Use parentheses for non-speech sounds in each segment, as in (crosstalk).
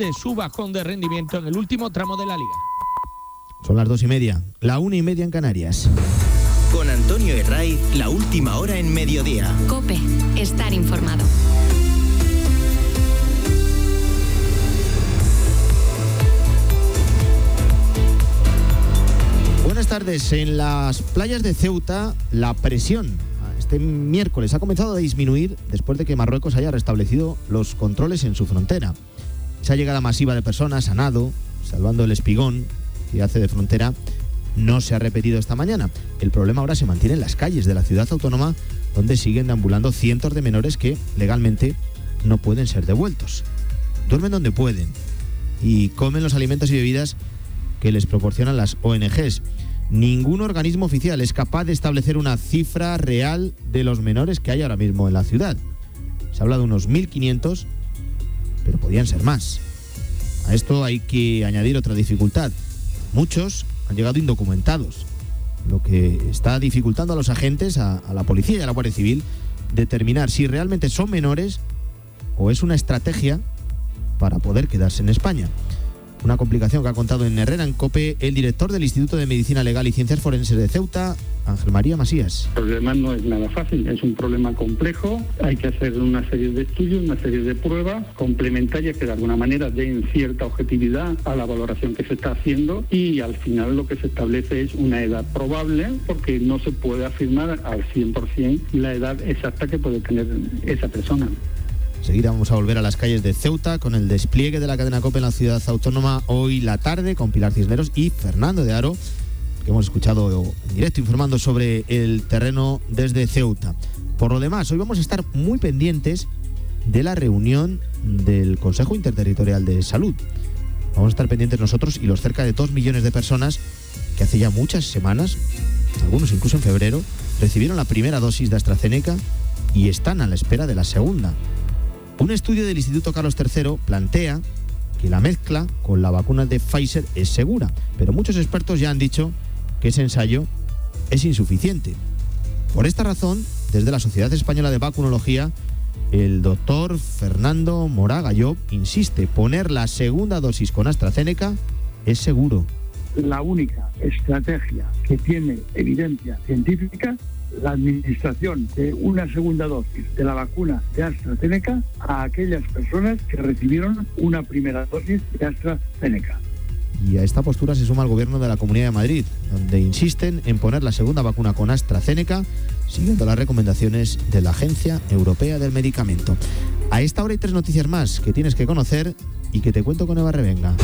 de su bajón de rendimiento en el último tramo de la liga. Son las dos y media, la una y media en Canarias. Con Antonio Herraiz, la última hora en mediodía. Cope, estar informado. Buenas tardes. En las playas de Ceuta, la presión este miércoles ha comenzado a disminuir después de que Marruecos haya restablecido los controles en su frontera. Esa llegada masiva de personas a nado, salvando el espigón que hace de frontera, no se ha repetido esta mañana. El problema ahora se mantiene en las calles de la ciudad autónoma, donde siguen deambulando cientos de menores que legalmente no pueden ser devueltos. Duermen donde pueden y comen los alimentos y bebidas que les proporcionan las ONGs. Ningún organismo oficial es capaz de establecer una cifra real de los menores que hay ahora mismo en la ciudad. Se habla de unos 1.500, pero podían ser más. A esto hay que añadir otra dificultad. Muchos han llegado indocumentados, lo que está dificultando a los agentes, a, a la policía y a la Guardia Civil, determinar si realmente son menores o es una estrategia para poder quedarse en España. Una complicación que ha contado en Herrera en COPE el director del Instituto de Medicina Legal y Ciencias Forenses de Ceuta, Ángel María Masías. El problema no es nada fácil, es un problema complejo, hay que hacer una serie de estudios, una serie de pruebas complementarias que de alguna manera den cierta objetividad a la valoración que se está haciendo y al final lo que se establece es una edad probable porque no se puede afirmar al 100% la edad exacta que puede tener esa persona. Enseguida vamos a volver a las calles de Ceuta con el despliegue de la cadena COPE en la ciudad autónoma hoy la tarde con Pilar Cisneros y Fernando de Aro, que hemos escuchado en directo informando sobre el terreno desde Ceuta. Por lo demás, hoy vamos a estar muy pendientes de la reunión del Consejo Interterritorial de Salud. Vamos a estar pendientes nosotros y los cerca de dos millones de personas que hace ya muchas semanas, algunos incluso en febrero, recibieron la primera dosis de AstraZeneca y están a la espera de la segunda. Un estudio del Instituto Carlos III plantea que la mezcla con la vacuna de Pfizer es segura, pero muchos expertos ya han dicho que ese ensayo es insuficiente. Por esta razón, desde la Sociedad Española de Vacunología, el doctor Fernando Moraga insiste, poner la segunda dosis con AstraZeneca es seguro. La única estrategia que tiene evidencia científica la administración de una segunda dosis de la vacuna de AstraZeneca a aquellas personas que recibieron una primera dosis de AstraZeneca. Y a esta postura se suma el gobierno de la Comunidad de Madrid, donde insisten en poner la segunda vacuna con AstraZeneca, siguiendo las recomendaciones de la Agencia Europea del Medicamento. A esta hora hay tres noticias más que tienes que conocer y que te cuento con Eva Revenga.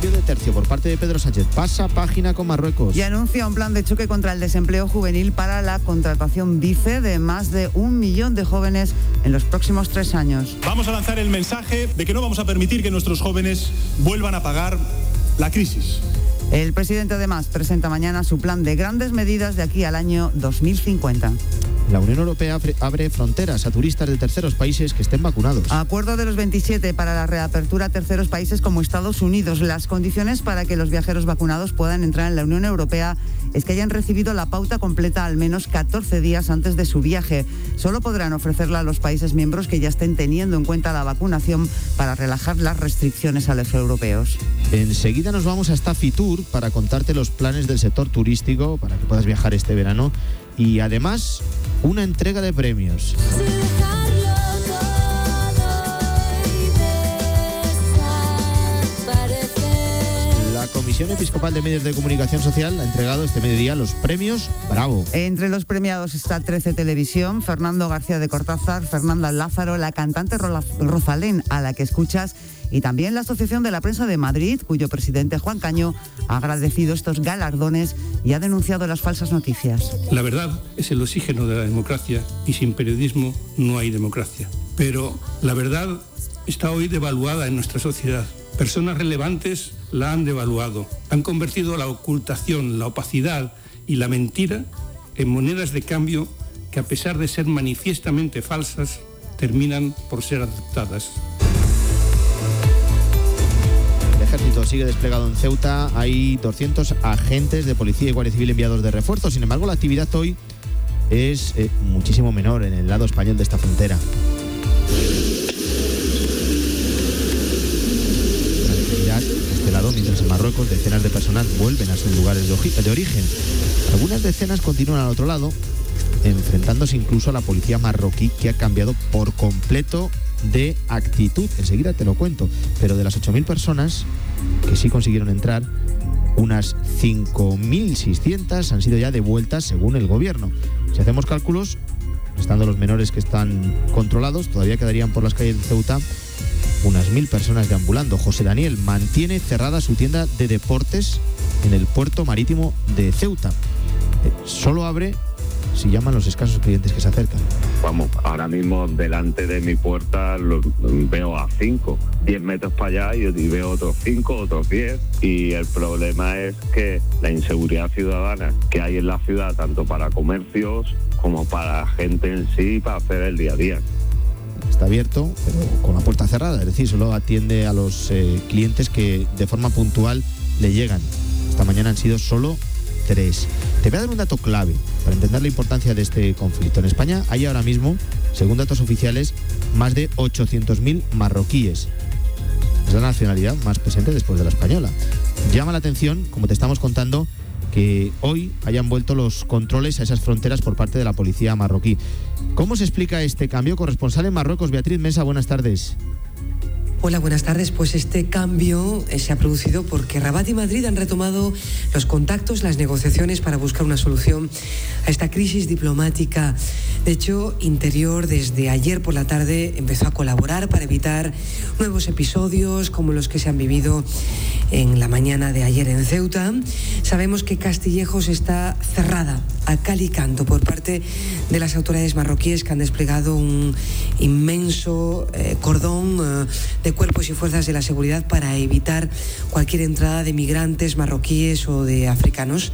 Cambio de tercio por parte de Pedro Sánchez. Pasa página con Marruecos. Y anuncia un plan de choque contra el desempleo juvenil para la contratación vice de más de un millón de jóvenes en los próximos tres años. Vamos a lanzar el mensaje de que no vamos a permitir que nuestros jóvenes vuelvan a pagar la crisis. El presidente además presenta mañana su plan de grandes medidas de aquí al año 2050. La Unión Europea abre fronteras a turistas de terceros países que estén vacunados. Acuerdo de los 27 para la reapertura a terceros países como Estados Unidos. Las condiciones para que los viajeros vacunados puedan entrar en la Unión Europea es que hayan recibido la pauta completa al menos 14 días antes de su viaje. Solo podrán ofrecerla a los países miembros que ya estén teniendo en cuenta la vacunación para relajar las restricciones a los europeos. Enseguida nos vamos hasta Fitur para contarte los planes del sector turístico para que puedas viajar este verano y además una entrega de premios. La Comisión Episcopal de Medios de Comunicación Social ha entregado este mediodía los premios Bravo. Entre los premiados está 13 Televisión, Fernando García de Cortázar, Fernanda Lázaro, la cantante Rosalén, a la que escuchas y también la Asociación de la Prensa de Madrid, cuyo presidente Juan Caño ha agradecido estos galardones y ha denunciado las falsas noticias. La verdad es el oxígeno de la democracia y sin periodismo no hay democracia. Pero la verdad está hoy devaluada en nuestra sociedad. Personas relevantes la han devaluado. Han convertido la ocultación, la opacidad y la mentira en monedas de cambio que a pesar de ser manifiestamente falsas, terminan por ser aceptadas sigue desplegado en Ceuta. Hay 200 agentes de policía y guardia civil enviados de refuerzo. Sin embargo, la actividad hoy es eh, muchísimo menor en el lado español de esta frontera. Este lado, mientras en Marruecos decenas de personas vuelven a sus lugares de origen. Algunas decenas continúan al otro lado, enfrentándose incluso a la policía marroquí que ha cambiado por completo de actitud. Enseguida te lo cuento. Pero de las 8.000 personas que sí consiguieron entrar, unas 5.600 han sido ya devueltas según el gobierno. Si hacemos cálculos, estando los menores que están controlados, todavía quedarían por las calles de Ceuta unas mil personas deambulando. José Daniel mantiene cerrada su tienda de deportes en el puerto marítimo de Ceuta. Eh, solo abre si llaman los escasos clientes que se acercan. Vamos, ahora mismo delante de mi puerta veo a 5, 10 metros para allá y, veo otros 5, otros 10. Y el problema es que la inseguridad ciudadana que hay en la ciudad, tanto para comercios como para gente en sí, para hacer el día a día está abierto, pero con la puerta cerrada, es decir, solo atiende a los eh, clientes que de forma puntual le llegan. Esta mañana han sido solo tres. Te voy a dar un dato clave para entender la importancia de este conflicto. En España hay ahora mismo, según datos oficiales, más de 800.000 marroquíes. Es la nacionalidad más presente después de la española. Llama la atención, como te estamos contando, que hoy hayan vuelto los controles a esas fronteras por parte de la policía marroquí. ¿Cómo se explica este cambio? Corresponsal en Marruecos, Beatriz Mesa, buenas tardes. Hola, buenas tardes. Pues este cambio eh, se ha producido porque Rabat y Madrid han retomado los contactos, las negociaciones para buscar una solución a esta crisis diplomática. De hecho, Interior desde ayer por la tarde empezó a colaborar para evitar nuevos episodios como los que se han vivido en la mañana de ayer en Ceuta. Sabemos que Castillejos está cerrada a cal y canto por parte de las autoridades marroquíes que han desplegado un inmenso eh, cordón eh, de cuerpos y fuerzas de la seguridad para evitar cualquier entrada de migrantes marroquíes o de africanos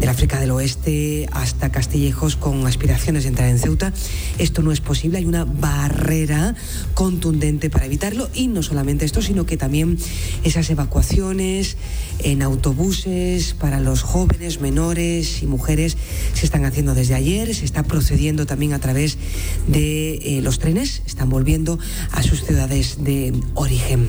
del África del Oeste hasta Castillejos con aspiraciones de entrar en Ceuta. Esto no es posible, hay una barrera contundente para evitarlo y no solamente esto, sino que también esas evacuaciones en autobuses para los jóvenes, menores y mujeres se están haciendo desde ayer, se está procediendo también a través de eh, los trenes, están volviendo a sus ciudades de origen.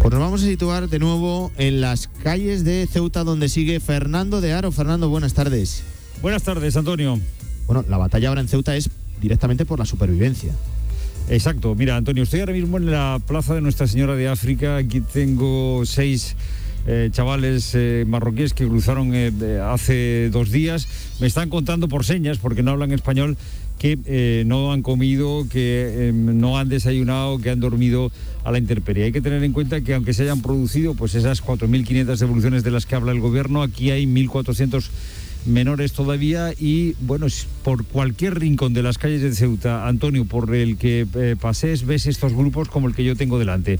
Pues nos vamos a situar de nuevo en las calles de Ceuta donde sigue Fernando de Aro. Fernando, buenas tardes. Buenas tardes, Antonio. Bueno, la batalla ahora en Ceuta es directamente por la supervivencia. Exacto, mira Antonio, estoy ahora mismo en la plaza de Nuestra Señora de África, aquí tengo seis eh, chavales eh, marroquíes que cruzaron eh, hace dos días. Me están contando por señas, porque no hablan español, que no han comido, que no han desayunado, que han dormido a la intemperie. Hay que tener en cuenta que aunque se hayan producido pues esas 4.500 devoluciones de las que habla el gobierno, aquí hay 1.400 menores todavía y bueno, por cualquier rincón de las calles de Ceuta, Antonio, por el que pases, ves estos grupos como el que yo tengo delante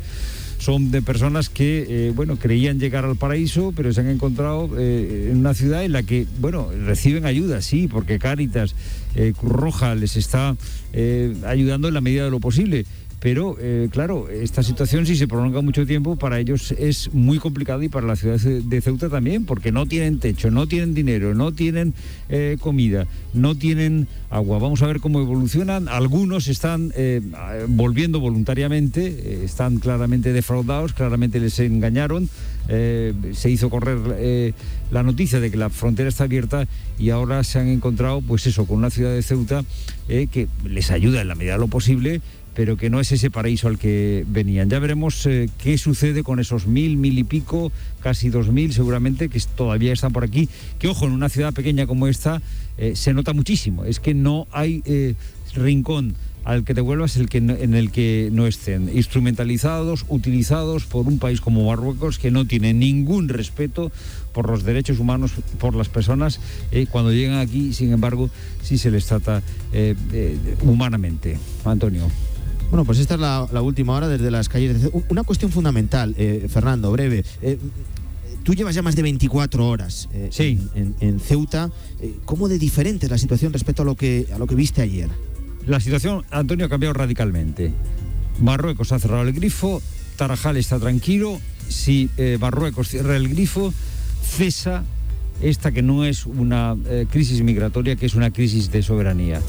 son de personas que, eh, bueno, creían llegar al paraíso, pero se han encontrado eh, en una ciudad en la que, bueno, reciben ayuda, sí, porque Cáritas, eh, Cruz Roja les está ayudando en la medida de lo posible pero eh, claro, esta situación si se prolonga mucho tiempo para ellos es muy complicada y para la ciudad de Ceuta también, porque no tienen techo, no tienen dinero, no tienen eh, comida, no tienen agua. Vamos a ver cómo evolucionan. Algunos están eh, volviendo voluntariamente, están claramente defraudados, claramente les engañaron. se hizo correr la noticia de que la frontera está abierta y ahora se han encontrado, pues eso, con una ciudad de Ceuta que les ayuda en la medida de lo posible pero que no es ese paraíso al que venían. Ya veremos eh, qué sucede con esos mil, mil y pico, casi dos mil seguramente, que todavía están por aquí. Que ojo, en una ciudad pequeña como esta eh, se nota muchísimo. Es que no hay eh, rincón al que te vuelvas el que en el que no estén instrumentalizados, utilizados por un país como Marruecos que no tiene ningún respeto por los derechos humanos, por las personas, cuando llegan aquí, sin embargo, sí se les trata humanamente. Antonio. Bueno, pues esta es la, última hora desde las calles. Una cuestión fundamental, eh, Fernando, breve. Eh, tú llevas ya más de 24 horas eh, en, Ceuta. ¿Cómo de diferente es la situación respecto a lo, que, a lo que viste ayer? La situación, Antonio, ha cambiado radicalmente. Marruecos ha cerrado el grifo, Tarajal está tranquilo. Si Marruecos cierra el grifo, cesa esta que no es una crisis migratoria, que es una crisis de soberanía.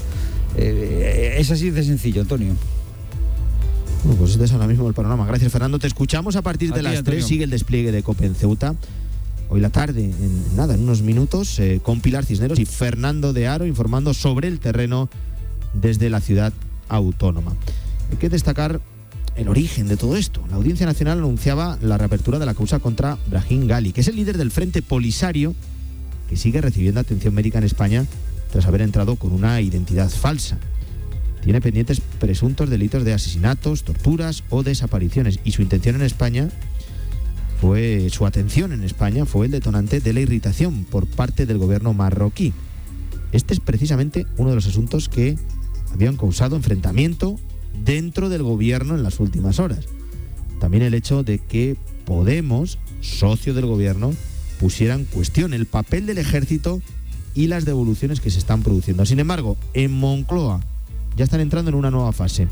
es así de sencillo, Antonio. Bueno, pues este es ahora mismo el panorama. Gracias, Fernando. Te escuchamos a partir de las Antonio. 3. Sigue el despliegue de Cope en Ceuta. Hoy la tarde, en nada, en unos minutos, eh, con Pilar Cisneros y Fernando de Aro informando sobre el terreno desde la ciudad autónoma. Hay que destacar el origen de todo esto. La Audiencia Nacional anunciaba la reapertura de la causa contra Brahim Gali, que es el líder del Frente Polisario que sigue recibiendo atención médica en España tras haber entrado con una identidad falsa. Tiene pendientes presuntos delitos de asesinatos, torturas o desapariciones y su intención en España fue su atención en España fue el detonante de la irritación por parte del gobierno marroquí. Este es precisamente uno de los asuntos que habían causado enfrentamiento dentro del gobierno en las últimas horas. También el hecho de que Podemos, socio del gobierno, pusiera en cuestión el papel del ejército y las devoluciones que se están produciendo. Sin embargo, en Moncloa ya están entrando en una nueva fase.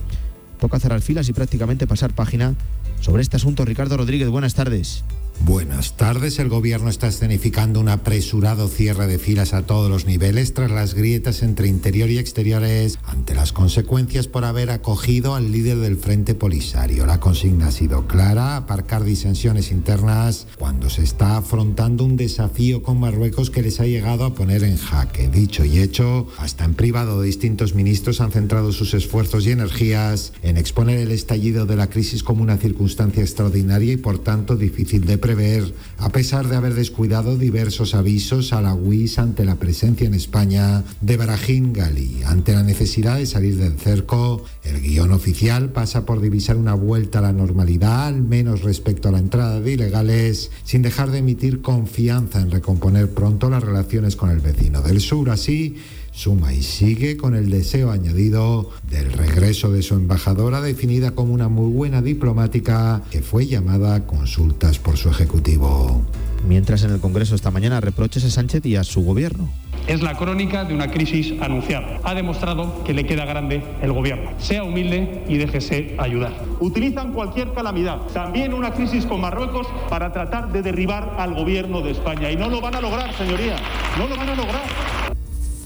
Toca cerrar filas y prácticamente pasar página sobre este asunto. Ricardo Rodríguez, buenas tardes. Buenas tardes. El gobierno está escenificando un apresurado cierre de filas a todos los niveles tras las grietas entre interior y exteriores ante las consecuencias por haber acogido al líder del Frente Polisario. La consigna ha sido clara, aparcar disensiones internas cuando se está afrontando un desafío con Marruecos que les ha llegado a poner en jaque. Dicho y hecho, hasta en privado distintos ministros han centrado sus esfuerzos y energías en exponer el estallido de la crisis como una circunstancia extraordinaria y por tanto difícil de prever, a pesar de haber descuidado diversos avisos a la UIS ante la presencia en España de Brahim Gali. Ante la necesidad de salir del cerco, el guion oficial pasa por divisar una vuelta a la normalidad, al menos respecto a la entrada de ilegales, sin dejar de emitir confianza en recomponer pronto las relaciones con el vecino del sur. Así, suma y sigue con el deseo añadido del regreso de su embajadora definida como una muy buena diplomática que fue llamada a consultas por su ejecutivo. Mientras en el Congreso esta mañana reproches a Sánchez y a su gobierno. Es la crónica de una crisis anunciada. Ha demostrado que le queda grande el gobierno. Sea humilde y déjese ayudar. Utilizan cualquier calamidad, también una crisis con Marruecos, para tratar de derribar al gobierno de España. Y no lo van a lograr, señoría. No lo van a lograr.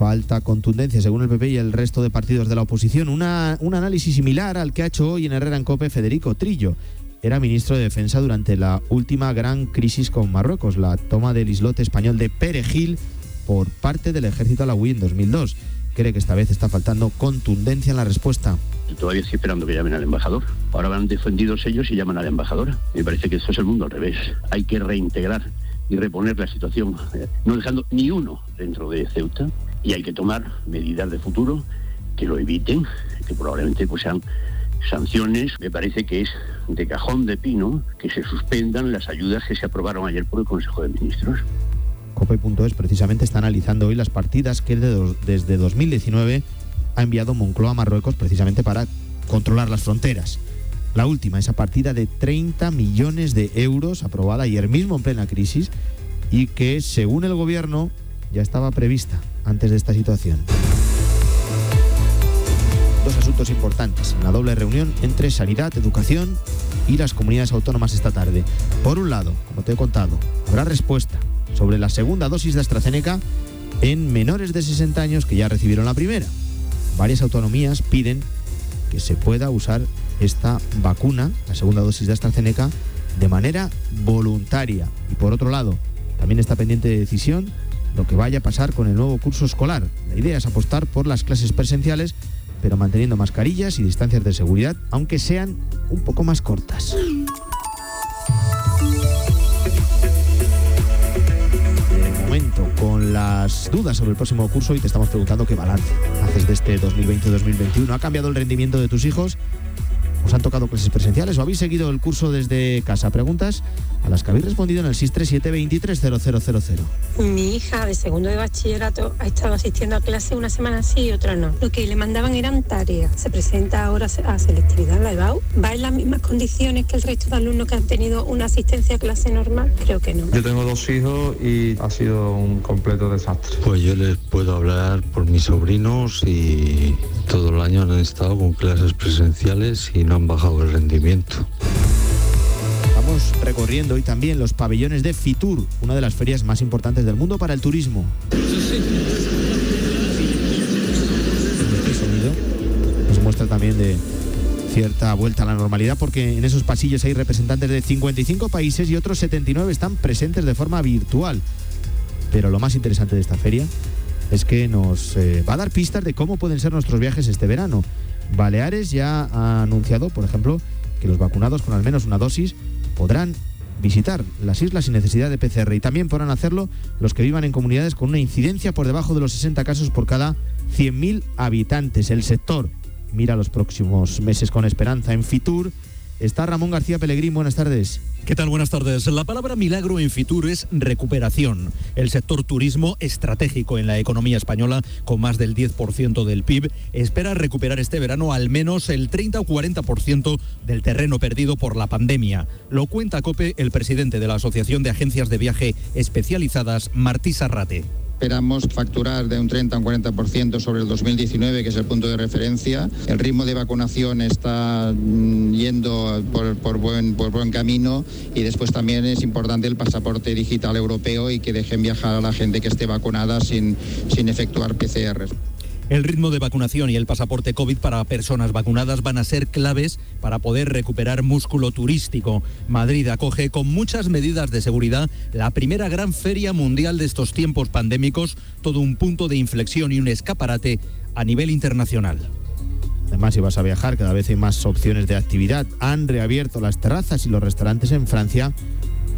Falta contundencia, según el PP y el resto de partidos de la oposición. Una, un análisis similar al que ha hecho hoy en Herrera en Cope Federico Trillo. Era ministro de Defensa durante la última gran crisis con Marruecos, la toma del islote español de Perejil por parte del ejército alawí en 2002. Cree que esta vez está faltando contundencia en la respuesta. Todavía estoy esperando que llamen al embajador. Ahora van defendidos ellos y llaman a la embajadora. Me parece que esto es el mundo al revés. Hay que reintegrar y reponer la situación, eh, no dejando ni uno dentro de Ceuta. Y hay que tomar medidas de futuro que lo eviten, que probablemente pues, sean sanciones. Me parece que es de cajón de pino que se suspendan las ayudas que se aprobaron ayer por el Consejo de Ministros. Cope.es precisamente está analizando hoy las partidas que desde 2019 ha enviado Moncloa a Marruecos precisamente para controlar las fronteras. La última, esa partida de 30 millones de euros aprobada ayer mismo en plena crisis y que, según el gobierno, ya estaba prevista antes de esta situación. Dos asuntos importantes en la doble reunión entre sanidad, educación y las comunidades autónomas esta tarde. Por un lado, como te he contado, habrá respuesta sobre la segunda dosis de AstraZeneca en menores de 60 años que ya recibieron la primera. Varias autonomías piden que se pueda usar esta vacuna, la segunda dosis de AstraZeneca, de manera voluntaria. Y por otro lado, también está pendiente de decisión lo que vaya a pasar con el nuevo curso escolar. La idea es apostar por las clases presenciales, pero manteniendo mascarillas y distancias de seguridad, aunque sean un poco más cortas. De momento, con las dudas sobre el próximo curso, y te estamos preguntando qué balance haces de este 2020-2021. ¿Ha cambiado el rendimiento de tus hijos? ¿Os han tocado clases presenciales o habéis seguido el curso desde casa? Preguntas a las que habéis respondido en el 637-230000. Mi hija de segundo de bachillerato ha estado asistiendo a clase una semana sí y otra no. Lo que le mandaban eran tareas. Se presenta ahora a selectividad la EBAU. ¿Va en las mismas condiciones que el resto de alumnos que han tenido una asistencia a clase normal? Creo que no. Yo tengo dos hijos y ha sido un completo desastre. Pues yo les puedo hablar por mis sobrinos y todo el año han estado con clases presenciales y no han bajado el rendimiento. Estamos recorriendo hoy también los pabellones de Fitur, una de las ferias más importantes del mundo para el turismo. Este nos muestra también de cierta vuelta a la normalidad porque en esos pasillos hay representantes de 55 países y otros 79 están presentes de forma virtual. Pero lo más interesante de esta feria es que nos eh, va a dar pistas de cómo pueden ser nuestros viajes este verano. Baleares ya ha anunciado, por ejemplo, que los vacunados con al menos una dosis podrán visitar las islas sin necesidad de PCR y también podrán hacerlo los que vivan en comunidades con una incidencia por debajo de los 60 casos por cada 100.000 habitantes. El sector mira los próximos meses con esperanza. En Fitur está Ramón García Pellegrín. Buenas tardes. ¿Qué tal? Buenas tardes. La palabra milagro en Fitur es recuperación. El sector turismo, estratégico en la economía española, con más del 10% del PIB, espera recuperar este verano al menos el 30 o 40% del terreno perdido por la pandemia. Lo cuenta COPE el presidente de la Asociación de Agencias de Viaje Especializadas, Martí Sarrate esperamos facturar de un 30 a un 40% sobre el 2019, que es el punto de referencia. El ritmo de vacunación está mm, yendo por, buen, por buen camino y después también es importante el pasaporte digital europeo y que dejen viajar a la gente que esté vacunada sin, sin efectuar PCRs. El ritmo de vacunación y el pasaporte COVID para personas vacunadas van a ser claves para poder recuperar músculo turístico. Madrid acoge con muchas medidas de seguridad la primera gran feria mundial de estos tiempos pandémicos, todo un punto de inflexión y un escaparate a nivel internacional. Además, si vas a viajar, cada vez hay más opciones de actividad. Han reabierto las terrazas y los restaurantes en Francia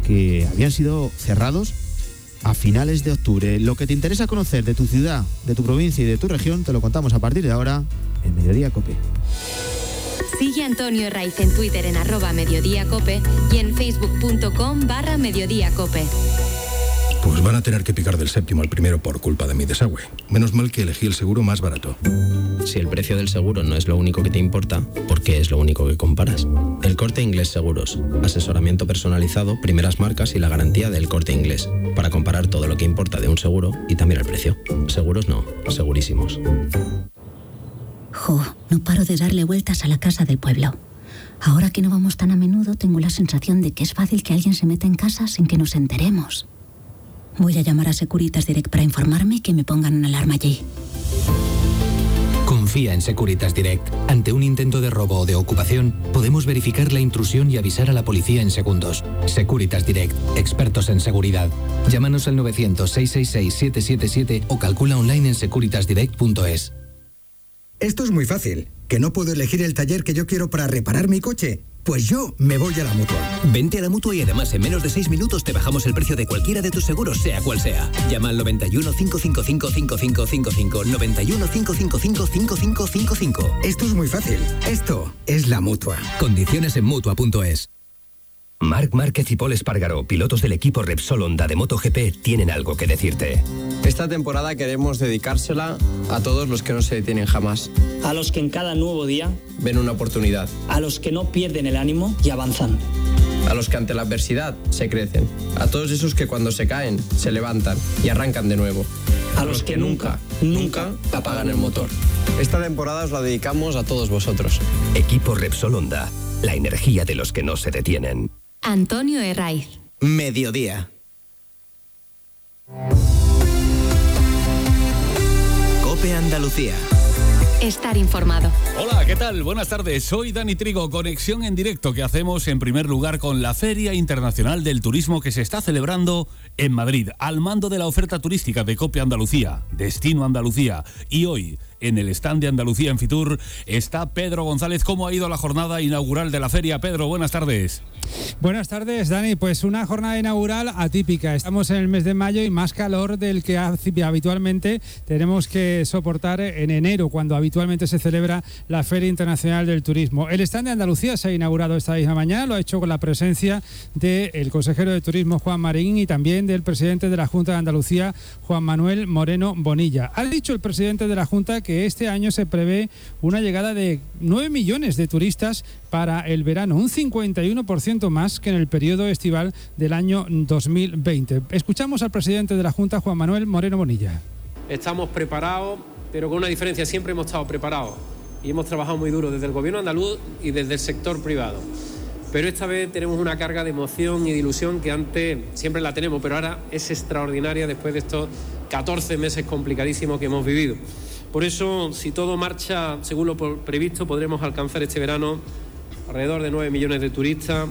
que habían sido cerrados a finales de octubre. Lo que te interesa conocer de tu ciudad, de tu provincia y de tu región, te lo contamos a partir de ahora en Mediodía Cope. Sigue Antonio Raiz en Twitter en arroba Mediodía y en facebook.com barra Mediodía Cope. Pues van a tener que picar del séptimo al primero por culpa de mi desagüe. Menos mal que elegí el seguro más barato. Si el precio del seguro no es lo único que te importa, ¿por qué es lo único que comparas? El Corte Inglés Seguros. Asesoramiento personalizado, primeras marcas y la garantía del Corte Inglés. Para comparar todo lo que importa de un seguro y también el precio. Seguros no, segurísimos. Jo, no paro de darle vueltas a la casa del pueblo. Ahora que no vamos tan a menudo, tengo la sensación de que es fácil que alguien se meta en casa sin que nos enteremos. Voy a llamar a Securitas Direct para informarme que me pongan una alarma allí. Confía en Securitas Direct. Ante un intento de robo o de ocupación, podemos verificar la intrusión y avisar a la policía en segundos. Securitas Direct, expertos en seguridad. Llámanos al 900-666-777 o calcula online en securitasdirect.es. Esto es muy fácil. ¿Que no puedo elegir el taller que yo quiero para reparar mi coche? Pues yo me voy a la mutua. Vente a la mutua y además en menos de 6 minutos te bajamos el precio de cualquiera de tus seguros, sea cual sea. Llama al 91 555 5555. 91 555 5555. Esto es muy fácil. Esto es la mutua. Condiciones en mutua.es. Marc Márquez y Paul Espargaro, pilotos del equipo Repsol Honda de MotoGP, tienen algo que decirte. Esta temporada queremos dedicársela a todos los que no se detienen jamás. A los que en cada nuevo día ven una oportunidad. A los que no pierden el ánimo y avanzan. A los que ante la adversidad se crecen. A todos esos que cuando se caen se levantan y arrancan de nuevo. A, los, que, nunca, nunca apagan el motor. Esta temporada os la dedicamos a todos vosotros. Equipo Repsol Honda, la energía de los que no se detienen. Antonio Herraiz. Mediodía. Cope Andalucía. Estar informado. Hola, ¿qué tal? Buenas tardes. Soy Dani Trigo. Conexión en directo que hacemos en primer lugar con la Feria Internacional del Turismo que se está celebrando en Madrid, al mando de la oferta turística de Cope Andalucía, Destino Andalucía. Y hoy en el stand de Andalucía en Fitur está Pedro González. ¿Cómo ha ido la jornada inaugural de la feria? Pedro, buenas tardes. Buenas tardes, Dani. Pues una jornada inaugural atípica. Estamos en el mes de mayo y más calor del que habitualmente tenemos que soportar en enero, cuando habitualmente se celebra la Feria Internacional del Turismo. El stand de Andalucía se ha inaugurado esta misma mañana, lo ha hecho con la presencia del consejero de Turismo Juan Marín y también del presidente de la Junta de Andalucía, Juan Manuel Moreno Bonilla. Ha dicho el presidente de la Junta que este año se prevé una llegada de 9 millones de turistas para el verano, un 51% más que en el periodo estival del año 2020. Escuchamos al presidente de la Junta, Juan Manuel Moreno Bonilla. Estamos preparados, pero con una diferencia, siempre hemos estado preparados y hemos trabajado muy duro desde el gobierno andaluz y desde el sector privado. Pero esta vez tenemos una carga de emoción y de ilusión que antes siempre la tenemos, pero ahora es extraordinaria después de estos 14 meses complicadísimos que hemos vivido Por eso, si todo marcha según lo previsto, podremos alcanzar este verano alrededor de 9 millones de turistas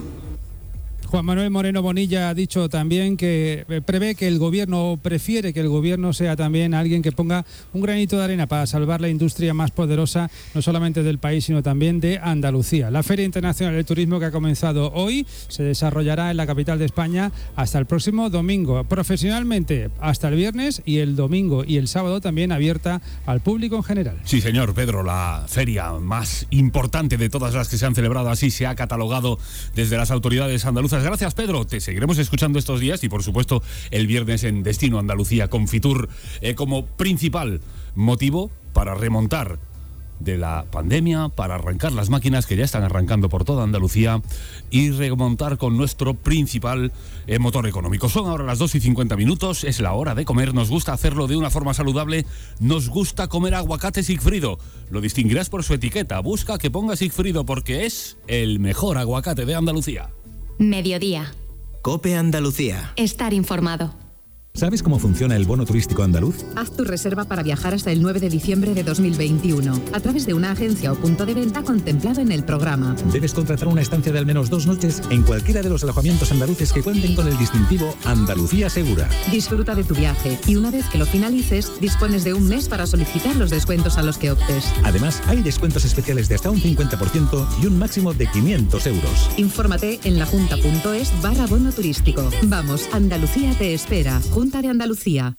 Juan Manuel Moreno Bonilla ha dicho también que eh, prevé que el gobierno, prefiere que el gobierno sea también alguien que ponga un granito de arena para salvar la industria más poderosa, no solamente del país, sino también de Andalucía. La Feria Internacional del Turismo que ha comenzado hoy se desarrollará en la capital de España hasta el próximo domingo. Profesionalmente hasta el viernes y el domingo y el sábado también abierta al público en general. Sí, señor Pedro, la feria más importante de todas las que se han celebrado así se ha catalogado desde las autoridades andaluzas gracias, Pedro. Te seguiremos escuchando estos días y, por supuesto, el viernes en Destino Andalucía con Fitur eh, como principal motivo para remontar de la pandemia para arrancar las máquinas que ya están arrancando por toda Andalucía y remontar con nuestro principal eh, motor económico. Son ahora las 2 y 50 minutos, es la hora de comer, nos gusta hacerlo de una forma saludable, nos gusta comer aguacate Sigfrido. Lo distinguirás por su etiqueta, busca que ponga Sigfrido porque es el mejor aguacate de Andalucía. Mediodía. Cope Andalucía. Estar informado. ¿Sabes cómo funciona el bono turístico andaluz? Haz tu reserva para viajar hasta el 9 de diciembre de 2021 a través de una agencia o punto de venta contemplado en el programa. Debes contratar una estancia de al menos dos noches en cualquiera de los alojamientos andaluces que cuenten con el distintivo Andalucía Segura. Disfruta de tu viaje y una vez que lo finalices, dispones de un mes para solicitar los descuentos a los que optes. Además, hay descuentos especiales de hasta un 50% y un máximo de 500 euros. Infórmate en lajunta.es barra bono turístico. Vamos, Andalucía te espera de Andalucía.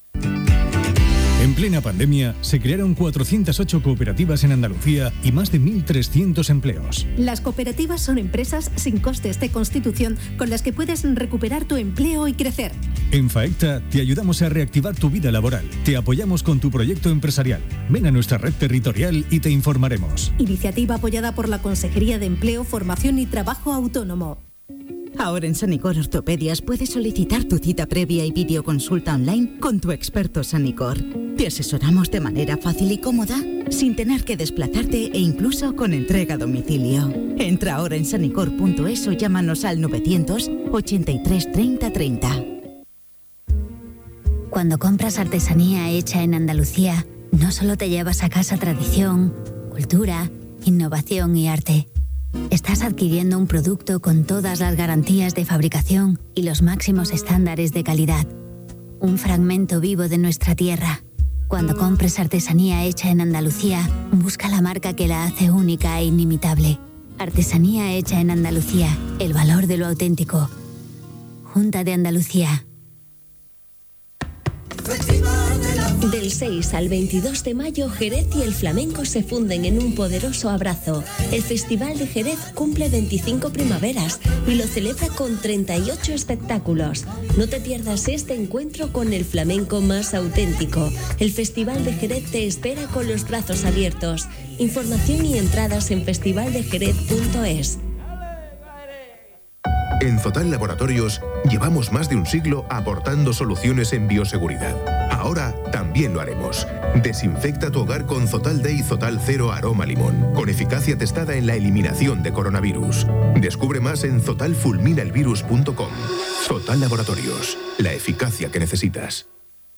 En plena pandemia, se crearon 408 cooperativas en Andalucía y más de 1.300 empleos. Las cooperativas son empresas sin costes de constitución con las que puedes recuperar tu empleo y crecer. En Faecta te ayudamos a reactivar tu vida laboral. Te apoyamos con tu proyecto empresarial. Ven a nuestra red territorial y te informaremos. Iniciativa apoyada por la Consejería de Empleo, Formación y Trabajo Autónomo. Ahora en Sanicor Ortopedias puedes solicitar tu cita previa y videoconsulta online con tu experto Sanicor. Te asesoramos de manera fácil y cómoda, sin tener que desplazarte e incluso con entrega a domicilio. Entra ahora en sanicor.es o llámanos al 900 83 30 30. Cuando compras artesanía hecha en Andalucía, no solo te llevas a casa tradición, cultura, innovación y arte Estás adquiriendo un producto con todas las garantías de fabricación y los máximos estándares de calidad. Un fragmento vivo de nuestra tierra. Cuando compres artesanía hecha en Andalucía, busca la marca que la hace única e inimitable. Artesanía hecha en Andalucía, el valor de lo auténtico. Junta de Andalucía. Del 6 al 22 de mayo, Jerez y el flamenco se funden en un poderoso abrazo. El Festival de Jerez cumple 25 primaveras y lo celebra con 38 espectáculos. No te pierdas este encuentro con el flamenco más auténtico. El Festival de Jerez te espera con los brazos abiertos. Información y entradas en festivaldejerez.es. En Zotal Laboratorios llevamos más de un siglo aportando soluciones en bioseguridad. Ahora también lo haremos. Desinfecta tu hogar con Zotal Day Zotal Cero Aroma Limón, con eficacia testada en la eliminación de coronavirus. Descubre más en zotalfulminaelvirus.com. Zotal Laboratorios, la eficacia que necesitas.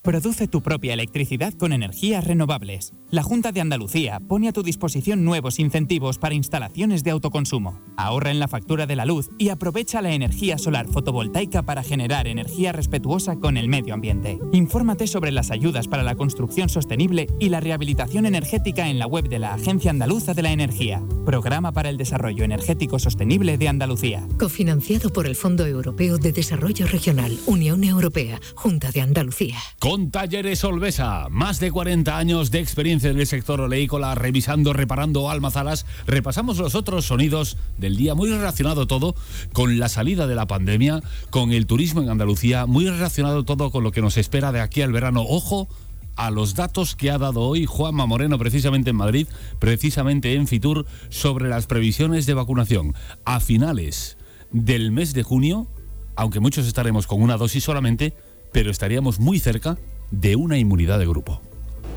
Produce tu propia electricidad con energías renovables. La Junta de Andalucía pone a tu disposición nuevos incentivos para instalaciones de autoconsumo. Ahorra en la factura de la luz y aprovecha la energía solar fotovoltaica para generar energía respetuosa con el medio ambiente. Infórmate sobre las ayudas para la construcción sostenible y la rehabilitación energética en la web de la Agencia Andaluza de la Energía. Programa para el Desarrollo Energético Sostenible de Andalucía. Cofinanciado por el Fondo Europeo de Desarrollo Regional, Unión Europea, Junta de Andalucía. Con Talleres Olvesa, más de 40 años de experiencia en el sector oleícola, revisando, reparando almazaras, repasamos los otros sonidos del día, muy relacionado todo con la salida de la pandemia, con el turismo en Andalucía, muy relacionado todo con lo que nos espera de aquí al verano. Ojo a los datos que ha dado hoy Juanma Moreno precisamente en Madrid, precisamente en Fitur, sobre las previsiones de vacunación. A finales del mes de junio, aunque muchos estaremos con una dosis solamente, pero estaríamos muy cerca de una inmunidad de grupo.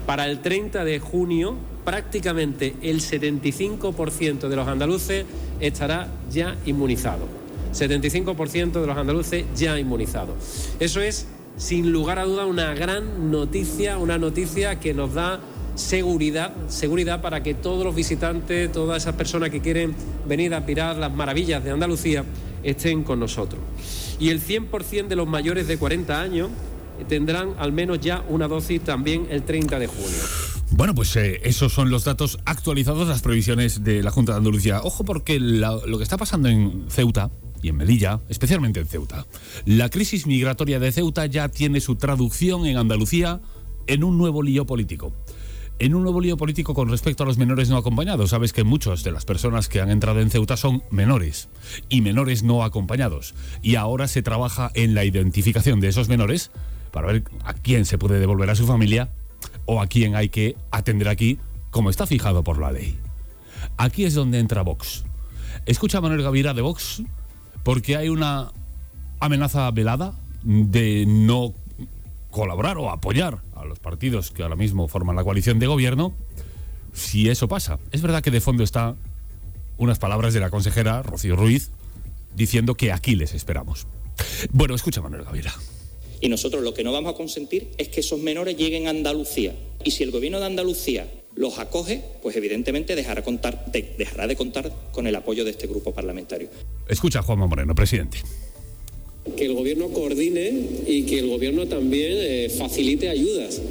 Para el 30 de junio, prácticamente el 75% de los andaluces estará ya inmunizado. 75% de los andaluces ya inmunizados. Eso es, sin lugar a duda, una gran noticia, una noticia que nos da seguridad, seguridad para que todos los visitantes, todas esas personas que quieren venir a admirar las maravillas de Andalucía estén con nosotros. Y el 100% de los mayores de 40 años tendrán al menos ya una dosis también el 30 de junio. Bueno, pues eh, esos son los datos actualizados, las previsiones de la Junta de Andalucía. Ojo porque lo que está pasando en Ceuta y en Melilla, especialmente en Ceuta, la crisis migratoria de Ceuta ya tiene su traducción en Andalucía en un nuevo lío político en un nuevo lío político con respecto a los menores no acompañados. Sabes que muchas de las personas que han entrado en Ceuta son menores y menores no acompañados. Y ahora se trabaja en la identificación de esos menores para ver a quién se puede devolver a su familia o a quién hay que atender aquí como está fijado por la ley. Aquí es donde entra Vox. Escucha a Manuel Gavira de Vox porque hay una amenaza velada de no colaborar o apoyar a los partidos que ahora mismo forman la coalición de gobierno si eso pasa. Es verdad que de fondo está unas palabras de la consejera Rocío Ruiz diciendo que aquí les esperamos. Bueno, escucha Manuel Gavira. Y nosotros lo que no vamos a consentir es que esos menores lleguen a Andalucía. Y si el gobierno de Andalucía los acoge, pues evidentemente dejará, contar, dejará de contar con el apoyo de este grupo parlamentario. Escucha a Juanma Moreno, presidente que el gobierno coordine y que el gobierno también eh, facilite ayudas.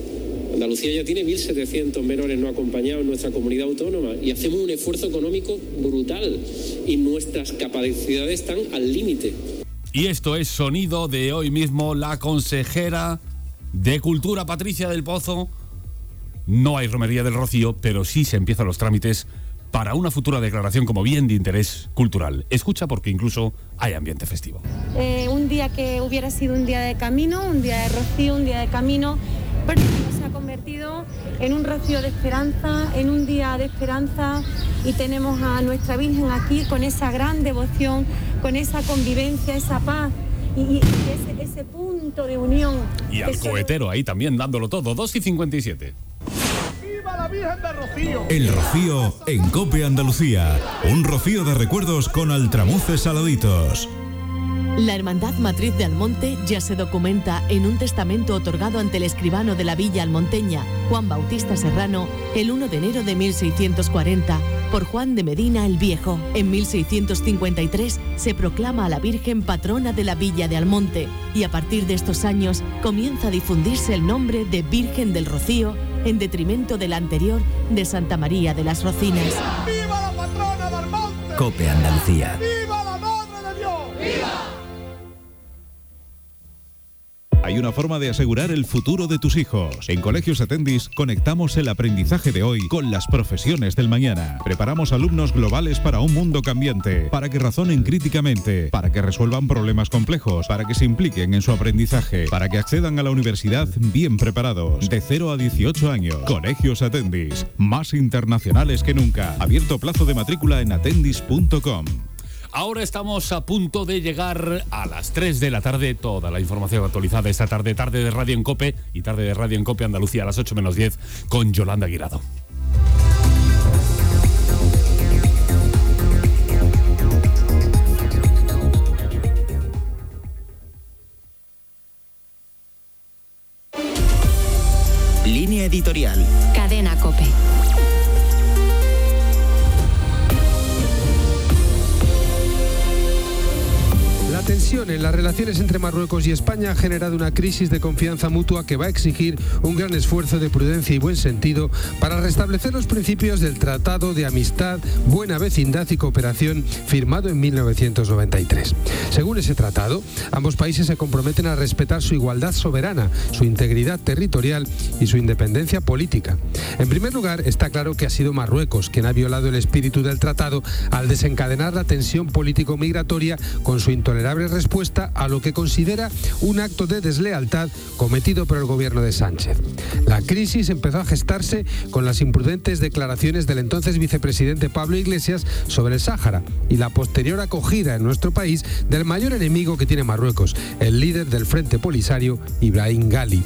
Andalucía ya tiene 1.700 menores no acompañados en nuestra comunidad autónoma y hacemos un esfuerzo económico brutal y nuestras capacidades están al límite. Y esto es sonido de hoy mismo la consejera de Cultura Patricia del Pozo. No hay romería del Rocío, pero sí se empiezan los trámites para una futura declaración como bien de interés cultural. Escucha porque incluso hay ambiente festivo. Eh, un día que hubiera sido un día de camino, un día de rocío, un día de camino, pero se ha convertido en un rocío de esperanza, en un día de esperanza y tenemos a nuestra Virgen aquí con esa gran devoción, con esa convivencia, esa paz y, ese, punto de unión. Y al cohetero ahí también dándolo todo, 2 y 57. El Rocío en Cope Andalucía. Un rocío de recuerdos con altramuces saladitos. La Hermandad Matriz de Almonte ya se documenta en un testamento otorgado ante el escribano de la Villa Almonteña, Juan Bautista Serrano, el 1 de enero de 1640, por Juan de Medina el Viejo. En 1653 se proclama a la Virgen patrona de la Villa de Almonte y a partir de estos años comienza a difundirse el nombre de Virgen del Rocío en detrimento del anterior de Santa María de las Rocinas. ¡Viva la patrona del monte! Cope Andalucía. ¡Viva la Madre de Dios! ¡Viva! Hay una forma de asegurar el futuro de tus hijos. En Colegios Atendis conectamos el aprendizaje de hoy con las profesiones del mañana. Preparamos alumnos globales para un mundo cambiante, para que razonen críticamente, para que resuelvan problemas complejos, para que se impliquen en su aprendizaje, para que accedan a la universidad bien preparados. De 0 a 18 años. Colegios Atendis, más internacionales que nunca. Abierto plazo de matrícula en atendis.com. Ahora estamos a punto de llegar a las 3 de la tarde. Toda la información actualizada esta tarde, tarde de Radio en Cope y tarde de Radio en Cope Andalucía a las 8 menos 10 con Yolanda Guirado. Línea editorial. Cadena Cope. Tensión en las relaciones entre Marruecos y España ha generado una crisis de confianza mutua que va a exigir un gran esfuerzo de prudencia y buen sentido para restablecer los principios del Tratado de Amistad, Buena Vecindad y Cooperación firmado en 1993. Según ese tratado, ambos países se comprometen a respetar su igualdad soberana, su integridad territorial y su independencia política. En primer lugar, está claro que ha sido Marruecos quien ha violado el espíritu del tratado al desencadenar la tensión político-migratoria con su intolerancia respuesta a lo que considera un acto de deslealtad cometido por el gobierno de Sánchez. La crisis empezó a gestarse con las imprudentes declaraciones del entonces vicepresidente Pablo Iglesias sobre el Sáhara y la posterior acogida en nuestro país del mayor enemigo que tiene Marruecos, el líder del Frente Polisario, Ibrahim Gali.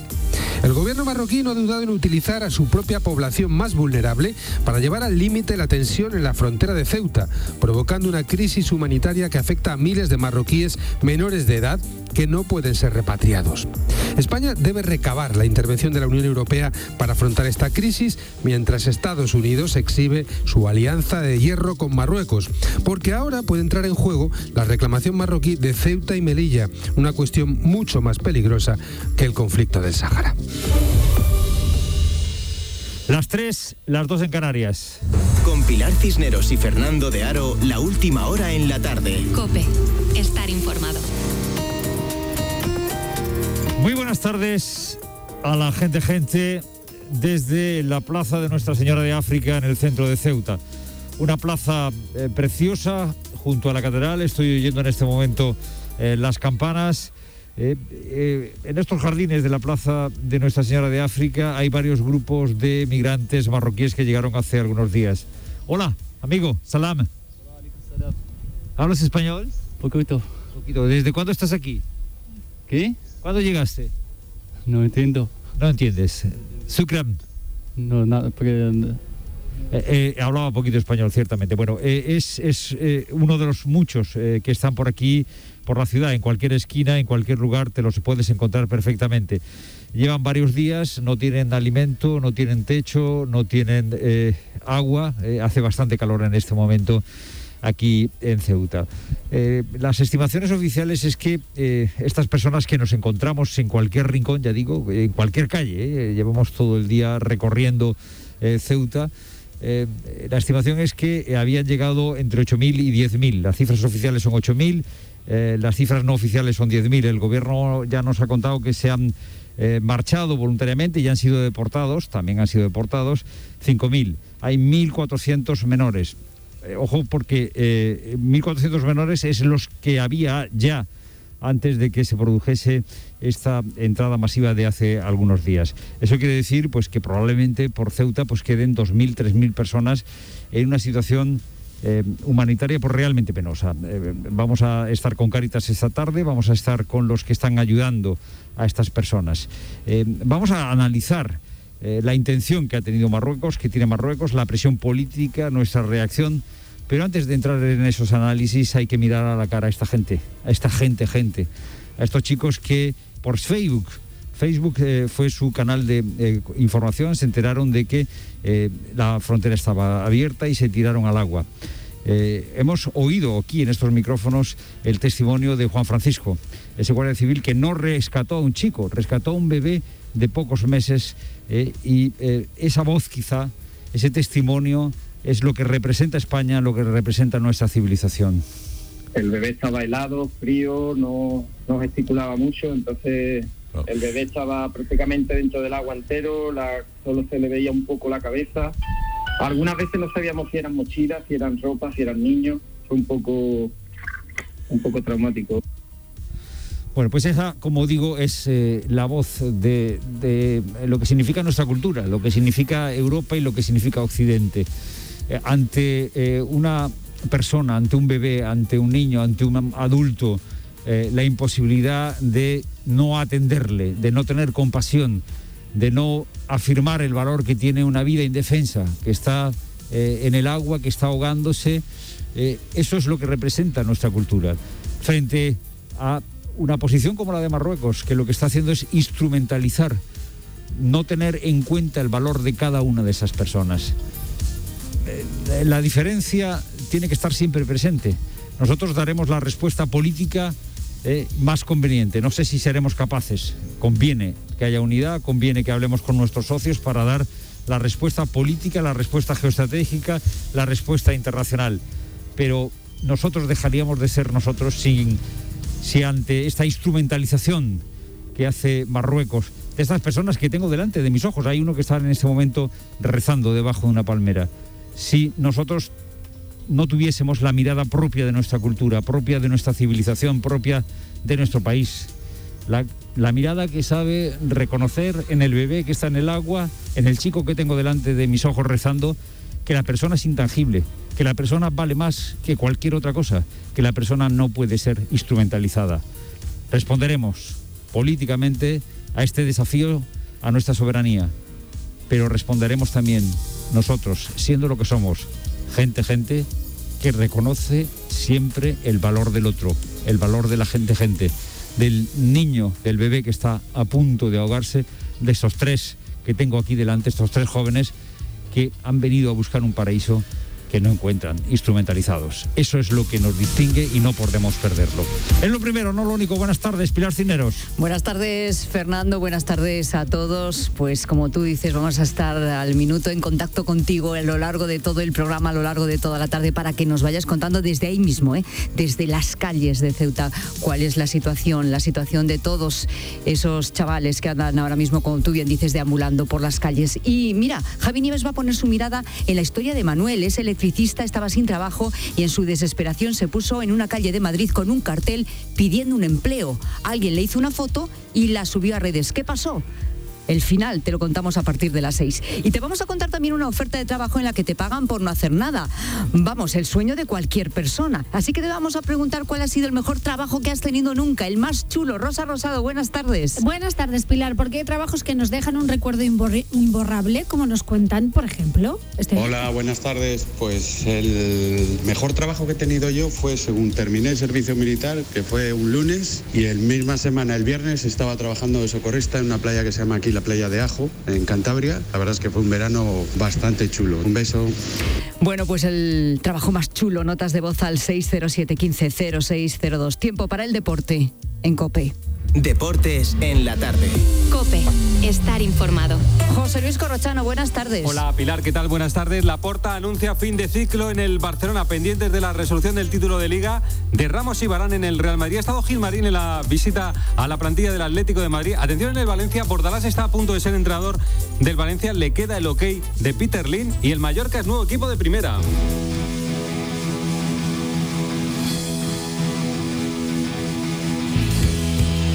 El gobierno marroquí no ha dudado en utilizar a su propia población más vulnerable para llevar al límite la tensión en la frontera de Ceuta, provocando una crisis humanitaria que afecta a miles de marroquíes menores de edad que no pueden ser repatriados. España debe recabar la intervención de la Unión Europea para afrontar esta crisis, mientras Estados Unidos exhibe su alianza de hierro con Marruecos, porque ahora puede entrar en juego la reclamación marroquí de Ceuta y Melilla, una cuestión mucho más peligrosa que el conflicto del Sáhara. Las tres, las dos en Canarias. Con Pilar Cisneros y Fernando de Aro, la última hora en la tarde. Cope, estar informado. Muy buenas tardes a la gente, gente, desde la plaza de Nuestra Señora de África en el centro de Ceuta. Una plaza eh, preciosa junto a la catedral. Estoy oyendo en este momento eh, las campanas. Eh, eh, en estos jardines de la plaza de Nuestra Señora de África hay varios grupos de migrantes marroquíes que llegaron hace algunos días. Hola, amigo, salam. ¿Hablas español? Poquito. Poquito. ¿Desde cuándo estás aquí? ¿Qué? ¿Cuándo llegaste? No entiendo. No entiendes. Sucram. No, nada, porque... Eh, eh, hablaba poquito español, ciertamente. Bueno, eh, es, es eh, uno de los muchos eh, que están por aquí, por la ciudad, en cualquier esquina, en cualquier lugar, te los puedes encontrar perfectamente. Llevan varios días, no tienen alimento, no tienen techo, no tienen agua, hace bastante calor en este momento aquí en Ceuta. Las estimaciones oficiales es que estas personas que nos encontramos en cualquier rincón, ya digo, en cualquier calle, llevamos todo el día recorriendo Ceuta, eh, la estimación es que eh, habían llegado entre 8.000 y 10.000. Las cifras oficiales son 8.000, eh, las cifras no oficiales son 10.000. El gobierno ya nos ha contado que se han eh, marchado voluntariamente y han sido deportados, también han sido deportados 5.000. Hay 1.400 menores. Eh, ojo, porque eh, 1.400 menores es los que había ya antes de que se produjese esta entrada masiva de hace algunos días. Eso quiere decir pues que probablemente por Ceuta pues queden 2.000, 3.000 personas en una situación eh, humanitaria pues realmente penosa. Eh, vamos a estar con Cáritas esta tarde, vamos a estar con los que están ayudando a estas personas. Eh, vamos a analizar la intención que ha tenido Marruecos, que tiene Marruecos, la presión política, nuestra reacción. Pero antes de entrar en esos análisis hay que mirar a la cara a esta gente, a esta gente, gente, a estos chicos que por Facebook, Facebook eh, fue su canal de eh, información, se enteraron de que eh, la frontera estaba abierta y se tiraron al agua. Hemos oído aquí en estos micrófonos el testimonio de Juan Francisco, ese guardia civil que no rescató a un chico, rescató a un bebé de pocos meses y esa voz quizá, ese testimonio es lo que representa España, lo que representa nuestra civilización. El bebé estaba helado, frío, no, no gesticulaba mucho, entonces el bebé estaba prácticamente dentro del agua entero, la- solo se le veía un poco la cabeza. Algunas veces no sabíamos si eran mochilas, si eran ropas, si eran niños. Fue un poco, un poco traumático. Bueno, pues esa, como digo, es eh, la voz de, de lo que significa nuestra cultura, lo que significa Europa y lo que significa Occidente. Eh, ante eh, una persona, ante un bebé, ante un niño, ante un adulto, eh, la imposibilidad de no atenderle, de no tener compasión, de no afirmar el valor que tiene una vida indefensa, que está eh, en el agua, que está ahogándose, eh, eso es lo que representa nuestra cultura. Frente a una posición como la de Marruecos, que lo que está haciendo es instrumentalizar, no tener en cuenta el valor de cada una de esas personas. Eh, La diferencia tiene que estar siempre presente. Nosotros daremos la respuesta política eh, más conveniente. No sé si seremos capaces. Conviene que haya unidad, conviene que hablemos con nuestros socios para dar la respuesta política, la respuesta geoestratégica, la respuesta internacional. Pero nosotros dejaríamos de ser nosotros sin, si ante esta instrumentalización que hace Marruecos, de estas personas que tengo delante de mis ojos, hay uno que está en este momento rezando debajo de una palmera, si nosotros no tuviésemos la mirada propia de nuestra cultura, propia de nuestra civilización, propia de nuestro país. La, mirada que sabe reconocer en el bebé que está en el agua, en el chico que tengo delante de mis ojos rezando, que la persona es intangible, que la persona vale más que cualquier otra cosa, que la persona no puede ser instrumentalizada. Responderemos políticamente a este desafío a nuestra soberanía, pero responderemos también nosotros, siendo lo que somos, gente, gente que reconoce siempre el valor del otro, el valor de la gente, gente, del niño, del bebé que está a punto de ahogarse, de esos tres que tengo aquí delante, estos tres jóvenes que han venido a buscar un paraíso que no encuentran instrumentalizados. Eso es lo que nos distingue y no podemos perderlo. Es lo primero, no lo único. Buenas tardes, Pilar Cineros. Buenas tardes, Fernando. Buenas tardes a todos. Pues como tú dices, vamos a estar al minuto en contacto contigo a lo largo de todo el programa, a lo largo de toda la tarde, para que nos vayas contando desde ahí mismo, ¿eh? desde las calles de Ceuta, cuál es la situación, la situación de todos esos chavales que andan ahora mismo, como tú bien dices, deambulando por las calles. Y mira, Javi Nieves va a poner su mirada en la historia de Manuel, es electricista estaba sin trabajo y en su desesperación se puso en una calle de Madrid con un cartel pidiendo un empleo. Alguien le hizo una foto y la subió a redes. ¿Qué pasó? El final te lo contamos a partir de las 6. Y te vamos a contar también una oferta de trabajo en la que te pagan por no hacer nada. Vamos, el sueño de cualquier persona. Así que te vamos a preguntar cuál ha sido el mejor trabajo que has tenido nunca, el más chulo. Rosa Rosado, buenas tardes. Buenas tardes, Pilar, porque hay trabajos que nos dejan un recuerdo imborrable, como nos cuentan, por ejemplo. Este... Hola, buenas tardes. Pues el mejor trabajo que he tenido yo fue según terminé el servicio militar, que fue un lunes, y el misma semana, el viernes, estaba trabajando de socorrista en una playa que se llama aquí la playa de Ajo, en Cantabria. La verdad es que fue un verano bastante chulo. Un beso. Bueno, pues el trabajo más chulo, notas de voz al 607 15 0602. Tiempo para el deporte en COPE. Deportes en la tarde. Cope, estar informado. José Luis Corrochano, buenas tardes. Hola Pilar, ¿qué tal? Buenas tardes. La Porta anuncia fin de ciclo en el Barcelona, pendientes de la resolución del título de Liga de Ramos y Barán en el Real Madrid. Ha estado Gilmarín en la visita a la plantilla del Atlético de Madrid. Atención en el Valencia, Bordalás está a punto de ser entrenador del Valencia. Le queda el ok de Peter Lin y el Mallorca es nuevo equipo de primera.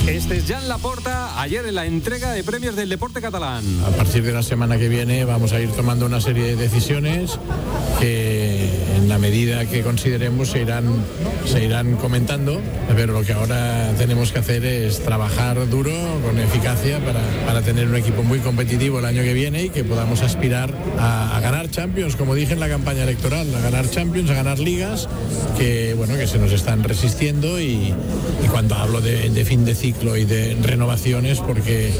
Este es Jan Laporta, ayer en la entrega de premios del deporte catalán. A partir de la semana que viene vamos a ir tomando una serie de decisiones que en la medida que consideremos se irán, se irán comentando, pero lo que ahora tenemos que hacer es trabajar duro, con eficacia, para, para tener un equipo muy competitivo el año que viene y que podamos aspirar a, ganar Champions, como dije en la campaña electoral, a ganar Champions, a ganar ligas, que, bueno, que se nos están resistiendo y, y cuando hablo de fin de ciclo, y de renovaciones porque,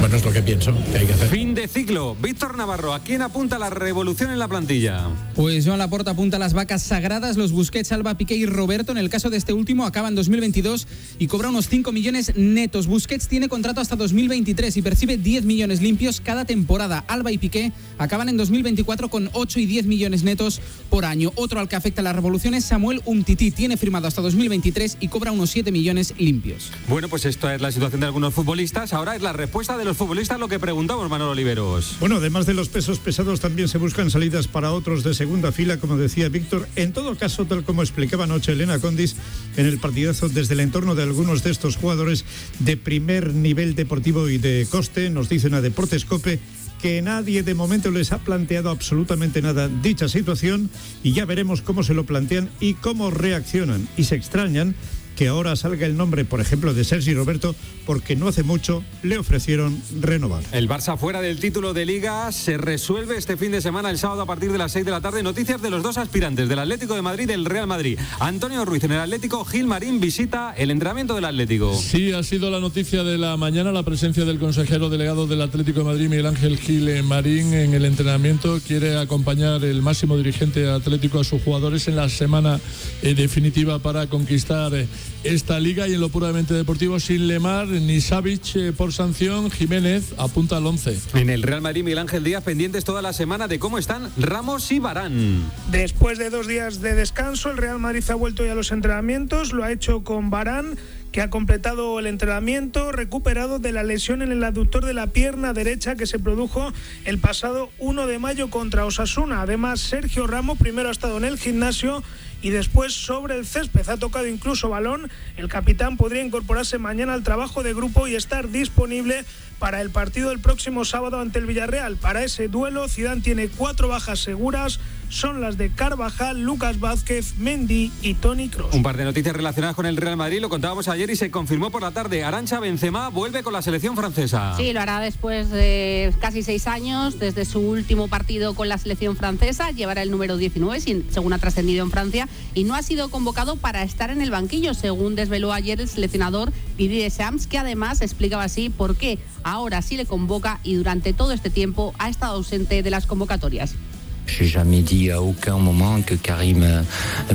bueno, es lo que pienso que hay que hacer. Fin de ciclo. Víctor Navarro, ¿a quién apunta la revolución en la plantilla? Pues Joan Laporta apunta a las vacas sagradas, los Busquets, Alba, Piqué y Roberto. En el caso de este último, acaba en 2022 y cobra unos 5 millones netos. Busquets tiene contrato hasta 2023 y percibe 10 millones limpios cada temporada. Alba y Piqué acaban en 2024 con 8 y 10 millones netos por año. Otro al que afecta la revolución es Samuel Umtiti. Tiene firmado hasta 2023 y cobra unos 7 millones limpios. Bueno, pues esto es la situación de algunos futbolistas. Ahora es la respuesta de los futbolistas lo que preguntamos, Manolo Oliveros. Bueno, además de los pesos pesados, también se buscan salidas para otros de segunda fila, como decía Víctor. En todo caso, tal como explicaba anoche Elena Condis en el partidazo, desde el entorno de algunos de estos jugadores de primer nivel deportivo y de coste, nos dicen a Deportescope que nadie de momento les ha planteado absolutamente nada dicha situación y ya veremos cómo se lo plantean y cómo reaccionan y se extrañan que ahora salga el nombre, por ejemplo, de Sergi Roberto, porque no hace mucho le ofrecieron renovar. El Barça fuera del título de liga se resuelve este fin de semana, el sábado a partir de las 6 de la tarde. Noticias de los dos aspirantes, del Atlético de Madrid y del Real Madrid. Antonio Ruiz en el Atlético, Gil Marín visita el entrenamiento del Atlético. Sí, ha sido la noticia de la mañana la presencia del consejero delegado del Atlético de Madrid, Miguel Ángel Gil Marín, en el entrenamiento. Quiere acompañar el máximo dirigente atlético a sus jugadores en la semana eh, definitiva para conquistar. Eh, esta liga y en lo puramente deportivo sin Lemar ni Savic eh, por sanción, Jiménez apunta al 11. En el Real Madrid Miguel Ángel Díaz pendientes toda la semana de cómo están Ramos y Barán. Después de dos días de descanso, el Real Madrid ha vuelto ya a los entrenamientos, lo ha hecho con Barán que ha completado el entrenamiento recuperado de la lesión en el aductor de la pierna derecha que se produjo el pasado 1 de mayo contra Osasuna. Además, Sergio Ramos primero ha estado en el gimnasio y después sobre el césped. Ha tocado incluso balón. El capitán podría incorporarse mañana al trabajo de grupo y estar disponible para el partido del próximo sábado ante el Villarreal. Para ese duelo, Zidane tiene cuatro bajas seguras. son las de Carvajal, Lucas Vázquez, Mendy y Tony Kroos. Un par de noticias relacionadas con el Real Madrid, lo contábamos ayer y se confirmó por la tarde. Arancha Benzema vuelve con la selección francesa. Sí, lo hará después de casi seis años, desde su último partido con la selección francesa. Llevará el número 19, según ha trascendido en Francia, y no ha sido convocado para estar en el banquillo, según desveló ayer el seleccionador Didier Deschamps, que además explicaba así por qué ahora sí le convoca y durante todo este tiempo ha estado ausente de las convocatorias.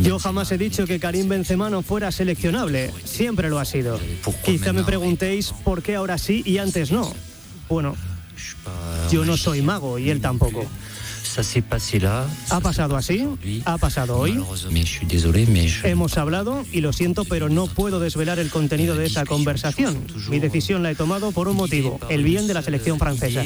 Yo jamás he dicho que Karim Benzema no fuera seleccionable. Siempre lo ha sido. Quizá me preguntéis por qué ahora sí y antes no. Bueno, yo no soy mago y él tampoco. ¿Ha pasado así? ¿Ha pasado hoy? Hemos hablado y lo siento, pero no puedo desvelar el contenido de esa conversación. Mi decisión la he tomado por un motivo, el bien de la selección francesa.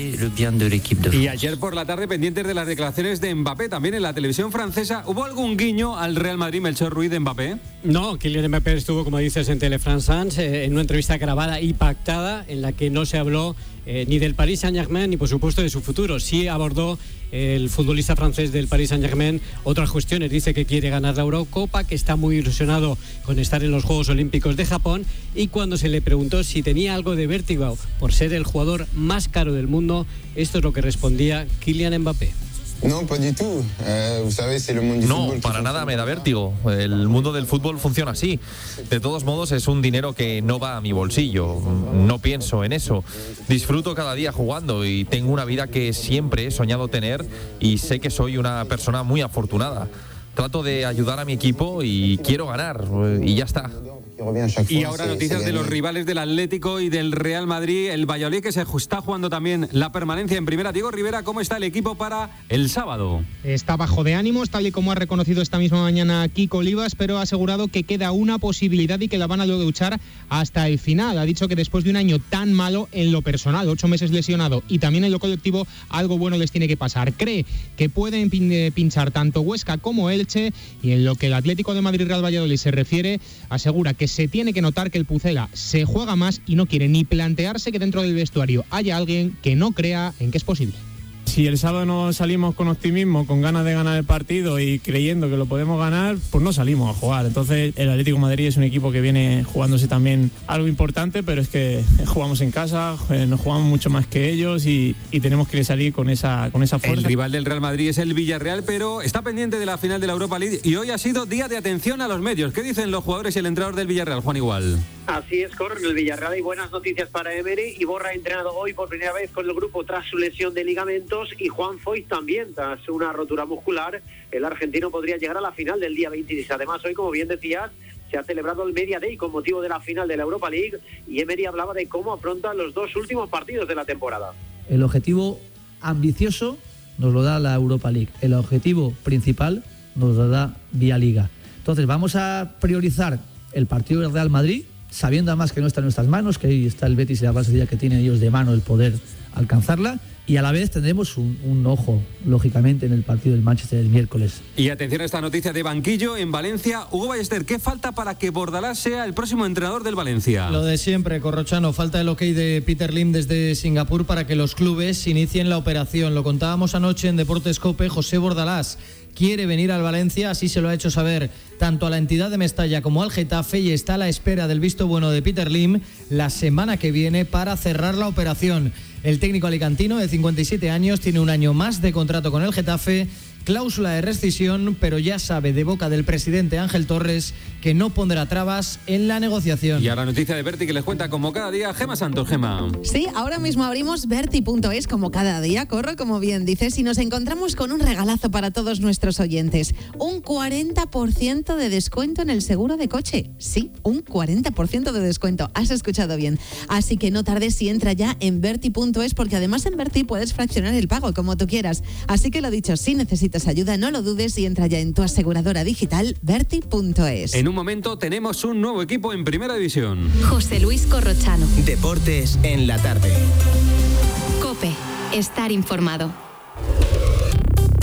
Y ayer por la tarde, pendientes de las declaraciones de Mbappé, también en la televisión francesa, ¿hubo algún guiño al Real Madrid Melchor Ruiz de Mbappé? No, Kylian Mbappé estuvo, como dices, en Telefrance eh, en una entrevista grabada y pactada en la que no se habló eh, ni del Paris Saint-Germain ni por supuesto de su futuro. Sí abordó el futbolista francés del Paris Saint-Germain otras cuestiones. Dice que quiere ganar la Eurocopa, que está muy ilusionado con estar en los Juegos Olímpicos de Japón y cuando se le preguntó si tenía algo de vértigo por ser el jugador más caro del mundo, esto es lo que respondía Kylian Mbappé. No, pues eh, No, para nada me da vértigo. El mundo del fútbol funciona así. De todos modos, es un dinero que no va a mi bolsillo. No pienso en eso. Disfruto cada día jugando y tengo una vida que siempre he soñado tener y sé que soy una persona muy afortunada. Trato de ayudar a mi equipo y quiero ganar y ya está. Y ahora noticias de los rivales del Atlético y del Real Madrid, el Valladolid que se está jugando también la permanencia en primera. Diego Rivera, ¿cómo está el equipo para el sábado? Está bajo de ánimos, tal y como ha reconocido esta misma mañana Kiko Olivas, pero ha asegurado que queda una posibilidad y que la van a luchar hasta el final. Ha dicho que después de un año tan malo en lo personal, ocho meses lesionado y también en lo colectivo, algo bueno les tiene que pasar. Cree que pueden eh, pinchar tanto Huesca como Elche y en lo que el Atlético de Madrid Real Valladolid se refiere, asegura que se tiene que notar que el Pucela se juega más y no quiere ni plantearse que dentro del vestuario haya alguien que no crea en que es posible si el sábado no salimos con optimismo, con ganas de ganar el partido y creyendo que lo podemos ganar, pues no salimos a jugar. Entonces el Atlético de Madrid es un equipo que viene jugándose también algo importante, pero es que (laughs) jugamos en casa, eh, nos jugamos mucho más que ellos y, tenemos que salir con esa, con esa fuerza. El rival del Real Madrid es el Villarreal, pero está pendiente de la final de la Europa League y hoy ha sido día de atención a los medios. ¿Qué dicen los jugadores y el entrenador del Villarreal, Juan Igual? Así es, corre el Villarreal hay buenas noticias para Emery. y Borra ha entrenado hoy por primera vez con el grupo tras su lesión de ligamentos y Juan Foy también tras una rotura muscular. El argentino podría llegar a la final del día 26. Además, hoy, como bien decías, se ha celebrado el Media Day con motivo de la final de la Europa League y Emery hablaba de cómo afronta los dos últimos partidos de la temporada. El objetivo ambicioso nos lo da la Europa League. El objetivo principal nos lo da vía Liga. Entonces, vamos a priorizar el partido del Real Madrid sabiendo además que no está en nuestras manos, que ahí está el Betis y la base que tienen ellos de mano el poder alcanzarla y a la vez tendremos un, ojo, lógicamente, en el partido del Manchester el miércoles. Y atención a esta noticia de banquillo en Valencia. Hugo Ballester, ¿qué falta para que Bordalás sea el próximo entrenador del Valencia? Lo de siempre, Corrochano. Falta el ok de Peter Lim desde Singapur para que los clubes inicien la operación. Lo contábamos anoche en Deportes Cope. José Bordalás quiere venir al Valencia, así se lo ha hecho saber tanto a la entidad de Mestalla como al Getafe y está a la espera del visto bueno de Peter Lim la semana que viene para cerrar la operación. El técnico alicantino de 57 años tiene un año más de contrato con el Getafe cláusula de rescisión, pero ya sabe de boca del presidente Ángel Torres que no pondrá trabas en la negociación. Y a la noticia de Berti que les cuenta como cada día Gema Santos, Gema. Sí, ahora mismo abrimos Berti.es como cada día, corro como bien dices, y nos encontramos con un regalazo para todos nuestros oyentes. Un 40% de descuento en el seguro de coche. Sí, un 40% de descuento. Has escuchado bien. Así que no tardes si entra ya en Berti.es porque además en Berti puedes fraccionar el pago como tú quieras. Así que lo dicho, si necesitas ayuda, no lo dudes y entra ya en tu aseguradora digital verti.es. En un momento tenemos un nuevo equipo en Primera División. José Luis Corrochano. Deportes en la tarde. Cope, estar informado.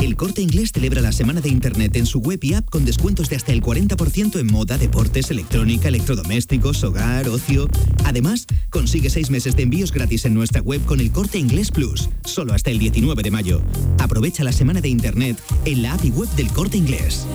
El Corte Inglés celebra la semana de Internet en su web y app con descuentos de hasta el 40% en moda, deportes, electrónica, electrodomésticos, hogar, ocio. Además, consigue seis meses de envíos gratis en nuestra web con el Corte Inglés Plus, solo hasta el 19 de mayo. Aprovecha la semana de Internet en la app y web del Corte Inglés.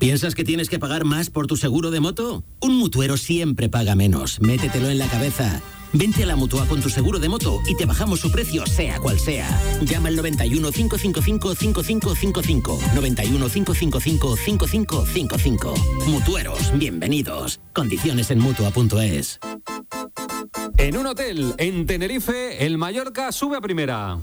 ¿Piensas que tienes que pagar más por tu seguro de moto? Un mutuero siempre paga menos. Métetelo en la cabeza. Vente a la mutua con tu seguro de moto y te bajamos su precio, sea cual sea. Llama al 91 555 5555. 91 555 5555. Mutueros, bienvenidos. Condiciones en mutua.es. En un hotel en Tenerife, el Mallorca sube a primera.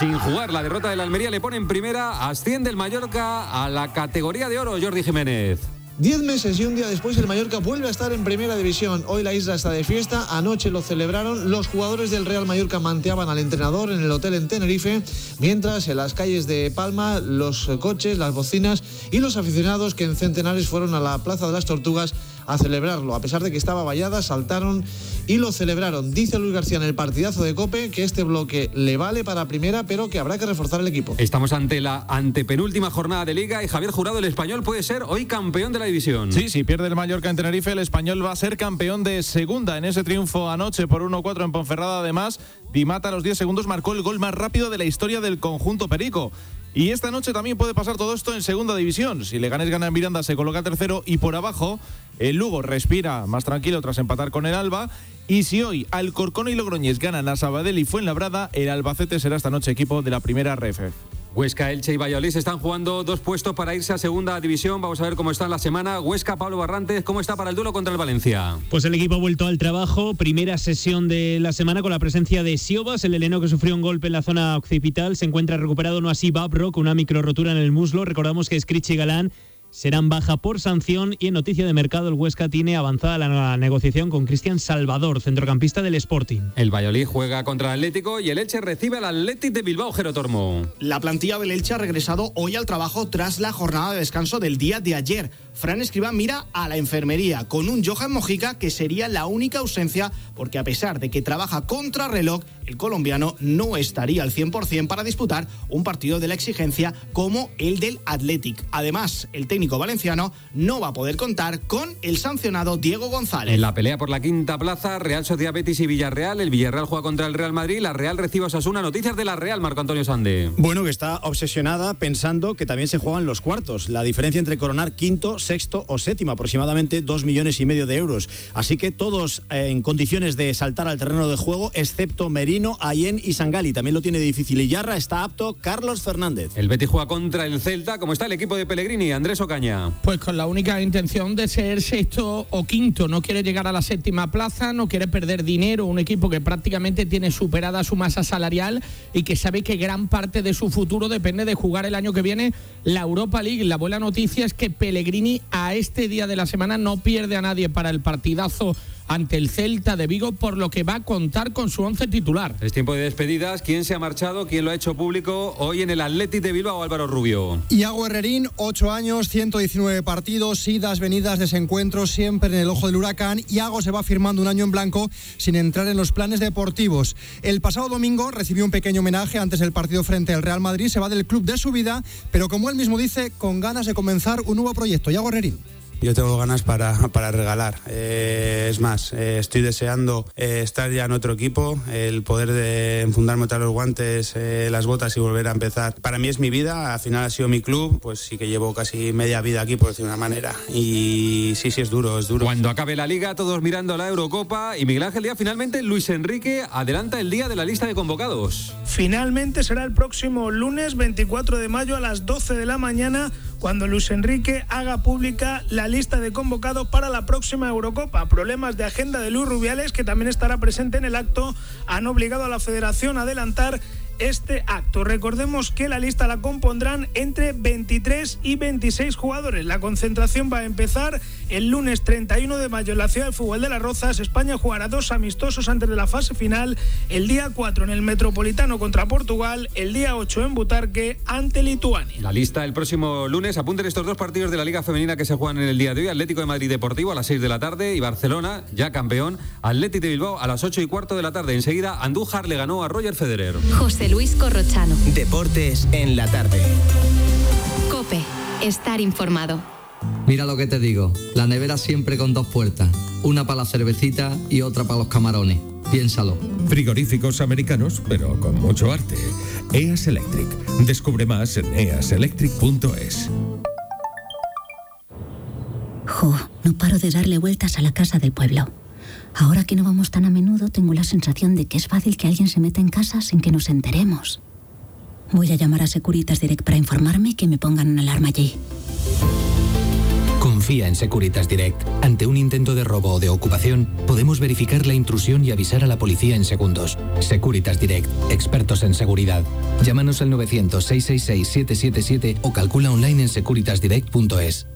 Sin jugar, la derrota del Almería le pone en primera, asciende el Mallorca a la categoría de oro, Jordi Jiménez. Diez meses y un día después el Mallorca vuelve a estar en primera división. Hoy la isla está de fiesta, anoche lo celebraron. Los jugadores del Real Mallorca manteaban al entrenador en el hotel en Tenerife, mientras en las calles de Palma los coches, las bocinas y los aficionados que en centenares fueron a la Plaza de las Tortugas a celebrarlo. A pesar de que estaba vallada, saltaron y lo celebraron. Dice Luis García en el partidazo de Cope que este bloque le vale para primera, pero que habrá que reforzar el equipo. Estamos ante la antepenúltima jornada de liga y Javier Jurado, el español, puede ser hoy campeón de la división. Sí, si pierde el Mallorca en Tenerife, el español va a ser campeón de segunda en ese triunfo anoche por 1-4 en Ponferrada. Además, Di Mata a los 10 segundos marcó el gol más rápido de la historia del conjunto Perico. Y esta noche también puede pasar todo esto en segunda división. Si le ganes gana en Miranda, se coloca tercero y por abajo el Lugo respira más tranquilo tras empatar con el Alba. Y si hoy Alcorcón y Logroñés ganan a Sabadell y Fuenlabrada, el Albacete será esta noche equipo de la primera RF. Huesca, Elche y Valladolid están jugando dos puestos para irse a segunda división. Vamos a ver cómo está la semana. Huesca, Pablo Barrantes, ¿cómo está para el duelo contra el Valencia? Pues el equipo ha vuelto al trabajo. Primera sesión de la semana con la presencia de Siobas, el heleno que sufrió un golpe en la zona occipital. Se encuentra recuperado, no así Babro, con una micro rotura en el muslo. Recordamos que Scritch y Galán serán baja por sanción y en noticia de mercado el Huesca tiene avanzada la negociación con Cristian Salvador, centrocampista del Sporting. El Valladolid juega contra el Atlético y el Elche recibe al Athletic de Bilbao, Gerotormo. La plantilla del Elche ha regresado hoy al trabajo tras la jornada de descanso del día de ayer. Fran Escriba mira a la enfermería con un Johan Mojica que sería la única ausencia porque a pesar de que trabaja contra reloj, el colombiano no estaría al 100% para disputar un partido de la exigencia como el del Athletic. Además, el técnico valenciano no va a poder contar con el sancionado Diego González. En la pelea por la quinta plaza, Real Sociedad Betis y Villarreal, el Villarreal juega contra el Real Madrid, la Real recibe a Osasuna. Noticias de la Real, Marco Antonio Sande. Bueno, que está obsesionada pensando que también se juegan los cuartos. La diferencia entre coronar quinto, sexto o séptimo, aproximadamente dos millones y medio de euros. Así que todos eh, en condiciones de saltar al terreno de juego, excepto Merino, Ayen y Sangali. También lo tiene difícil. Y Yarra está apto Carlos Fernández. El Betis juega contra el Celta. ¿Cómo está el equipo de Pellegrini? Andrés Ocaña. Pues con la única intención de ser sexto o quinto. No quiere llegar a la séptima plaza, no quiere perder dinero. Un equipo que prácticamente tiene superada su masa salarial y que sabe que gran parte de su futuro depende de jugar el año que viene la Europa League. La buena noticia es que Pellegrini a este día de la semana no pierde a nadie para el partidazo ante el Celta de Vigo, por lo que va a contar con su once titular. Es tiempo de despedidas. ¿Quién se ha marchado? ¿Quién lo ha hecho público hoy en el Athletic de Bilbao, Álvaro Rubio? Iago Herrerín, 8 años, 119 partidos, idas, venidas, desencuentros, siempre en el ojo del huracán. Iago se va firmando un año en blanco sin entrar en los planes deportivos. El pasado domingo recibió un pequeño homenaje antes del partido frente al Real Madrid. Se va del club de su vida, pero como él mismo dice, con ganas de comenzar un nuevo proyecto. Iago Herrerín. Yo tengo ganas para, para regalar. Eh, es más, eh, estoy deseando eh, estar ya en otro equipo, el poder de enfundarme otra los guantes, las botas y volver a empezar. Para mí es mi vida, al final ha sido mi club, pues sí que llevo casi media vida aquí, por decir de una manera. Y sí, sí, es duro, es duro. Cuando acabe la liga, todos mirando la Eurocopa y Miguel Ángel Díaz, finalmente Luis Enrique adelanta el día de la lista de convocados. Finalmente será el próximo lunes 24 de mayo a las 12 de la mañana cuando Luis Enrique haga pública la lista de convocados para la próxima Eurocopa. Problemas de agenda de Luis Rubiales, que también estará presente en el acto, han obligado a la federación a adelantar este acto. Recordemos que la lista la compondrán entre 23 y 26 jugadores. La concentración va a empezar el lunes 31 de mayo en la ciudad de fútbol de Las Rozas. España jugará dos amistosos antes de la fase final. El día 4 en el Metropolitano contra Portugal. El día 8 en Butarque ante Lituania. La lista el próximo lunes. Apunten estos dos partidos de la Liga Femenina que se juegan en el día de hoy. Atlético de Madrid Deportivo a las 6 de la tarde y Barcelona, ya campeón, Atlético de Bilbao a las 8 y cuarto de la tarde. Enseguida, Andújar le ganó a Roger Federer. José Luis Corrochano. Deportes en la tarde. Cope. Estar informado. Mira lo que te digo, la nevera siempre con dos puertas, una para la cervecita y otra para los camarones. Piénsalo. Frigoríficos americanos, pero con mucho arte. EAS Electric. Descubre más en easelectric.es. Jo, no paro de darle vueltas a la casa del pueblo. Ahora que no vamos tan a menudo, tengo la sensación de que es fácil que alguien se meta en casa sin que nos enteremos. Voy a llamar a Securitas Direct para informarme que me pongan una alarma allí. Confía en Securitas Direct. Ante un intento de robo o de ocupación, podemos verificar la intrusión y avisar a la policía en segundos. Securitas Direct, expertos en seguridad. Llámanos al 900-666-777 o calcula online en securitasdirect.es.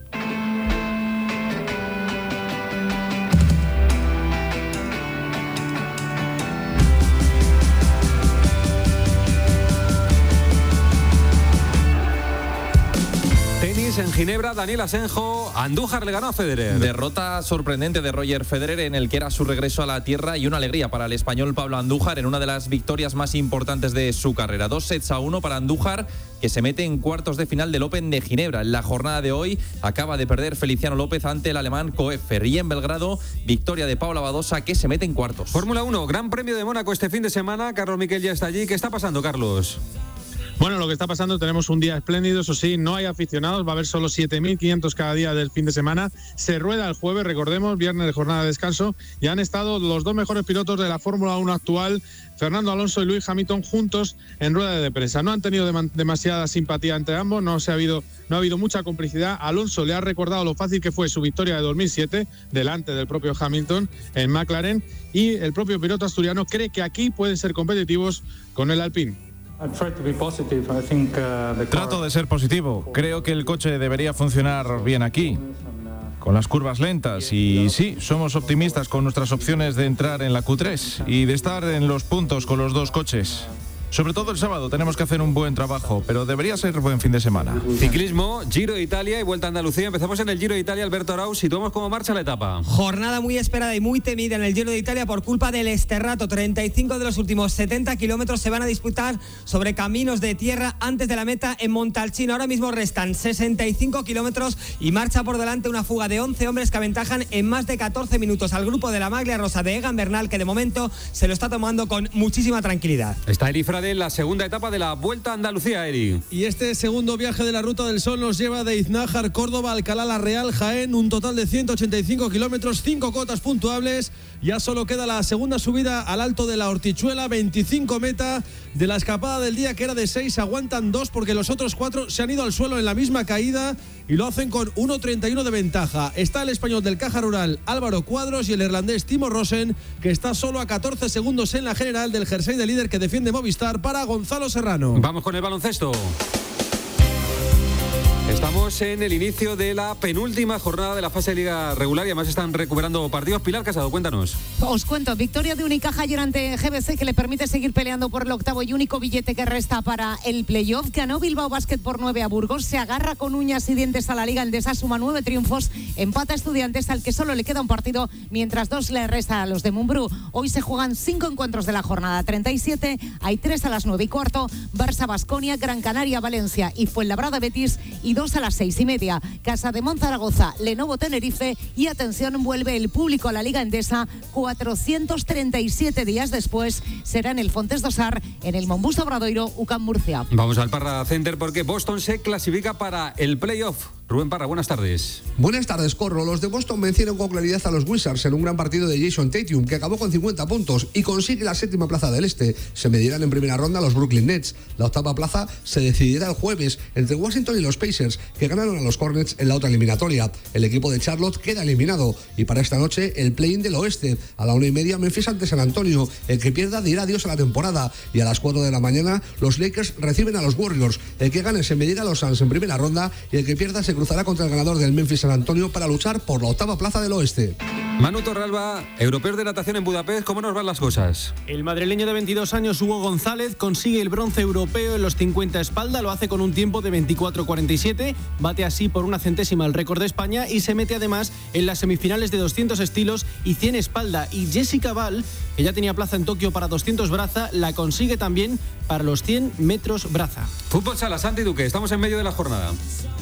Ginebra, Daniel Asenjo, Andújar le ganó a Federer. Derrota sorprendente de Roger Federer en el que era su regreso a la tierra y una alegría para el español Pablo Andújar en una de las victorias más importantes de su carrera. Dos sets a uno para Andújar que se mete en cuartos de final del Open de Ginebra. En la jornada de hoy acaba de perder Feliciano López ante el alemán Koeffer y en Belgrado victoria de Paula Badosa que se mete en cuartos. Fórmula 1, Gran Premio de Mónaco este fin de semana. Carlos Miquel ya está allí. ¿Qué está pasando, Carlos? Bueno, lo que está pasando, tenemos un día espléndido, eso sí, no hay aficionados, va a haber solo 7.500 cada día del fin de semana. Se rueda el jueves, recordemos, viernes de jornada de descanso, y han estado los dos mejores pilotos de la Fórmula 1 actual, Fernando Alonso y Luis Hamilton, juntos en rueda de prensa. No han tenido demasiada simpatía entre ambos, no, se ha habido, no ha habido mucha complicidad. Alonso le ha recordado lo fácil que fue su victoria de 2007, delante del propio Hamilton en McLaren, y el propio piloto asturiano cree que aquí pueden ser competitivos con el Alpine. Trato de ser positivo. Creo que el coche debería funcionar bien aquí, con las curvas lentas. Y sí, somos optimistas con nuestras opciones de entrar en la Q3 y de estar en los puntos con los dos coches. Sobre todo el sábado tenemos que hacer un buen trabajo, pero debería ser buen fin de semana. Ciclismo, Giro de Italia y Vuelta a Andalucía. Empezamos en el Giro de Italia, Alberto Arauz. Situamos cómo marcha la etapa. Jornada muy esperada y muy temida en el Giro de Italia por culpa del Esterrato. 35 de los últimos 70 kilómetros se van a disputar sobre caminos de tierra antes de la meta en Montalcino. Ahora mismo restan 65 kilómetros y marcha por delante una fuga de 11 hombres que aventajan en más de 14 minutos al grupo de la Maglia Rosa de Egan Bernal, que de momento se lo está tomando con muchísima tranquilidad. Está Elifrade en la segunda etapa de la Vuelta a Andalucía, Eri. Y este segundo viaje de la Ruta del Sol nos lleva de Iznájar, Córdoba, Alcalá, La Real, Jaén, un total de 185 kilómetros, 5 cotas puntuables. Ya solo queda la segunda subida al alto de la Hortichuela, 25 meta de la escapada del día que era de 6, aguantan 2 porque los otros 4 se han ido al suelo en la misma caída y lo hacen con 1.31 de ventaja. Está el español del Caja Rural Álvaro Cuadros y el irlandés Timo Rosen, que está solo a 14 segundos en la general del jersey de líder que defiende Movistar para Gonzalo Serrano. Vamos con el baloncesto. Estamos en el inicio de la penúltima jornada de la fase de liga regular y además están recuperando partidos. Pilar Casado, cuéntanos. Os cuento, victoria de Unicaja ayer ante GBC que le permite seguir peleando por el octavo y único billete que resta para el playoff. Ganó Bilbao Basket por 9 a Burgos, se agarra con uñas y dientes a la liga Endesa, suma nueve triunfos, empata Estudiantes al que solo le queda un partido mientras dos le resta a los de Mumbrú. Hoy se juegan cinco encuentros de la jornada 37, hay tres a las 9 y cuarto, Barça Basconia, Gran Canaria, Valencia y Fuenlabrada Betis y dos a las seis y media. Casa de Monzaragoza, Lenovo Tenerife y atención, vuelve el público a la Liga Endesa 437 días después. Será en el Fontes Dosar, en el Monbus Obradoiro, UCAM Murcia. Vamos al Parra Center porque Boston se clasifica para el playoff. Rubén Parra, buenas tardes. Buenas tardes, Corro. Los de Boston vencieron con claridad a los Wizards en un gran partido de Jason Tatum, que acabó con 50 puntos y consigue la séptima plaza del este. Se medirán en primera ronda los Brooklyn Nets. La octava plaza se decidirá el jueves entre Washington y los Pacers, que ganaron a los Hornets en la otra eliminatoria. El equipo de Charlotte queda eliminado. Y para esta noche, el play-in del oeste. A la una y media, Memphis ante San Antonio. El que pierda dirá adiós a la temporada. Y a las 4 de la mañana, los Lakers reciben a los Warriors. El que gane se medirá a los Suns en primera ronda y el que pierda se cruzará contra el ganador del Memphis San Antonio para luchar por la octava plaza del oeste. Manu Torralba, europeo de natación en Budapest, ¿cómo nos van las cosas? El madrileño de 22 años, Hugo González, consigue el bronce europeo en los 50 espalda, lo hace con un tiempo de 24.47, bate así por una centésima el récord de España y se mete además en las semifinales de 200 estilos y 100 espalda. Y Jessica Val, que ya tenía plaza en Tokio para 200 braza, la consigue también para los 100 metros braza. Fútbol Sala, Santi Duque, estamos en medio de la jornada.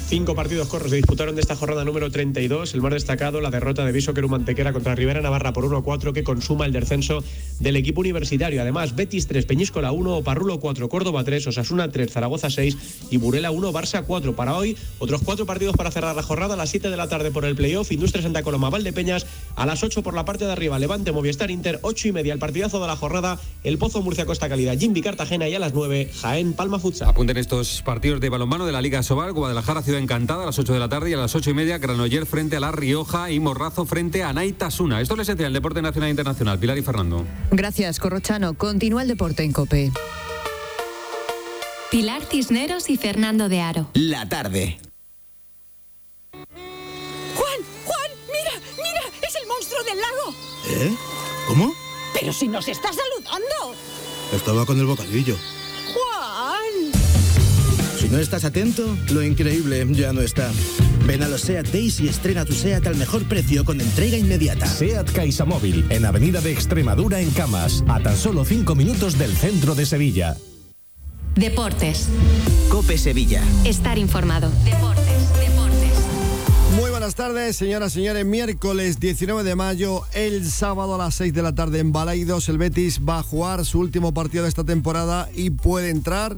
Cinco partidos corros se disputaron de esta jornada número 32. El más destacado, la derrota de Viso Mantequera contra Rivera Navarra por 1-4 que consuma el descenso del equipo universitario. Además, Betis 3, Peñíscola 1, Parrulo 4, Córdoba 3, Osasuna 3, Zaragoza 6 y Burela 1, Barça 4. Para hoy, otros cuatro partidos para cerrar la jornada a las 7 de la tarde por el playoff. Industria Santa Coloma, Valdepeñas a las 8 por la parte de arriba. Levante, Movistar Inter, 8 y media. El partidazo de la jornada, el Pozo Murcia Costa Calidad, Jimmy Cartagena y a las 9, Jaén Palma Futsal. Apunten estos partidos de balonmano de la Liga Sobal, Guadalajara Ciudad Encantada las 8 de la tarde y a las 8 y media Granoller frente a La Rioja y Morrazo frente a Naitasuna. Esto es esencial el deporte nacional e internacional. Pilar y Fernando. Gracias, Corrochano. Continúa el deporte en COPE. Pilar Cisneros y Fernando de Aro. La tarde. Juan, Juan, mira, mira, es el monstruo del lago. ¿Eh? ¿Cómo? Pero si nos está saludando. Estaba con el bocadillo. No estás atento, lo increíble ya no está. Ven a los SEAT Days y estrena tu SEAT al mejor precio con entrega inmediata. SEAT Móvil, en Avenida de Extremadura en Camas, a tan solo 5 minutos del centro de Sevilla. Deportes. Cope Sevilla. Estar informado. Deportes, deportes. Muy buenas tardes, señoras y señores. Miércoles 19 de mayo, el sábado a las 6 de la tarde en Balaidos, el Betis va a jugar su último partido de esta temporada y puede entrar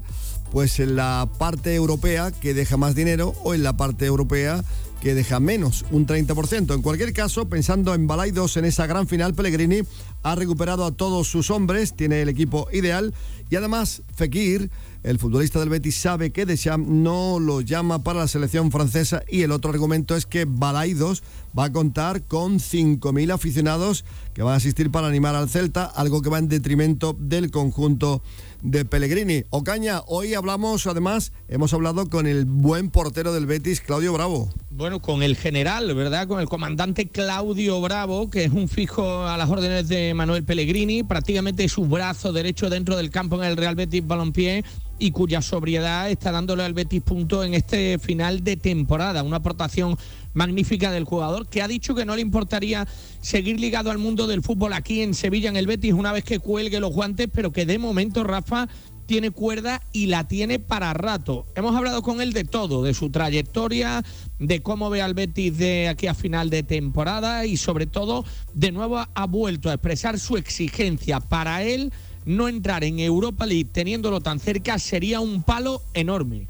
pues en la parte europea que deja más dinero o en la parte europea que deja menos, un 30%. En cualquier caso, pensando en Balaidos en esa gran final, Pellegrini ha recuperado a todos sus hombres, tiene el equipo ideal y además Fekir, el futbolista del Betis, sabe que Deschamps no lo llama para la selección francesa y el otro argumento es que Balaidos va a contar con 5.000 aficionados que van a asistir para animar al Celta, algo que va en detrimento del conjunto de Pellegrini. Ocaña, hoy hablamos, además, hemos hablado con el buen portero del Betis, Claudio Bravo. Bueno, con el general, ¿verdad? Con el comandante Claudio Bravo, que es un fijo a las órdenes de Manuel Pellegrini, prácticamente su brazo derecho dentro del campo en el Real Betis Balompié y cuya sobriedad está dándole al Betis punto en este final de temporada. Una aportación magnífica del jugador que ha dicho que no le importaría seguir ligado al mundo del fútbol aquí en Sevilla, en el Betis, una vez que cuelgue los guantes, pero que de momento, Rafa, tiene cuerda y la tiene para rato. Hemos hablado con él de todo, de su trayectoria, de cómo ve al Betis de aquí a final de temporada y sobre todo, de nuevo ha vuelto a expresar su exigencia. Para él, no entrar en Europa League teniéndolo tan cerca sería un palo enorme.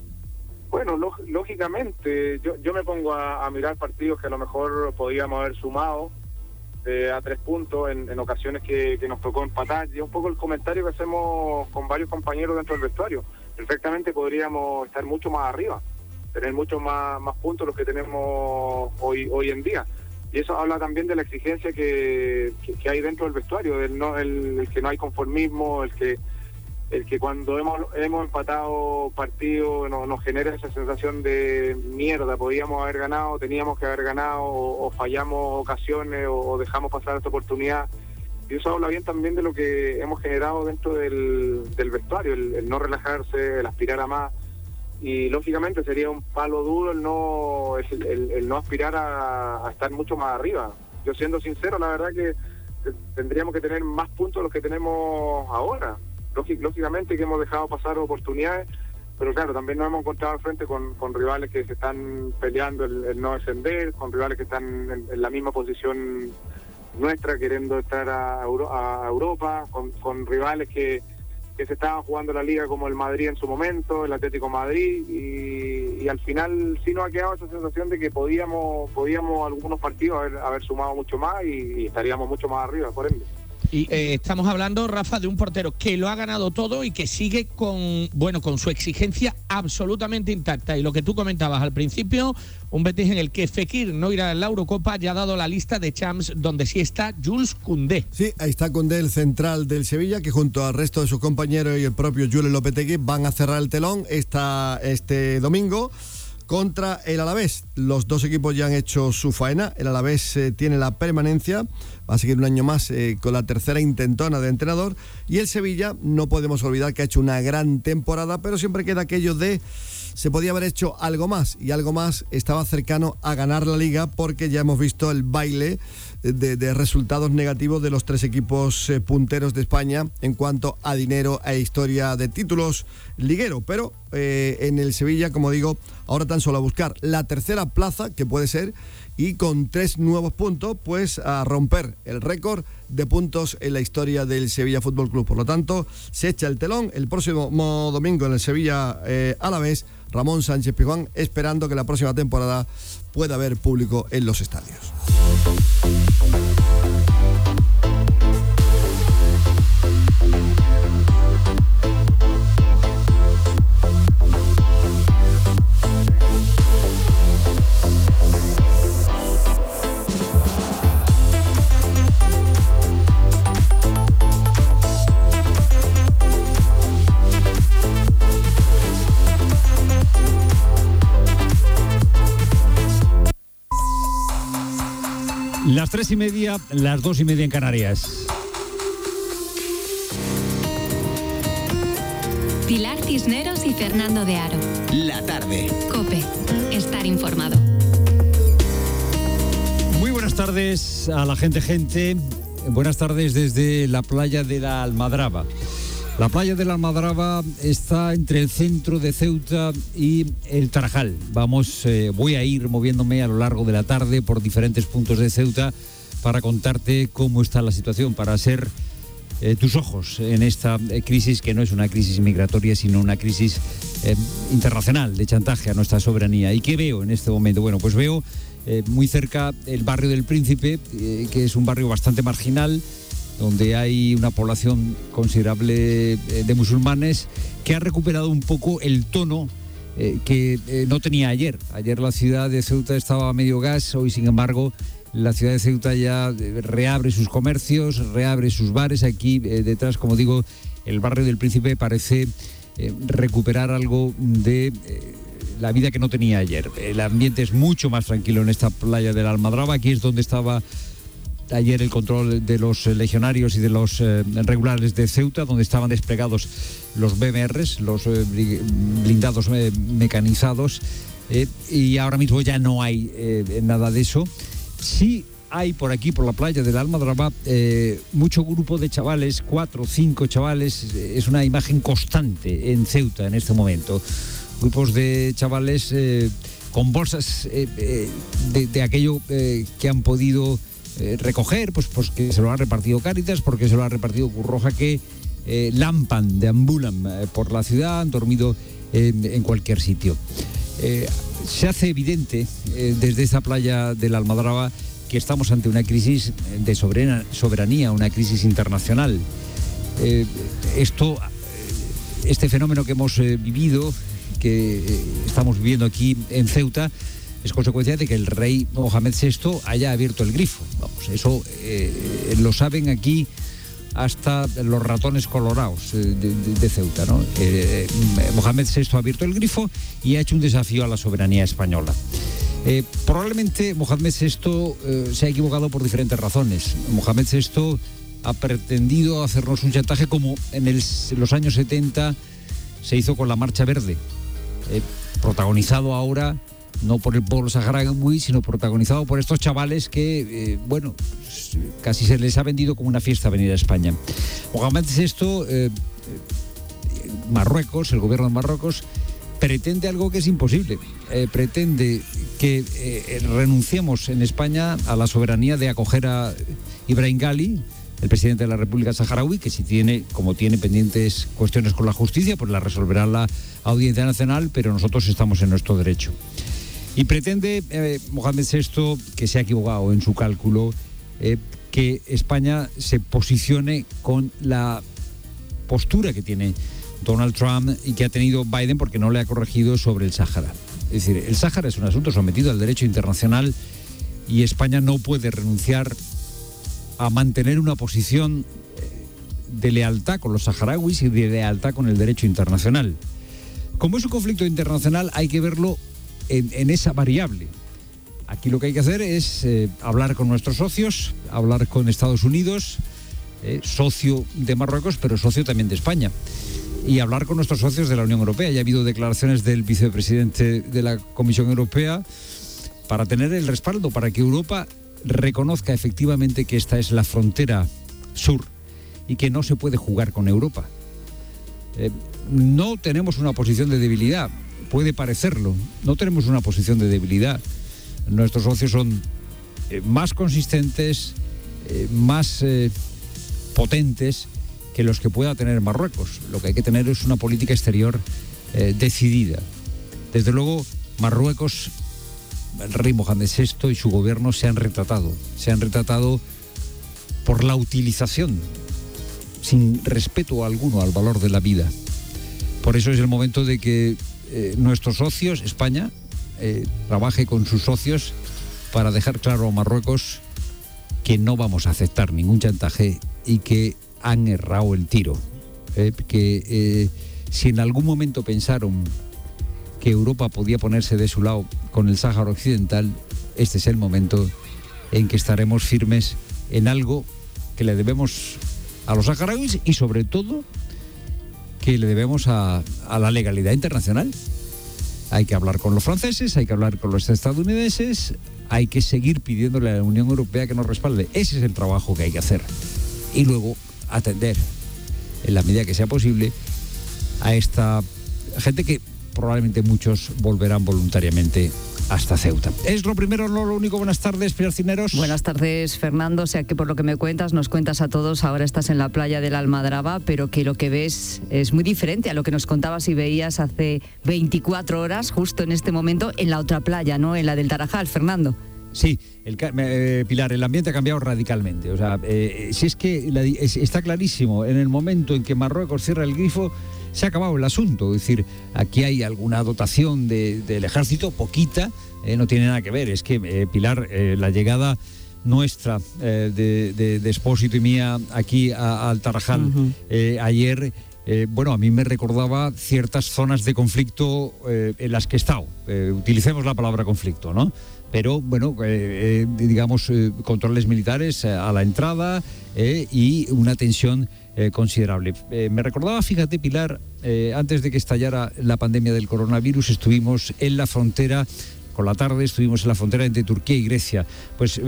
Bueno, lógicamente, yo, yo me pongo a, mirar partidos que a lo mejor podíamos haber sumado eh, a tres puntos en, ocasiones que, nos tocó empatar. Y un poco el comentario que hacemos con varios compañeros dentro del vestuario. Perfectamente podríamos estar mucho más arriba, tener muchos más, más puntos los que tenemos hoy, hoy en día. Y eso habla también de la exigencia que, hay dentro del vestuario, del no, el que no hay conformismo, el que el que cuando hemos, hemos empatado partido nos genera esa sensación de mierda, podíamos haber ganado, teníamos que haber ganado, o, fallamos ocasiones, o, dejamos pasar esta oportunidad. Y eso habla bien también de lo que hemos generado dentro del, vestuario, el, no relajarse, el aspirar a más. Y lógicamente sería un palo duro el no, el, no aspirar a, a estar mucho más arriba. Yo siendo sincero, la verdad que tendríamos que tener más puntos de los que tenemos ahora lógicamente que hemos dejado pasar oportunidades, pero claro, también nos hemos encontrado al frente con, rivales que se están peleando el, no descender, con rivales que están en, la misma posición nuestra, queriendo estar a, Europa, con, rivales que, se estaban jugando la liga como el Madrid en su momento, el Atlético Madrid, y, y al final sí nos ha quedado esa sensación de que podíamos podíamos algunos partidos haber, haber sumado mucho más y, y estaríamos mucho más arriba, por ende. Y eh, estamos hablando, Rafa, de un portero que lo ha ganado todo y que sigue con, bueno, con su exigencia absolutamente intacta. Y lo que tú comentabas al principio, un Betis en el que Fekir no irá a la Eurocopa ya ha dado la lista de champs donde sí está Jules Koundé. Sí, ahí está Koundé, el central del Sevilla, que junto al resto de sus compañeros y el propio Jules Lopetegui van a cerrar el telón esta, este domingo contra el Alavés. Los dos equipos ya han hecho su faena. El Alavés eh, tiene la permanencia, va a seguir un año más eh, con la tercera intentona de entrenador. Y el Sevilla, no podemos olvidar que ha hecho una gran temporada, pero siempre queda aquello de se podía haber hecho algo más y algo más estaba cercano a ganar la liga porque ya hemos visto el baile de, de resultados negativos de los tres equipos eh, punteros de España en cuanto a dinero e historia de títulos liguero. Pero eh, en el Sevilla, como digo, ahora tan solo a buscar la tercera plaza, que puede ser, y con tres nuevos puntos, pues a romper el récord de puntos en la historia del Sevilla Fútbol Club. Por lo tanto, se echa el telón el próximo domingo en el Sevilla a la vez. Ramón Sánchez Pijuán, esperando que la próxima temporada pueda haber público en los estadios. Las tres y media, las dos y media en Canarias. Pilar Cisneros y Fernando de Aro. La tarde. Cope. Estar informado. Muy buenas tardes a la gente, gente. Buenas tardes desde la playa de la Almadraba. La playa de la Almadraba está entre el centro de Ceuta y el Tarajal. Vamos, eh, voy a ir moviéndome a lo largo de la tarde por diferentes puntos de Ceuta para contarte cómo está la situación, para ser eh, tus ojos en esta eh, crisis que no es una crisis migratoria, sino una crisis internacional de chantaje a nuestra soberanía. ¿Y qué veo en este momento? Bueno, pues veo muy cerca el barrio del Príncipe, que es un barrio bastante marginal, donde hay una población considerable eh, de musulmanes, que ha recuperado un poco el tono eh, que eh, no tenía ayer. Ayer la ciudad de Ceuta estaba a medio gas, hoy sin embargo la ciudad de Ceuta ya reabre sus comercios, reabre sus bares. Aquí detrás, como digo, el barrio del Príncipe parece recuperar algo de... la vida que no tenía ayer. El ambiente es mucho más tranquilo en esta playa de la Almadraba. Aquí es donde estaba ayer el control de los eh, legionarios y de los eh, regulares de Ceuta, donde estaban desplegados los BMRs, los eh, blindados mecanizados, y ahora mismo ya no hay nada de eso. Sí hay por aquí, por la playa de la Almadraba, mucho grupo de chavales, cuatro o cinco chavales, es una imagen constante en Ceuta en este momento. Grupos de chavales con bolsas de, aquello que han podido eh, recoger, pues, pues que se lo ha repartido Cáritas, porque se lo ha repartido Cruz Roja, que eh, lampan, deambulan eh, por la ciudad, han dormido en, cualquier sitio. Se hace evidente desde esa playa de la Almadraba que estamos ante una crisis de soberanía, una crisis internacional. Esto, este fenómeno que hemos vivido, que estamos viviendo aquí en Ceuta, es consecuencia de que el rey Mohamed VI haya abierto el grifo. Vamos, eso eh, lo saben aquí hasta los ratones colorados eh, de, Ceuta. ¿no? Eh, Mohamed VI ha abierto el grifo y ha hecho un desafío a la soberanía española. Probablemente Mohamed VI se ha equivocado por diferentes razones. Mohamed VI ha pretendido hacernos un chantaje como en los años 70 se hizo con la Marcha Verde, protagonizado ahora no por el pueblo saharaui, sino protagonizado por estos chavales que, eh, bueno, casi se les ha vendido como una fiesta venir a España. Mohamed VI, eh, Marruecos, el gobierno de Marruecos, pretende algo que es imposible. Eh, pretende que eh, renunciemos en España a la soberanía de acoger a Ibrahim Gali, el presidente de la República Saharaui, que si tiene, como tiene pendientes cuestiones con la justicia, pues la resolverá la Audiencia Nacional, pero nosotros estamos en nuestro derecho. Y pretende eh, Mohamed VI, que se ha equivocado en su cálculo, eh, que España se posicione con la postura que tiene Donald Trump y que ha tenido Biden porque no le ha corregido sobre el Sáhara. Es decir, el Sáhara es un asunto sometido al derecho internacional y España no puede renunciar a mantener una posición eh, de lealtad con los saharauis y de lealtad con el derecho internacional. Como es un conflicto internacional, hay que verlo en, esa variable. Aquí lo que hay que hacer es eh, hablar con nuestros socios, hablar con Estados Unidos, eh, socio de Marruecos, pero socio también de España, y hablar con nuestros socios de la Unión Europea. Ya ha habido declaraciones del vicepresidente de la Comisión Europea para tener el respaldo, para que Europa reconozca efectivamente que esta es la frontera sur y que no se puede jugar con Europa. Eh, no tenemos una posición de debilidad, puede parecerlo, no tenemos una posición de debilidad. Nuestros socios son eh, más consistentes, eh, más potentes que los que pueda tener Marruecos. Lo que hay que tener es una política exterior decidida. Desde luego, Marruecos el rey Mohamed VI y su gobierno se han retratado. Se han retratado por la utilización, sin respeto alguno al valor de la vida. Por eso es el momento de que eh, nuestros socios, España, eh, trabaje con sus socios para dejar claro a Marruecos que no vamos a aceptar ningún chantaje y que han errado el tiro. Eh, que si en algún momento pensaron que Europa podía ponerse de su lado con el Sáhara Occidental, este es el momento en que estaremos firmes en algo que le debemos a los saharauis y sobre todo que le debemos a, la legalidad internacional. Hay que hablar con los franceses, hay que hablar con los estadounidenses, hay que seguir pidiéndole a la Unión Europea que nos respalde. Ese es el trabajo que hay que hacer. Y luego atender, en la medida que sea posible, a esta gente que probablemente muchos volverán voluntariamente hasta Ceuta. Es lo primero, no lo único. Buenas tardes, Pilar Cineros. Buenas tardes, Fernando. O sea que por lo que me cuentas, nos cuentas a todos, ahora estás en la playa de la Almadraba, pero que lo que ves es muy diferente a lo que nos contabas y veías hace 24 horas, justo en este momento, en la otra playa, ¿no? En la del Tarajal, Fernando. Sí, el, eh, Pilar, el ambiente ha cambiado radicalmente. O sea, eh, si es que está clarísimo, en el momento en que Marruecos cierra el grifo, se ha acabado el asunto. Es decir, aquí hay alguna dotación del ejército, poquita, eh, no tiene nada que ver. Es que, eh, Pilar, eh, la llegada nuestra de, de, Espósito y mía aquí al Tarajal ayer, bueno, a mí me recordaba ciertas zonas de conflicto en las que he estado. utilicemos la palabra conflicto, ¿no? Pero bueno, digamos, controles militares a la entrada y una tensión eh, considerable. Eh, me recordaba, fíjate, Pilar, eh, antes de que estallara la pandemia del coronavirus, estuvimos en la frontera con la tarde estuvimos en la frontera entre Turquía y Grecia. Pues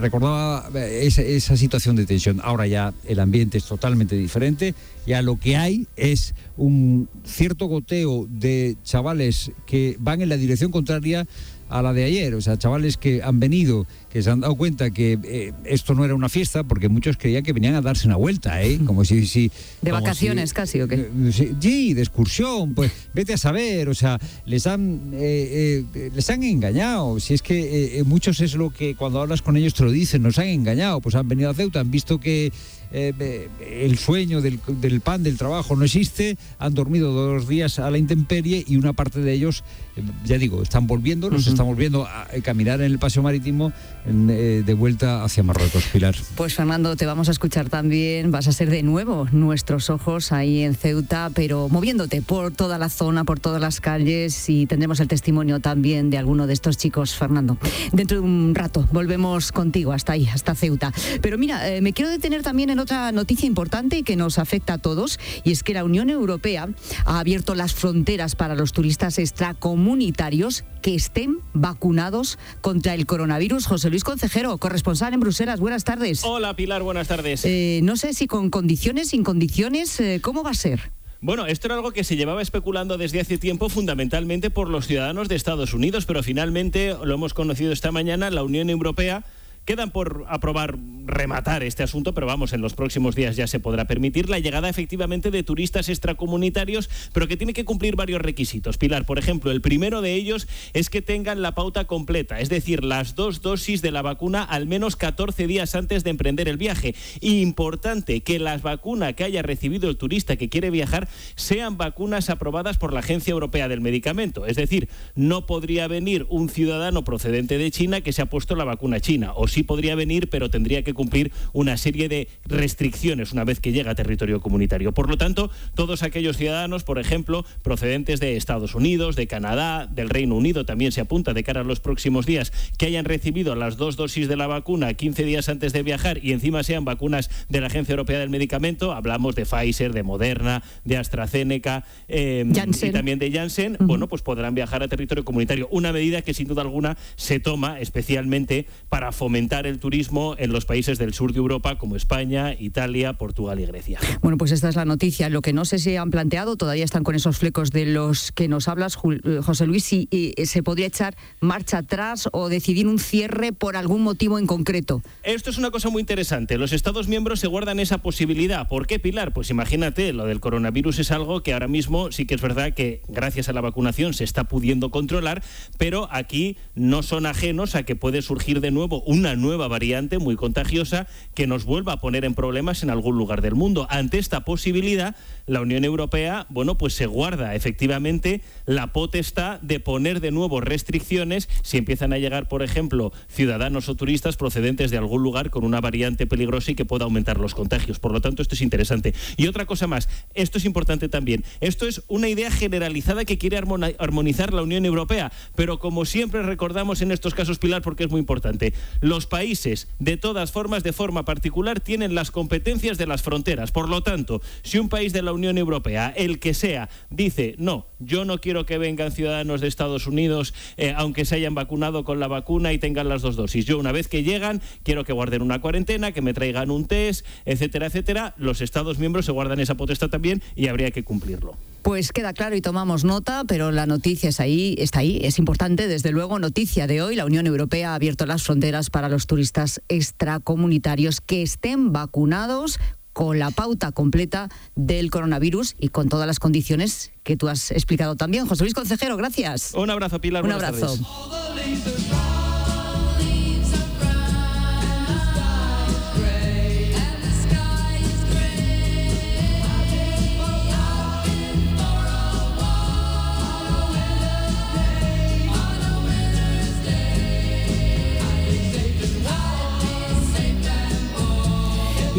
recordaba esa, esa, situación de tensión. Ahora ya el ambiente es totalmente diferente. Ya lo que hay es un cierto goteo de chavales que van en la dirección contraria a la de ayer. O sea, chavales que han venido, que se han dado cuenta que eh, esto no era una fiesta, porque muchos creían que venían a darse una vuelta, ¿eh? (laughs) Como si... si ¿De vacaciones casi o qué? Eh, sí, de excursión, pues vete a saber, o sea, les han, eh, les han engañado. Si es que muchos es lo que cuando hablas con ellos te lo dicen, nos han engañado, pues han venido a Ceuta, han visto que eh, el sueño del, pan, del trabajo no existe, han dormido dos días a la intemperie y una parte de ellos, eh, ya digo, están volviendo, nos están volviendo a caminar en el paseo marítimo eh, de vuelta hacia Marruecos, Pilar. Pues Fernando, te vamos a escuchar también, vas a ser de nuevo nuestros ojos ahí en Ceuta, pero moviéndote por toda la zona, por todas las calles y tendremos el testimonio también de alguno de estos chicos, Fernando. Dentro de un rato volvemos contigo hasta ahí, hasta Ceuta. Pero mira, me quiero detener también en otra noticia importante que nos afecta a todos y es que la Unión Europea ha abierto las fronteras para los turistas extracomunitarios que estén vacunados contra el coronavirus. José Luis Concejero, corresponsal en Bruselas, buenas tardes. Hola Pilar, buenas tardes. Eh, no sé si con condiciones, sin condiciones, eh, ¿cómo va a ser? Bueno, esto era algo que se llevaba especulando desde hace tiempo fundamentalmente por los ciudadanos de Estados Unidos, pero finalmente lo hemos conocido esta mañana, la Unión Europea Quedan por aprobar, rematar este asunto, pero vamos, en los próximos días ya se podrá permitir la llegada efectivamente de turistas extracomunitarios, pero que tiene que cumplir varios requisitos. Pilar, por ejemplo, el primero de ellos es que tengan la pauta completa, es decir, las dos dosis de la vacuna al menos 14 días antes de emprender el viaje. Importante que las vacunas que haya recibido el turista que quiere viajar sean vacunas aprobadas por la Agencia Europea del Medicamento. Es decir, no podría venir un ciudadano procedente de China que se ha puesto la vacuna china. O sí podría venir, pero tendría que cumplir una serie de restricciones una vez que llega a territorio comunitario. Por lo tanto, todos aquellos ciudadanos, por ejemplo, procedentes de Estados Unidos, de Canadá, del Reino Unido, también se apunta de cara a los próximos días, que hayan recibido las dos dosis de la vacuna 15 días antes de viajar y encima sean vacunas de la Agencia Europea del Medicamento, hablamos de Pfizer, de Moderna, de AstraZeneca eh, y también de Janssen, bueno, pues podrán viajar a territorio comunitario. Una medida que sin duda alguna se toma especialmente para fomentar el turismo en los países del sur de Europa como España, Italia, Portugal y Grecia. Bueno, pues esta es la noticia. Lo que no sé si han planteado, todavía están con esos flecos de los que nos hablas, eh, José Luis, si eh, se podría echar marcha atrás o decidir un cierre por algún motivo en concreto. Esto es una cosa muy interesante. Los Estados miembros se guardan esa posibilidad. ¿Por qué, Pilar? Pues imagínate, lo del coronavirus es algo que ahora mismo sí que es verdad que gracias a la vacunación se está pudiendo controlar, pero aquí no son ajenos a que puede surgir de nuevo una nueva variante muy contagiosa que nos vuelva a poner en problemas en algún lugar del mundo. Ante esta posibilidad, la Unión Europea, bueno, pues se guarda efectivamente la potestad de poner de nuevo restricciones si empiezan a llegar, por ejemplo, ciudadanos o turistas procedentes de algún lugar con una variante peligrosa y que pueda aumentar los contagios. Por lo tanto, esto es interesante. Y otra cosa más, esto es importante también. Esto es una idea generalizada que quiere armonizar la Unión Europea, pero como siempre recordamos en estos casos, Pilar, porque es muy importante, los países, de todas formas, de forma particular, tienen las competencias de las fronteras. Por lo tanto, si un país de la Unión Europea, el que sea, dice, no, yo no quiero que vengan ciudadanos de Estados Unidos, eh, aunque se hayan vacunado con la vacuna y tengan las dos dosis. Yo, una vez que llegan, quiero que guarden una cuarentena, que me traigan un test, etcétera, etcétera. Los Estados miembros se guardan esa potestad también y habría que cumplirlo. Pues queda claro y tomamos nota, pero la noticia es ahí, está ahí, es importante, desde luego, noticia de hoy. La Unión Europea ha abierto las fronteras para los turistas extracomunitarios que estén vacunados con la pauta completa del coronavirus y con todas las condiciones que tú has explicado también. José Luis Concejero, gracias. Un abrazo, Pilar. Un abrazo.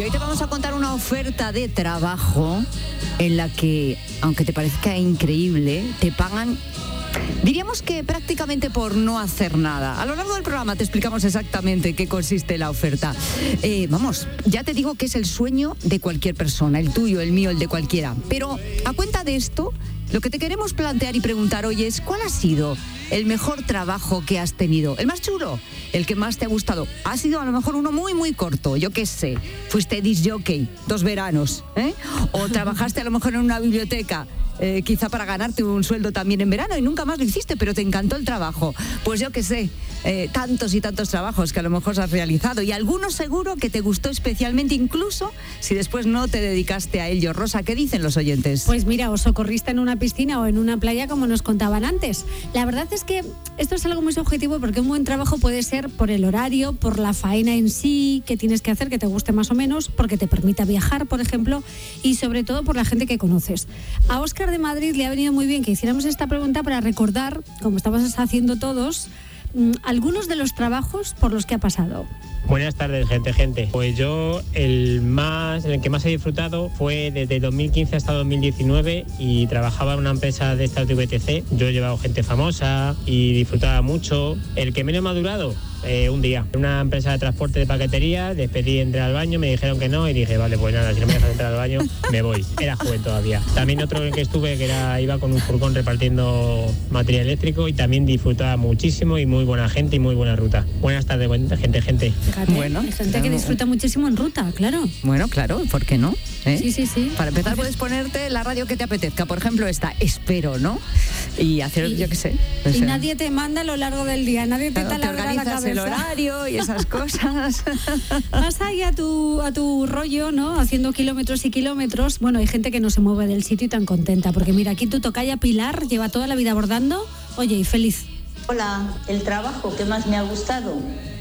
Hoy te vamos a contar una oferta de trabajo en la que, aunque te parezca increíble, te pagan Diríamos que prácticamente por no hacer nada. A lo largo del programa te explicamos exactamente qué consiste la oferta. Eh, vamos, ya te digo que es el sueño de cualquier persona, el tuyo, el mío, el de cualquiera. Pero a cuenta de esto, lo que te queremos plantear y preguntar hoy es, ¿cuál ha sido el mejor trabajo que has tenido? ¿El más chulo? ¿El que más te ha gustado? Ha sido a lo mejor uno muy, muy corto, yo qué sé. Fuiste disc jockey, dos veranos, ¿eh? O trabajaste a lo mejor en una biblioteca eh, quizá para ganarte un sueldo también en verano y nunca más lo hiciste, pero te encantó el trabajo. Pues yo qué sé, eh, tantos y tantos trabajos que a lo mejor has realizado y algunos seguro que te gustó especialmente, incluso si después no te dedicaste a ello. Rosa, ¿qué dicen los oyentes? Pues mira, o socorrista en una piscina o en una playa como nos contaban antes. La verdad es que esto es algo muy subjetivo porque un buen trabajo puede ser por el horario, por la faena en sí que tienes que hacer, que te guste más o menos, porque te permita viajar, por ejemplo, y sobre todo por la gente que conoces. A Oscar de Madrid le ha venido muy bien que hiciéramos esta pregunta para recordar, como estamos haciendo todos, mm, algunos de los trabajos por los que ha pasado. Buenas tardes, gente, gente. Pues yo el más, el que más he disfrutado fue desde 2015 hasta 2019 y trabajaba en una empresa de estas de VTC. Yo he llevado gente famosa y disfrutaba mucho. El que menos me ha durado, eh, un día. Una empresa de transporte de paquetería, despedí, entré al baño, me dijeron que no y dije, vale, pues nada, si no me dejas entrar al baño, me voy. Era joven todavía. También otro en el que estuve, que era, iba con un furgón repartiendo material eléctrico y también disfrutaba muchísimo y muy buena gente y muy buena ruta. Buenas tardes, buena gente, gente. Bueno, Hay gente que disfruta muchísimo en ruta, claro. Bueno, claro, ¿por qué no? ¿Eh? Sí, sí, sí. Para empezar puedes ponerte la radio que te apetezca. Por ejemplo, esta, espero, ¿no? Y hacer, yo qué sé. pues, Y nadie te manda a lo largo del día, nadie te Claro, te la cabeza. El horario y esas cosas. (laughs) Vas ahí a tu, a tu rollo, ¿no? Haciendo kilómetros y kilómetros. Bueno, hay gente que no se mueve del sitio y tan contenta, porque mira, aquí tu tocaya Pilar lleva toda la vida bordando, oye, y feliz. Hola, el trabajo que más me ha gustado,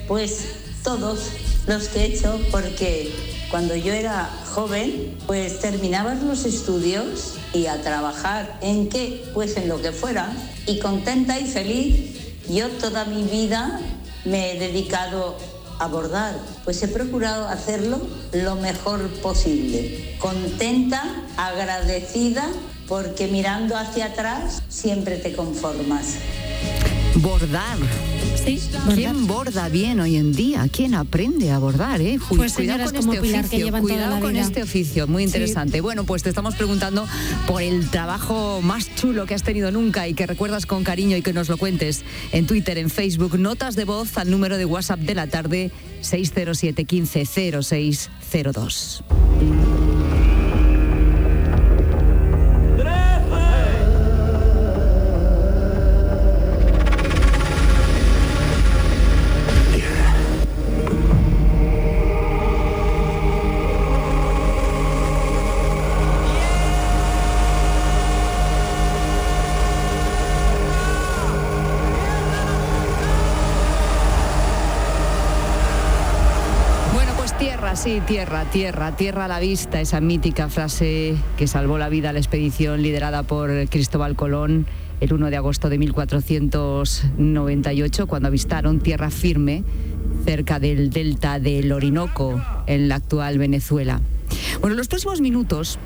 pues todos los que he hecho, porque cuando yo era joven, pues terminabas los estudios y a trabajar en qué, pues en lo que fuera, y contenta y feliz. Yo toda mi vida me he dedicado a bordar, pues he procurado hacerlo lo mejor posible. Contenta, agradecida, porque mirando hacia atrás siempre te conformas. Bordar. Sí, ¿Quién borda bien hoy en día? ¿Quién aprende a bordar? Eh? Pues cuidado con este oficio, cuidado con este oficio, muy Sí. interesante. Bueno, pues te estamos preguntando por el trabajo más chulo que has tenido nunca y que recuerdas con cariño y que nos lo cuentes en Twitter, en Facebook, notas de voz al número de WhatsApp de la tarde 607 15 0602. Tierra, tierra, tierra a la vista, esa mítica frase que salvó la vida a la expedición liderada por Cristóbal Colón el 1 de agosto de 1498, cuando avistaron tierra firme cerca del delta del Orinoco, en la actual Venezuela. Bueno, en los próximos minutos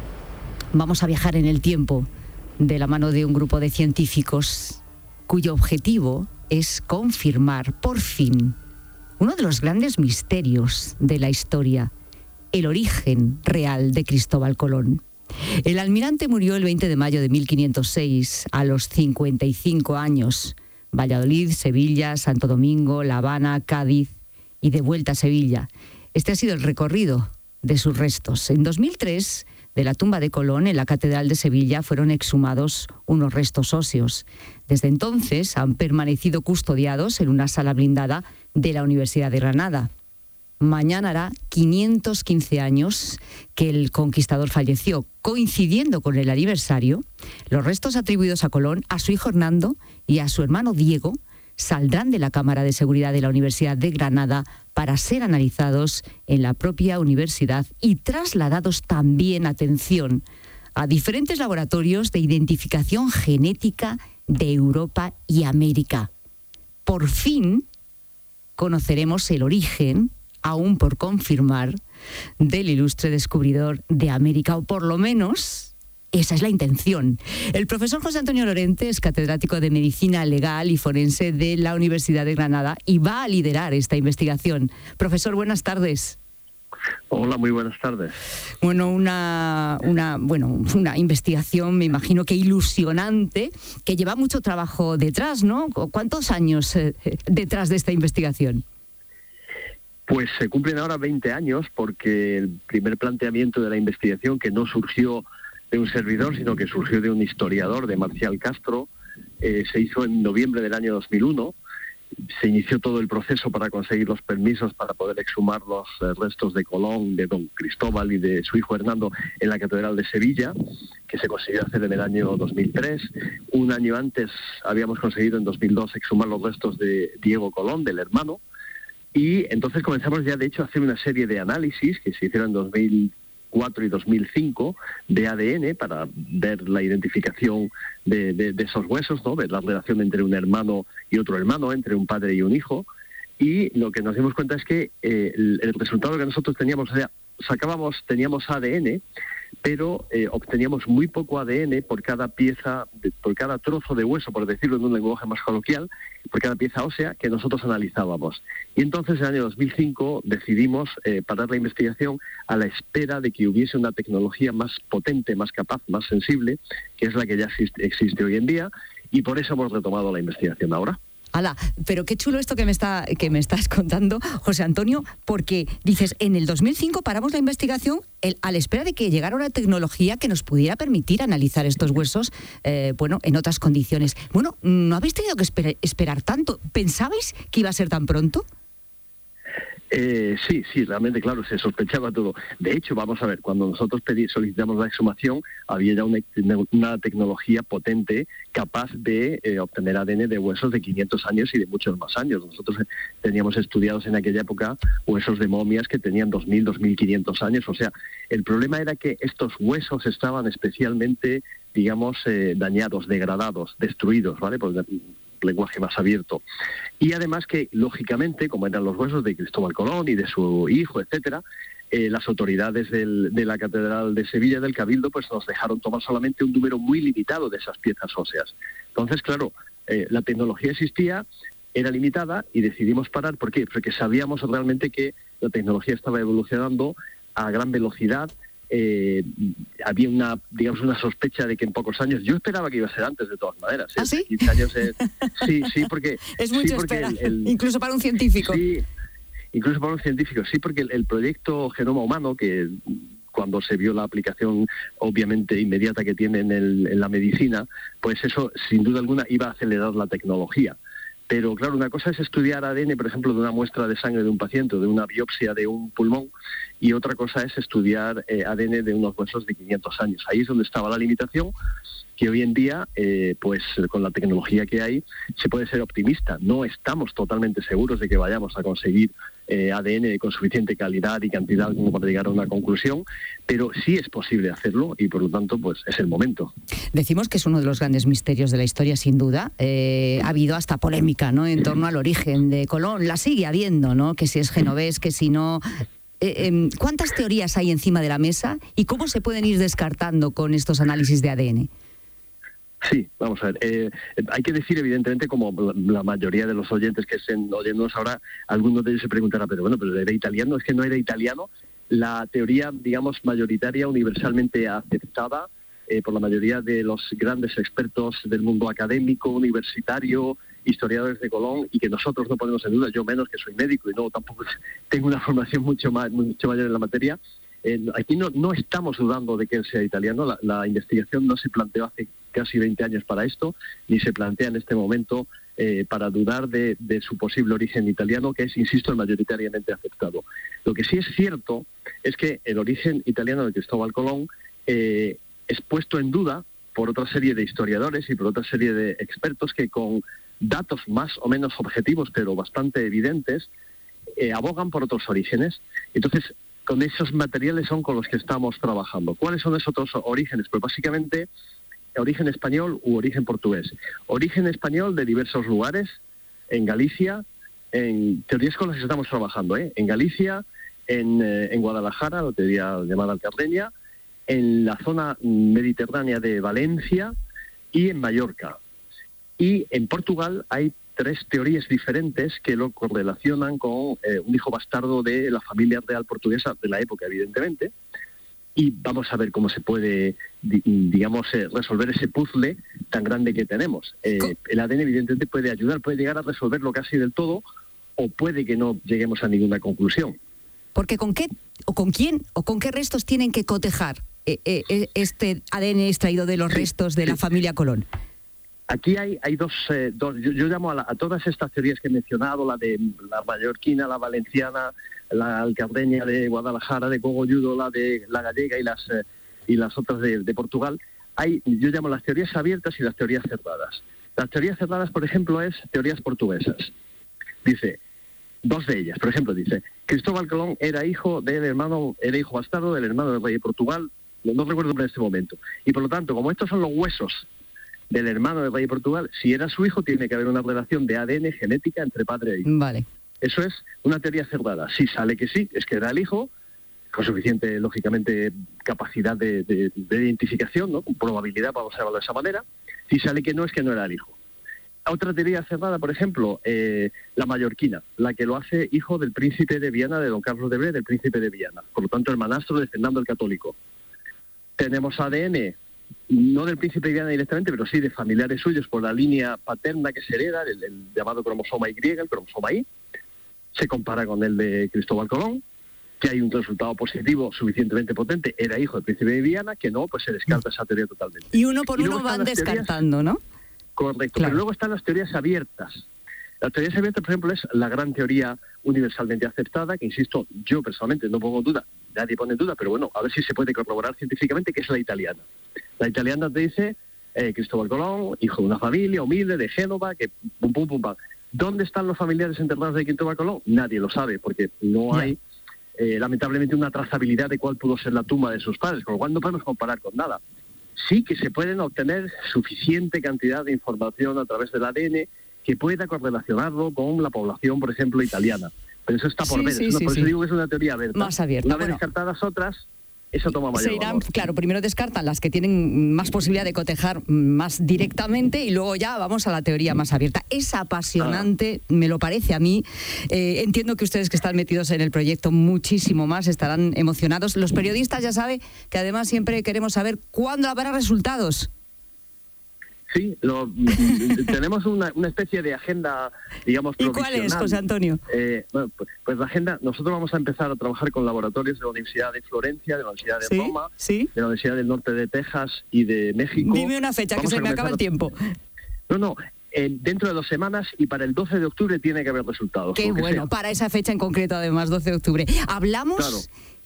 vamos a viajar en el tiempo de la mano de un grupo de científicos cuyo objetivo es confirmar por fin uno de los grandes misterios de la historia, el origen real de Cristóbal Colón. El almirante murió el 20 de mayo de 1506 a los 55 años. Valladolid, Sevilla, Santo Domingo, La Habana, Cádiz y de vuelta a Sevilla. Este ha sido el recorrido de sus restos. En 2003, de la tumba de Colón en la Catedral de Sevilla fueron exhumados unos restos óseos. Desde entonces han permanecido custodiados en una sala blindada de la Universidad de Granada. Mañana hará 515 años que el conquistador falleció, coincidiendo con el aniversario. Los restos atribuidos a Colón, a su hijo Hernando y a su hermano Diego saldrán de la Cámara de Seguridad de la Universidad de Granada para ser analizados en la propia universidad y trasladados también, atención, a diferentes laboratorios de identificación genética de Europa y América. Por fin conoceremos el origen, aún por confirmar, del ilustre descubridor de América, o por lo menos esa es la intención. El profesor José Antonio Lorente es catedrático de Medicina Legal y Forense de la Universidad de Granada y va a liderar esta investigación. Profesor, buenas tardes. Hola, muy buenas tardes. Bueno, una, una, bueno, una investigación, me imagino que ilusionante, que lleva mucho trabajo detrás, ¿no? ¿Cuántos años eh, detrás de esta investigación? Pues se cumplen ahora 20 años porque el primer planteamiento de la investigación, que no surgió de un servidor, sino que surgió de un historiador, de Marcial Castro, eh, se hizo en noviembre del año 2001. Se inició todo el proceso para conseguir los permisos para poder exhumar los eh, restos de Colón, de don Cristóbal y de su hijo Hernando en la Catedral de Sevilla, que se consiguió hacer en el año 2003. Un año antes habíamos conseguido en 2002 exhumar los restos de Diego Colón, del hermano, y entonces comenzamos ya, de hecho, a hacer una serie de análisis que se hicieron en 2004 y 2005 de ADN para ver la identificación de, de- esos huesos, ¿no? ver la relación entre un hermano y otro hermano, entre un padre y un hijo. Y lo que nos dimos cuenta es que eh, el, el resultado que nosotros teníamos, o sea, sacábamos, teníamos ADN, pero eh, obteníamos muy poco ADN por cada pieza, por cada trozo de hueso, por decirlo en un lenguaje más coloquial, por cada pieza ósea que nosotros analizábamos. Y entonces en el año 2005 decidimos eh, parar la investigación a la espera de que hubiese una tecnología más potente, más capaz, más sensible, que es la que ya existe hoy en día, y por eso hemos retomado la investigación ahora. Ala, pero qué chulo esto que me, está, que me estás contando, José Antonio, porque dices, en el 2005 paramos la investigación el- a la espera de que llegara una tecnología que nos pudiera permitir analizar estos huesos, eh, bueno, en otras condiciones. Bueno, ¿no habéis tenido que esper- esperar tanto? ¿Pensabais que iba a ser tan pronto? Eh, sí, sí, realmente, claro, se sospechaba todo. De hecho, vamos a ver, cuando nosotros pedí, solicitamos la exhumación, había ya una, una tecnología potente capaz de eh, obtener ADN de huesos de 500 años y de muchos más años. Nosotros eh, teníamos estudiados en aquella época huesos de momias que tenían 2.000, 2.500 años. O sea, el problema era que estos huesos estaban especialmente, digamos, dañados, degradados, destruidos, ¿vale? Lenguaje más abierto. Y además que, lógicamente, como eran los huesos de Cristóbal Colón y de su hijo, etcétera, eh, las autoridades de la Catedral de Sevilla del Cabildo pues nos dejaron tomar solamente un número muy limitado de esas piezas óseas. Entonces, claro, eh, la tecnología existía, era limitada y decidimos parar. ¿Por qué? Porque sabíamos realmente que la tecnología estaba evolucionando a gran velocidad eh, había una, digamos, una sospecha de que en pocos años, yo esperaba que iba a ser antes de todas maneras. ¿Ah, sí? años sí, sí, porque... (laughs) Es mucho (laughs) incluso para un científico. Sí, incluso para un científico, sí, porque el, proyecto Genoma Humano, que cuando se vio la aplicación obviamente inmediata que tiene en, en la medicina, pues eso sin duda alguna iba a acelerar la tecnología. Pero claro, una cosa es estudiar ADN, por ejemplo, de una muestra de sangre de un paciente, de una biopsia de un pulmón, y otra cosa es estudiar eh, ADN de unos huesos de 500 años. Ahí es donde estaba la limitación, que hoy en día, eh, pues con la tecnología que hay, se puede ser optimista. No estamos totalmente seguros de que vayamos a conseguir eh, ADN con suficiente calidad y cantidad como para llegar a una conclusión, pero sí es posible hacerlo y por lo tanto pues es el momento. Decimos que es uno de los grandes misterios de la historia, sin duda. Eh, ha habido hasta polémica ¿no? en torno al origen de Colón, la sigue habiendo, ¿no? que si es genovés, que si no... Eh, em, ¿Cuántas teorías hay encima de la mesa y cómo se pueden ir descartando con estos análisis de ADN? Sí, vamos a ver. Eh, hay que decir, evidentemente, como la mayoría de los oyentes que estén oyéndonos ahora, algunos de ellos se preguntarán, pero bueno, pero ¿era italiano? Es que no era italiano. La teoría, digamos, mayoritaria, universalmente aceptada eh, por la mayoría de los grandes expertos del mundo académico, universitario, historiadores de Colón, y que nosotros no ponemos en duda, yo menos que soy médico y no tampoco (laughs) tengo una formación mucho, más, mucho mayor en la materia, eh, aquí no, no estamos dudando de que él sea italiano, la, investigación no se planteó hace casi 20 años para esto, ni se plantea en este momento eh, para dudar de, su posible origen italiano, que es, insisto, mayoritariamente aceptado. Lo que sí es cierto es que el origen italiano de Cristóbal Colón eh, es puesto en duda por otra serie de historiadores y por otra serie de expertos que con datos más o menos objetivos, pero bastante evidentes, abogan por otros orígenes. Entonces, con esos materiales son con los que estamos trabajando. ¿Cuáles son esos otros orígenes? Pues básicamente origen español u origen portugués. Origen español de diversos lugares, en Galicia, en teorías con las que estamos trabajando, ¿eh? en Galicia, en, eh, en Guadalajara, la teoría llamada Alcarreña, en la zona mediterránea de Valencia y en Mallorca. Y en Portugal hay tres teorías diferentes que lo correlacionan con eh, un hijo bastardo de la familia real portuguesa de la época, evidentemente. Y vamos a ver cómo se puede, digamos, eh, resolver ese puzzle tan grande que tenemos. Eh, el ADN, evidentemente, puede ayudar, puede llegar a resolverlo casi del todo, o puede que no lleguemos a ninguna conclusión. Porque con qué, o con quién, o con qué restos tienen que cotejar este ADN extraído de los restos de la familia Colón. Aquí hay, hay dos, eh, yo, llamo a, todas estas teorías que he mencionado, la de la mallorquina, la valenciana, la alcardeña de Guadalajara, de Cogolludo, la de la gallega y las, eh, y las otras de, Portugal, hay, yo llamo las teorías abiertas y las teorías cerradas. Las teorías cerradas, por ejemplo, es teorías portuguesas. Dice, dos de ellas, por ejemplo, dice, Cristóbal Colón era hijo del hermano, era hijo bastardo del hermano del rey de Portugal, no, recuerdo en este momento. Y por lo tanto, como estos son los huesos del hermano del rey de Portugal, si era su hijo, tiene que haber una relación de ADN genética entre padre e hijo. Vale. Eso es una teoría cerrada. Si sale que sí, es que era el hijo, con suficiente, lógicamente, capacidad de, identificación, ¿no? con probabilidad, vamos a llamarlo de esa manera. Si sale que no, es que no era el hijo. Otra teoría cerrada, por ejemplo, eh, la mallorquina, la que lo hace hijo del príncipe de Viana, de don Carlos de Bre, del príncipe de Viana. Por lo tanto, hermanastro de Fernando el Católico. Tenemos ADN no del príncipe de Viana directamente, pero sí de familiares suyos por la línea paterna que se hereda, el, llamado cromosoma Y, el cromosoma Y, se compara con el de Cristóbal Colón, que hay un resultado positivo suficientemente potente, era hijo del príncipe de Viana, que no, pues se descarta esa teoría totalmente. Y uno por uno van descartando, ¿no? Correcto, pero luego están las teorías abiertas. La teoría semejante, por ejemplo, es la gran teoría universalmente aceptada, que insisto, yo personalmente no pongo duda, nadie pone duda, pero bueno, a ver si se puede corroborar científicamente, que es la italiana. La italiana te dice eh, Cristóbal Colón, hijo de una familia humilde de Génova, que pum, pum, pum, pam. ¿Dónde están los familiares enterrados de Cristóbal Colón? Nadie lo sabe, porque no hay, eh, lamentablemente, una trazabilidad de cuál pudo ser la tumba de sus padres, con lo cual no podemos comparar con nada. Sí que se pueden obtener suficiente cantidad de información a través del ADN que pueda correlacionarlo con la población, por ejemplo, italiana. Pero eso está por Sí, ver, sí, eso- sí, por eso sí. digo que es una teoría abierta. Más abierta, Una vez bueno. descartadas otras, eso toma mayor Se irán, valor. claro, primero descartan las que tienen más posibilidad de cotejar más directamente y luego ya vamos a la teoría más abierta. Es apasionante, me lo parece a mí. Eh, entiendo que ustedes que están metidos en el proyecto muchísimo más estarán emocionados. Los periodistas ya saben que además siempre queremos saber cuándo habrá resultados. Sí, lo- mm, tenemos una, una especie de agenda, digamos, ¿Y cuál es. José Antonio? Eh, bueno, pues, pues la agenda, nosotros vamos a empezar a trabajar con laboratorios de la Universidad de Florencia, de la Universidad de Sí, Roma, sí. de la Universidad del Norte de Texas y de México. Dime una fecha, que Vamos se a me acaba el tiempo. No, no, dentro de dos semanas y para el 12 de octubre tiene que haber resultados. Qué que bueno, sea. para esa fecha en concreto, además, 12 de octubre. Hablamos, Claro.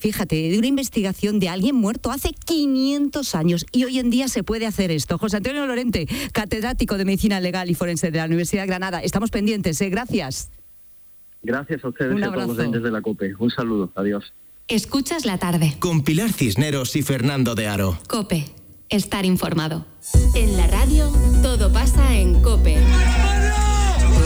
Fíjate, de una investigación de alguien muerto hace 500 años y hoy en día se puede hacer esto. José Antonio Lorente, catedrático de Medicina Legal y Forense de la Universidad de Granada. Estamos pendientes, ¿eh? Gracias. Gracias a ustedes Un y a todos los de la COPE. Un saludo, adiós. Escuchas la tarde. Con Pilar Cisneros y Fernando de Aro. Cope. Estar informado. En la radio, todo pasa en Cope.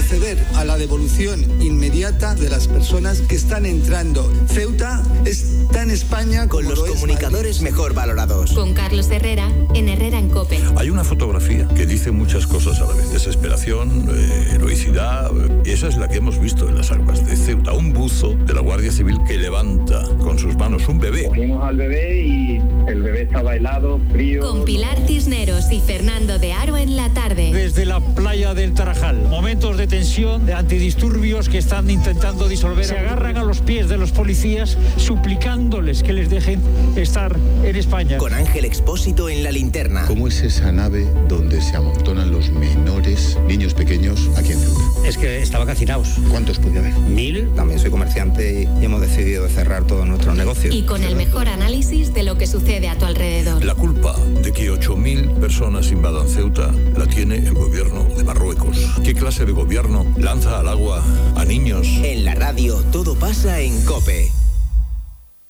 Proceder a la devolución inmediata de las personas que están entrando. Ceuta está en España Con los comunicadores mejor valorados. Con Carlos Herrera, en Herrera en Cope. Hay una fotografía que dice muchas cosas a la vez. Desesperación, eh, heroicidad. eh, y esa es la que hemos visto en las aguas de Ceuta. Un buzo de la Guardia Civil que levanta con sus manos un bebé. Cogimos al bebé y el bebé estaba helado, frío. Con Pilar Cisneros y Fernando de Aro en la tarde. Desde la playa del Tarajal, momentos de tensión, de antidisturbios que están intentando disolver. Se agarran a los pies de los policías suplicándoles que les dejen estar en España. Con Ángel Expósito en la linterna. ¿Cómo es esa nave donde se amontonan los menores, niños pequeños, aquí en Ceuta? Es que estaban hacinados. ¿Cuántos puede haber? Mil. También soy comerciante y hemos decidido cerrar todos nuestros negocios. Y con el mejor análisis de lo que sucede a tu alrededor. La culpa de que 8.000 personas invadan Ceuta la tiene el gobierno de Marruecos. ¿Qué clase de gobierno lanza al agua a niños? En la radio, todo pasa en Cope.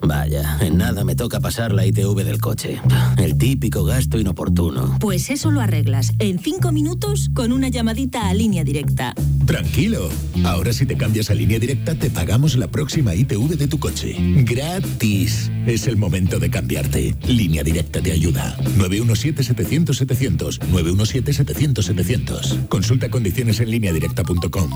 Vaya, en nada me toca pasar la ITV del coche. El típico gasto inoportuno. Pues eso lo arreglas en cinco minutos con una llamadita a línea directa. Tranquilo. Ahora si te cambias a línea directa te pagamos la próxima ITV de tu coche. Gratis. Es el momento de cambiarte. Línea directa te ayuda. 917-700-700. 917-700-700. Consulta condiciones en lineadirecta.com.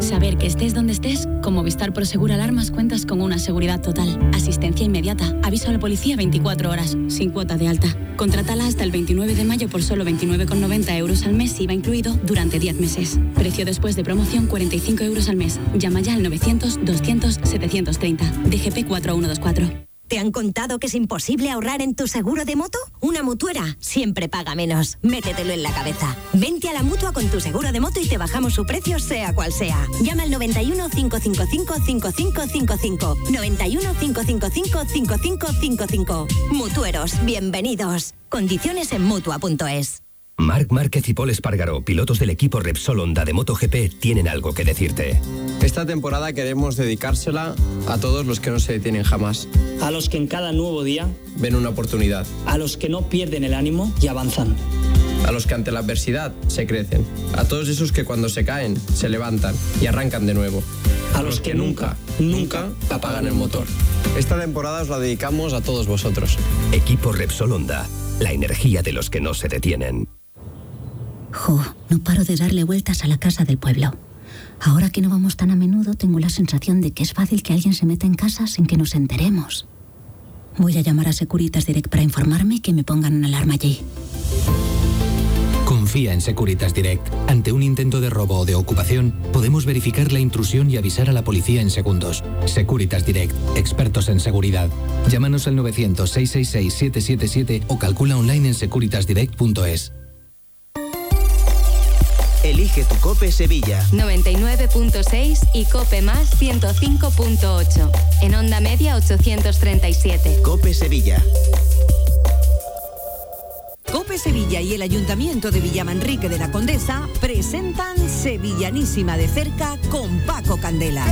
Saber que estés donde estés, con Movistar Prosegur Alarmas cuentas con una seguridad total. Asistencia inmediata, aviso a la policía 24 horas, sin cuota de alta. Contrátala hasta el 29 de mayo por solo 29,90 euros al mes, IVA incluido, durante 10 meses. Precio después de promoción 45 euros al mes. Llama ya al 900-200-730. DGP 4124. ¿Te han contado que es imposible ahorrar en tu seguro de moto? Una mutuera siempre paga menos. Métetelo en la cabeza. Vente a la mutua con tu seguro de moto y te bajamos su precio, sea cual sea. Llama al 91 555 5555. 91 555 5555. Mutueros, bienvenidos. Condiciones en mutua.es. Marc Márquez y Paul Espargaró, pilotos del equipo Repsol Honda de MotoGP, tienen algo que decirte. Esta temporada queremos dedicársela a todos los que no se detienen jamás. A los que en cada nuevo día, Ven una oportunidad. a los que no pierden el ánimo y avanzan. A los que ante la adversidad se crecen. A todos esos que cuando se caen se levantan y arrancan de nuevo. A los que nunca, nunca apagan el motor. Esta temporada os la dedicamos a todos vosotros. Equipo Repsol Honda, la energía de los que no se detienen. No paro de darle vueltas a la casa del pueblo. Ahora que no vamos tan a menudo, tengo la sensación de que es fácil que alguien se meta en casa sin que nos enteremos. Voy a llamar a Securitas Direct para informarme y que me pongan una alarma allí. Confía en Securitas Direct. Ante un intento de robo o de ocupación, podemos verificar la intrusión y avisar a la policía en segundos. Securitas Direct, expertos en seguridad. Llámanos al 900-666-777 o calcula online en securitasdirect.es. Elige tu Cope Sevilla. 99.6 y Cope Más 105.8. En onda media 837. Cope Sevilla. Cope Sevilla y el Ayuntamiento de Villamanrique de la Condesa presentan Sevillanísima de cerca con Paco Candela.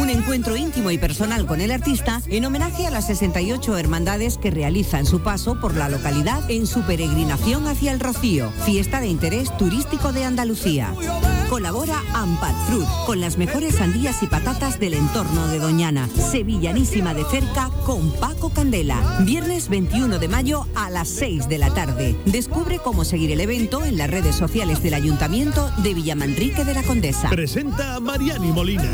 Un encuentro íntimo y personal con el artista en homenaje a las 68 hermandades que realizan su paso por la localidad en su peregrinación hacia el Rocío, fiesta de interés turístico de Andalucía. Colabora Ampat Fruit con las mejores sandías y patatas del entorno de Doñana. Sevillanísima de cerca con Paco Candela. Viernes 21 de mayo a las 6 de la tarde. Descubre cómo seguir el evento en las redes sociales del Ayuntamiento de Villamanrique de la Condesa. Presenta a Mariani Molina.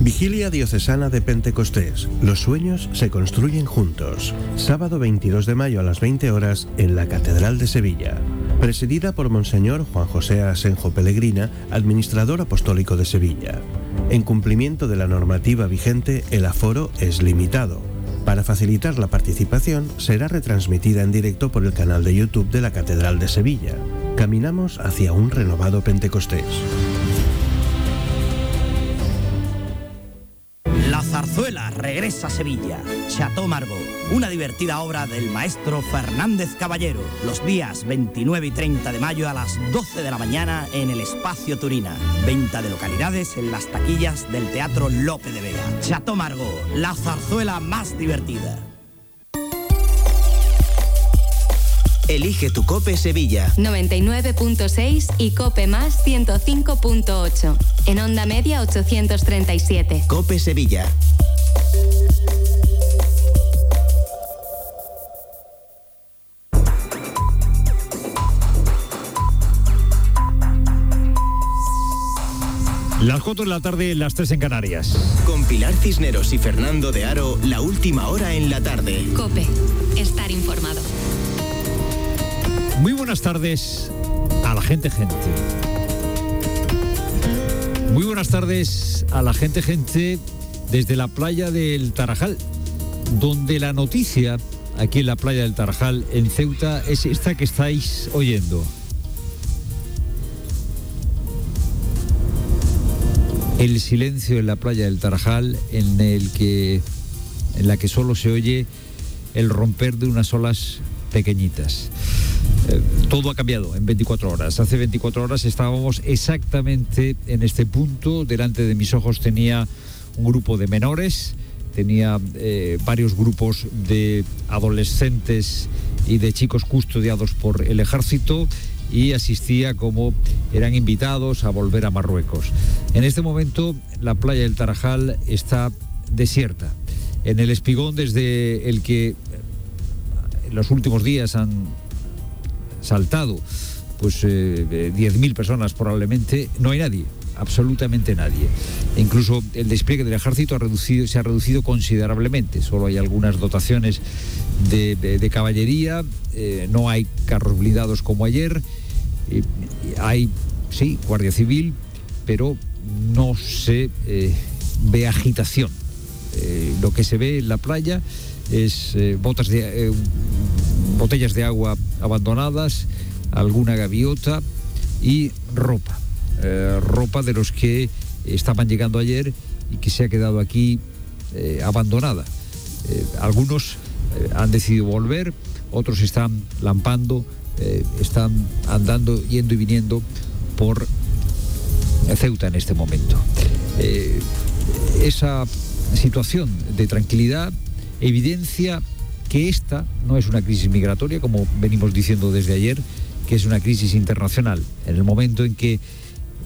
Vigilia Diocesana de Pentecostés. Los sueños se construyen juntos. Sábado 22 de mayo a las 20 horas en la Catedral de Sevilla. Presidida por Monseñor Juan José Asenjo Pellegrina, administrador apostólico de Sevilla. En cumplimiento de la normativa vigente, el aforo es limitado. Para facilitar la participación, será retransmitida en directo por el canal de YouTube de la Catedral de Sevilla. Caminamos hacia un renovado Pentecostés. Zarzuela regresa a Sevilla. Chateau Margaux, una divertida obra del maestro Fernández Caballero. Los días 29 y 30 de mayo a las 12 de la mañana en el Espacio Turina. Venta de localidades en las taquillas del Teatro Lope de Vega. Chateau Margaux, la zarzuela más divertida. Elige tu Cope Sevilla. 99.6 y Cope Más 105.8. En onda media 837. Cope Sevilla. Las 4 de la tarde, las 3 en Canarias. Con Pilar Cisneros y Fernando de Aro, la última hora en la tarde. Cope. Estar informado. Muy buenas tardes a la gente gente. Muy buenas tardes a la gente gente desde la playa del Tarajal, donde la noticia aquí en la playa del Tarajal, en Ceuta, es esta que estáis oyendo. El silencio en la playa del Tarajal, en el que en la que solo se oye el romper de unas olas pequeñitas. Eh, todo ha cambiado en 24 horas. Hace 24 horas estábamos exactamente en este punto. Delante de mis ojos tenía un grupo de menores, tenía eh, varios grupos de adolescentes y de chicos custodiados por el ejército y asistía como eran invitados a volver a Marruecos. En este momento la playa del Tarajal está desierta. En el espigón desde el que en los últimos días han saltado pues eh, 10.000 personas probablemente, no hay nadie, absolutamente nadie. E incluso el despliegue del ejército ha reducido, se ha reducido considerablemente, solo hay algunas dotaciones de, caballería, eh, no hay carros blindados como ayer, hay, sí, Guardia Civil, pero no se eh, ve agitación. Eh, lo que se ve en la playa es eh, botas de, eh, botellas de agua abandonadas, alguna gaviota y ropa. Eh, ropa de los que estaban llegando ayer y que se ha quedado aquí abandonada. Algunos han decidido volver, otros están lampando, están andando, yendo y viniendo por Ceuta en este momento. Esa situación de tranquilidad evidencia que esta no es una crisis migratoria, como venimos diciendo desde ayer, que es una crisis internacional. En el momento en que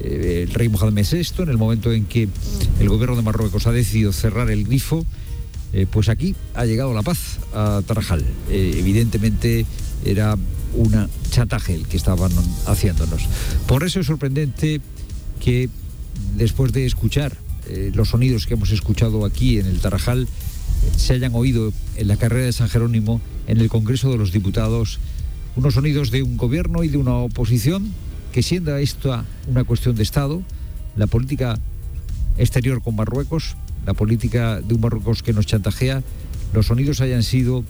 eh, el rey Mohamed VI, en el momento en que el gobierno de Marruecos ha decidido cerrar el grifo, eh, pues aquí ha llegado la paz a Tarajal. Eh, evidentemente era una chantaje el que estaban haciéndonos. Por eso es sorprendente que después de escuchar los sonidos que hemos escuchado aquí en el Tarajal, se hayan oído en la carrera de San Jerónimo, en el Congreso de los Diputados, unos sonidos de un gobierno y de una oposición que siendo esta una cuestión de Estado, la política exterior con Marruecos, la política de un Marruecos que nos chantajea, los sonidos hayan sido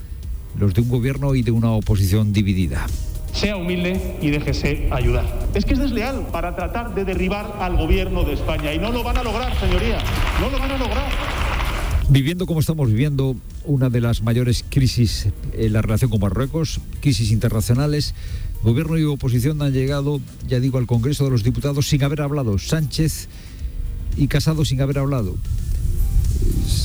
los de un gobierno y de una oposición dividida. sea humilde y déjese ayudar. Es que es desleal para tratar de derribar al gobierno de España y no lo van a lograr, señoría, no lo van a lograr. Viviendo como estamos viviendo una de las mayores crisis en la relación con Marruecos, crisis internacionales, gobierno y oposición han llegado, ya digo, al Congreso de los Diputados sin haber hablado. Sánchez y Casado sin haber hablado.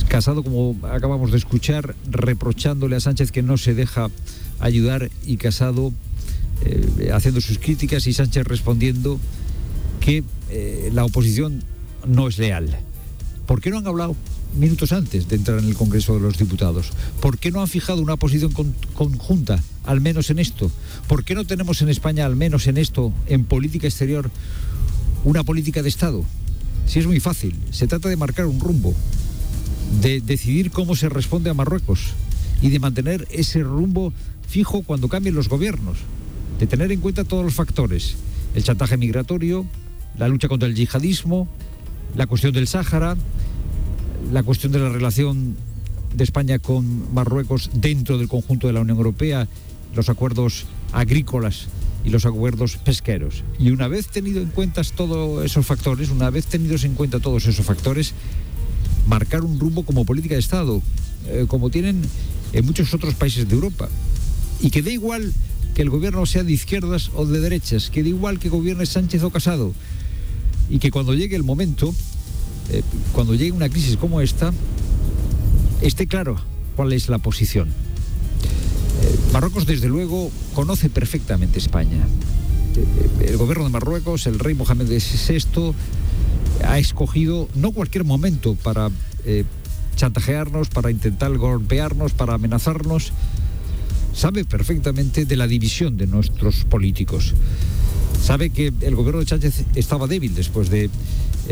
Casado, como acabamos de escuchar, reprochándole a Sánchez que no se deja ayudar y Casado eh, haciendo sus críticas y Sánchez respondiendo que eh, la oposición no es leal. ¿Por qué no han hablado minutos antes de entrar en el Congreso de los Diputados? ¿Por qué no han fijado una posición conjunta, al menos en esto? ¿Por qué no tenemos en España, al menos en esto, en política exterior, una política de Estado? Si es muy fácil, se trata de marcar un rumbo, de decidir cómo se responde a Marruecos y de mantener ese rumbo fijo cuando cambien los gobiernos, de tener en cuenta todos los factores, el chantaje migratorio, la lucha contra el yihadismo, la cuestión del Sáhara, la cuestión de la relación de España con Marruecos dentro del conjunto de la Unión Europea, los acuerdos agrícolas y los acuerdos pesqueros. Y una vez tenido en cuenta todos esos factores, una vez tenidos en cuenta todos esos factores, marcar un rumbo como política de Estado, eh, como tienen en muchos otros países de Europa. Y que da igual que el gobierno sea de izquierdas o de derechas, que da igual que gobierne Sánchez o Casado. Y que cuando llegue el momento, eh, cuando llegue una crisis como esta, esté claro cuál es la posición. Eh, Marruecos, desde luego, conoce perfectamente España. El gobierno de Marruecos, el rey Mohamed VI, ha escogido no cualquier momento para eh, chantajearnos, para intentar golpearnos, para amenazarnos. Sabe perfectamente de la división de nuestros políticos. Sabe que el gobierno de Sánchez estaba débil después de eh,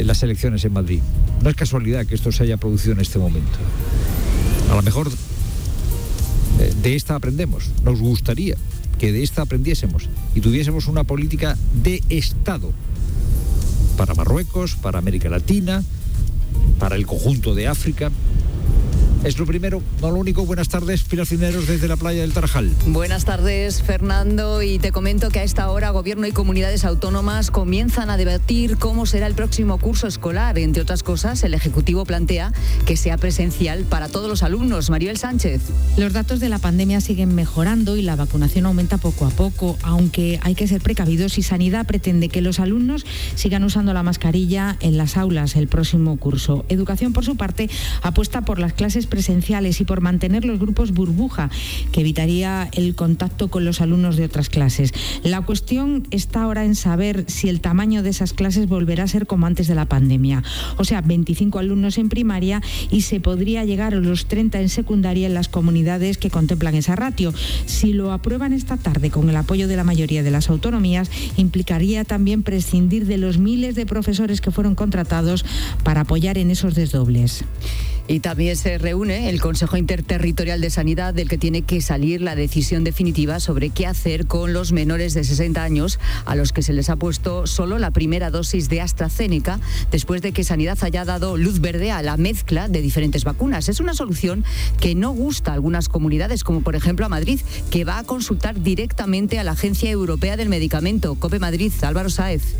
las elecciones en Madrid. No es casualidad que esto se haya producido en este momento. A lo mejor eh, de esta aprendemos. Nos gustaría que de esta aprendiésemos y tuviésemos una política de Estado para Marruecos, para América Latina, para el conjunto de África. Es lo primero, no lo único. Buenas tardes, Pilar Cineros desde la playa del Tarajal. Buenas tardes, Fernando. Y te comento que a esta hora Gobierno y comunidades autónomas comienzan a debatir cómo será el próximo curso escolar. Entre otras cosas, el Ejecutivo plantea que sea presencial para todos los alumnos. Mariel Sánchez. Los datos de la pandemia siguen mejorando y la vacunación aumenta poco a poco, aunque hay que ser precavidos y Sanidad pretende que los alumnos sigan usando la mascarilla en las aulas el próximo curso. Educación, por su parte, apuesta por las clases presenciales presenciales y por mantener los grupos burbuja, que evitaría el contacto con los alumnos de otras clases. La cuestión está ahora en saber si el tamaño de esas clases volverá a ser como antes de la pandemia, o sea, 25 alumnos en primaria y se podría llegar a los 30 en secundaria en las comunidades que contemplan esa ratio. Si lo aprueban esta tarde con el apoyo de la mayoría de las autonomías, implicaría también prescindir de los miles de profesores que fueron contratados para apoyar en esos desdobles. Y también se reúne el Consejo Interterritorial de Sanidad del que tiene que salir la decisión definitiva sobre qué hacer con los menores de 60 años a los que se les ha puesto solo la primera dosis de AstraZeneca después de que Sanidad haya dado luz verde a la mezcla de diferentes vacunas. Es una solución que no gusta a algunas comunidades, como por ejemplo a Madrid, que va a consultar directamente a la Agencia Europea del Medicamento, COPE Madrid, Álvaro Sáez.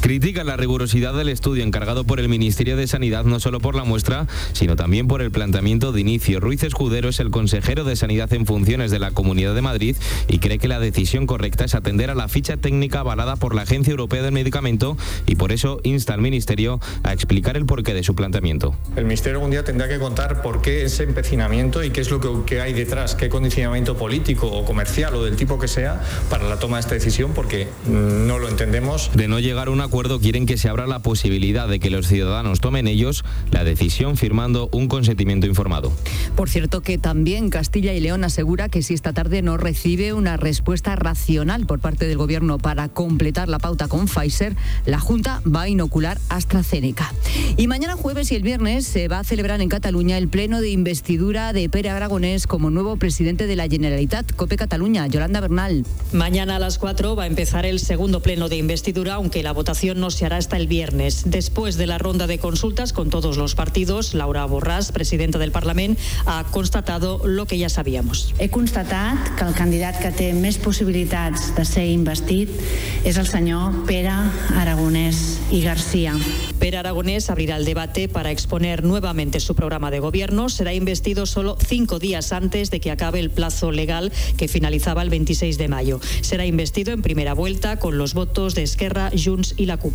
Critica la rigurosidad del estudio encargado por el Ministerio de Sanidad no solo por la muestra, sino también por el planteamiento de inicio. Ruiz Escudero es el consejero de Sanidad en funciones de la Comunidad de Madrid y cree que la decisión correcta es atender a la ficha técnica avalada por la Agencia Europea del Medicamento y por eso insta al Ministerio a explicar el porqué de su planteamiento. El Ministerio algún día tendrá que contar por qué ese empecinamiento y qué es lo que, que hay detrás, qué condicionamiento político o comercial o del tipo que sea para la toma de esta decisión, porque no lo entendemos. De no llegar a una acuerdo quieren que se abra la posibilidad de que los ciudadanos tomen ellos la decisión firmando un consentimiento informado. Por cierto que también Castilla y León asegura que si esta tarde no recibe una respuesta racional por parte del gobierno para completar la pauta con Pfizer, la Junta va a inocular AstraZeneca. Y mañana jueves y el viernes se va a celebrar en Cataluña el pleno de investidura de Pere Aragonés como nuevo presidente de la Generalitat, COPE Cataluña, Yolanda Bernal. Mañana a las 4 va a empezar el segundo pleno de investidura, aunque la votación votación no se hará hasta el viernes. Después de la ronda de consultas con todos los partidos, Laura Borràs, presidenta del Parlament, ha constatado lo que ya sabíamos. He constatat que el candidat que té més possibilitats de ser investit és el senyor Pere Aragonès i García. Pere Aragonés abrirá el debate para exponer nuevamente su programa de gobierno. Será investido solo cinco días antes de que acabe el plazo legal que finalizaba el 26 de mayo. Será investido en primera vuelta con los votos de Esquerra, Junts y la CUP.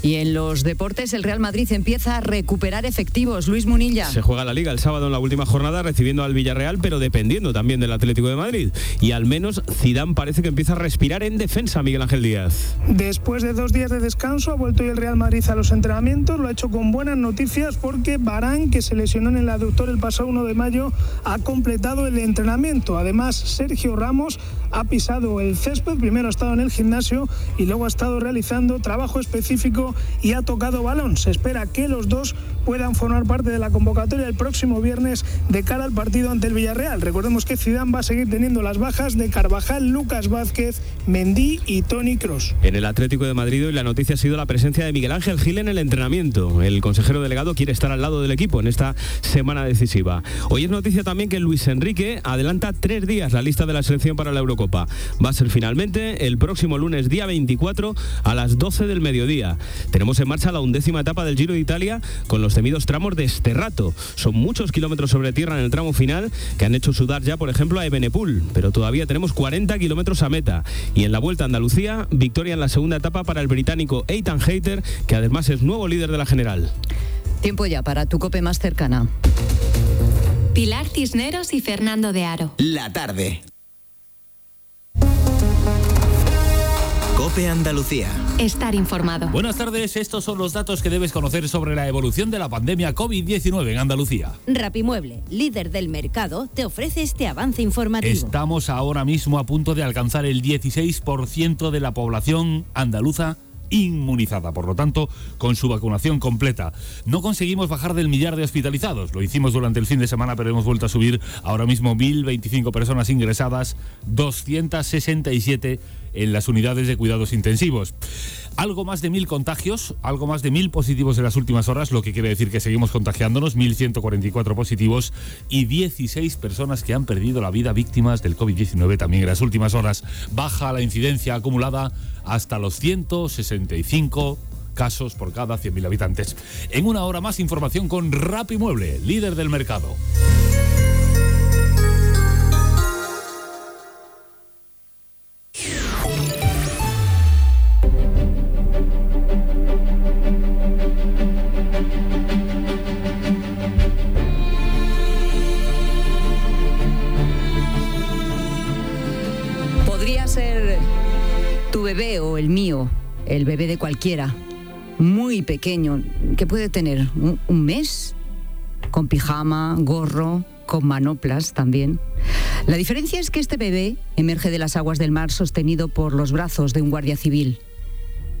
Y en los deportes, el Real Madrid empieza a recuperar efectivos. Luis Munilla. Se juega la liga el sábado en la última jornada recibiendo al Villarreal, pero dependiendo también del Atlético de Madrid. Y al menos Zidane parece que empieza a respirar en defensa, Miguel Ángel Díaz. Después de dos días de descanso, ha vuelto hoy el Real Madrid a los entrenamientos. Lo ha hecho con buenas noticias porque Barán, que se lesionó en el aductor el pasado 1 de mayo, ha completado el entrenamiento. Además, Sergio Ramos ha pisado el césped. Primero ha estado en el gimnasio y luego ha estado realizando trabajo específico y ha tocado balón. Se espera que los dos puedan formar parte de la convocatoria el próximo viernes de cara al partido ante el Villarreal. Recordemos que Zidane va a seguir teniendo las bajas de Carvajal, Lucas Vázquez, Mendy y Tony Cross. En el Atlético de Madrid hoy la noticia ha sido la presencia de Miguel Ángel Gil en el entrenamiento. El consejero delegado quiere estar al lado del equipo en esta semana decisiva. Hoy es noticia también que Luis Enrique adelanta tres días la lista de la selección para la Eurocopa. Va a ser finalmente el próximo lunes día 24 a las 12 del mediodía. Tenemos en marcha la undécima etapa del Giro de Italia con los temidos tramos de este rato. Son muchos kilómetros sobre tierra en el tramo final que han hecho sudar ya, por ejemplo, a Ebenepul, pero todavía tenemos 40 kilómetros a meta. Y en la Vuelta a Andalucía, victoria en la segunda etapa para el británico Ethan Hayter, que además es nuevo líder de la general. Tiempo ya para tu cope más cercana. Pilar Cisneros y Fernando de Aro. La tarde. Cope Andalucía. Estar informado. Buenas tardes, estos son los datos que debes conocer sobre la evolución de la pandemia COVID-19 en Andalucía. Rapimueble, líder del mercado, te ofrece este avance informativo. Estamos ahora mismo a punto de alcanzar el 16% de la población andaluza inmunizada, por lo tanto, con su vacunación completa. No conseguimos bajar del millar de hospitalizados, lo hicimos durante el fin de semana, pero hemos vuelto a subir ahora mismo 1.025 personas ingresadas, 267 en las unidades de cuidados intensivos. Algo más de mil contagios, algo más de mil positivos en las últimas horas, lo que quiere decir que seguimos contagiándonos, 1.144 positivos y 16 personas que han perdido la vida víctimas del COVID-19 también en las últimas horas. Baja la incidencia acumulada hasta los 165 casos por cada 100.000 habitantes. En una hora más información con Rapimueble, líder del mercado. Bebé o el mío, el bebé de cualquiera, muy pequeño, que puede tener un, un mes, con pijama, gorro, con manoplas también. La diferencia es que este bebé emerge de las aguas del mar sostenido por los brazos de un guardia civil.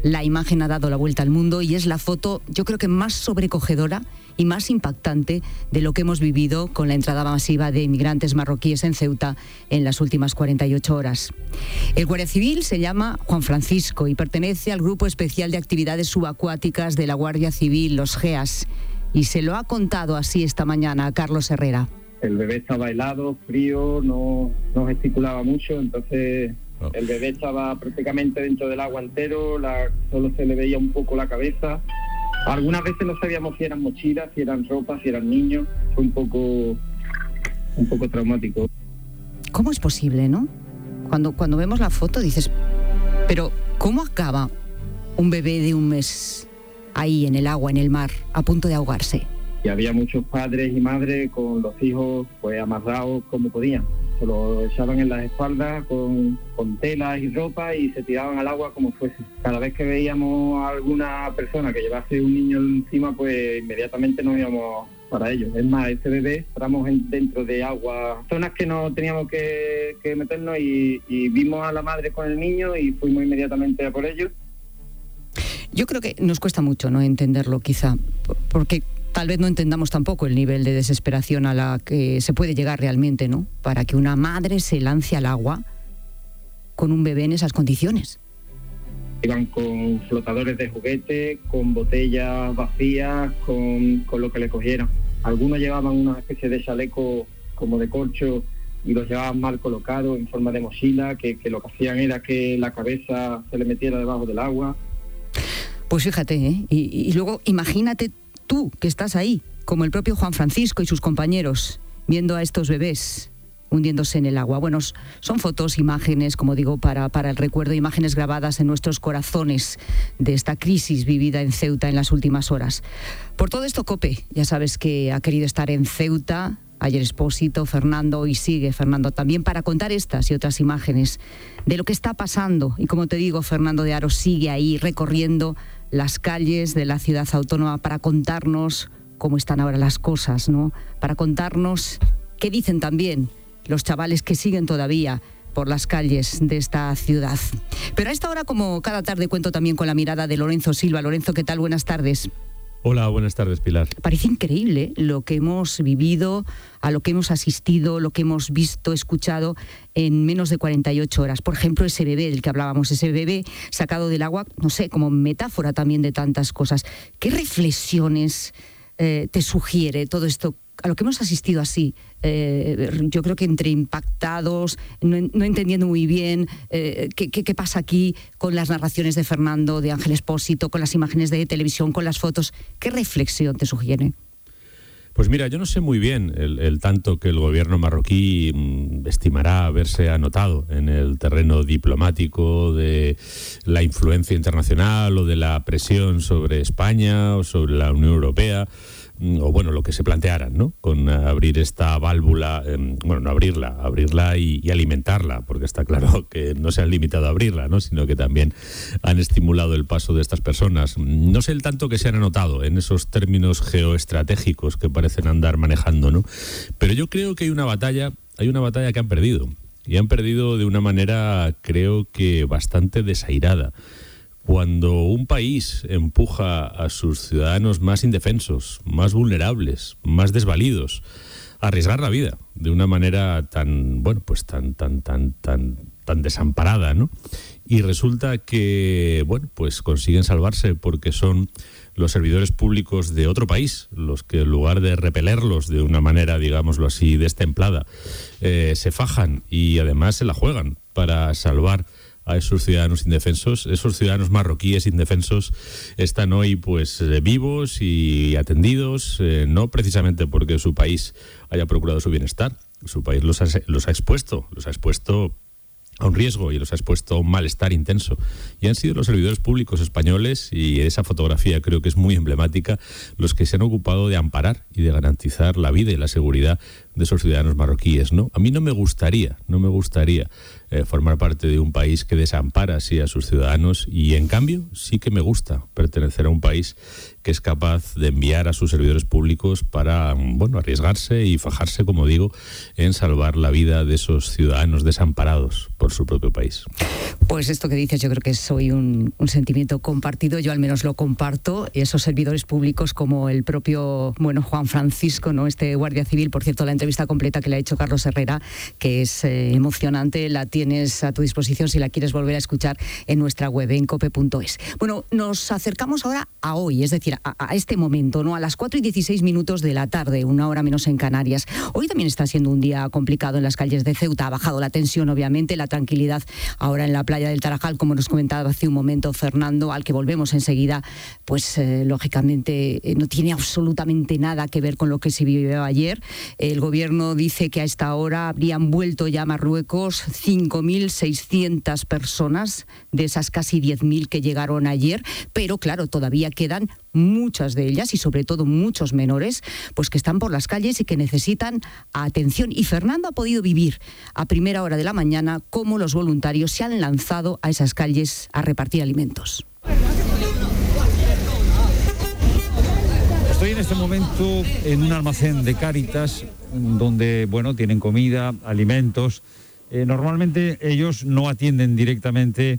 La imagen ha dado la vuelta al mundo y es la foto, yo creo que más sobrecogedora y más impactante de lo que hemos vivido con la entrada masiva de inmigrantes marroquíes en Ceuta en las últimas 48 horas. El guardia civil se llama Juan Francisco y pertenece al Grupo Especial de Actividades Subacuáticas de la Guardia Civil, los GEAS, y se lo ha contado así esta mañana a Carlos Herrera. El bebé estaba helado, frío, no, no gesticulaba mucho, entonces el bebé estaba prácticamente dentro del agua entero, la, solo se le veía un poco la cabeza. Algunas veces no sabíamos si eran mochilas, si eran ropas, si eran niños. Fue un poco, un poco traumático. ¿Cómo es posible, no? Cuando, cuando vemos la foto dices, pero ¿cómo acaba un bebé de un mes ahí en el agua, en el mar, a punto de ahogarse? Y había muchos padres y madres con los hijos pues amarrados como podían. Se lo echaban en las espaldas con, con telas y ropa y se tiraban al agua como fuese. Cada vez que veíamos a alguna persona que llevase un niño encima, pues inmediatamente nos íbamos para ellos. Es más, ese bebé entramos en- dentro de agua, zonas que no teníamos que, meternos y, y vimos a la madre con el niño y fuimos inmediatamente a por ellos. Yo creo que nos cuesta mucho no entenderlo, quizá, por- porque tal vez no entendamos tampoco el nivel de desesperación a la que se puede llegar realmente, ¿no? Para que una madre se lance al agua con un bebé en esas condiciones. Iban con flotadores de juguete, con botellas vacías, con, con lo que le cogieran. Algunos llevaban una especie de chaleco como de corcho y los llevaban mal colocados en forma de mochila, que, que lo que hacían era que la cabeza se le metiera debajo del agua. Pues fíjate, ¿eh? y, y luego imagínate tú que estás ahí, como el propio Juan Francisco y sus compañeros, viendo a estos bebés hundiéndose en el agua. Bueno, son fotos, imágenes, como digo, para, el recuerdo, imágenes grabadas en nuestros corazones de esta crisis vivida en Ceuta en las últimas horas. Por todo esto, Cope, ya sabes que ha querido estar en Ceuta, ayer Expósito, Fernando, y sigue Fernando también para contar estas y otras imágenes de lo que está pasando. Y como te digo, Fernando de Aro sigue ahí recorriendo las calles de la ciudad autónoma para contarnos cómo están ahora las cosas, ¿no? Para contarnos qué dicen también los chavales que siguen todavía por las calles de esta ciudad. Pero a esta hora, como cada tarde, cuento también con la mirada de Lorenzo Silva. Lorenzo, ¿qué tal? Buenas tardes. Hola, buenas tardes, Pilar. Parece increíble lo que hemos vivido, a lo que hemos asistido, lo que hemos visto, escuchado en menos de 48 horas. Por ejemplo, ese bebé del que hablábamos, ese bebé sacado del agua, no sé, como metáfora también de tantas cosas. ¿Qué reflexiones eh, te sugiere todo esto a lo que hemos asistido así, eh, yo creo que entre impactados, no, entendiendo muy bien eh, qué, pasa aquí con las narraciones de Fernando, de Ángel Espósito, con las imágenes de televisión, con las fotos, ¿qué reflexión te sugiere? Pues mira, yo no sé muy bien el, tanto que el gobierno marroquí mmm, estimará haberse anotado en el terreno diplomático de la influencia internacional o de la presión sobre España o sobre la Unión Europea o bueno, lo que se plantearan, ¿no? Con abrir esta válvula, eh, bueno, no abrirla, abrirla y, y, alimentarla, porque está claro (laughs) que no se han limitado a abrirla, ¿no? Sino que también han estimulado el paso de estas personas. No sé el tanto que se han anotado en esos términos geoestratégicos que parecen andar manejando, ¿no? Pero yo creo que hay una batalla, hay una batalla que han perdido. Y han perdido de una manera, creo que bastante desairada cuando un país empuja a sus ciudadanos más indefensos, más vulnerables, más desvalidos, a arriesgar la vida de una manera tan, bueno, pues tan, tan, tan, tan, tan desamparada, ¿no? Y resulta que, bueno, pues consiguen salvarse porque son los servidores públicos de otro país los que en lugar de repelerlos de una manera, digámoslo así, destemplada, eh, se fajan y además se la juegan para salvar a esos ciudadanos indefensos. Esos ciudadanos marroquíes indefensos están hoy pues eh, vivos y atendidos, eh, no precisamente porque su país haya procurado su bienestar, su país los ha, los ha expuesto, los ha expuesto a un riesgo y los ha expuesto a un malestar intenso. Y han sido los servidores públicos españoles, y esa fotografía creo que es muy emblemática, los que se han ocupado de amparar y de garantizar la vida y la seguridad de esos ciudadanos marroquíes. ¿no? A mí no me gustaría, no me gustaría eh, formar parte de un país que desampara así a sus ciudadanos y en cambio sí que me gusta pertenecer a un país que es capaz de enviar a sus servidores públicos para bueno, arriesgarse y fajarse, como digo, en salvar la vida de esos ciudadanos desamparados por su propio país. Pues esto que dices yo creo que es hoy un, sentimiento compartido, yo al menos lo comparto, esos servidores públicos como el propio bueno, Juan Francisco, ¿no? este guardia civil, por cierto, la entrevista completa que le ha hecho Carlos Herrera, que es eh, emocionante, la tienes a tu disposición si la quieres volver a escuchar en nuestra web, en cope.es. Bueno, nos acercamos ahora a hoy, es decir, a, a, este momento, ¿no? A las 4 y 16 minutos de la tarde, una hora menos en Canarias. Hoy también está siendo un día complicado en las calles de Ceuta. Ha bajado la tensión, obviamente, la tranquilidad ahora en la playa del Tarajal, como nos comentaba hace un momento Fernando, al que volvemos enseguida, pues eh, lógicamente eh, no tiene absolutamente nada que ver con lo que se vivió ayer. El gobierno dice que a esta hora habrían vuelto ya a Marruecos 5.600 personas de esas casi 10.000 que llegaron ayer, pero claro, todavía quedan muchas de ellas y sobre todo muchos menores, pues que están por las calles y que necesitan atención. Y Fernando ha podido vivir a primera hora de la mañana cómo los voluntarios se han lanzado a esas calles a repartir alimentos. Estoy en este momento en un almacén de Cáritas donde, bueno, tienen comida, alimentos. Eh, normalmente ellos no atienden directamente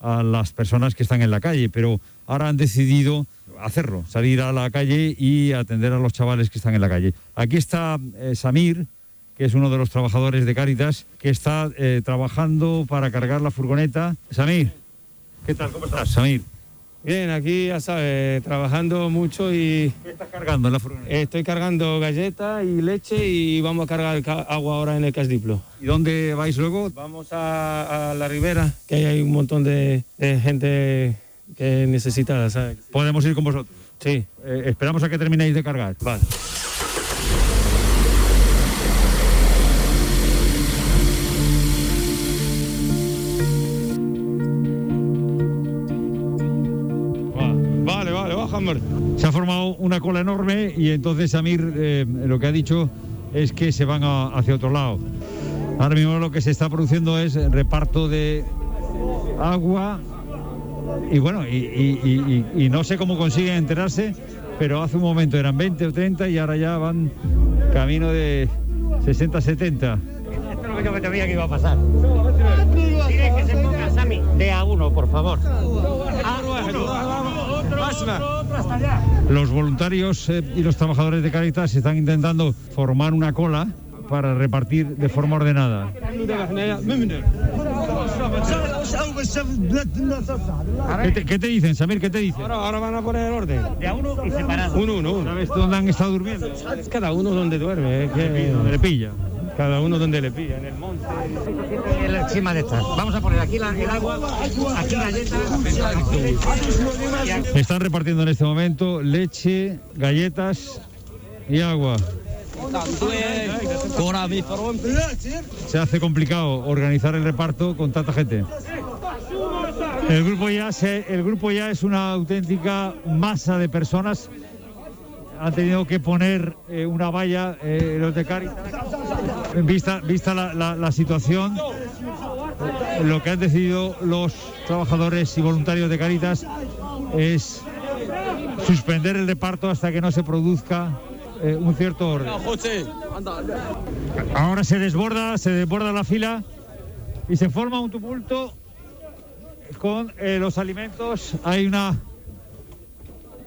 a las personas que están en la calle, pero ahora han decidido hacerlo, salir a la calle y atender a los chavales que están en la calle. Aquí está eh, Samir, que es uno de los trabajadores de Cáritas, que está eh, trabajando para cargar la furgoneta. Samir, ¿Qué tal? ¿Cómo estás, Samir? Bien, aquí ya sabes, trabajando mucho y... ¿Qué estás cargando en la furgoneta? Estoy cargando galletas y leche y vamos a cargar ca- agua ahora en el Casdiplo. ¿Y dónde vais luego? Vamos a, a la ribera, que ahí hay un montón de, de gente que necesita, ¿sabes? Podemos ir con vosotros. Sí. Eh, esperamos a que terminéis de cargar. Vale, Se ha formado una cola enorme y entonces Samir eh, lo que ha dicho es que se van a- hacia otro lado. Ahora mismo lo que se está produciendo es reparto de agua y bueno, y, y- y- y- y no sé cómo consiguen enterarse, pero hace un momento eran 20 o 30 y ahora ya van camino de 60, 70. Esto es lo que yo me temía que iba a pasar. Dile que se ponga Sammy de a uno, por favor. A uno. Los voluntarios eh, y los trabajadores de Caritas están intentando formar una cola para repartir de forma ordenada. ¿Qué te, qué te dicen, Samir? ¿Qué te dicen? Ahora, ahora van a poner el orden. De a uno y separado. Uno, uno, uno. ¿Sabes dónde han estado durmiendo? Cada uno donde duerme, que... Donde le pilla. Cada uno donde le pilla, en el monte. Encima de estas. Vamos a poner aquí la- el agua, aquí galletas. Están repartiendo en este momento leche, galletas y agua. Se hace complicado organizar el reparto con tanta gente. El grupo ya, se- el grupo ya es una auténtica masa de personas. Han tenido que poner eh, una valla eh, los de Caritas. Vista, vista la, la- la situación, lo que han decidido los trabajadores y voluntarios de Caritas es suspender el reparto hasta que no se produzca eh, un cierto orden. Ahora se desborda, se desborda la fila y se forma un tumulto con eh, los alimentos. Hay una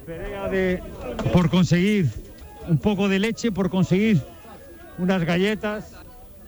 pelea de, por conseguir un poco de leche, por conseguir unas galletas.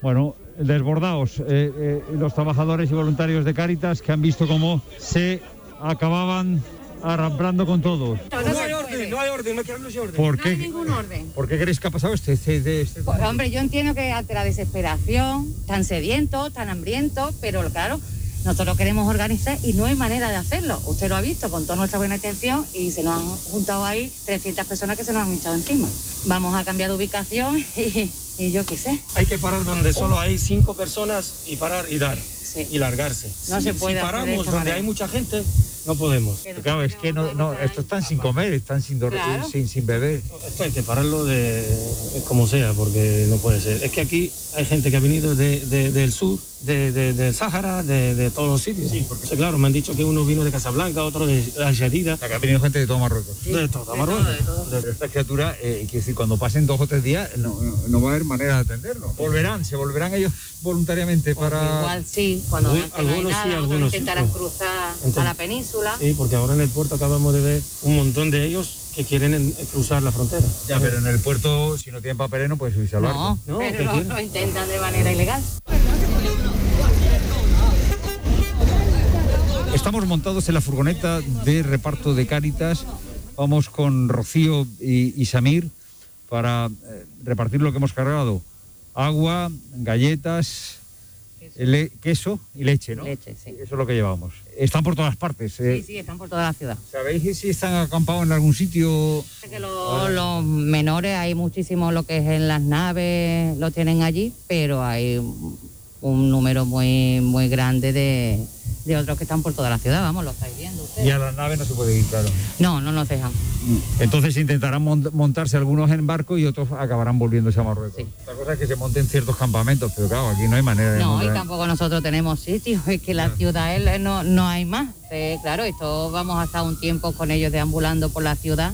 Bueno, desbordados eh, eh, los trabajadores y voluntarios de Cáritas que han visto cómo se acababan arramplando con todos. No hay orden, no hay orden, no queremos orden. ¿Por No hay qué, ningún orden. ¿Por qué creéis que ha pasado este? este- de- este- Pues, hombre, yo entiendo que ante la desesperación, tan sedientos, tan hambrientos, pero claro, nosotros queremos organizar y no hay manera de hacerlo. Usted lo ha visto con toda nuestra buena intención y se nos han juntado ahí 300 personas que se nos han echado encima. Vamos a cambiar de ubicación (laughs) y, y yo qué sé. Hay que parar donde solo hay cinco personas y parar y dar. Y largarse. No se puede si paramos donde manera. hay mucha gente, no podemos. Claro, es que no, no, estos están sin comer, están sin dormir, Claro. sin, sin beber. Esto hay que pararlo de como sea, porque no puede ser. Es que aquí hay gente que ha venido de- de- del sur, de, de- del Sáhara, de, de todos los sitios. Sí, porque claro, me han dicho que uno vino de Casablanca, otro de Algeciras. Acá ha venido gente de todo Marruecos. De todo Marruecos. Pero esta criatura, eh, quiero decir, cuando pasen dos o tres días, no, no- no va a haber manera de atenderlo. Volverán, se volverán ellos voluntariamente para. Igual sí, cuando Algún- vean que no hay algunos nada, sí, algunos sí, intentarán pues. cruzar a la península. Sí, porque ahora en el puerto acabamos de ver un montón de ellos que quieren en- cruzar la frontera. Ya, pero en el puerto, si no tienen papeles, no puedes subirse al barco. No, pero lo, lo intentan de manera ilegal. Estamos montados en la furgoneta de reparto de Cáritas. Vamos con Rocío y, y Samir para eh, repartir lo que hemos cargado. Agua, galletas, le- queso y leche, ¿no? Leche, sí. Eso es lo que llevamos. Están por todas partes. eh. Sí, sí, están por toda la ciudad. ¿Sabéis si están acampados en algún sitio? Que los, los menores, hay muchísimo lo que es en las naves, lo tienen allí, pero hay un número muy muy grande de, de otros que están por toda la ciudad, vamos, lo estáis viendo ustedes. Y a las naves no se puede ir, claro. No, no nos dejan. Entonces intentarán mont- montarse algunos en barco y otros acabarán volviéndose a Marruecos. La cosa es que se monten ciertos campamentos, pero claro, aquí no hay manera de No, y montar. tampoco nosotros tenemos sitio, (laughs) es que la ciudad es- no, no hay más. Eh, claro, esto vamos a estar un tiempo con ellos deambulando por la ciudad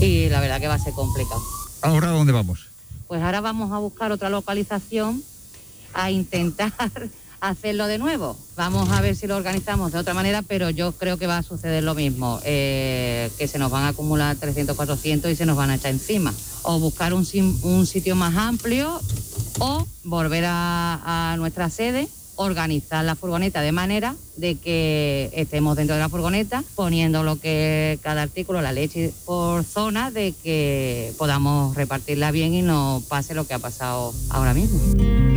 y la verdad que va a ser complicado. ¿Ahora dónde vamos? Pues ahora vamos a buscar otra localización a intentar hacerlo de nuevo. Vamos a ver si lo organizamos de otra manera, pero yo creo que va a suceder lo mismo, eh, que se nos van a acumular 300, 400 y se nos van a echar encima. O buscar un, sitio más amplio o volver a, a nuestra sede organizar la furgoneta de manera de que estemos dentro de la furgoneta poniendo lo que cada artículo, la leche por zona, de que podamos repartirla bien y no pase lo que ha pasado ahora mismo.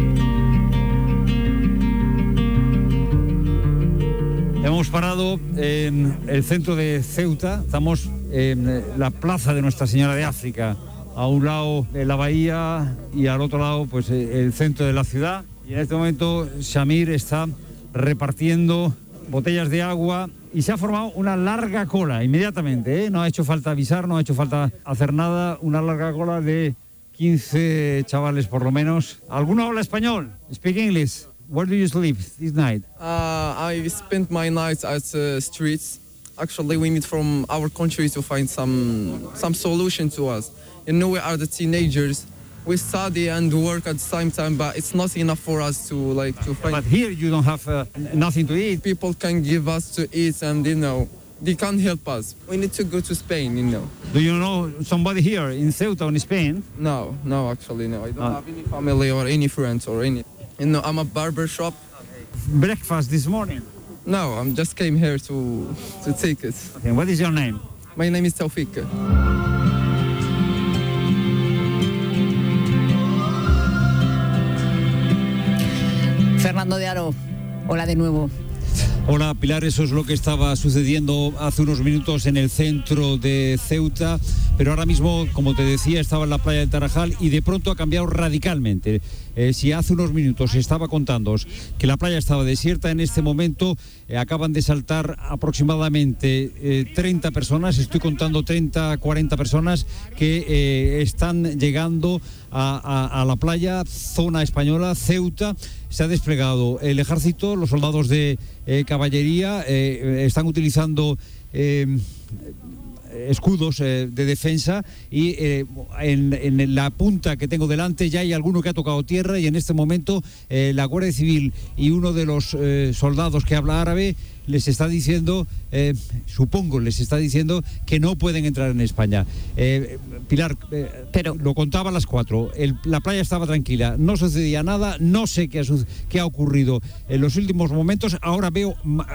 Hemos parado en el centro de Ceuta, estamos en la plaza de Nuestra Señora de África, a un lado la bahía y al otro lado pues el centro de la ciudad. Y en este momento Shamir está repartiendo botellas de agua y se ha formado una larga cola inmediatamente. ¿eh? No ha hecho falta avisar, no ha hecho falta hacer nada. Una larga cola de 15 chavales por lo menos. ¿Alguno habla español? Speak English. Where do you sleep this night? Uh, I spent my nights at the streets. Actually, we need from our country to find some some solution to us. You know, we are the teenagers. We study and work at the same time, but it's not enough for us to like to find. But here you don't have uh, nothing to eat. People can give us to eat, and you know, they can't help us. We need to go to Spain, you know. Do you know somebody here in Ceuta in Spain? No, no, actually, no. I don't Ah. have any family or any friends or any. You know, I'm a barber shop. Breakfast this morning. No, I'm just came here to to take it. Okay, what is your name? My name is Taufik. Fernando de Aro, hola de nuevo. Hola Pilar, eso es lo que estaba sucediendo hace unos minutos en el centro de Ceuta, pero ahora mismo, como te decía, estaba en la playa del Tarajal y de pronto ha cambiado radicalmente. Eh, si hace unos minutos estaba contando que la playa estaba desierta, en este momento eh, acaban de saltar aproximadamente eh, 30 personas, estoy contando 30, 40 personas que eh, están llegando a, la playa, zona española, Ceuta. Se ha desplegado el ejército, los soldados de caballería están utilizando escudos eh, de defensa y eh, en, en la punta que tengo delante ya hay alguno que ha tocado tierra y en este momento eh, la Guardia Civil y uno de los eh, soldados que habla árabe les está diciendo, eh, supongo, les está diciendo que no pueden entrar en España. Eh, Pilar, eh, lo contaba a las cuatro, el- la playa estaba tranquila, no sucedía nada, no sé qué ha, qué ha ocurrido en los últimos momentos, ahora veo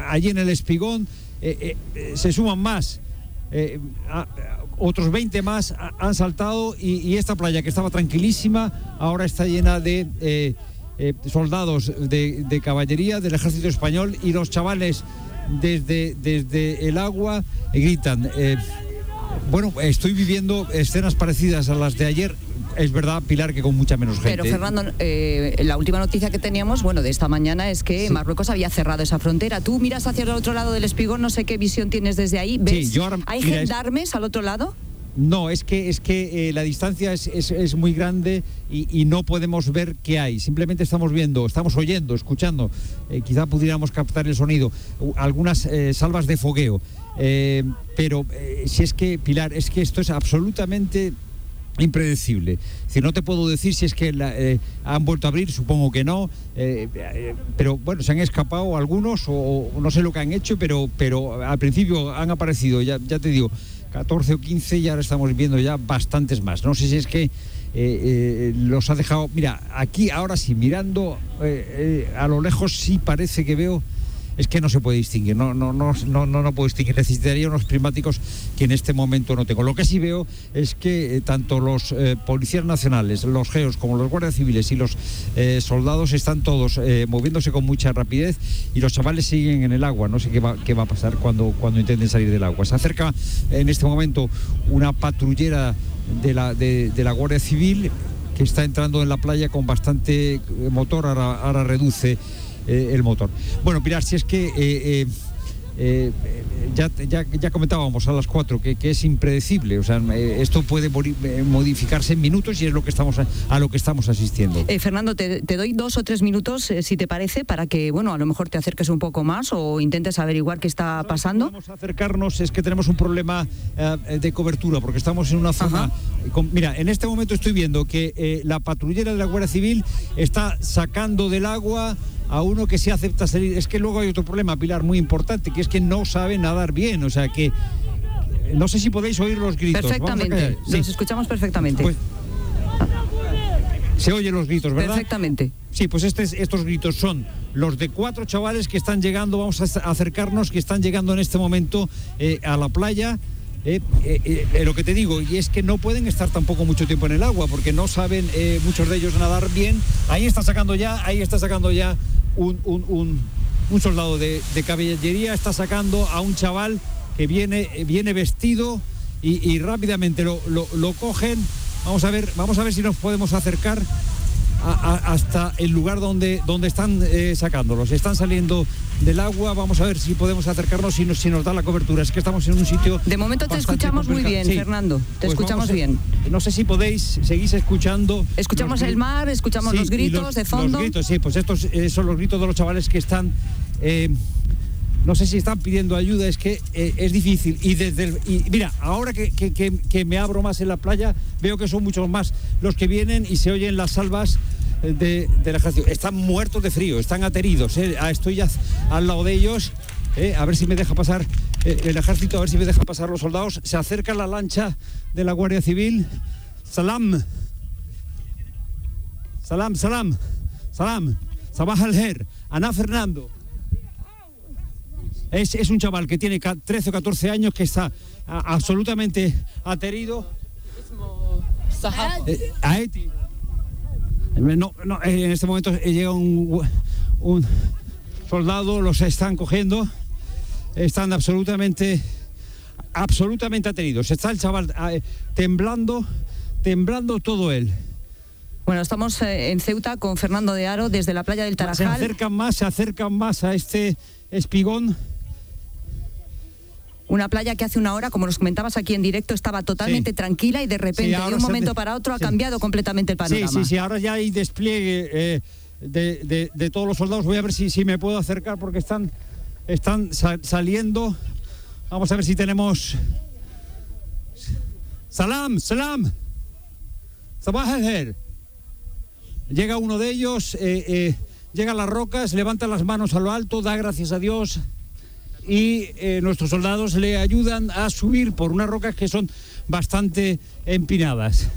allí en el espigón, eh, eh, eh, se suman más. Eh, a- otros 20 más ha- han saltado y, esta playa que estaba tranquilísima ahora está llena de eh, eh, soldados de, de caballería del ejército español y los chavales desde, desde el agua eh, gritan. eh, bueno, estoy viviendo escenas parecidas a las de ayer. Es verdad, Pilar, que con mucha menos gente. Pero Fernando, eh, la última noticia que teníamos, bueno, de esta mañana es que Marruecos había cerrado esa frontera. Tú miras hacia el otro lado del espigón, no sé qué visión tienes desde ahí. ¿Ves? yo ahora- ¿Hay mira, es- gendarmes al otro lado? No, es que, es que eh, la distancia es, es- es muy grande y, y no podemos ver qué hay. Simplemente estamos viendo, estamos oyendo, escuchando. Eh, quizá pudiéramos captar el sonido. Algunas eh, salvas de fogueo. Pero si es que, Pilar, es que esto es absolutamente impredecible. Decir, no te puedo decir si es que eh, han vuelto a abrir, supongo que no, eh, eh, pero bueno, se han escapado algunos o, no sé lo que han hecho, pero, pero al principio han aparecido, ya, ya te digo, 14 o 15 y ahora estamos viendo ya bastantes más. No sé si es que los ha dejado, mira, aquí ahora sí, mirando a lo lejos sí parece que veo es que no se puede distinguir, no, no, no, no, no, no puedo distinguir. Necesitaría unos prismáticos que en este momento no tengo. Lo que sí veo es que eh, tanto los eh, policías nacionales, los geos, como los guardias civiles y los eh, soldados están todos moviéndose con mucha rapidez y los chavales siguen en el agua. No sé qué va, qué va a pasar cuando, cuando intenten salir del agua. Se acerca en este momento una patrullera de la, de, la Guardia Civil que está entrando en la playa con bastante motor, ahora reduce eh, el motor. Bueno, Pilar, si es que eh, eh, eh, ya, ya, ya comentábamos a las 4 que, que es impredecible, o sea, eh, esto puede eh, modificarse en minutos y es lo que estamos a, a lo que estamos asistiendo. Eh, Fernando, te, te doy dos o tres minutos, eh, si te parece, para que, bueno, a lo mejor te acerques un poco más o intentes averiguar qué está pasando. Vamos a acercarnos, es que tenemos un problema de cobertura, porque estamos en una zona... con- mira, en este momento estoy viendo que la patrullera de la Guardia Civil está sacando del agua a uno que sí acepta salir. Es que luego hay otro problema, Pilar, muy importante, que es que no sabe nadar bien, o sea que... No sé si podéis oír los gritos. Perfectamente. Sí. los escuchamos perfectamente. Pues, se oyen los gritos, ¿verdad? Perfectamente. Sí, pues este es- estos gritos son los de cuatro chavales que están llegando, vamos a acercarnos, que están llegando en este momento eh, a la playa. Eh, eh, eh, lo que te digo, y es que no pueden estar tampoco mucho tiempo en el agua, porque no saben muchos de ellos nadar bien. Ahí está sacando ya, ahí está sacando ya un, soldado de, caballería, está sacando a un chaval que viene, viene vestido y, rápidamente lo, lo- cogen. Vamos a ver, vamos a ver si nos podemos acercar hasta el lugar donde, donde están sacándolos. Están saliendo del agua. Vamos a ver si podemos acercarnos si nos, si nos da la cobertura. Es que estamos en un sitio. De momento te escuchamos muy bien, Fernando. Te Pues escuchamos a- bien. No sé si podéis, seguís escuchando. Escuchamos los el mar, escuchamos Sí, los gritos de fondo. Los gritos, sí, pues estos eh, son los gritos de los chavales que están. eh, no sé si están pidiendo ayuda, es que eh, es difícil. Y desde el- y mira, ahora que- que- que me abro más en la playa, veo que son muchos más los que vienen y se oyen las salvas de, del ejército. Están muertos de frío, están ateridos. eh. Ah, Estoy ya al lado de ellos. eh, a ver si me deja pasar eh, el ejército, a ver si me deja pasar los soldados. Se acerca la lancha de la Guardia Civil. Salam. Salam, salam. Salam. Sabah al-Her. Ana Fernando. Es, es un chaval que tiene ca- 13 o 14 años que está a- absolutamente aterido. Eh, a Eti. No, no, eh, en este momento eh, llega un, un soldado, los están cogiendo, están absolutamente, absolutamente ateridos. Está el chaval eh, temblando, temblando todo él. Bueno, estamos eh, en Ceuta con Fernando de Aro desde la playa del Se Tarajal. acercan más, se acercan más a este espigón. Una playa que hace una hora, como nos comentabas aquí en directo, estaba totalmente tranquila y de repente, de ahora un momento para otro, ha sí. cambiado completamente el panorama. Sí, sí, sí, ahora ya hay despliegue eh, de, de- de todos los soldados. Voy a ver si, si me puedo acercar porque están, están sa- saliendo. Vamos a ver si tenemos... Salam, salam. Llega uno de ellos, eh, eh, llega a las rocas, levanta las manos a lo alto, da gracias a Dios y eh, nuestros soldados le ayudan a subir por unas rocas que son bastante empinadas.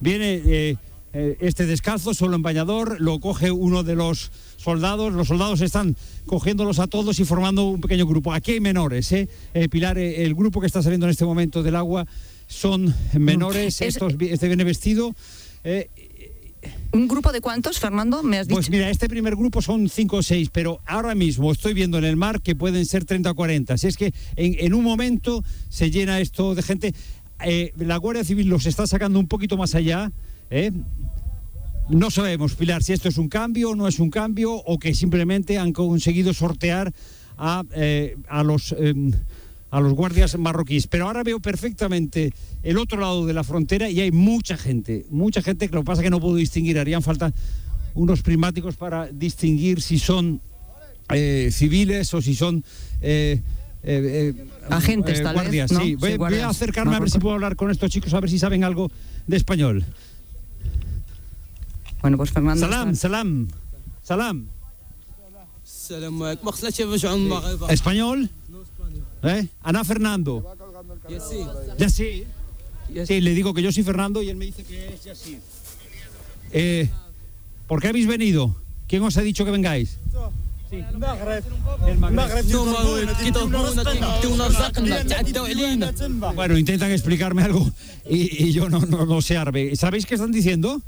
Viene eh, eh, este descalzo, solo en bañador, lo coge uno de los soldados, los soldados están cogiéndolos a todos y formando un pequeño grupo. Aquí hay menores, ¿eh? Eh, Pilar, el grupo que está saliendo en este momento del agua son menores, Es- estos, este viene vestido. eh, ¿Un grupo de cuántos, Fernando? Me has dicho. pues mira, este primer grupo son 5 o 6, pero ahora mismo estoy viendo en el mar que pueden ser 30 o 40. Si es que en, en un momento se llena esto de gente. Eh, la Guardia Civil los está sacando un poquito más allá. ¿eh? No sabemos, Pilar, si esto es un cambio o no es un cambio o que simplemente han conseguido sortear a, eh, a los... a los guardias marroquíes. Pero ahora veo perfectamente el otro lado de la frontera y hay mucha gente, mucha gente que lo que pasa es que no puedo distinguir, harían falta unos prismáticos para distinguir si son eh, civiles o si son eh, eh, eh, Agentes, tal vez, guardias. ¿no? sí. Sí, Voy, a acercarme a ver si puedo hablar con estos chicos, a ver si saben algo de español. Bueno, pues Fernando. Salam, salam, salam. ¿Español? ¿Eh? Ana Fernando. Ya sí. Sí, le digo que yo soy Fernando y él me dice que es Yasir. Eh, ¿Por qué habéis venido? ¿Quién os ha dicho que vengáis? Bueno, intentan explicarme algo y, y yo no, no, no sé árabe. ¿Sabéis qué están diciendo?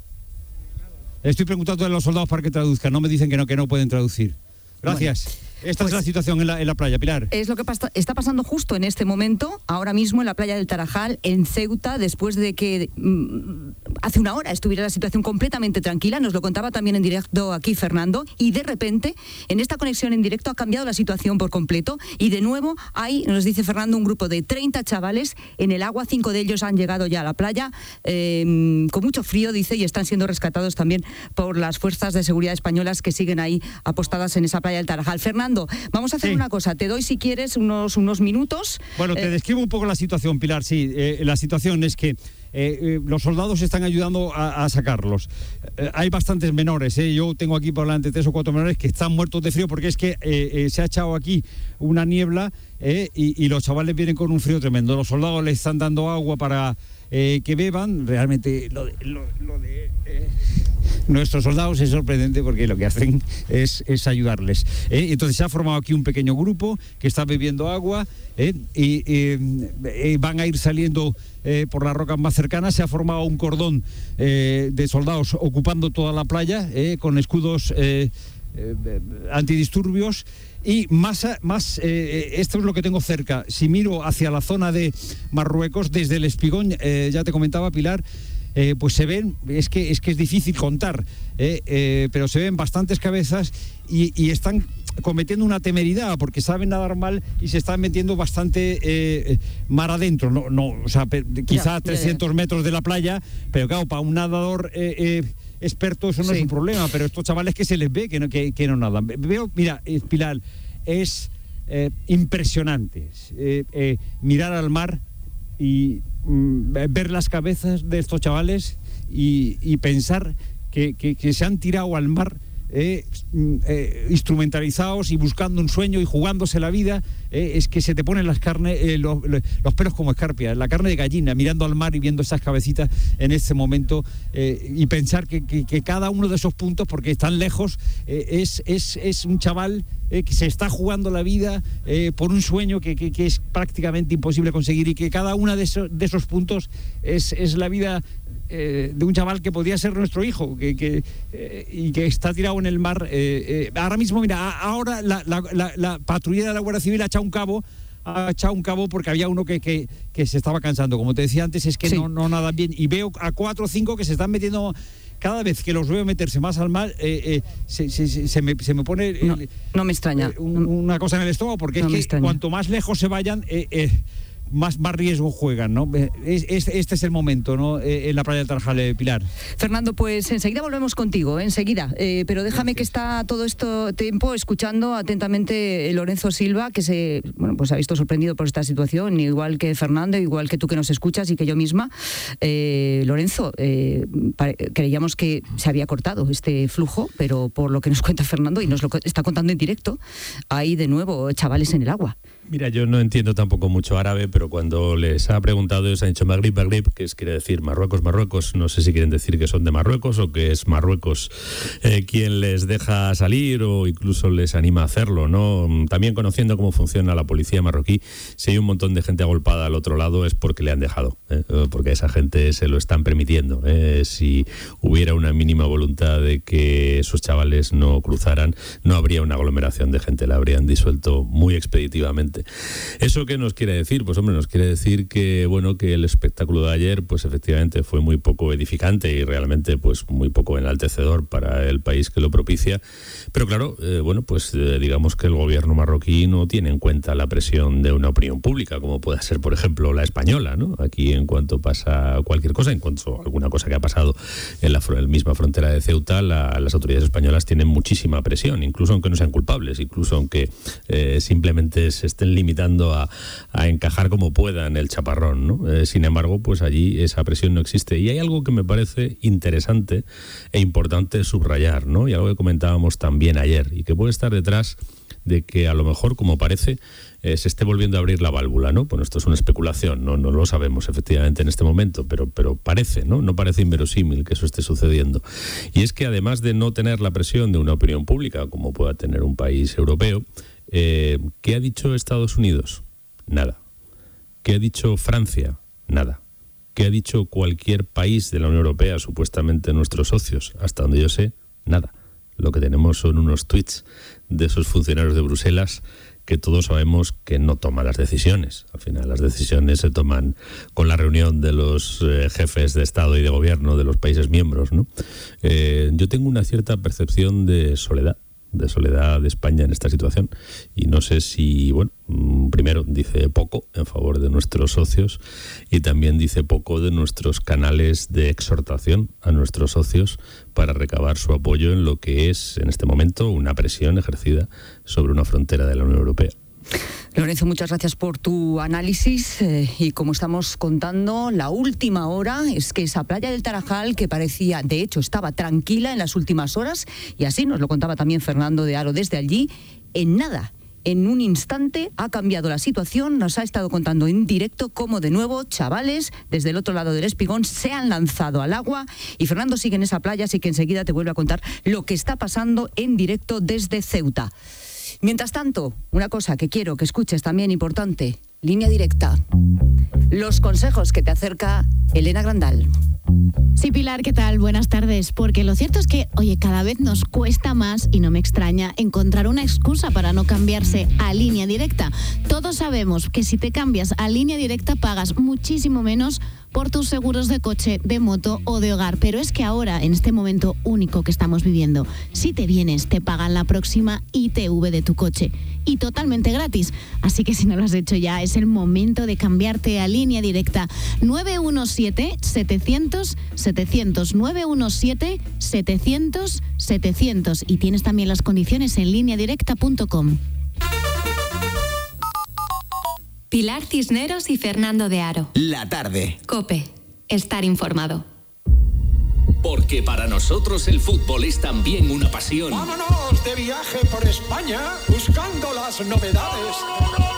Estoy preguntando a los soldados para que traduzcan. No me dicen que no, que no pueden traducir. Gracias. Esta es la situación en la, en la playa, Pilar. Es lo que pasa- está pasando justo en este momento, ahora mismo en la playa del Tarajal, en Ceuta, después de que mm, hace una hora estuviera la situación completamente tranquila. Nos lo contaba también en directo aquí Fernando. Y de repente, en esta conexión en directo, ha cambiado la situación por completo. Y de nuevo, hay, nos dice Fernando, un grupo de 30 chavales en el agua. Cinco de ellos han llegado ya a la playa eh, con mucho frío, dice, y están siendo rescatados también por las fuerzas de seguridad españolas que siguen ahí apostadas en esa playa del Tarajal. Fernando, vamos a hacer una cosa. Te doy, si quieres, unos, unos minutos. Bueno, te Eh, describo un poco la situación, Pilar. Sí, eh, la situación es que eh, eh, los soldados están ayudando a, a sacarlos. Eh, hay bastantes menores. eh. Yo tengo aquí por delante tres o cuatro menores que están muertos de frío porque es que se ha echado aquí una niebla y, y los chavales vienen con un frío tremendo. Los soldados les están dando agua para eh, que beban. Realmente lo de, eh, nuestros soldados es sorprendente porque lo que hacen es, es ayudarles. ¿eh? Entonces se ha formado aquí un pequeño grupo que está bebiendo agua y van a ir saliendo por las rocas más cercanas. Se ha formado un cordón de soldados ocupando toda la playa con escudos antidisturbios y más, más esto es lo que tengo cerca. Si miro hacia la zona de Marruecos, desde el Espigón, ya te comentaba Pilar, eh, pues se ven, es que es, que es difícil contar, eh, eh, pero se ven bastantes cabezas y, están cometiendo una temeridad porque saben nadar mal y se están metiendo bastante mar adentro, no, no, o sea, quizá a 300 metros de la playa, pero claro, para un nadador experto eso no es un problema, pero estos chavales que se les ve que no, que, que no nadan. Veo, mira, Pilar, es impresionante mirar al mar y mm, ver las cabezas de estos chavales y, pensar que, se han tirado al mar eh, mm, eh, instrumentalizados y buscando un sueño y jugándose la vida, eh, es que se te ponen las carnes, los, pelos como escarpias, la carne de gallina, mirando al mar y viendo esas cabecitas en este momento y pensar que, cada uno de esos puntos, porque están lejos, es, es, un chaval que se está jugando la vida por un sueño que, es prácticamente imposible conseguir y que cada uno de esos, de esos puntos es, es la vida eh, de un chaval que podía ser nuestro hijo que, eh, y que está tirado en el mar. Eh, ahora mismo, mira, ahora la, la, patrulla de la Guardia Civil ha echado un cabo ha echado un cabo porque había uno que, que, se estaba cansando. Como te decía antes, es que no, no nada bien. Y veo a cuatro o cinco que se están metiendo cada vez que los veo meterse más al mar, se, me, se, me, pone... no, me extraña. una cosa en el estómago, porque es que cuanto más lejos se vayan, más, más riesgo juegan, ¿no? este es el momento, ¿no? Eh, en la playa del Tarajal, eh, Pilar. Fernando, pues enseguida volvemos contigo, enseguida. Eh, pero déjame que está todo este tiempo escuchando atentamente Lorenzo Silva, que se, bueno, pues ha visto sorprendido por esta situación, igual que Fernando, igual que tú que nos escuchas y que yo misma. Lorenzo, creíamos que se había cortado este flujo, pero por lo que nos cuenta Fernando y nos lo está contando en directo, hay de nuevo chavales en el agua. Mira, yo no entiendo tampoco mucho árabe, pero cuando les ha preguntado, ellos han dicho Maghrib, Maghrib, que es, quiere decir Marruecos, Marruecos. No sé si quieren decir que son de Marruecos o que es Marruecos eh, quien les deja salir o incluso les anima a hacerlo, ¿no? También conociendo cómo funciona la policía marroquí, si hay un montón de gente agolpada al otro lado es porque le han dejado, ¿eh? porque esa gente se lo están permitiendo. ¿eh? Si hubiera una mínima voluntad de que esos chavales no cruzaran, no habría una aglomeración de gente, la habrían disuelto muy expeditivamente. ¿Eso qué nos quiere decir? Pues hombre, nos quiere decir que bueno, que el espectáculo de ayer pues efectivamente fue muy poco edificante y realmente pues muy poco enaltecedor para el país que lo propicia. Pero claro, eh, bueno, pues eh, digamos que el gobierno marroquí no tiene en cuenta la presión de una opinión pública, como puede ser, por ejemplo, la española, ¿no? Aquí en cuanto pasa cualquier cosa, en cuanto a alguna cosa que ha pasado en la, misma frontera de Ceuta, las autoridades españolas tienen muchísima presión, incluso aunque no sean culpables, incluso aunque eh, simplemente se estén limitando a, encajar como puedan el chaparrón. ¿no? Eh, sin embargo, pues allí esa presión no existe. Y hay algo que me parece interesante e importante subrayar, ¿no? y algo que comentábamos también ayer, y que puede estar detrás de que a lo mejor, como parece, eh, se esté volviendo a abrir la válvula, ¿no? Bueno, esto es una especulación, no, no lo sabemos efectivamente en este momento, pero, pero parece, ¿no? No parece inverosímil que eso esté sucediendo. Y es que además de no tener la presión de una opinión pública, como pueda tener un país europeo, eh, ¿Qué ha dicho Estados Unidos? Nada. ¿Qué ha dicho Francia? Nada. ¿Qué ha dicho cualquier país de la Unión Europea, supuestamente nuestros socios? Hasta donde yo sé, nada. Lo que tenemos son unos tweets de esos funcionarios de Bruselas que todos sabemos que no toman las decisiones. Al final las decisiones se toman con la reunión de los eh, jefes de Estado y de Gobierno de los países miembros. ¿no? Eh, yo tengo una cierta percepción de soledad de soledad de España en esta situación y no sé si, bueno, mm, primero dice poco en favor de nuestros socios y también dice poco de nuestros canales de exhortación a nuestros socios para recabar su apoyo en lo que es en este momento una presión ejercida sobre una frontera de la Unión Europea. Lorenzo, muchas gracias por tu análisis eh, y como estamos contando, la última hora es que esa playa del Tarajal que parecía, de hecho, estaba tranquila en las últimas horas y así nos lo contaba también Fernando de Aro desde allí, en nada, en un instante ha cambiado la situación, nos ha estado contando en directo cómo de nuevo chavales desde el otro lado del espigón se han lanzado al agua y Fernando sigue en esa playa, así que enseguida te vuelve a contar lo que está pasando en directo desde Ceuta. Mientras tanto, una cosa que quiero que escuches también importante, línea directa. Los consejos que te acerca Elena Grandal. Sí, Pilar, ¿qué tal? Buenas tardes. Porque lo cierto es que, oye, cada vez nos cuesta más, y no me extraña, encontrar una excusa para no cambiarse a línea directa. Todos sabemos que si te cambias a línea directa pagas muchísimo menos por tus seguros de coche, de moto o de hogar. Pero es que ahora, en este momento único que estamos viviendo, si te vienes, te pagan la próxima ITV de tu coche. Y totalmente gratis. Así que si no lo has hecho ya, es el momento de cambiarte a línea directa. 917-700-700. 917-700-700. Y tienes también las condiciones en lineadirecta.com. Pilar Cisneros y Fernando de Aro. La tarde. Cope. Estar informado. Porque para nosotros el fútbol es también una pasión. Vámonos de viaje por España buscando las novedades. No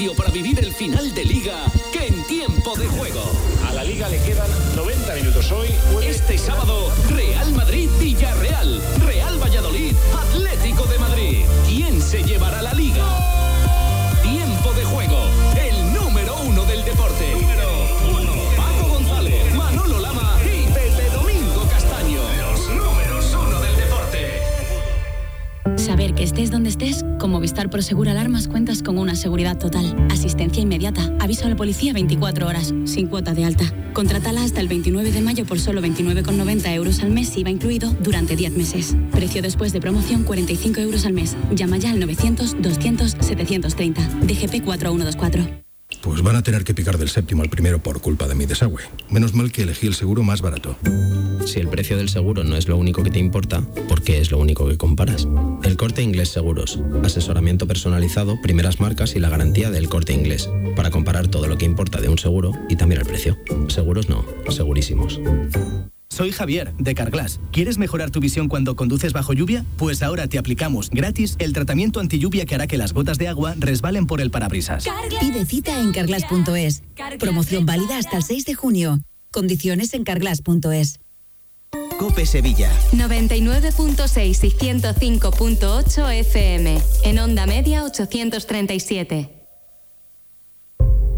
sitio para vivir el final de liga que en tiempo de juego. A la liga le quedan 90 minutos hoy. Este sábado, Real Madrid-Villarreal, Real Valladolid, Atlético de Madrid. ¿Quién se llevará la liga? Estés donde estés, con Movistar Prosegur Alarmas cuentas con una seguridad total, asistencia inmediata, aviso a la policía 24 horas, sin cuota de alta. Contrátala hasta el 29 de mayo por solo 29,90 euros al mes, IVA incluido, durante 10 meses. Precio después de promoción 45 euros al mes. Llama ya al 900-200-730. DGP 4124. Pues van a tener que picar del séptimo al primero por culpa de mi desagüe. Menos mal que elegí el seguro más barato. Si el precio del seguro no es lo único que te importa, ¿por qué es lo único que comparas? El Corte Inglés Seguros. Asesoramiento personalizado, primeras marcas y la garantía del Corte Inglés. Para comparar todo lo que importa de un seguro y también el precio. Seguros no, segurísimos. Soy Javier, de Carglass. ¿Quieres mejorar tu visión cuando conduces bajo lluvia? Pues ahora te aplicamos gratis el tratamiento anti lluvia que hará que las gotas de agua resbalen por el parabrisas. Pide cita en carglass.es. Promoción válida hasta el 6 de junio. Condiciones en carglass.es. Cope Sevilla. 99.6 y 105.8 FM. En onda media 837.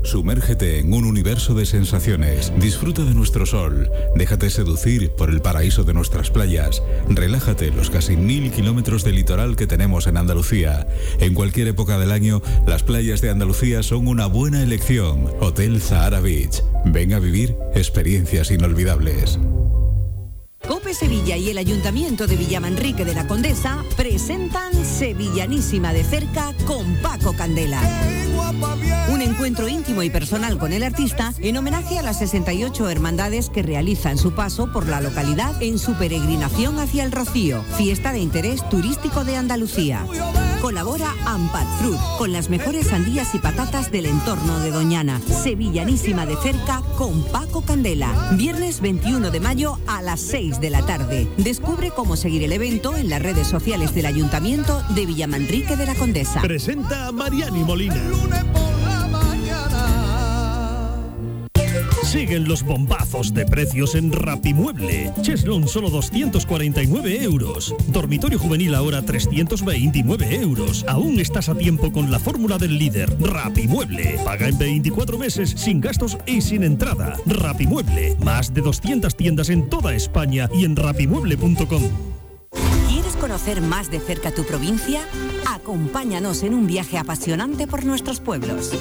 Sumérgete en un universo de sensaciones. Disfruta de nuestro sol. Déjate seducir por el paraíso de nuestras playas. Relájate en los casi mil kilómetros de litoral que tenemos en Andalucía. En cualquier época del año, las playas de Andalucía son una buena elección. Hotel Zahara Beach. Ven a vivir experiencias inolvidables. Cope Sevilla y el Ayuntamiento de Villamanrique de la Condesa presentan Sevillanísima de cerca con Paco Candela. Un encuentro íntimo y personal con el artista en homenaje a las 68 hermandades que realizan su paso por la localidad en su peregrinación hacia el Rocío, fiesta de interés turístico de Andalucía. Colabora Ampat Fruit con las mejores sandías y patatas del entorno de Doñana. Sevillanísima de cerca con Paco Candela. Viernes 21 de mayo a las 6 de la tarde. Descubre cómo seguir el evento en las redes sociales del Ayuntamiento de Villamanrique de la Condesa. Presenta Mariani Molina. Siguen los bombazos de precios en Rapimueble. Cheslon solo 249 euros. Dormitorio juvenil ahora 329 euros. Aún estás a tiempo con la fórmula del líder. Rapimueble. Paga en 24 meses sin gastos y sin entrada. Rapimueble. Más de 200 tiendas en toda España y en rapimueble.com. ¿Quieres conocer más de cerca tu provincia? Acompáñanos en un viaje apasionante por nuestros pueblos.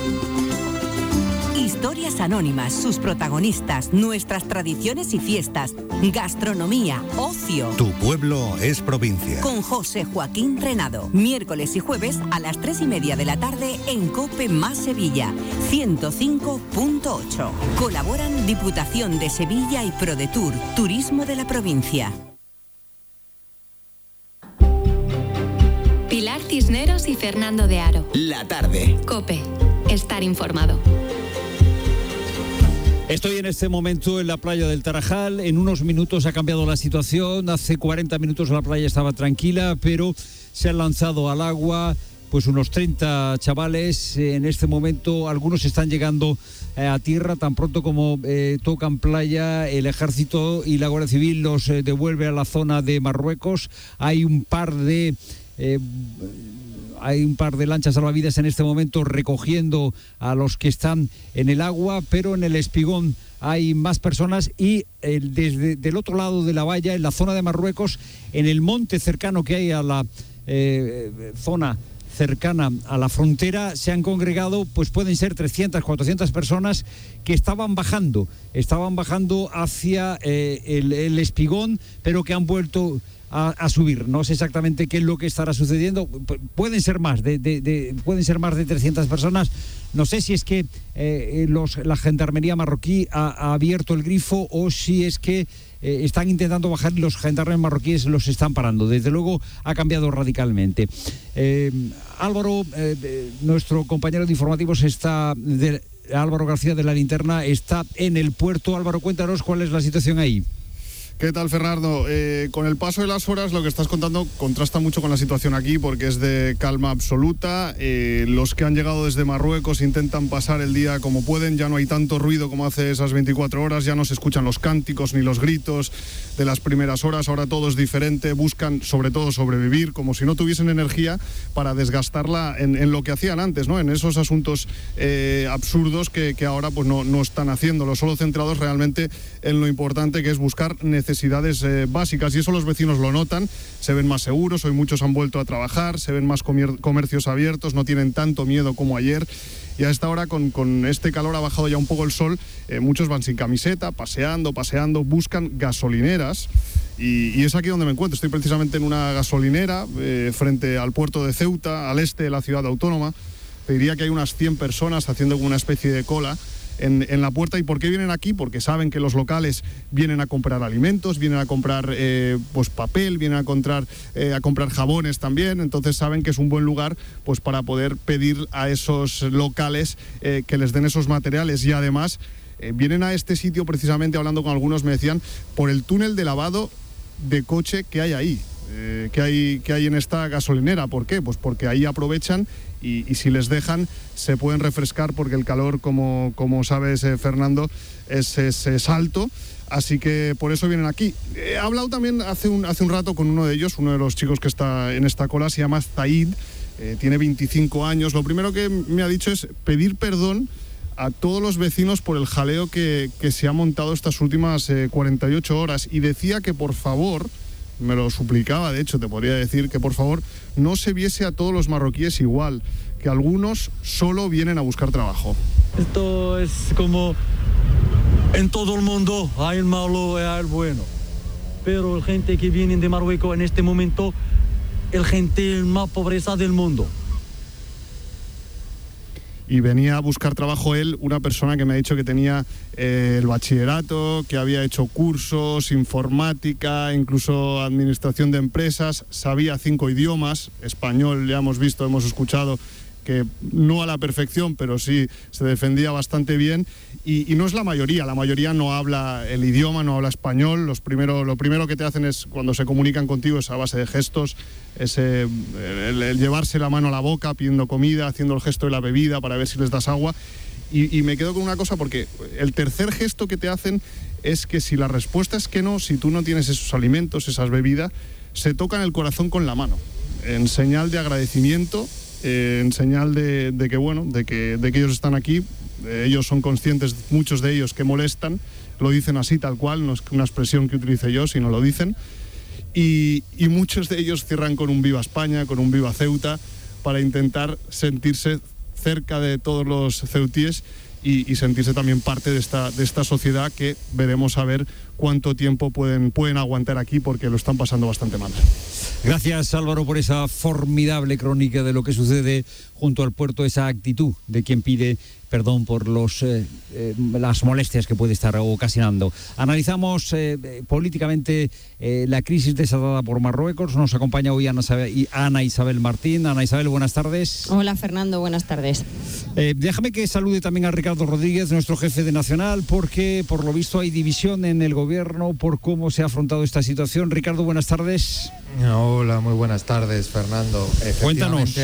Historias anónimas, sus protagonistas, nuestras tradiciones y fiestas, gastronomía, ocio. Tu pueblo es provincia. Con José Joaquín Renado. Miércoles y jueves a las 3 y media de la tarde en Cope Más Sevilla, 105.8. Colaboran Diputación de Sevilla y ProDetour, Turismo de la Provincia. Cisneros y Fernando de Aro. La tarde. Cope. Estar informado. Estoy en este momento en la playa del Tarajal. En unos minutos ha cambiado la situación. Hace 40 minutos la playa estaba tranquila, pero se han lanzado al agua pues unos 30 chavales. En este momento algunos están llegando eh, a tierra tan pronto como eh, tocan playa. El ejército y la Guardia Civil los eh, devuelve a la zona de Marruecos. Hay un par de hay un par de lanchas salvavidas en este momento recogiendo a los que están en el agua, pero en el espigón hay más personas y desde el otro lado de la valla, en la zona de Marruecos, en el monte cercano que hay a la eh, zona cercana a la frontera se han congregado, pues pueden ser 300, 400 personas que estaban bajando, estaban bajando hacia eh, el, espigón, pero que han vuelto a, subir. No sé exactamente qué es lo que estará sucediendo. pueden ser más de, pueden ser más de 300 personas. No sé si es que eh, los, la gendarmería marroquí ha, abierto el grifo o si es que eh, están intentando bajar los gendarmes marroquíes los están parando. Desde luego ha cambiado radicalmente. Eh, Álvaro, nuestro compañero de informativos está Álvaro García de la Linterna está en el puerto. Álvaro, cuéntanos cuál es la situación ahí. ¿Qué tal, Fernando? Eh, con el paso de las horas, lo que estás contando contrasta mucho con la situación aquí porque es de calma absoluta. Eh, los que han llegado desde Marruecos intentan pasar el día como pueden. Ya no hay tanto ruido como hace esas 24 horas. Ya no se escuchan los cánticos ni los gritos de las primeras horas. Ahora todo es diferente. Buscan, sobre todo, sobrevivir como si no tuviesen energía para desgastarla en, lo que hacían antes, ¿no? En esos asuntos eh, absurdos que, ahora pues no, no están haciéndolo. Solo centrados realmente en lo importante que es buscar necesidades necesidades eh, básicas y eso los vecinos lo notan, se ven más seguros, hoy muchos han vuelto a trabajar, se ven más comercios abiertos, no tienen tanto miedo como ayer y a esta hora con, este calor ha bajado ya un poco el sol, eh, muchos van sin camiseta, paseando, paseando, buscan gasolineras. Y, es aquí donde me encuentro. Estoy precisamente en una gasolinera eh, frente al puerto de Ceuta, al este de la ciudad autónoma. Te diría que hay unas 100 personas haciendo una especie de cola en, la puerta. ¿Y por qué vienen aquí? Porque saben que los locales vienen a comprar alimentos, vienen a comprar eh, pues papel, vienen a comprar, eh, a comprar jabones también. Entonces saben que es un buen lugar pues para poder pedir a esos locales eh, que les den esos materiales y además vienen a este sitio precisamente hablando con algunos me decían por el túnel de lavado de coche que hay ahí. que, hay, que hay en esta gasolinera. ¿Por qué? Pues porque ahí aprovechan y, si les dejan se pueden refrescar porque el calor, como, como sabes eh, Fernando, es, es, alto. Así que por eso vienen aquí. He hablado también hace un, hace un rato con uno de ellos, uno de los chicos que está en esta cola, se llama Zaid, eh, tiene 25 años. Lo primero que me ha dicho es pedir perdón a todos los vecinos por el jaleo que, que se ha montado estas últimas 48 eh, horas y decía que por favor me lo suplicaba, de hecho, te podría decir que por favor no se viese a todos los marroquíes igual, que algunos solo vienen a buscar trabajo. Esto es como en todo el mundo hay el malo y hay el bueno. Pero la gente que viene de Marruecos en este momento, el gente más pobreza del mundo y venía a buscar trabajo él, una persona que me ha dicho que tenía eh, el bachillerato, que había hecho cursos, informática, incluso administración de empresas, sabía cinco idiomas, español, ya hemos visto, hemos escuchado que no a la perfección, pero sí se defendía bastante bien. Y, no es la mayoría, la mayoría no habla el idioma, no habla español. Los primero, lo primero que te hacen es, cuando se comunican contigo, es a base de gestos, ese, el, llevarse la mano a la boca pidiendo comida, haciendo el gesto de la bebida para ver si les das agua. Y, y me quedo con una cosa porque el tercer gesto que te hacen es que si la respuesta es que no, si tú no tienes esos alimentos, esas bebidas, se tocan el corazón con la mano, en señal de agradecimiento eh, en señal de, que bueno, de que, de que ellos están aquí, eh, ellos son conscientes, muchos de ellos que molestan, lo dicen así tal cual, no es una expresión que utilice yo, sino lo dicen. Y, muchos de ellos cierran con un viva España, con un viva Ceuta, para intentar sentirse cerca de todos los ceutíes y, sentirse también parte de esta, de esta sociedad que veremos a ver cuánto tiempo pueden, pueden aguantar aquí porque lo están pasando bastante mal. Gracias Álvaro por esa formidable crónica de lo que sucede junto al puerto, esa actitud de quien pide perdón por los, eh, eh, las molestias que puede estar ocasionando. Analizamos eh, políticamente la crisis desatada por Marruecos. Nos acompaña hoy Ana Isabel, Ana Isabel Martín. Ana Isabel, buenas tardes. Hola Fernando, buenas tardes. déjame que salude también a Ricardo Rodríguez, nuestro jefe de Nacional, porque por lo visto hay división en el gobierno por cómo se ha afrontado esta situación. Ricardo, buenas tardes. Hola, muy buenas tardes, Fernando. Cuéntanos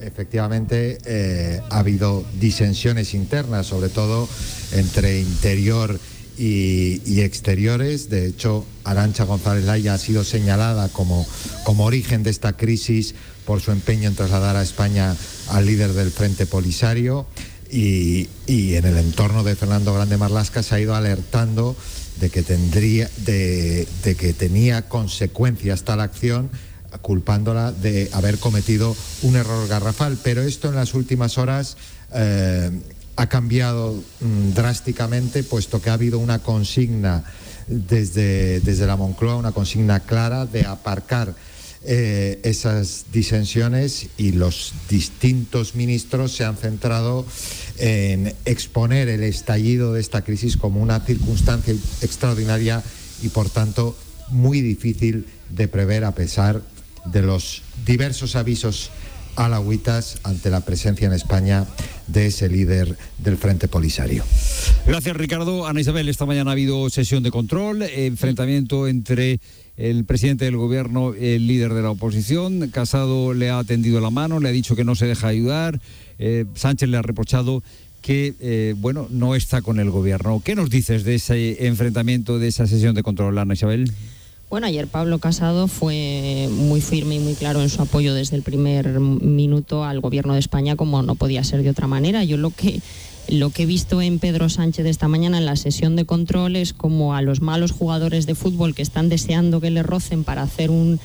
efectivamente eh, ha habido disensiones internas, sobre todo entre interior y, exteriores. De hecho, Arancha González Laya ha sido señalada como, como origen de esta crisis por su empeño en trasladar a España al líder del Frente Polisario. Y, en el entorno de Fernando Grande Marlasca se ha ido alertando de que tendría de, de que tenía consecuencias tal acción culpándola de haber cometido un error garrafal. Pero esto en las últimas horas eh, ha cambiado mm, drásticamente, puesto que ha habido una consigna desde, desde la Moncloa, una consigna clara de aparcar eh, esas disensiones y los distintos ministros se han centrado en exponer el estallido de esta crisis como una circunstancia extraordinaria y por tanto muy difícil de prever a pesar de los diversos avisos alagüitas ante la presencia en España de ese líder del Frente Polisario. Gracias Ricardo. Ana Isabel, esta mañana ha habido sesión de control, enfrentamiento entre el presidente del gobierno el líder de la oposición. Casado le ha tendido la mano, le ha dicho que no se deja ayudar. Eh, Sánchez le ha reprochado que, eh, bueno, no está con el gobierno. ¿Qué nos dices de ese enfrentamiento, de esa sesión de control, Ana Isabel? Bueno, ayer Pablo Casado fue muy firme y muy claro en su apoyo desde el primer minuto al gobierno de España, como no podía ser de otra manera. Yo lo que lo que he visto en Pedro Sánchez esta mañana en la sesión de control es como a los malos jugadores de fútbol que están deseando que le rocen para hacer un,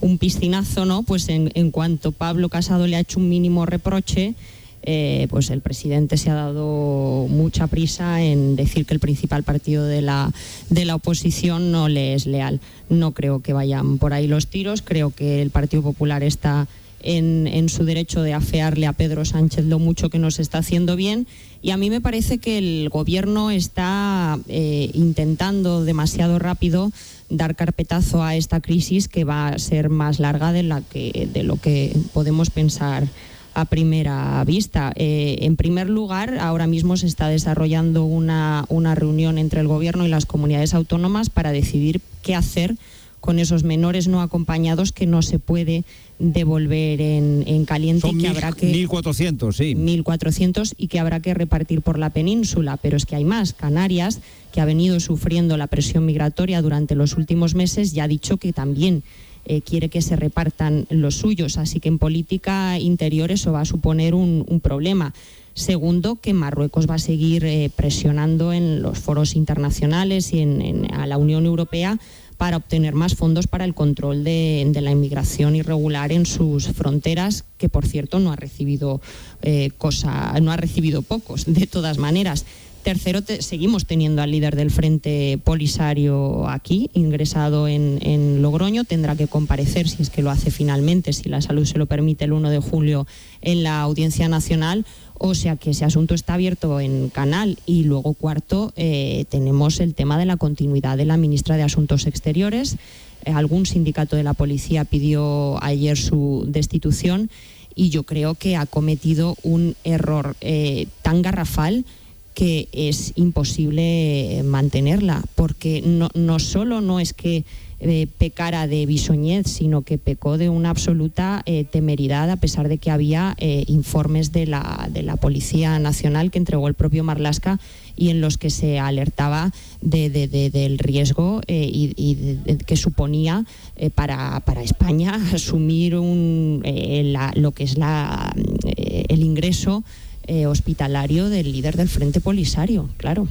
un piscinazo, ¿no? Pues en, en cuanto Pablo Casado le ha hecho un mínimo reproche, eh, pues el presidente se ha dado mucha prisa en decir que el principal partido de la, de la oposición no le es leal. No creo que vayan por ahí los tiros, creo que el Partido Popular está en, su derecho de afearle a Pedro Sánchez lo mucho que nos está haciendo bien. Y a mí me parece que el gobierno está eh, intentando demasiado rápido dar carpetazo a esta crisis que va a ser más larga de, la que, de lo que podemos pensar a primera vista. Eh, en primer lugar, ahora mismo se está desarrollando una, una reunión entre el Gobierno y las comunidades autónomas para decidir qué hacer con esos menores no acompañados que no se puede devolver en, caliente y que habrá que 1400, sí. 1400 y que habrá que repartir por la península, pero es que hay más. Canarias, que ha venido sufriendo la presión migratoria durante los últimos meses, ya ha dicho que también eh, quiere que se repartan los suyos. Así que en política interior eso va a suponer un, problema. Segundo, que Marruecos va a seguir eh, presionando en los foros internacionales y en, a la Unión Europea para obtener más fondos para el control de, la inmigración irregular en sus fronteras, que por cierto no ha recibido eh, cosa, no ha recibido pocos, de todas maneras. Tercero, seguimos teniendo al líder del Frente Polisario aquí, ingresado en, Logroño. Tendrá que comparecer, si es que lo hace finalmente, si la salud se lo permite, el 1 de julio en la Audiencia Nacional. O sea que ese asunto está abierto en canal. Y luego, cuarto, eh, tenemos el tema de la continuidad de la ministra de Asuntos Exteriores. Eh, algún sindicato de la policía pidió ayer su destitución y yo creo que ha cometido un error eh, tan garrafal que es imposible mantenerla, porque no, no solo no es que eh, pecara de bisoñez, sino que pecó de una absoluta eh, temeridad, a pesar de que había eh, informes de la, de la Policía Nacional que entregó el propio Marlasca y en los que se alertaba de, del riesgo y, que suponía para, para, España (laughs) asumir un, lo que es la, el ingreso eh, hospitalario del líder del Frente Polisario, claro.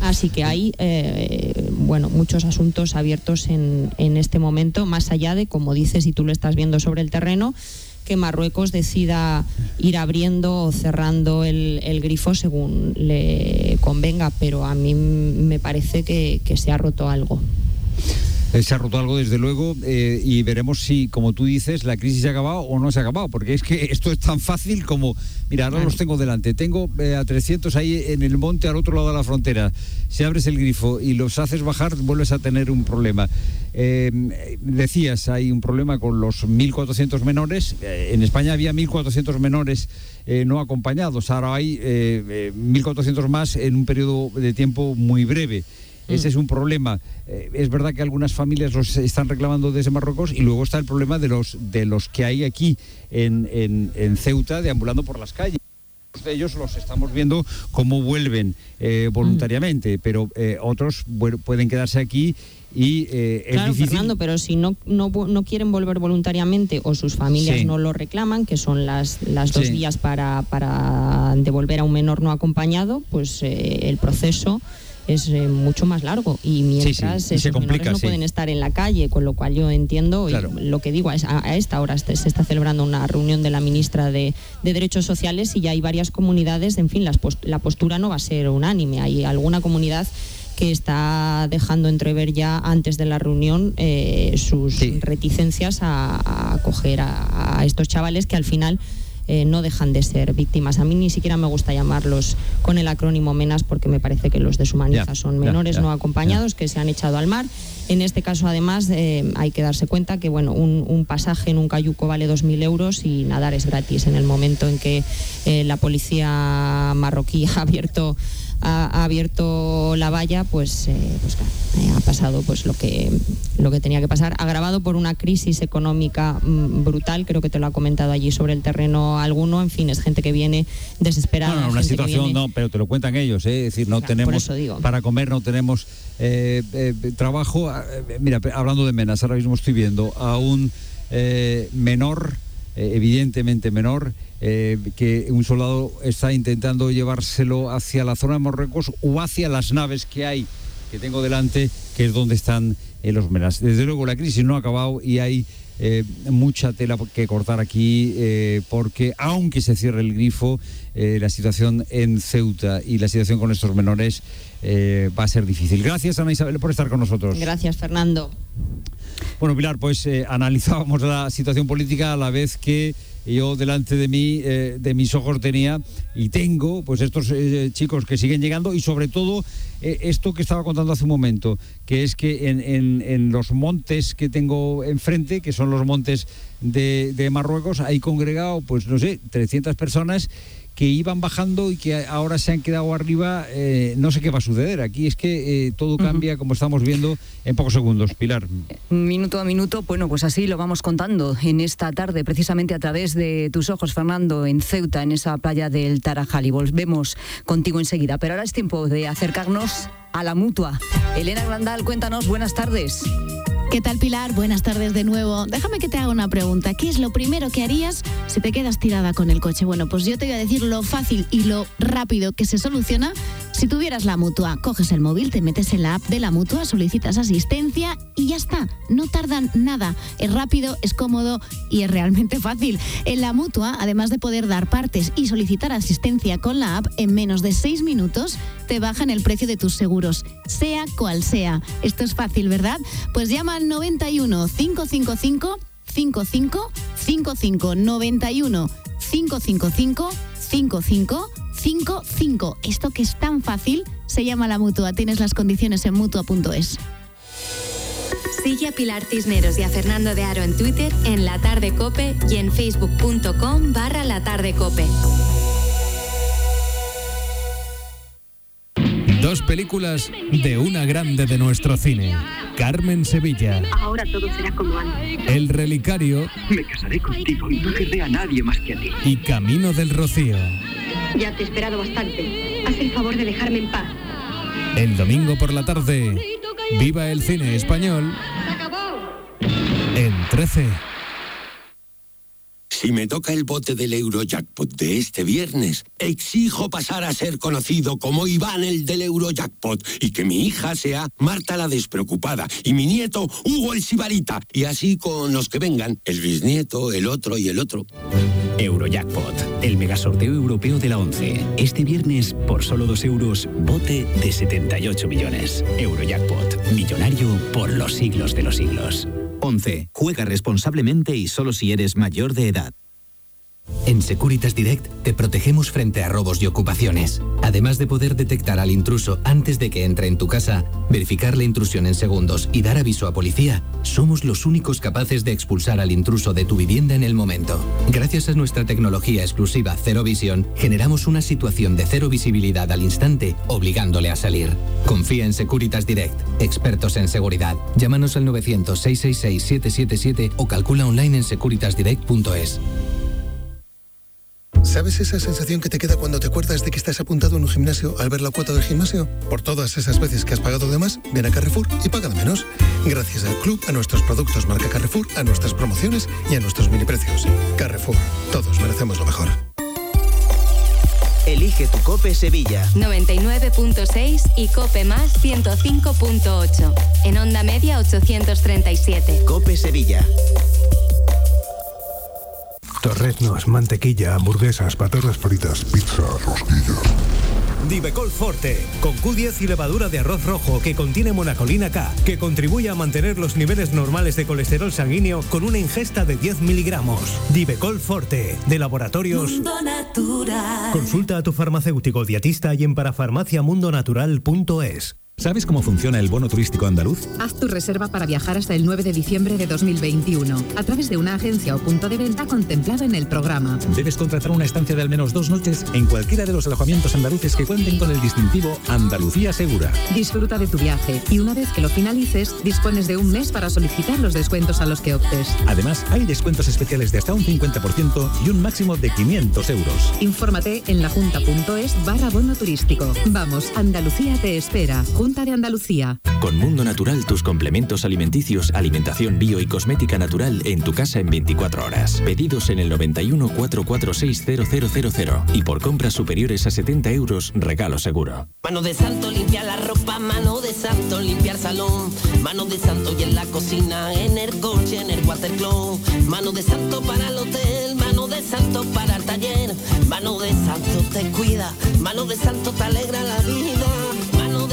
Así que hay eh, bueno, muchos asuntos abiertos en, en, este momento, más allá de, como dices, y tú lo estás viendo sobre el terreno, que Marruecos decida ir abriendo o cerrando el, el grifo según le convenga, pero a mí me parece que, que se ha roto algo. Eh, se ha roto algo desde luego eh, y veremos si, como tú dices, la crisis se ha acabado o no se ha acabado, porque es que (laughs) esto es tan fácil como, mira, ahora los tengo delante, tengo eh, a 300 ahí en el monte al otro lado de la frontera, si abres el grifo y los haces bajar, vuelves a tener un problema. Eh, decías, hay un problema con los 1.400 menores, en España había 1.400 menores no acompañados, ahora hay eh, eh, 1.400 más en un periodo de tiempo muy breve. Ese es un problema. Eh, es verdad que algunas familias los están reclamando desde Marruecos y luego está el problema de los, de los que hay aquí en, en- en Ceuta deambulando por las calles. De ellos los estamos viendo cómo vuelven eh, voluntariamente, pero eh, otros bueno, pueden quedarse aquí y eh, Claro. Fernando, pero si no, no, no quieren volver voluntariamente o sus familias Sí. no lo reclaman, que son las, las dos Sí. vías para, para devolver a un menor no acompañado, pues el proceso es eh, mucho más largo. Y mientras sí, y se esos complica, menores no sí. pueden estar en la calle, con lo cual yo entiendo y lo que digo a, a esta hora se está celebrando una reunión de la ministra de, de Derechos Sociales y ya hay varias comunidades, en fin, las pos- la postura no va a ser unánime, hay alguna comunidad que está dejando entrever ya antes de la reunión eh, sus reticencias a, a acoger a, a estos chavales que al final eh, no dejan de ser víctimas. A mí ni siquiera me gusta llamarlos con el acrónimo MENAS porque me parece que los deshumaniza. Son menores no acompañados que se han echado al mar. En este caso, además, eh, hay que darse cuenta que bueno, un, un pasaje en un cayuco vale 2.000 euros y nadar es gratis. En el momento en que eh, la policía marroquí (laughs) ha abierto ha, ha abierto la valla, pues, eh, pues eh, ha pasado pues lo que lo que tenía que pasar, agravado por una crisis económica mm, brutal, creo que te lo ha comentado allí sobre el terreno alguno, en fin, es gente que viene desesperada. No, no, una situación, viene- no, pero te lo cuentan ellos, ¿eh? es decir, no tenemos para comer, no tenemos eh, eh, trabajo. Eh, mira, hablando de menas, ahora mismo estoy viendo a un menor, eh, evidentemente menor, eh, que un soldado está intentando llevárselo hacia la zona de Marruecos o hacia las naves que hay, que tengo delante, que es donde están eh, los menas. Desde luego la crisis no ha acabado y hay eh, mucha tela que cortar aquí eh, porque aunque se cierre el grifo, eh, la situación en Ceuta y la situación con estos menores va a ser difícil. Gracias Ana Isabel por estar con nosotros. Gracias, Fernando. Bueno, Pilar, pues analizábamos la situación política a la vez que yo delante de mí, eh, de mis ojos tenía y tengo, pues estos eh, chicos que siguen llegando y sobre todo eh, esto que estaba contando hace un momento, que es que en, en- en los montes que tengo enfrente, que son los montes de, de Marruecos, hay congregado, pues no sé, 300 personas que iban bajando y que ahora se han quedado arriba, eh, no sé qué va a suceder. Aquí es que eh, todo cambia, como estamos viendo, en pocos segundos. Pilar. Minuto a minuto, bueno, pues así lo vamos contando en esta tarde, precisamente a través de tus ojos, Fernando, en Ceuta, en esa playa del Tarajal. Y volvemos contigo enseguida. Pero ahora es tiempo de acercarnos a la mutua. Elena Grandal, cuéntanos, buenas tardes. ¿Qué tal Pilar? Buenas tardes de nuevo. Déjame que te haga una pregunta. ¿Qué es lo primero que harías si te quedas tirada con el coche? Bueno, pues yo te voy a decir lo fácil y lo rápido que se soluciona si tuvieras la mutua. Coges el móvil, te metes en la app de la mutua, solicitas asistencia y ya está. No tardan nada. Es rápido, es cómodo y es realmente (laughs) fácil. En la mutua, además de poder dar partes y solicitar asistencia con la app, en menos de seis minutos te bajan el precio de tus seguros, sea cual sea. Esto es fácil, ¿verdad? Pues llama al 91 555 55 55 91 555 55 55. Esto que es tan fácil se llama la mutua. Tienes las condiciones en mutua.es. Sigue a Pilar Cisneros y a Fernando de Aro en Twitter, en La Tarde Cope y en facebook.com barra La Tarde Cope. Dos películas de una grande de nuestro cine. Carmen Sevilla, Ahora todo será como antes. El Relicario Me casaré contigo y no querré a nadie más que a ti. y Camino del Rocío. Ya te he esperado bastante. Haz el favor de dejarme en paz. El domingo por la tarde, viva el cine español en 13. Si me toca el bote del Eurojackpot de este viernes, exijo pasar a ser conocido como Iván el del Eurojackpot y que mi hija sea Marta la despreocupada y mi nieto Hugo el Sibarita y así con los que vengan, el bisnieto, el otro y el otro. Eurojackpot, el megasorteo europeo de la 11. Este viernes, por solo 2 euros, bote de 78 millones. Eurojackpot, millonario por los siglos de los siglos. 11. Juega responsablemente y solo si eres mayor de edad. En Securitas Direct te protegemos frente a robos y ocupaciones. Además de poder detectar al intruso antes de que entre en tu casa, verificar la intrusión en segundos y dar aviso a policía, somos los únicos capaces de expulsar al intruso de tu vivienda en el momento. Gracias a nuestra tecnología exclusiva Cero Visión, generamos una situación de cero visibilidad al instante, obligándole a salir. Confía en Securitas Direct, expertos en seguridad. Llámanos al 900 666 777 o calcula online en securitasdirect.es. ¿Sabes esa sensación que te queda cuando te acuerdas de que estás apuntado en un gimnasio al ver la cuota del gimnasio? Por todas esas veces que has pagado de más, ven a Carrefour y paga de menos. Gracias al club, a nuestros productos marca Carrefour, a nuestras promociones y a nuestros mini precios. Carrefour, todos merecemos lo mejor. Elige tu Cope Sevilla. 99.6 y Cope Más 105.8. En onda media 837. Cope Sevilla. Torreznos, mantequilla, hamburguesas, patatas fritas, pizza, rosquillas. Divecol Forte, con Q10 y levadura de arroz rojo que contiene monacolina K, que contribuye a mantener los niveles normales de colesterol sanguíneo con una ingesta de 10 miligramos. Divecol Forte, de laboratorios. Consulta a tu farmacéutico dietista y en parafarmaciamundonatural.es. ¿Sabes cómo funciona el bono turístico andaluz? Haz tu reserva para viajar hasta el 9 de diciembre de 2021 a través de una agencia o punto de venta contemplado en el programa. Debes contratar una estancia de al menos dos noches en cualquiera de los alojamientos andaluces que cuenten con el distintivo Andalucía Segura. Disfruta de tu viaje y una vez que lo finalices, dispones de un mes para solicitar los descuentos a los que optes. Además, hay descuentos especiales de hasta un 50% y un máximo de 500 euros. Infórmate en lajunta.es barra bono turístico. Vamos, Andalucía te espera. Junta de Andalucía. Con Mundo Natural, tus complementos alimenticios, alimentación bio y cosmética natural en tu casa en 24 horas. Pedidos en el 91 446 0000 y por compras superiores a 70 euros, regalo seguro. Mano de santo limpiar la ropa, mano de santo limpiar salón, mano de santo y en la cocina, en el coche, en el watercloak, mano de santo para el hotel, mano de santo para el taller, mano de santo te cuida, mano de santo te alegra la vida,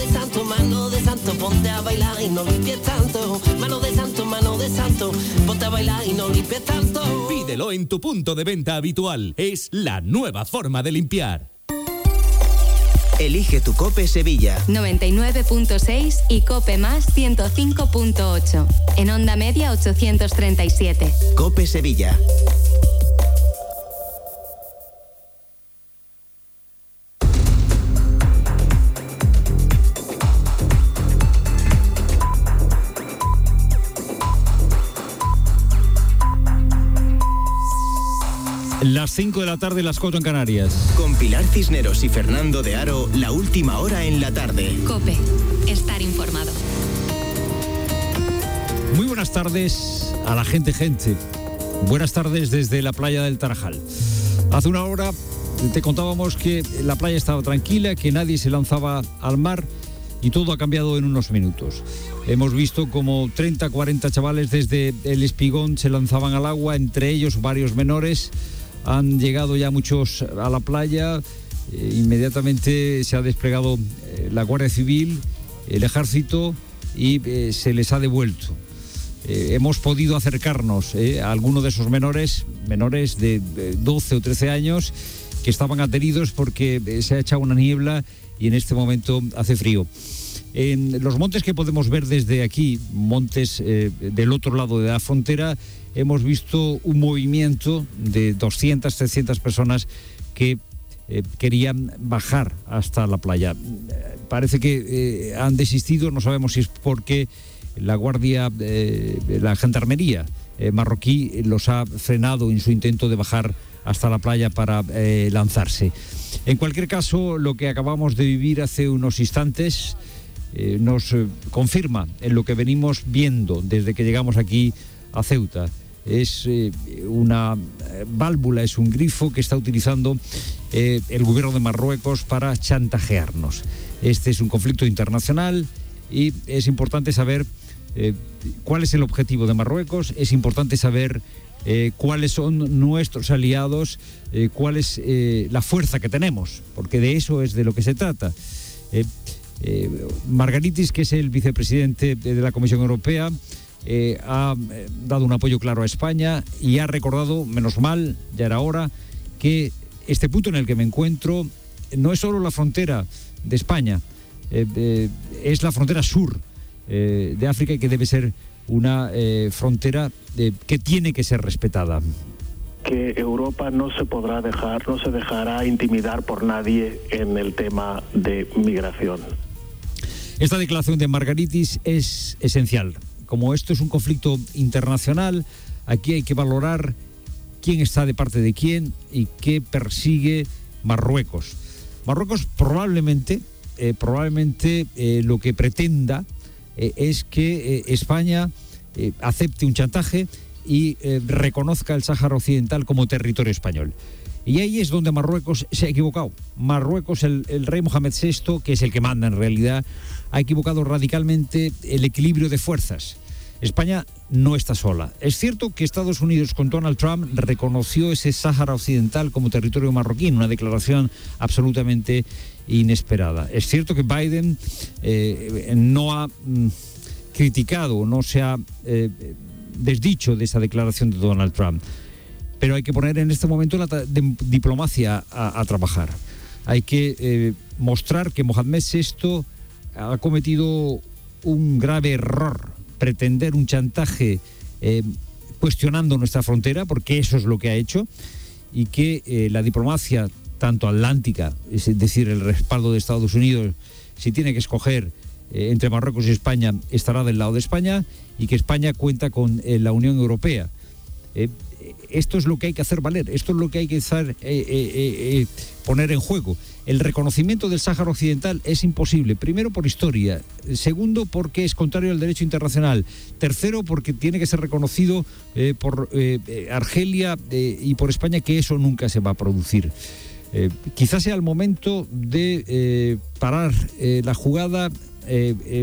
de santo, mano de santo, ponte a bailar y no limpies tanto, mano de santo, mano de santo, ponte a bailar y no limpies tanto. Pídelo en tu punto de venta habitual. Es la nueva forma de limpiar. Elige tu Cope Sevilla. 99.6 y Cope Más 105.8. En onda media 837. Cope Sevilla. Las 5 de la tarde, las 4 en Canarias. Con Pilar Cisneros y Fernando de Aro, la última hora en la tarde. Cope. Estar informado. Muy buenas tardes a la gente, gente. Buenas tardes desde la playa del Tarajal. Hace una hora te contábamos que la playa estaba tranquila, que nadie se lanzaba al mar y todo ha cambiado en unos minutos. Hemos visto como 30, 40 chavales desde el espigón se lanzaban al agua, entre ellos varios menores. Han llegado ya muchos a la playa. Eh, inmediatamente se ha desplegado eh, la Guardia Civil, el Ejército y eh, se les ha devuelto. Hemos podido acercarnos a algunos de esos menores, menores de, de 12 o 13 años, que estaban ateridos porque se ha echado una niebla y en este momento hace frío. En los montes que podemos ver desde aquí, montes del otro lado de la frontera, hemos visto un movimiento de 200, 300 personas que eh, querían bajar hasta la playa. Parece que eh, han desistido, no sabemos si es porque la Guardia, eh, la Gendarmería marroquí los ha frenado en su intento de bajar hasta la playa para lanzarse. En cualquier caso, lo que acabamos de vivir hace unos instantes nos confirma en lo que venimos viendo desde que llegamos aquí a Ceuta. Es eh, una eh, válvula, es un grifo que está utilizando eh, el gobierno de Marruecos para chantajearnos. Este es un conflicto internacional y es importante saber cuál es el objetivo de Marruecos, es importante saber cuáles son nuestros aliados, cuál es la fuerza que tenemos, porque de eso es de lo que se trata. Margaritis, que es el vicepresidente de la Comisión Europea, eh, ha eh, dado un apoyo claro a España y ha recordado, menos mal, ya era hora, que este punto en el que me encuentro no es solo la frontera de España, eh, eh, es la frontera sur de África y que debe ser una frontera que tiene que ser respetada. que Europa no se podrá dejar, no se dejará intimidar por nadie en el tema de migración. Esta declaración de Margaritis es esencial. Como esto es un conflicto internacional, aquí hay que valorar quién está de parte de quién y qué persigue Marruecos. Marruecos probablemente, eh, probablemente eh, lo que pretenda eh, es que España acepte un chantaje y reconozca el Sáhara Occidental como territorio español. Y ahí es donde Marruecos se ha equivocado. Marruecos, el, el rey Mohamed VI, que es el que manda en realidad, ha equivocado radicalmente el equilibrio de fuerzas. España no está sola. Es cierto que Estados Unidos con Donald Trump reconoció ese Sáhara Occidental como territorio marroquí, una declaración absolutamente inesperada. Es cierto que Biden eh, no ha mm, criticado, no se ha eh, desdicho de esa declaración de Donald Trump. Pero hay que poner en este momento la diplomacia a, a trabajar. Hay que eh, mostrar que Mohamed VI ha cometido un grave error, pretender un chantaje eh, cuestionando nuestra frontera, porque eso es lo que ha hecho, y que eh, la diplomacia, tanto atlántica, es decir, el respaldo de Estados Unidos, si tiene que escoger eh, entre Marruecos y España, estará del lado de España, y que España cuenta con la Unión Europea. Esto es lo que hay que hacer valer, esto es lo que hay que eh, eh, eh, poner en juego. El reconocimiento del Sáhara Occidental es imposible, primero por historia, segundo porque es contrario al derecho internacional, tercero porque tiene que ser reconocido por Argelia y por España que eso nunca se va a producir. Quizás sea el momento de parar la jugada,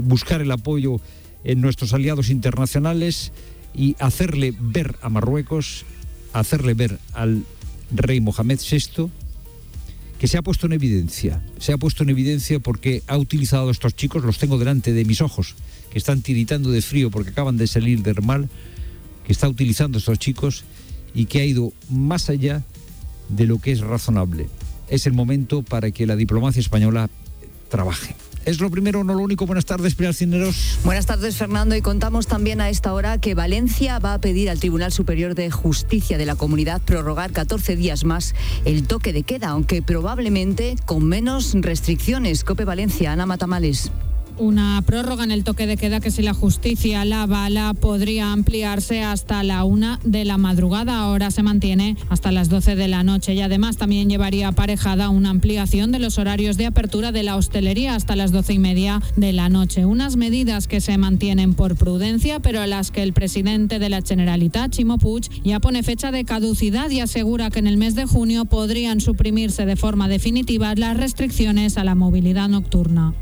buscar el apoyo en nuestros aliados internacionales y hacerle ver a Marruecos, hacerle ver al rey Mohamed VI que se ha puesto en evidencia. Se ha puesto en evidencia porque ha utilizado a estos chicos, los tengo delante de mis ojos, que están tiritando de frío porque acaban de salir del mar, que está utilizando a estos chicos y que ha ido más allá de lo que es razonable. Es el momento para que la diplomacia española trabaje. Es lo primero, no lo único. Buenas tardes, Pilar Cineros. Buenas tardes, Fernando. Y contamos también a esta hora que Valencia va a pedir al Tribunal Superior de Justicia de la Comunidad prorrogar 14 días más el toque de queda, aunque probablemente con menos restricciones. Cope Valencia, Ana Matamales. Una prórroga en el toque de queda que si la justicia la avala podría ampliarse hasta la una de la madrugada. Ahora se mantiene hasta las 12 de la noche y además también llevaría aparejada una ampliación de los horarios de apertura de la hostelería hasta las 12 y media de la noche. Unas medidas que se mantienen por prudencia, pero a las que el presidente de la Generalitat, Chimo Puig, ya pone fecha de caducidad y asegura que en el mes de junio podrían suprimirse de forma definitiva las restricciones a la movilidad nocturna.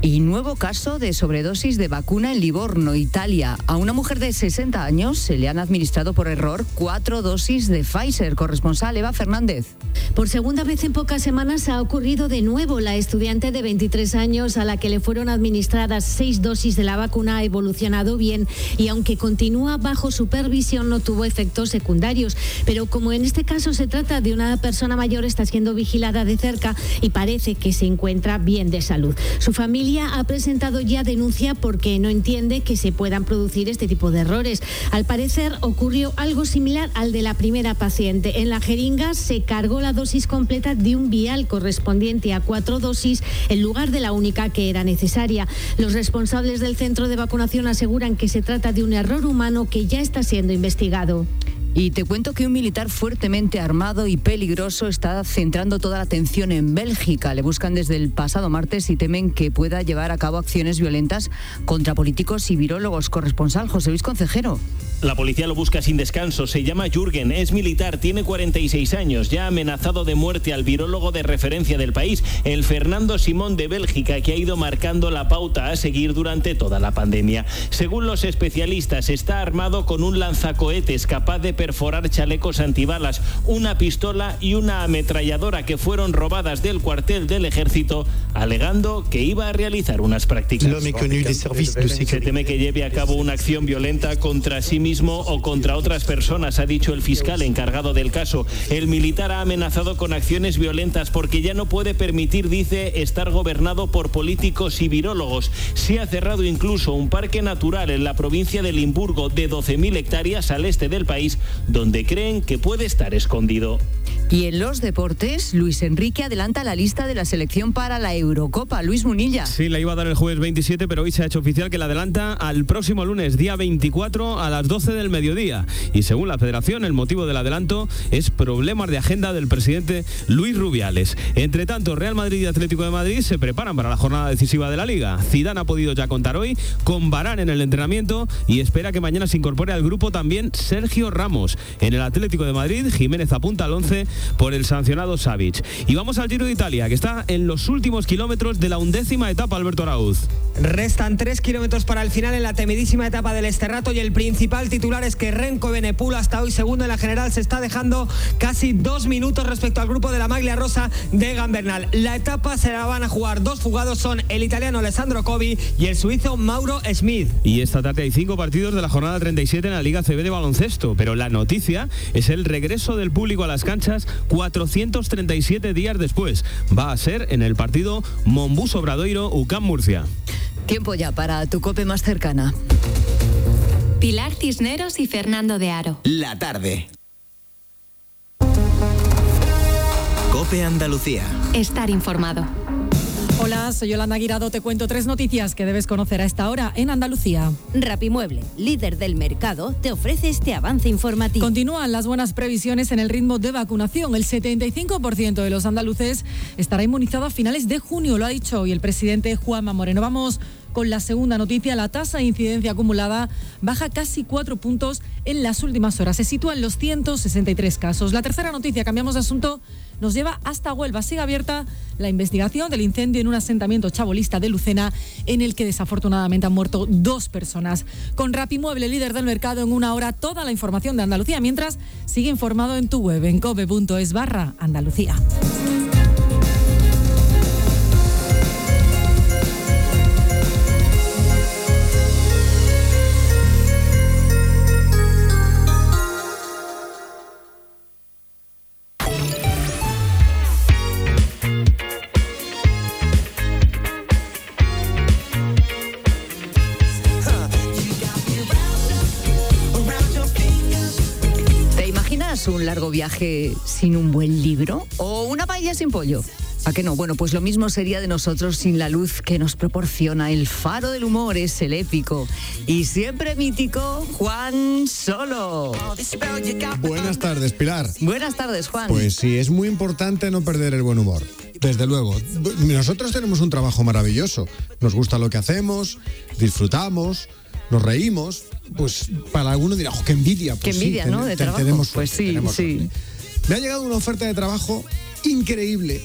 Y nuevo caso de sobredosis de vacuna en Livorno, Italia. A una mujer de 60 años se le han administrado por error cuatro dosis de Pfizer. Corresponsal Eva Fernández. Por segunda vez en pocas semanas ha ocurrido de nuevo. La estudiante de 23 años a la que le fueron administradas seis dosis de la vacuna ha evolucionado bien y aunque continúa bajo supervisión no tuvo efectos secundarios. Pero como en este caso se trata de una persona mayor está siendo vigilada de cerca y parece que se encuentra bien de salud. Su familia ha presentado ya denuncia porque no entiende que se puedan producir este tipo de errores. Al parecer ocurrió algo similar al de la primera paciente. En la jeringa se cargó la dosis completa de un vial correspondiente a cuatro dosis en lugar de la única que era necesaria. Los responsables del centro de vacunación aseguran que se trata de un error humano que ya está siendo investigado. Y te cuento que un militar fuertemente armado y peligroso está centrando toda la atención en Bélgica. Le buscan desde el pasado martes y temen que pueda llevar a cabo acciones violentas contra políticos y virólogos. Corresponsal José Luis Concejero. La policía lo busca sin descanso. Se llama Jürgen, es militar, tiene 46 años, ya ha amenazado de muerte al virólogo de referencia del país, el Fernando Simón de Bélgica, que ha ido marcando la pauta a seguir durante toda la pandemia. Según los especialistas, está armado con un lanzacohetes capaz de perforar chalecos antibalas, una pistola y una ametralladora que fueron robadas del cuartel del ejército, alegando que iba a realizar unas prácticas. Se teme que lleve a cabo una acción violenta contra sí mismo o contra otras personas, ha dicho el fiscal encargado del caso. El militar ha amenazado con acciones violentas porque ya no puede permitir, dice, estar gobernado por políticos y virólogos. Se ha cerrado incluso un parque natural en la provincia de Limburgo de 12.000 hectáreas al este del país, donde creen que puede estar escondido. Y en los deportes, Luis Enrique adelanta la lista de la selección para la Eurocopa. Luis Munilla. Sí, la iba a dar el jueves 27, pero hoy se ha hecho oficial que la adelanta al próximo lunes, día 24, a las 12 del mediodía. Y según la federación, el motivo del adelanto es problemas de agenda del presidente Luis Rubiales. Entre tanto, Real Madrid y Atlético de Madrid se preparan para la jornada decisiva de la liga. Zidane ha podido ya contar hoy con Barán en el entrenamiento y espera que mañana se incorpore al grupo también Sergio Ramos. En el Atlético de Madrid, Jiménez apunta al 11 por el sancionado Savic. Y vamos al Giro de Italia, que está en los últimos kilómetros de la undécima etapa, Alberto Arauz. Restan tres kilómetros para el final en la temidísima etapa del Esterrato y el principal titular es que Renko Benepul hasta hoy segundo en la general se está dejando casi dos minutos respecto al grupo de la Maglia Rosa de Gambernal. La etapa se la van a jugar dos fugados, son el italiano Alessandro Covi y el suizo Mauro Smith. Y esta tarde hay cinco partidos de la jornada 37 en la Liga CB de baloncesto, pero la noticia es el regreso del público a las canchas 437 días después. Va a ser en el partido Monbus Obradoiro UCAM Murcia. Tiempo ya para tu cope más cercana. Pilar Cisneros y Fernando de Aro. La tarde. Cope Andalucía. Estar informado. Hola, soy Yolanda Guirado. Te cuento tres noticias que debes conocer a esta hora en Andalucía. Rapimueble, líder del mercado, te ofrece este avance informativo. Continúan las buenas previsiones en el ritmo de vacunación. El 75% de los andaluces estará inmunizado a finales de junio, lo ha dicho hoy el presidente Juanma Moreno. Vamos con la segunda noticia, la tasa de incidencia acumulada baja casi cuatro puntos en las últimas horas. Se sitúa en los 163 casos. La tercera noticia, cambiamos de asunto, nos lleva hasta Huelva. Sigue abierta la investigación del incendio en un asentamiento chabolista de Lucena, en el que desafortunadamente han muerto dos personas. Con Rapimueble, líder del mercado, en una hora toda la información de Andalucía, mientras sigue informado en tu web en cobe.es barra Andalucía. Largo viaje sin un buen libro? ¿O una paella sin pollo? ¿A qué no? Bueno, pues lo mismo sería de nosotros sin la luz que nos proporciona el faro del humor, es el épico y siempre mítico Juan Solo. Buenas tardes, Pilar. Buenas tardes, Juan. Pues sí, es muy importante no perder el buen humor. Desde luego. Nosotros tenemos un trabajo maravilloso. Nos gusta lo que hacemos, disfrutamos, nos reímos. Pues para algunos dirá, "Oh, qué envidia. Pues Qué sí, envidia, ten- ¿no? De ten- trabajo. tenemos Pues suerte, sí, tenemos sí. suerte. Me ha llegado una oferta de trabajo increíble,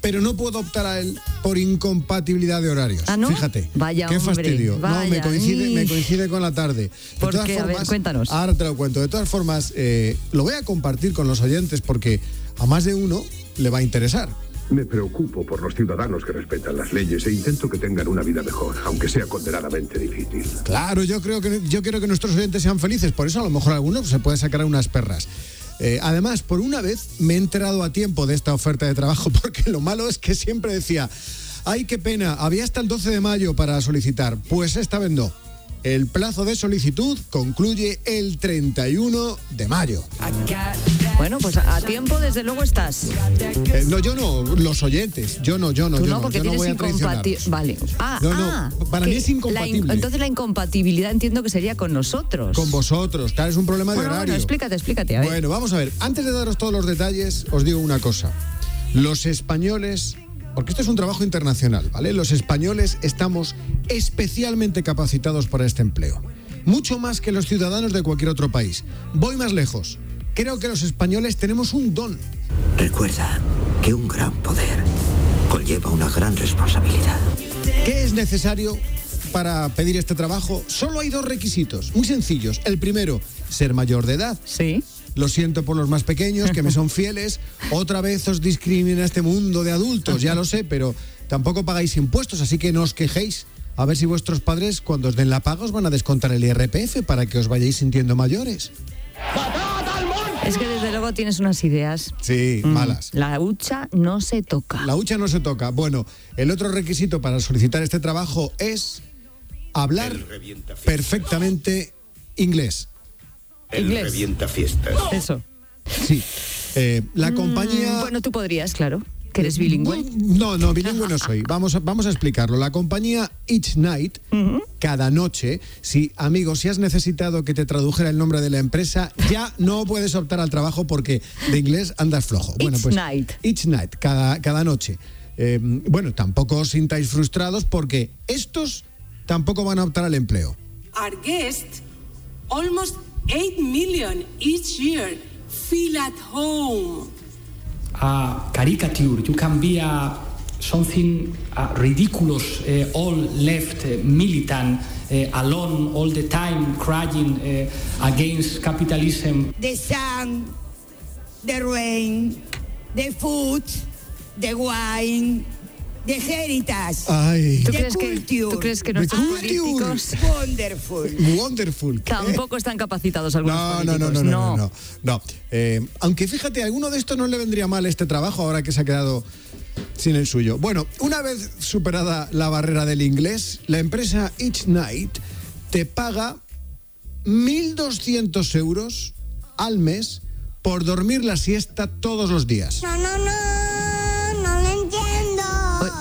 pero no puedo optar a él por incompatibilidad de horarios. ¿Ah, no? Fíjate. Vaya, Qué hombre, fastidio. no, me coincide, me coincide con la tarde. De ¿Por todas qué? A ver, formas, cuéntanos. Ahora te lo cuento. De todas formas, eh, lo voy a compartir con los oyentes porque a más de uno le va a interesar. Me preocupo por los ciudadanos que respetan las leyes e intento que tengan una vida mejor, aunque sea condenadamente difícil. Claro, yo creo que yo quiero que nuestros oyentes sean felices, por eso a lo mejor alguno se puede sacar unas perras. Eh, además, por una vez me he enterado a tiempo de esta oferta de trabajo, (laughs) porque lo malo es que siempre decía, ay, qué pena, había hasta el 12 de mayo para solicitar. Pues esta vez. El plazo de solicitud concluye el 31 de mayo. Bueno, pues a tiempo desde luego estás. Eh, no, yo no, los oyentes. Yo no, yo no, Tú yo no, no. porque yo no voy a. Vale. Ah, No, no, ah, para mí es la in- incompatible. entonces la incompatibilidad entiendo que sería con nosotros. Con vosotros, claro, es un problema de Bueno, bueno, horario. explícate, explícate. A ver. Bueno, vamos a ver. Antes de daros todos los detalles, os digo una cosa. Los españoles, porque esto es un trabajo internacional, ¿vale? Los españoles estamos especialmente capacitados para este empleo. Mucho más que los ciudadanos de cualquier otro país. Voy más lejos. Creo que los españoles tenemos un don. Recuerda que un gran poder conlleva una gran responsabilidad. ¿Qué es necesario para pedir este trabajo, solo hay dos requisitos, muy sencillos. El primero, ser mayor de edad. Sí. Lo siento por los más pequeños, que me son fieles. Otra vez os discrimina este mundo de adultos, ya lo sé, pero tampoco pagáis impuestos, así que no os quejéis. A ver si vuestros padres, cuando os den la paga, os van a descontar el IRPF para que os vayáis sintiendo mayores. Es que desde luego tienes unas ideas. Sí, Mm, malas. La hucha no se toca. La hucha no se toca. Bueno, el otro requisito para solicitar este trabajo es hablar perfectamente inglés. El Inglés. revienta fiestas. Eso. Sí. Eh, la Mm, compañía... bueno, tú podrías, claro, que eres bilingüe. No, no, bilingüe no soy. Vamos a, vamos a explicarlo. La compañía Each Night, cada noche, si, amigo, si has necesitado que te tradujera el nombre de la empresa, ya no puedes optar al trabajo porque de inglés andas flojo. Each night. Each Night, cada, cada noche. Eh, bueno, tampoco os sintáis frustrados porque estos tampoco van a optar al empleo. Our guests, almost 8 million each year, feel at home. a caricature. You can be a something uh, ridiculous, uh, all left uh, militant, uh, alone all the time, crying uh, against capitalism. the sun, the rain, the food, the wine, the heritage, Ay. ¿Tú crees, que. ¿Tú crees que nuestros políticos Wonderful. Wonderful. tampoco están capacitados algunos No, no, no, políticos? no, no, no, no. No. Eh, aunque fíjate, a alguno de estos no le vendría mal este trabajo ahora que se ha quedado sin el suyo. Bueno, una vez superada la barrera del inglés, la empresa Each Night te paga 1.200 euros al mes por dormir la siesta todos los días. No, no, no, no.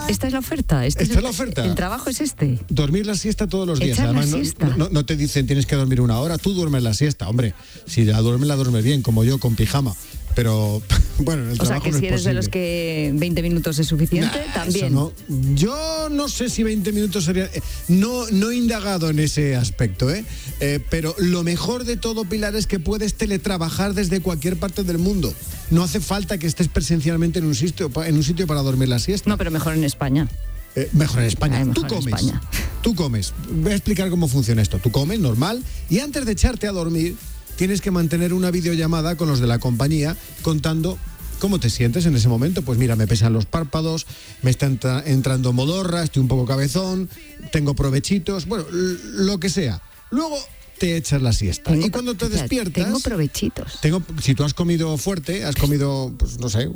Esta es la oferta. Este Esta el, es la oferta. El trabajo es este. Dormir la siesta todos los días. Echar la Además, no-. No, no te dicen tienes que dormir una hora, tú duermes la siesta. Hombre, si la duermes, la duermes bien, como yo, con pijama. Pero (laughs) bueno, en el O sea, que no si es eres de los que 20 minutos es suficiente, también. no. Yo no sé si 20 minutos sería. eh, No, no he indagado en ese aspecto, ¿eh? Eh, Pero lo mejor de todo, Pilar, es que puedes teletrabajar desde cualquier parte del mundo. No hace falta que estés presencialmente en un sitio, en un sitio para dormir la siesta. No, pero mejor en España. Eh, mejor en España. Ay, mejor Tú comes. España. Tú comes. Voy a explicar cómo funciona esto. Tú comes normal y antes de echarte a dormir tienes que mantener una videollamada con los de la compañía contando cómo te sientes en ese momento. Pues mira, me pesan los párpados, me está entra- entrando modorra, estoy un poco cabezón, tengo provechitos, bueno, lo que sea. Luego te echas la siesta. Tengo y cuando te o sea, despiertas... Tengo provechitos. tengo- si tú has comido fuerte, has comido, pues no sé,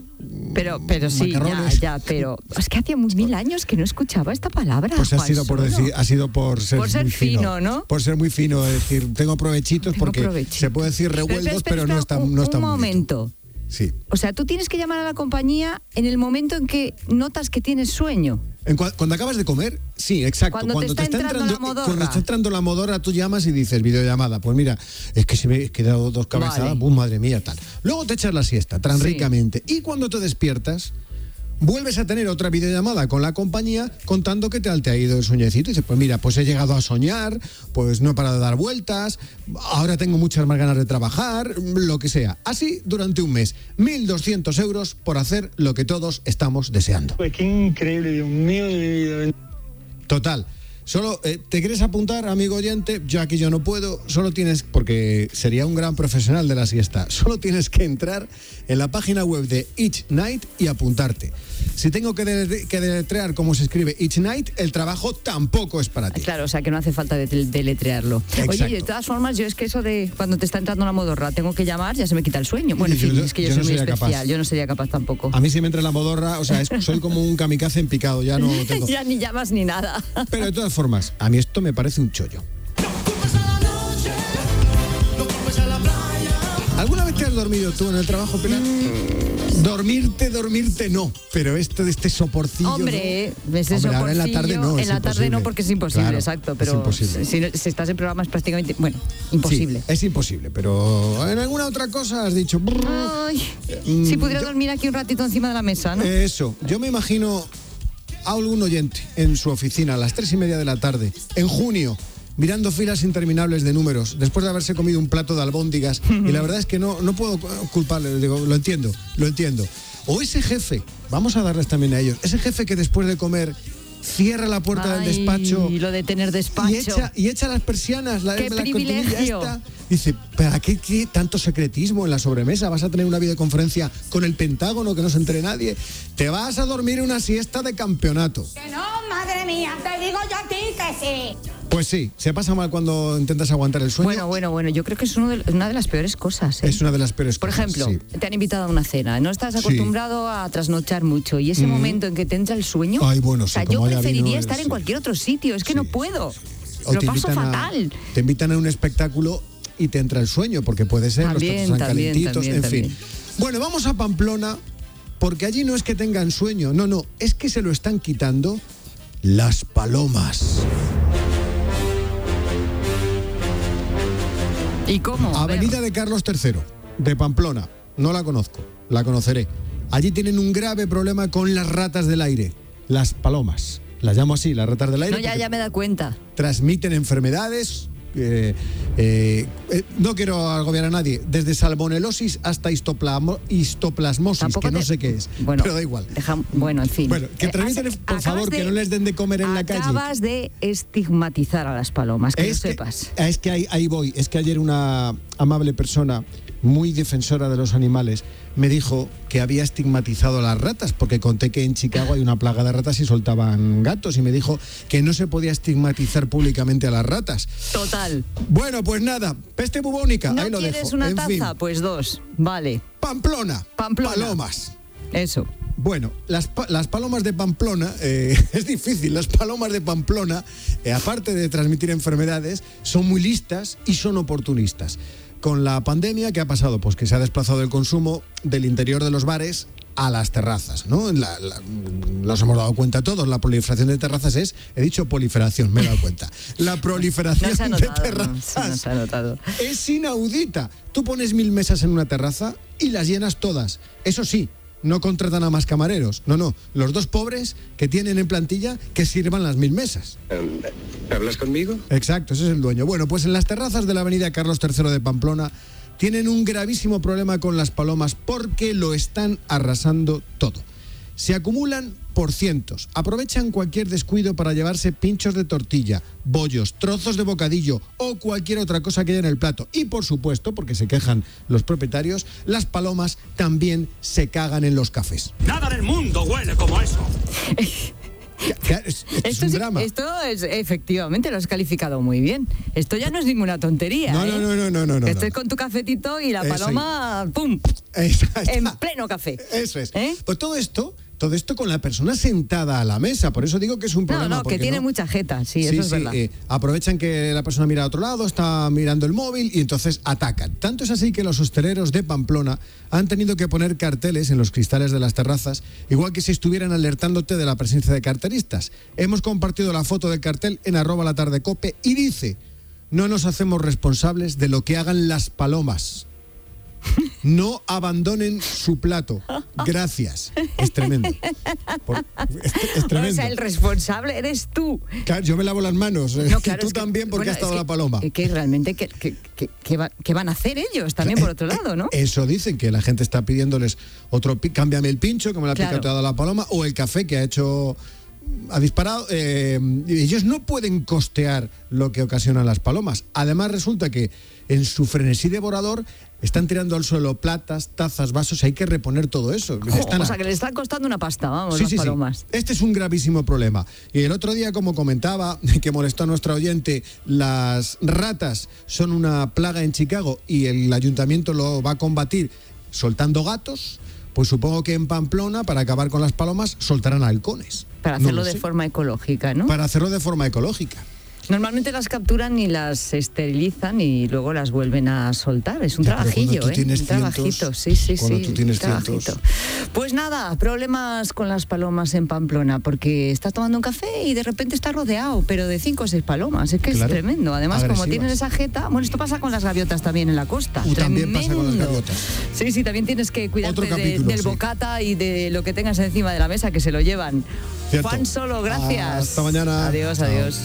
Pero, pero sí, ya, pero es que hacía mil años que no escuchaba esta palabra. Pues ha sido por decir, ha sido por ser, Por ser muy fino, ¿no? Por ser muy fino, es decir, tengo provechitos Tengo porque provechitos. se puede decir Pero espera, pero, no está, no está un bien. Sí. O sea, tú tienes que llamar a la compañía en el momento en que notas que tienes sueño. En cua- cuando acabas de comer, sí, exacto. Cuando te está entrando la modorra. cuando está entrando la modorra, tú llamas y dices videollamada. Pues mira, es que se me he quedado dos cabezadas, Vale. ¡bum, madre mía, tal. Luego te echas la siesta, tan Sí. ricamente. Y cuando te despiertas, vuelves a tener otra videollamada con la compañía contando que tal te ha ido el sueñecito. Y dices, pues mira, pues he llegado a soñar, pues no he parado de dar vueltas, ahora tengo muchas más ganas de trabajar, lo que sea. Así durante un mes. 1.200 euros por hacer lo que todos estamos deseando. Pues qué increíble, Dios mío. Total. Solo, eh, ¿te quieres apuntar, amigo oyente? Yo aquí yo no puedo. Solo tienes, porque sería un gran profesional de la siesta, solo tienes que entrar en la página web de Each Night y apuntarte. Si tengo que, dele- que deletrear cómo se escribe Each Night, el trabajo tampoco es para ti. Claro, o sea que no hace falta de- deletrearlo. Oye, Exacto. de todas formas, yo es que eso de cuando te está entrando la modorra, tengo que llamar, ya se me quita el sueño. Bueno, en fin, es que yo, yo no muy sería capaz. especial, yo no sería capaz tampoco. A mí si me entra la modorra, o sea, es- soy como un kamikaze en picado, ya no (laughs) tengo. ya ni llamas ni nada. Pero de todas formas, a mí esto me parece un chollo. ¿Alguna vez te has dormido tú en el trabajo, Pilar? Dormirte, dormirte no, pero esto de este soporcillo. Hombre, ¿no? ese Hombre, ahora en la tarde no. es En la tarde no, porque es imposible, Claro, exacto. es Pero imposible. Si, si estás en programas prácticamente. Bueno, imposible. Sí, es imposible, pero en alguna otra cosa has dicho. Ay, Mm, si pudiera yo- dormir aquí un ratito encima de la mesa, ¿no? Eso, yo me imagino a algún oyente en su oficina a las tres y media de la tarde, en junio, mirando filas interminables de números, después de haberse comido un plato de albóndigas, (laughs) y la verdad es que no, no puedo culparle, digo, lo entiendo, lo entiendo. O ese jefe, vamos a darles también a ellos, ese jefe que después de comer cierra la puerta del despacho lo de tener despacho. y echa, y echa las persianas, la, ¡Qué la cortinilla privilegio! esta. Dice, ¿para qué, qué tanto secretismo en la sobremesa? ¿Vas a tener una videoconferencia con el Pentágono que no se entere nadie? ¿Te vas a dormir una siesta de campeonato? Que no, madre mía, te digo yo a ti que sí. Pues sí, se pasa mal cuando intentas aguantar el sueño. Bueno, bueno, bueno, yo creo que es uno de- una de las peores cosas. ¿eh? es una de las peores Por cosas, ejemplo, sí. te han invitado a una cena, no estás acostumbrado a trasnochar mucho y ese Mm. momento en que te entra el sueño, Ay, bueno, o sea, sí, yo preferiría vino, estar es- en cualquier otro sitio, es que no puedo. O Lo paso a- fatal. te invitan a un espectáculo y te entra el sueño, porque puede ser, También, los platos están también, calentitos, también, en también. fin. Bueno, vamos a Pamplona, porque allí no es que tengan sueño, no, no, es que se lo están quitando las palomas. ¿Y cómo? Avenida de Carlos III, de Pamplona. No la conozco, la conoceré. Allí tienen un grave problema con las ratas del aire, las palomas. Las llamo así, las ratas del aire. No, ya, ya me da cuenta. transmiten enfermedades. Eh, eh, eh, no quiero agobiar a nadie. Desde salmonelosis hasta histoplasmosis, Tampoco que no te- sé qué es. Bueno, pero da igual. deja- bueno, en fin. Bueno, que has- por favor, de- que no les den de comer en la calle. Acabas de estigmatizar a las palomas, que Es lo que- sepas. Es que ahí, ahí voy. Es que ayer una amable persona, muy defensora de los animales, me dijo que había estigmatizado a las ratas, porque conté que en Chicago hay una plaga de ratas y soltaban gatos, y me dijo que no se podía estigmatizar públicamente a las ratas. Total. Bueno, pues nada, peste bubónica, ¿No ahí lo quieres dejo. una En taza? fin. Pues dos. Vale. Pamplona. Pamplona. Palomas. Eso. Bueno, las, las palomas de Pamplona, eh, (laughs) es difícil, las palomas de Pamplona, eh, aparte de transmitir enfermedades, son muy listas y son oportunistas. Con la pandemia, ¿qué ha pasado? Pues que se ha desplazado el consumo del interior de los bares a las terrazas, ¿no? La- la- nos hemos dado cuenta todos, la proliferación de terrazas es, he dicho proliferación, me he dado cuenta. La (laughs) proliferación No de no, terrazas no notado. es inaudita. Tú pones mil mesas en una terraza y las llenas todas. Eso sí, no contratan a más camareros. No, no. Los dos pobres que tienen en plantilla que sirvan las mil mesas. ¿Hablas conmigo? Exacto, ese es el dueño. Bueno, pues en las terrazas de la avenida Carlos III de Pamplona tienen un gravísimo problema con las palomas porque lo están arrasando todo. Se acumulan por cientos, aprovechan cualquier descuido para llevarse pinchos de tortilla, bollos, trozos de bocadillo o cualquier otra cosa que haya en el plato. Y por supuesto, porque se quejan los propietarios, las palomas también se cagan en los cafés. Nada en el mundo huele como eso. Que- es- esto es Esto, un sí- drama. esto es, efectivamente, lo has calificado muy bien. Esto ya no es ninguna tontería. No, ¿eh? no, no, no, no, no, no, Esto no. es con tu cafetito y la Eso, paloma, ¡pum! En pleno café. Eso es. ¿Eh? Pues todo esto, todo esto con la persona sentada a la mesa. Por eso digo que es un No, problema. no, que porque tiene no- mucha jeta, sí, Sí, eso es sí, verdad. eh, aprovechan que la persona mira a otro lado, está mirando el móvil y entonces atacan. Tanto es así que los hosteleros de Pamplona han tenido que poner carteles en los cristales de las terrazas, igual que si estuvieran alertándote de la presencia de carteristas. Hemos compartido la foto del cartel en arroba la tarde cope y dice, no nos hacemos responsables de lo que hagan las palomas. No abandonen su plato. Gracias. Es tremendo. Por- es, es O tremendo. sea, el responsable eres tú. Claro, yo me lavo las manos. eh, (laughs) y tú que- también porque bueno, has estado es la paloma. eh, Que realmente, que, que- que- que va- que van a hacer ellos también por otro lado, ¿no? Eso dicen, que la gente está pidiéndoles otro, cámbiame el pincho que me lo ha Claro. picoteado la paloma, o el café que ha hecho, ha disparado. eh, ellos no pueden costear lo que ocasionan las palomas. Además resulta que en su frenesí devorador están tirando al suelo platas, tazas, vasos, hay que reponer todo eso. Están o sea, que le está costando una pasta, vamos, Sí, las sí, sí. palomas. Este es un gravísimo problema. Y el otro día, como comentaba, (laughs) que molestó a nuestra oyente, las ratas son una plaga en Chicago y el ayuntamiento lo va a combatir soltando gatos. Pues supongo que en Pamplona, para acabar con las palomas, soltarán halcones. Para hacerlo lo de sé. forma ecológica, ¿no? Para hacerlo de forma ecológica. Normalmente las capturan y las esterilizan y luego las vuelven a soltar. Es un Ya, trabajillo, ¿eh? tienes un cientos, trabajito, sí, sí, sí. tú tienes trabajito. cientos. Pues nada, problemas con las palomas en Pamplona, porque estás tomando un café y de repente estás rodeado, pero de cinco o seis palomas. Es que Claro. es tremendo. Además, como tienen esa jeta, bueno, esto pasa con las gaviotas también en la costa. Uh, también pasa con las gaviotas. Sí, sí, también tienes que cuidarte de- del sí. bocata y de lo que tengas encima de la mesa, que se lo llevan. Cierto. Juan Solo, gracias. Hasta mañana. Adiós, Chao. adiós.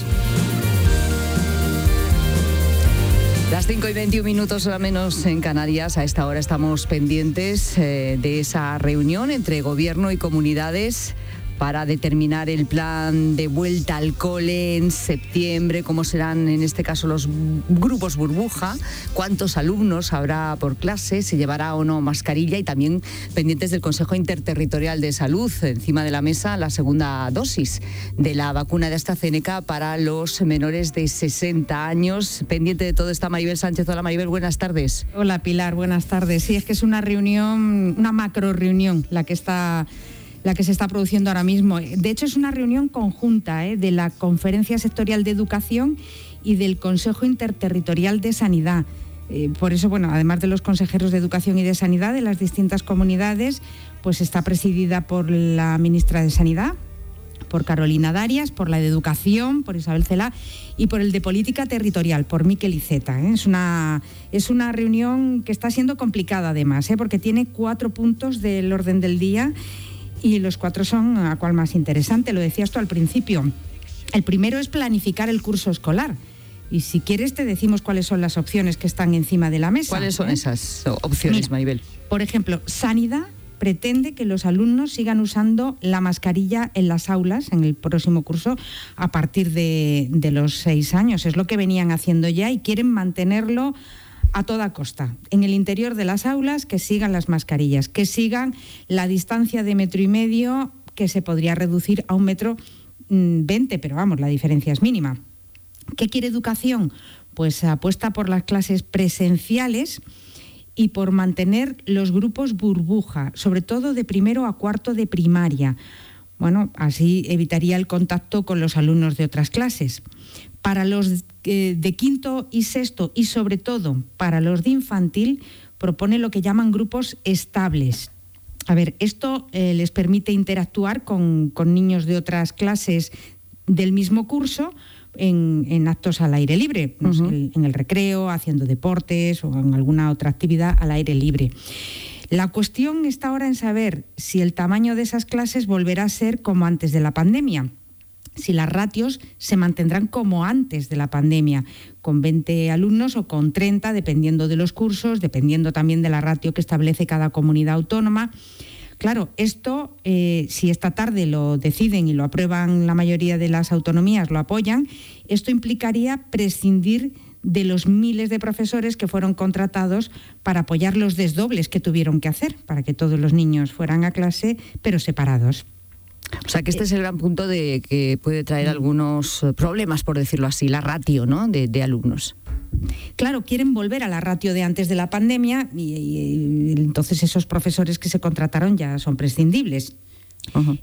Las 5 y 21 minutos hora menos en Canarias. A esta hora estamos pendientes eh, de esa reunión entre gobierno y comunidades para determinar el plan de vuelta al cole en septiembre, cómo serán en este caso los grupos burbuja, cuántos alumnos habrá por clase, se llevará o no mascarilla y también pendientes del Consejo Interterritorial de Salud, encima de la mesa la segunda dosis de la vacuna de AstraZeneca para los menores de 60 años. Pendiente de todo está Maribel Sánchez. Hola Maribel, buenas tardes. Hola Pilar, buenas tardes. Sí, es que es una reunión, una macro reunión la que está la que se está produciendo ahora mismo. De hecho, es una reunión conjunta ¿eh? de la Conferencia Sectorial de Educación y del Consejo Interterritorial de Sanidad. Eh, por eso, bueno, además de los consejeros de Educación y de Sanidad de las distintas comunidades, pues está presidida por la ministra de Sanidad, por Carolina Darias, por la de Educación, por Isabel Cela y por el de Política Territorial, por Miquel Iceta. ¿eh? Es, una, es una reunión que está siendo complicada además, porque tiene cuatro puntos del orden del día y los cuatro son a cual más interesante, lo decías tú al principio. El primero es planificar el curso escolar. Y si quieres te decimos cuáles son las opciones que están encima de la mesa. ¿Cuáles son ¿eh? esas opciones, Maribel? Por ejemplo, sanidad pretende que los alumnos sigan usando la mascarilla en las aulas en el próximo curso a partir de, de los seis años. Es lo que venían haciendo ya y quieren mantenerlo a toda costa. En el interior de las aulas que sigan las mascarillas, que sigan la distancia de metro y medio que se podría reducir a un metro mm, veinte, pero vamos, la diferencia es mínima. ¿Qué quiere educación? Pues apuesta por las clases presenciales y por mantener los grupos burbuja, sobre todo de primero a cuarto de primaria. Bueno, así evitaría el contacto con los alumnos de otras clases. Para los de quinto y sexto y sobre todo para los de infantil propone lo que llaman grupos estables. A ver, esto eh, les permite interactuar con, con niños de otras clases del mismo curso, en, actos al aire libre, no sé, en el recreo, haciendo deportes o en alguna otra actividad al aire libre. La cuestión está ahora en saber si el tamaño de esas clases volverá a ser como antes de la pandemia si las ratios se mantendrán como antes de la pandemia, con 20 alumnos o con 30, dependiendo de los cursos, dependiendo también de la ratio que establece cada comunidad autónoma. Claro, esto, eh, si esta tarde lo deciden y lo aprueban la mayoría de las autonomías, lo apoyan, esto implicaría prescindir de los miles de profesores que fueron contratados para apoyar los desdobles que tuvieron que hacer, para que todos los niños fueran a clase, pero separados. O sea que este es el gran punto de que puede traer algunos problemas, por decirlo así, la ratio ¿no? de alumnos. Claro, quieren volver a la ratio de antes de la pandemia y, entonces esos profesores que se contrataron ya son prescindibles.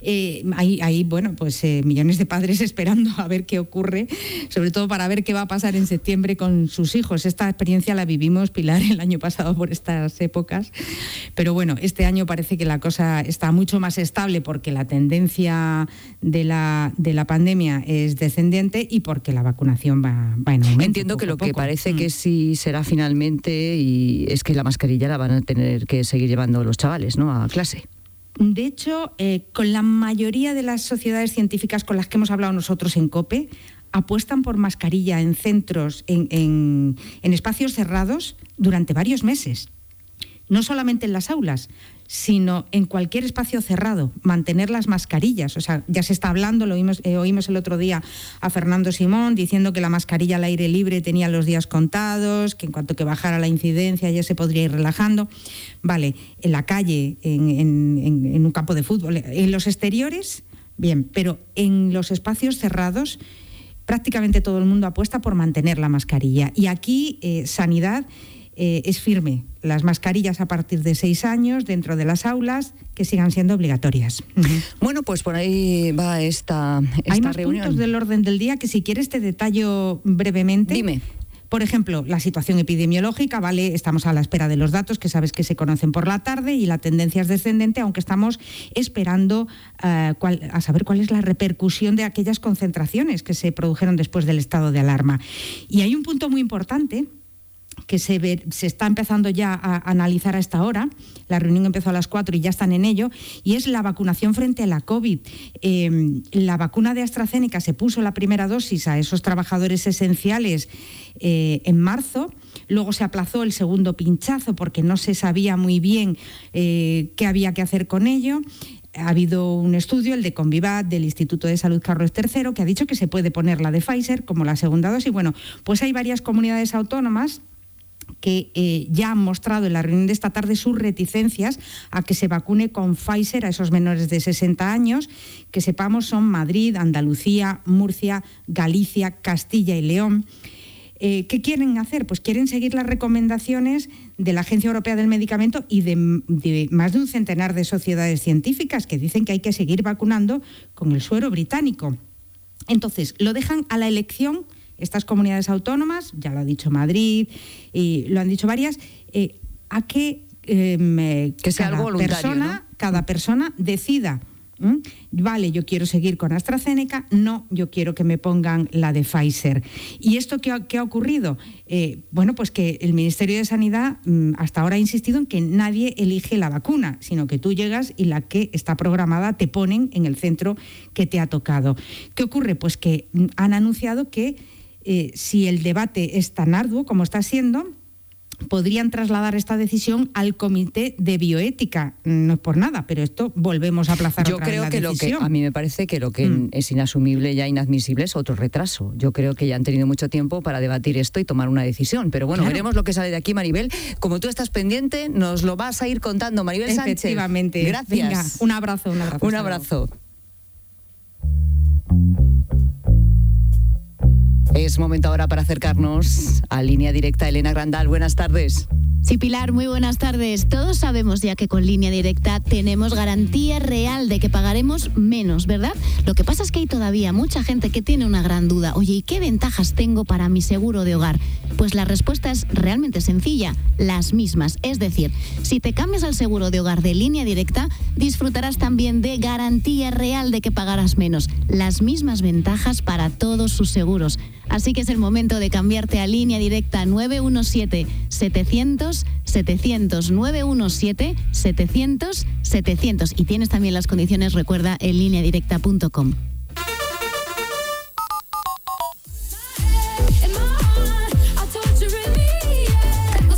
Eh, hay, bueno, pues eh, millones de padres (laughs) esperando a ver qué ocurre, sobre todo para ver qué va a pasar en septiembre con sus hijos. Esta experiencia la vivimos, Pilar, el año pasado por estas épocas, pero bueno, este año parece que la cosa está mucho más estable porque la tendencia de la, de la pandemia es descendente y porque la vacunación va, va en aumento. Entiendo que lo que parece que mm. sí será finalmente y es que la mascarilla la van a tener que seguir llevando los chavales, ¿no? A clase. De hecho, eh, con la mayoría de las sociedades científicas con las que hemos hablado nosotros en COPE, apuestan por mascarilla en centros, en espacios cerrados, durante varios meses. No solamente en las aulas, sino en cualquier espacio cerrado, mantener las mascarillas. O sea, ya se está hablando, lo oímos, eh, oímos el otro día a Fernando Simón diciendo que la mascarilla al aire libre tenía los días contados, que en cuanto que bajara la incidencia ya se podría ir relajando. Vale, en la calle, en, un campo de fútbol, en los exteriores, bien, pero en los espacios cerrados prácticamente todo el mundo apuesta por mantener la mascarilla. Y aquí, eh, Sanidad eh, es firme. Las mascarillas a partir de seis años dentro de las aulas que sigan siendo obligatorias. Bueno, pues por ahí va esta, esta Hay más reunión. puntos del orden del día que si quieres te detallo brevemente. Dime. Por ejemplo, la situación epidemiológica, ¿vale? Estamos a la espera de los datos que sabes que se conocen por la tarde y la tendencia es descendente, aunque estamos esperando eh, a saber cuál es la repercusión de aquellas concentraciones que se produjeron después del estado de alarma. Y hay un punto muy importante que se, se, está empezando ya a analizar a esta hora, la reunión empezó a las 4 y ya están en ello, y es la vacunación frente a la COVID. Em, la vacuna de AstraZeneca se puso la primera dosis a esos trabajadores esenciales eh, en marzo, luego se aplazó el segundo pinchazo porque no se sabía muy bien eh, qué había que hacer con ello. ha habido un estudio, el de Convivat, del Instituto de Salud Carlos III, que ha dicho que se puede poner la de Pfizer como la segunda dosis. Bueno, pues hay varias comunidades autónomas que eh, ya han mostrado en la reunión de esta tarde sus reticencias a que se vacune con Pfizer a esos menores de 60 años, que sepamos son Madrid, Andalucía, Murcia, Galicia, Castilla y León. Eh, ¿Qué quieren hacer? Pues quieren seguir las recomendaciones de la Agencia Europea del Medicamento y de, de, más de un centenar de sociedades científicas que dicen que hay que seguir vacunando con el suero británico. Entonces, lo dejan a la elección estas comunidades autónomas, ya lo ha dicho Madrid y lo han dicho varias, eh, a que, eh, que sea cada algo persona, ¿no? cada persona decida. Vale, yo quiero seguir con AstraZeneca, no, yo quiero que me pongan la de Pfizer. ¿Y esto qué ha, qué ha ocurrido? Eh, bueno, pues que el Ministerio de Sanidad mm, hasta ahora ha insistido en que nadie elige la vacuna, sino que tú llegas y la que está programada te ponen en el centro que te ha tocado. ¿Qué ocurre? Pues que mm, han anunciado que eh, si el debate es tan arduo como está siendo, podrían trasladar esta decisión al Comité de Bioética. No es por nada, pero esto volvemos a aplazar Yo otra vez creo la que lo que decisión. a mí me parece que lo que Mm. es inasumible ya inadmisible es otro retraso. Yo creo que ya han tenido mucho tiempo para debatir esto y tomar una decisión. Pero bueno, Claro. veremos lo que sale de aquí, Maribel. Como tú estás pendiente, nos lo vas a ir contando, Maribel Sánchez. Efectivamente. Gracias. Venga, un abrazo, un abrazo. Un abrazo. Es momento ahora para acercarnos a línea directa. Elena Grandal, buenas tardes. Sí, Pilar, muy buenas tardes. Todos sabemos ya que con línea directa tenemos garantía real de que pagaremos menos, ¿verdad? Lo que pasa es que hay todavía mucha gente que tiene una gran duda. Oye, ¿y qué ventajas tengo para mi seguro de hogar? Pues la respuesta es realmente sencilla, las mismas. Es decir, si te cambias al seguro de hogar de línea directa, disfrutarás también de garantía real de que pagarás menos. Las mismas ventajas para todos sus seguros. Así que es el momento de cambiarte a línea directa 917-700. 700 917 700 700 y tienes también las condiciones recuerda en lineadirecta.com.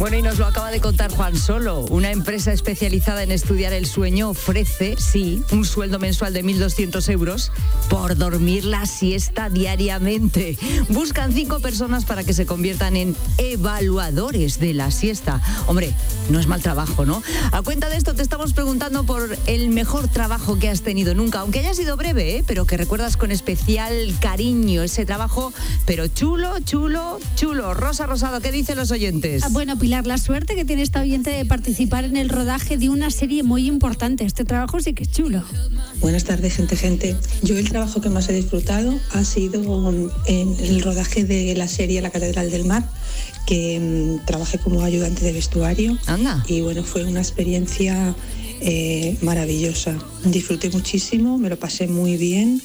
Bueno, y nos lo acaba de contar Juan Solo. Una empresa especializada en estudiar el sueño ofrece, sí, un sueldo mensual de 1.200 euros por dormir la siesta diariamente. Buscan cinco personas para que se conviertan en evaluadores de la siesta. Hombre, no es mal trabajo, ¿no? A cuenta de esto te estamos preguntando por el mejor trabajo que has tenido nunca, aunque haya sido breve, ¿eh? pero que recuerdas con especial cariño ese trabajo, pero chulo, chulo, chulo. Rosa Rosado, ¿qué dicen los oyentes? Ah, Bueno, Pilar, la suerte que tiene esta oyente de participar en el rodaje de una serie muy importante. Este trabajo sí que es chulo. Buenas tardes, gente, gente. Yo el trabajo que más he disfrutado ha sido en el rodaje de la serie La Catedral del Mar, que mm, trabajé como ayudante de vestuario. Y bueno, fue una experiencia eh, maravillosa. Disfruté muchísimo, me lo pasé muy bien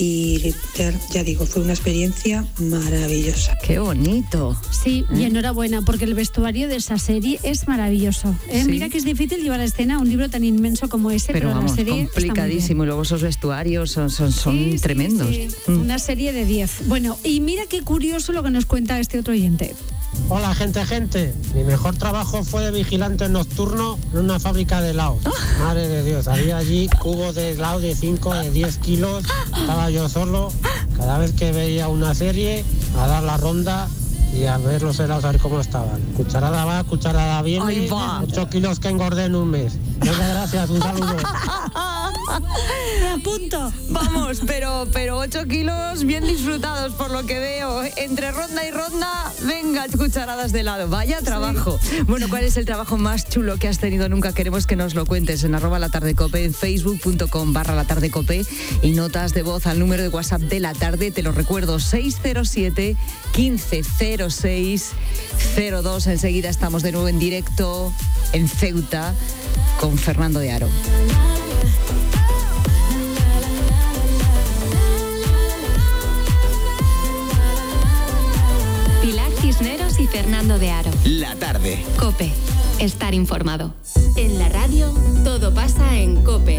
y ya, ya digo, fue una experiencia maravillosa. Qué bonito. Sí, y enhorabuena, porque el vestuario de esa serie es maravilloso. ¿eh? Sí. Mira que es difícil llevar a escena un libro tan inmenso como ese, pero, Pero vamos, la serie complicadísimo. Y luego esos vestuarios son, son, son tremendos. Sí, Mm. Una serie de 10. Bueno, y mira qué curioso lo que nos cuenta este otro oyente. Hola gente, gente. Mi mejor trabajo fue de vigilante nocturno en una fábrica de helado. Madre de Dios, había allí cubos de helado de 5, de 10 kilos. Estaba yo solo. Cada vez que veía una serie, a dar la ronda y a ver los helados a ver cómo estaban. Cucharada va, cucharada viene. Ahí va. 8 kilos que engordé en un mes. Muchas gracias, un saludo. (laughs) Punto. Vamos, pero, pero 8 kilos bien disfrutados por lo que veo. Entre ronda y ronda, venga, cucharadas de helado. Vaya trabajo. Bueno, ¿cuál es el trabajo más chulo que has tenido nunca? Queremos que nos lo cuentes en arroba la tarde cope, en facebook.com barra la tarde cope y notas de voz al número de WhatsApp de la tarde. Te lo recuerdo, 607 1506 02. Enseguida estamos de nuevo en directo en Ceuta con Fernando de Aro. Pilar Cisneros y Fernando de Aro. La tarde. Cope. Estar informado. En la radio, todo pasa en Cope.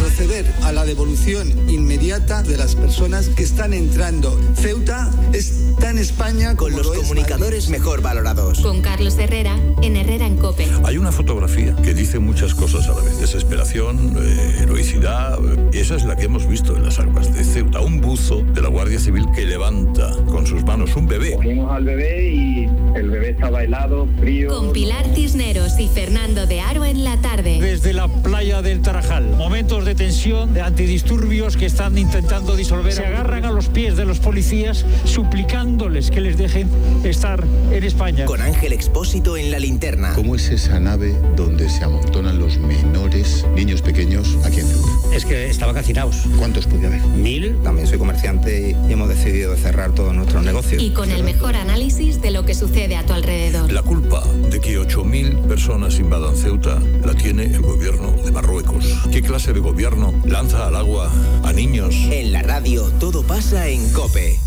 Proceder a la devolución inmediata de las personas que están entrando. Ceuta está en España Con los comunicadores mejor valorados. Con Carlos Herrera, en Herrera en Cope. Hay una fotografía que dice muchas cosas a la vez. Desesperación, eh, heroicidad. eh, esa es la que hemos visto en las aguas de Ceuta. Un buzo de la Guardia Civil que levanta con sus manos un bebé. Cogimos al bebé y el bebé estaba helado, frío. Con Pilar Cisneros y Fernando de Aro en la tarde. Desde la playa del Tarajal. Momentos de tensión, de antidisturbios que están intentando disolver. Se agarran a los pies de los policías suplicándoles que les dejen estar en España. Con Ángel Expósito en la linterna. ¿Cómo es esa nave donde se amontonan los menores, niños pequeños, aquí en Ceuta? Es que estaban hacinados. ¿Cuántos puede haber? Mil. También soy comerciante y hemos decidido cerrar todos nuestros negocios. Y con el mejor análisis de lo que sucede a tu alrededor. La culpa de que 8.000 personas invadan Ceuta la tiene el gobierno de Marruecos. ¿Qué clase de gobierno lanza al agua a niños? En la radio todo pasa en Cope.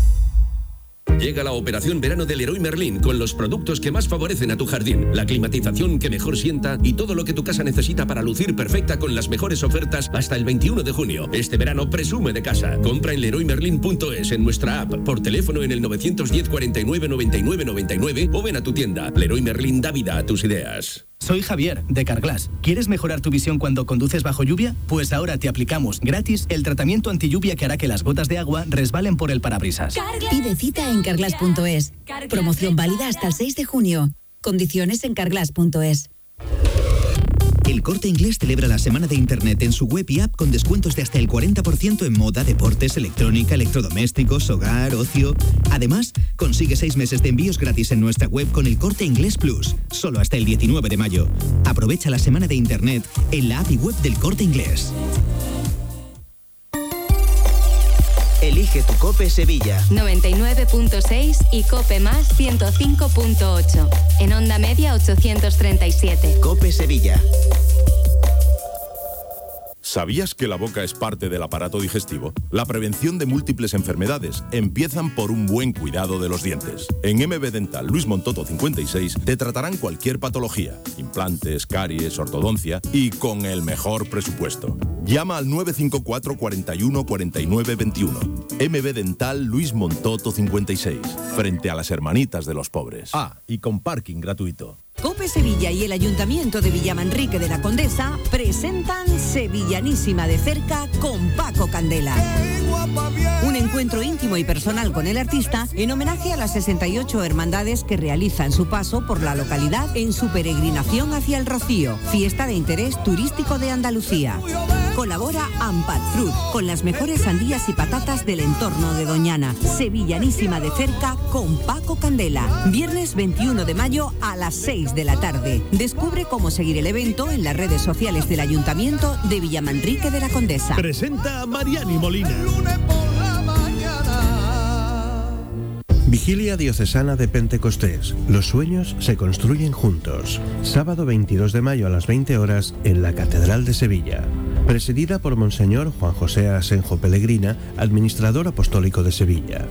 Llega la operación verano del Leroy Merlin con los productos que más favorecen a tu jardín, la climatización que mejor sienta y todo lo que tu casa necesita para lucir perfecta con las mejores ofertas hasta el 21 de junio. Este verano presume de casa. Compra en leroymerlin.es en nuestra app, por teléfono en el 910 49 99 99 o ven a tu tienda. Leroy Merlin da vida a tus ideas. Soy Javier, de Carglass. ¿Quieres mejorar tu visión cuando conduces bajo lluvia? Pues ahora te aplicamos gratis el tratamiento anti lluvia que hará que las gotas de agua resbalen por el parabrisas. Pide cita en carglass.es. Promoción válida hasta el 6 de junio. Condiciones en carglass.es. El Corte Inglés celebra la semana de Internet en su web y app con descuentos de hasta el 40% en moda, deportes, electrónica, electrodomésticos, hogar, ocio. Además, consigue seis meses de envíos gratis en nuestra web con el Corte Inglés Plus, solo hasta el 19 de mayo. Aprovecha la semana de Internet en la app y web del Corte Inglés. Elige tu Cope Sevilla. 99.6 y Cope Más 105.8. En onda media 837. Cope Sevilla. ¿Sabías que la boca es parte del aparato digestivo? La prevención de múltiples enfermedades empiezan por un buen cuidado de los dientes. En MB Dental Luis Montoto 56 te tratarán cualquier patología, implantes, caries, ortodoncia y con el mejor presupuesto. Llama al 954 41 49 21. MB Dental Luis Montoto 56, frente a las hermanitas de los pobres. Ah, y con parking gratuito. Cope Sevilla y el Ayuntamiento de Villamanrique de la Condesa presentan Sevillanísima de cerca con Paco Candela. Un encuentro íntimo y personal con el artista en homenaje a las 68 hermandades que realizan su paso por la localidad en su peregrinación hacia el Rocío, fiesta de interés turístico de Andalucía. Colabora Ampat Fruit con las mejores sandías y patatas del entorno de Doñana. Sevillanísima de cerca con Paco Candela. Viernes 21 de mayo a las 6 de la tarde. Descubre cómo seguir el evento en las redes sociales del Ayuntamiento de Villamanrique de la Condesa. Presenta a Mariani Molina. Vigilia Diocesana de Pentecostés. Los sueños se construyen juntos. Sábado 22 de mayo a las 20 horas en la Catedral de Sevilla. Presidida por Monseñor Juan José Asenjo Pellegrina, administrador apostólico de Sevilla.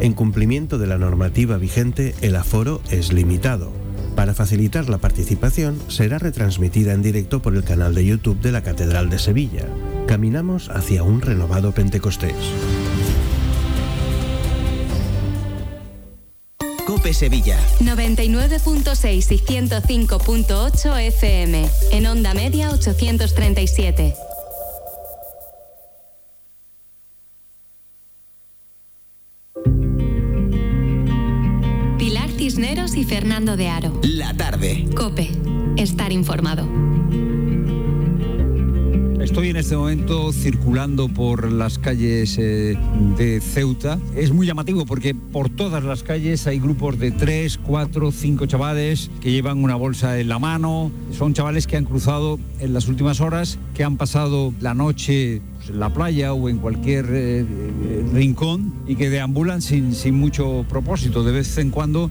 En cumplimiento de la normativa vigente, el aforo es limitado. Para facilitar la participación, será retransmitida en directo por el canal de YouTube de la Catedral de Sevilla. Caminamos hacia un renovado Pentecostés. Cope Sevilla. 99.6 y 105.8 FM. En onda media 837. Cisneros y Fernando de Aro. La tarde. Cope. Estar informado. Estoy en este momento circulando por las calles eh, de Ceuta. Es muy llamativo porque por todas las calles hay grupos de tres, cuatro, cinco chavales que llevan una bolsa en la mano. Son chavales que han cruzado en las últimas horas, que han pasado la noche pues, en la playa o en cualquier eh, eh, rincón y que deambulan sin, sin mucho propósito. De vez en cuando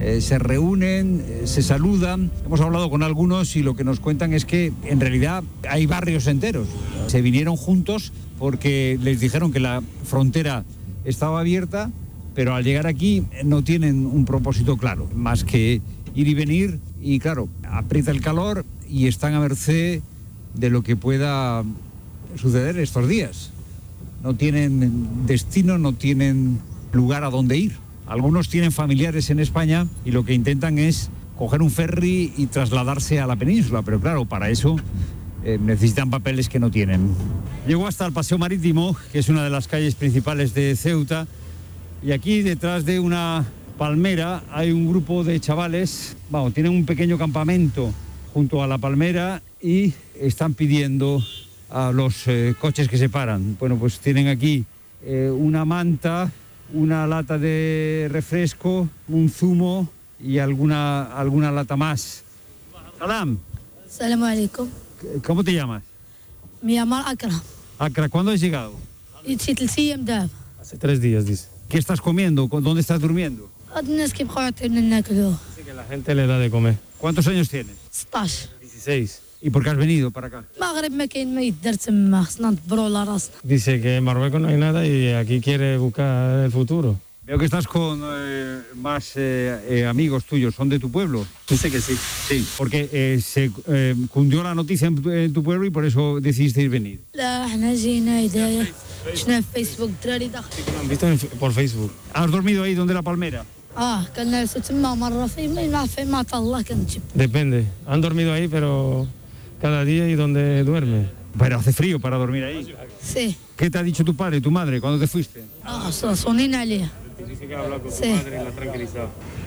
eh, se reúnen, eh, se saludan. Hemos hablado con algunos y lo que nos cuentan es que en realidad hay barrios enteros. Se vinieron juntos porque les dijeron que la frontera estaba abierta, pero al llegar aquí no tienen un propósito claro, más que ir y venir y claro, aprieta el calor y están a merced de lo que pueda suceder estos días. No tienen destino, no tienen lugar a donde ir. Algunos tienen familiares en España y lo que intentan es coger un ferry y trasladarse a la península, pero claro, para eso eh, necesitan papeles que no tienen. Llegó hasta el Paseo Marítimo, que es una de las calles principales de Ceuta, y aquí detrás de una palmera hay un grupo de chavales, vamos, tienen un pequeño campamento junto a la palmera y están pidiendo a los eh, coches que se paran. Bueno, pues tienen aquí eh, una manta, una lata de refresco, un zumo y alguna, alguna lata más. Salam. Salam alaikum. ¿Cómo te llamas? Me llamo Akra. Akra, ¿cuándo has llegado? Hace tres días, dice. ¿Qué estás comiendo? ¿Dónde estás durmiendo? que la gente le da de comer. ¿Cuántos años tienes? 16. ¿Y por qué has venido para acá? Dice que en Marruecos no hay nada y aquí quiere buscar el futuro. Veo que estás con eh, más eh, eh, amigos tuyos, ¿son de tu pueblo? Dice que sí. Sí, porque eh, se eh, cundió la noticia en, en, tu pueblo y por eso decidiste ir venir. ¿Han visto por Facebook? ¿Has dormido ahí donde la palmera? Depende, han dormido ahí, pero cada día y donde duerme. Pero hace frío para dormir ahí. Sí. ¿Qué te ha dicho tu padre tu madre cuando te fuiste? Ah, son, son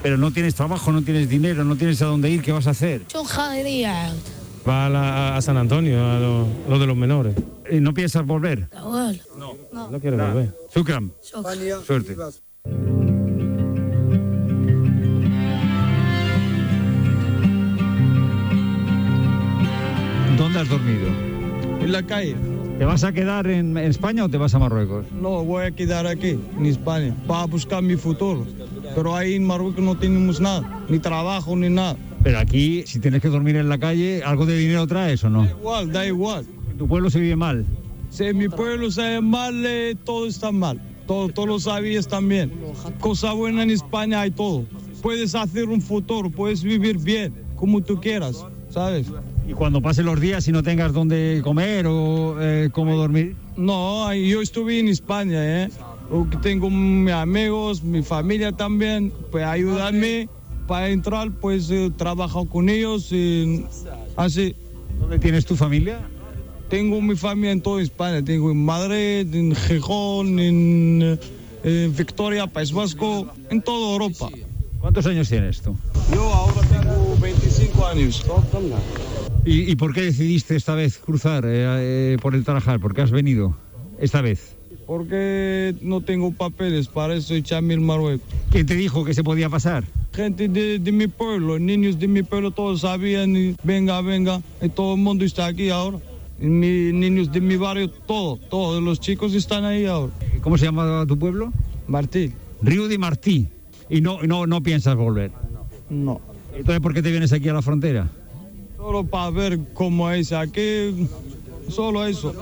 Pero no tienes trabajo, no tienes dinero, no tienes a dónde ir, ¿qué vas a hacer? Chonjadería. Va a, San Antonio, a lo, de los menores. ¿Y ¿No piensas volver? No, no, no. no quiero volver. Sucram. Suerte. Has dormido? En la calle. ¿Te vas a quedar en, España o te vas a Marruecos? No, voy a quedar aquí, en España, para buscar mi futuro. Pero ahí en Marruecos no tenemos nada, ni trabajo, ni nada. Pero aquí, si tienes que dormir en la calle, ¿algo de dinero traes o no? Igual, da igual. ¿En tu pueblo se vive mal? Si mi pueblo se ve mal, eh, todo está mal. Todo, todo lo sabías también. Cosa buena en España hay todo. Puedes hacer un futuro, puedes vivir bien, como tú quieras, ¿sabes? ¿Y cuando pasen los días y no tengas dónde comer o eh, cómo dormir? No, yo estuve en España, ¿eh? Tengo mis amigos, mi familia también, pues ayudarme para entrar, pues eh, trabajo con ellos, y así. ¿Dónde tienes tu familia? Tengo mi familia en toda España, tengo en Madrid, en Gijón, en, eh, en Victoria, País Vasco, en toda Europa. ¿Cuántos años tienes tú? Yo ahora tengo 25 años. ¿Y, y por qué decidiste esta vez cruzar eh, eh, por el Tarajal? ¿Por qué has venido esta vez? Porque no tengo papeles, para eso echarme en Marruecos. ¿Quién te dijo que se podía pasar? Gente de, de mi pueblo, niños de mi pueblo, todos sabían, y venga, venga, y todo el mundo está aquí ahora. Mi- niños de mi barrio, todo, todos los chicos están ahí ahora. ¿Cómo se llama tu pueblo? Martí. Río de Martí. ¿Y no, no, no piensas volver? No. Entonces, ¿por qué te vienes aquí a la frontera? Solo para ver cómo es aquí, solo eso.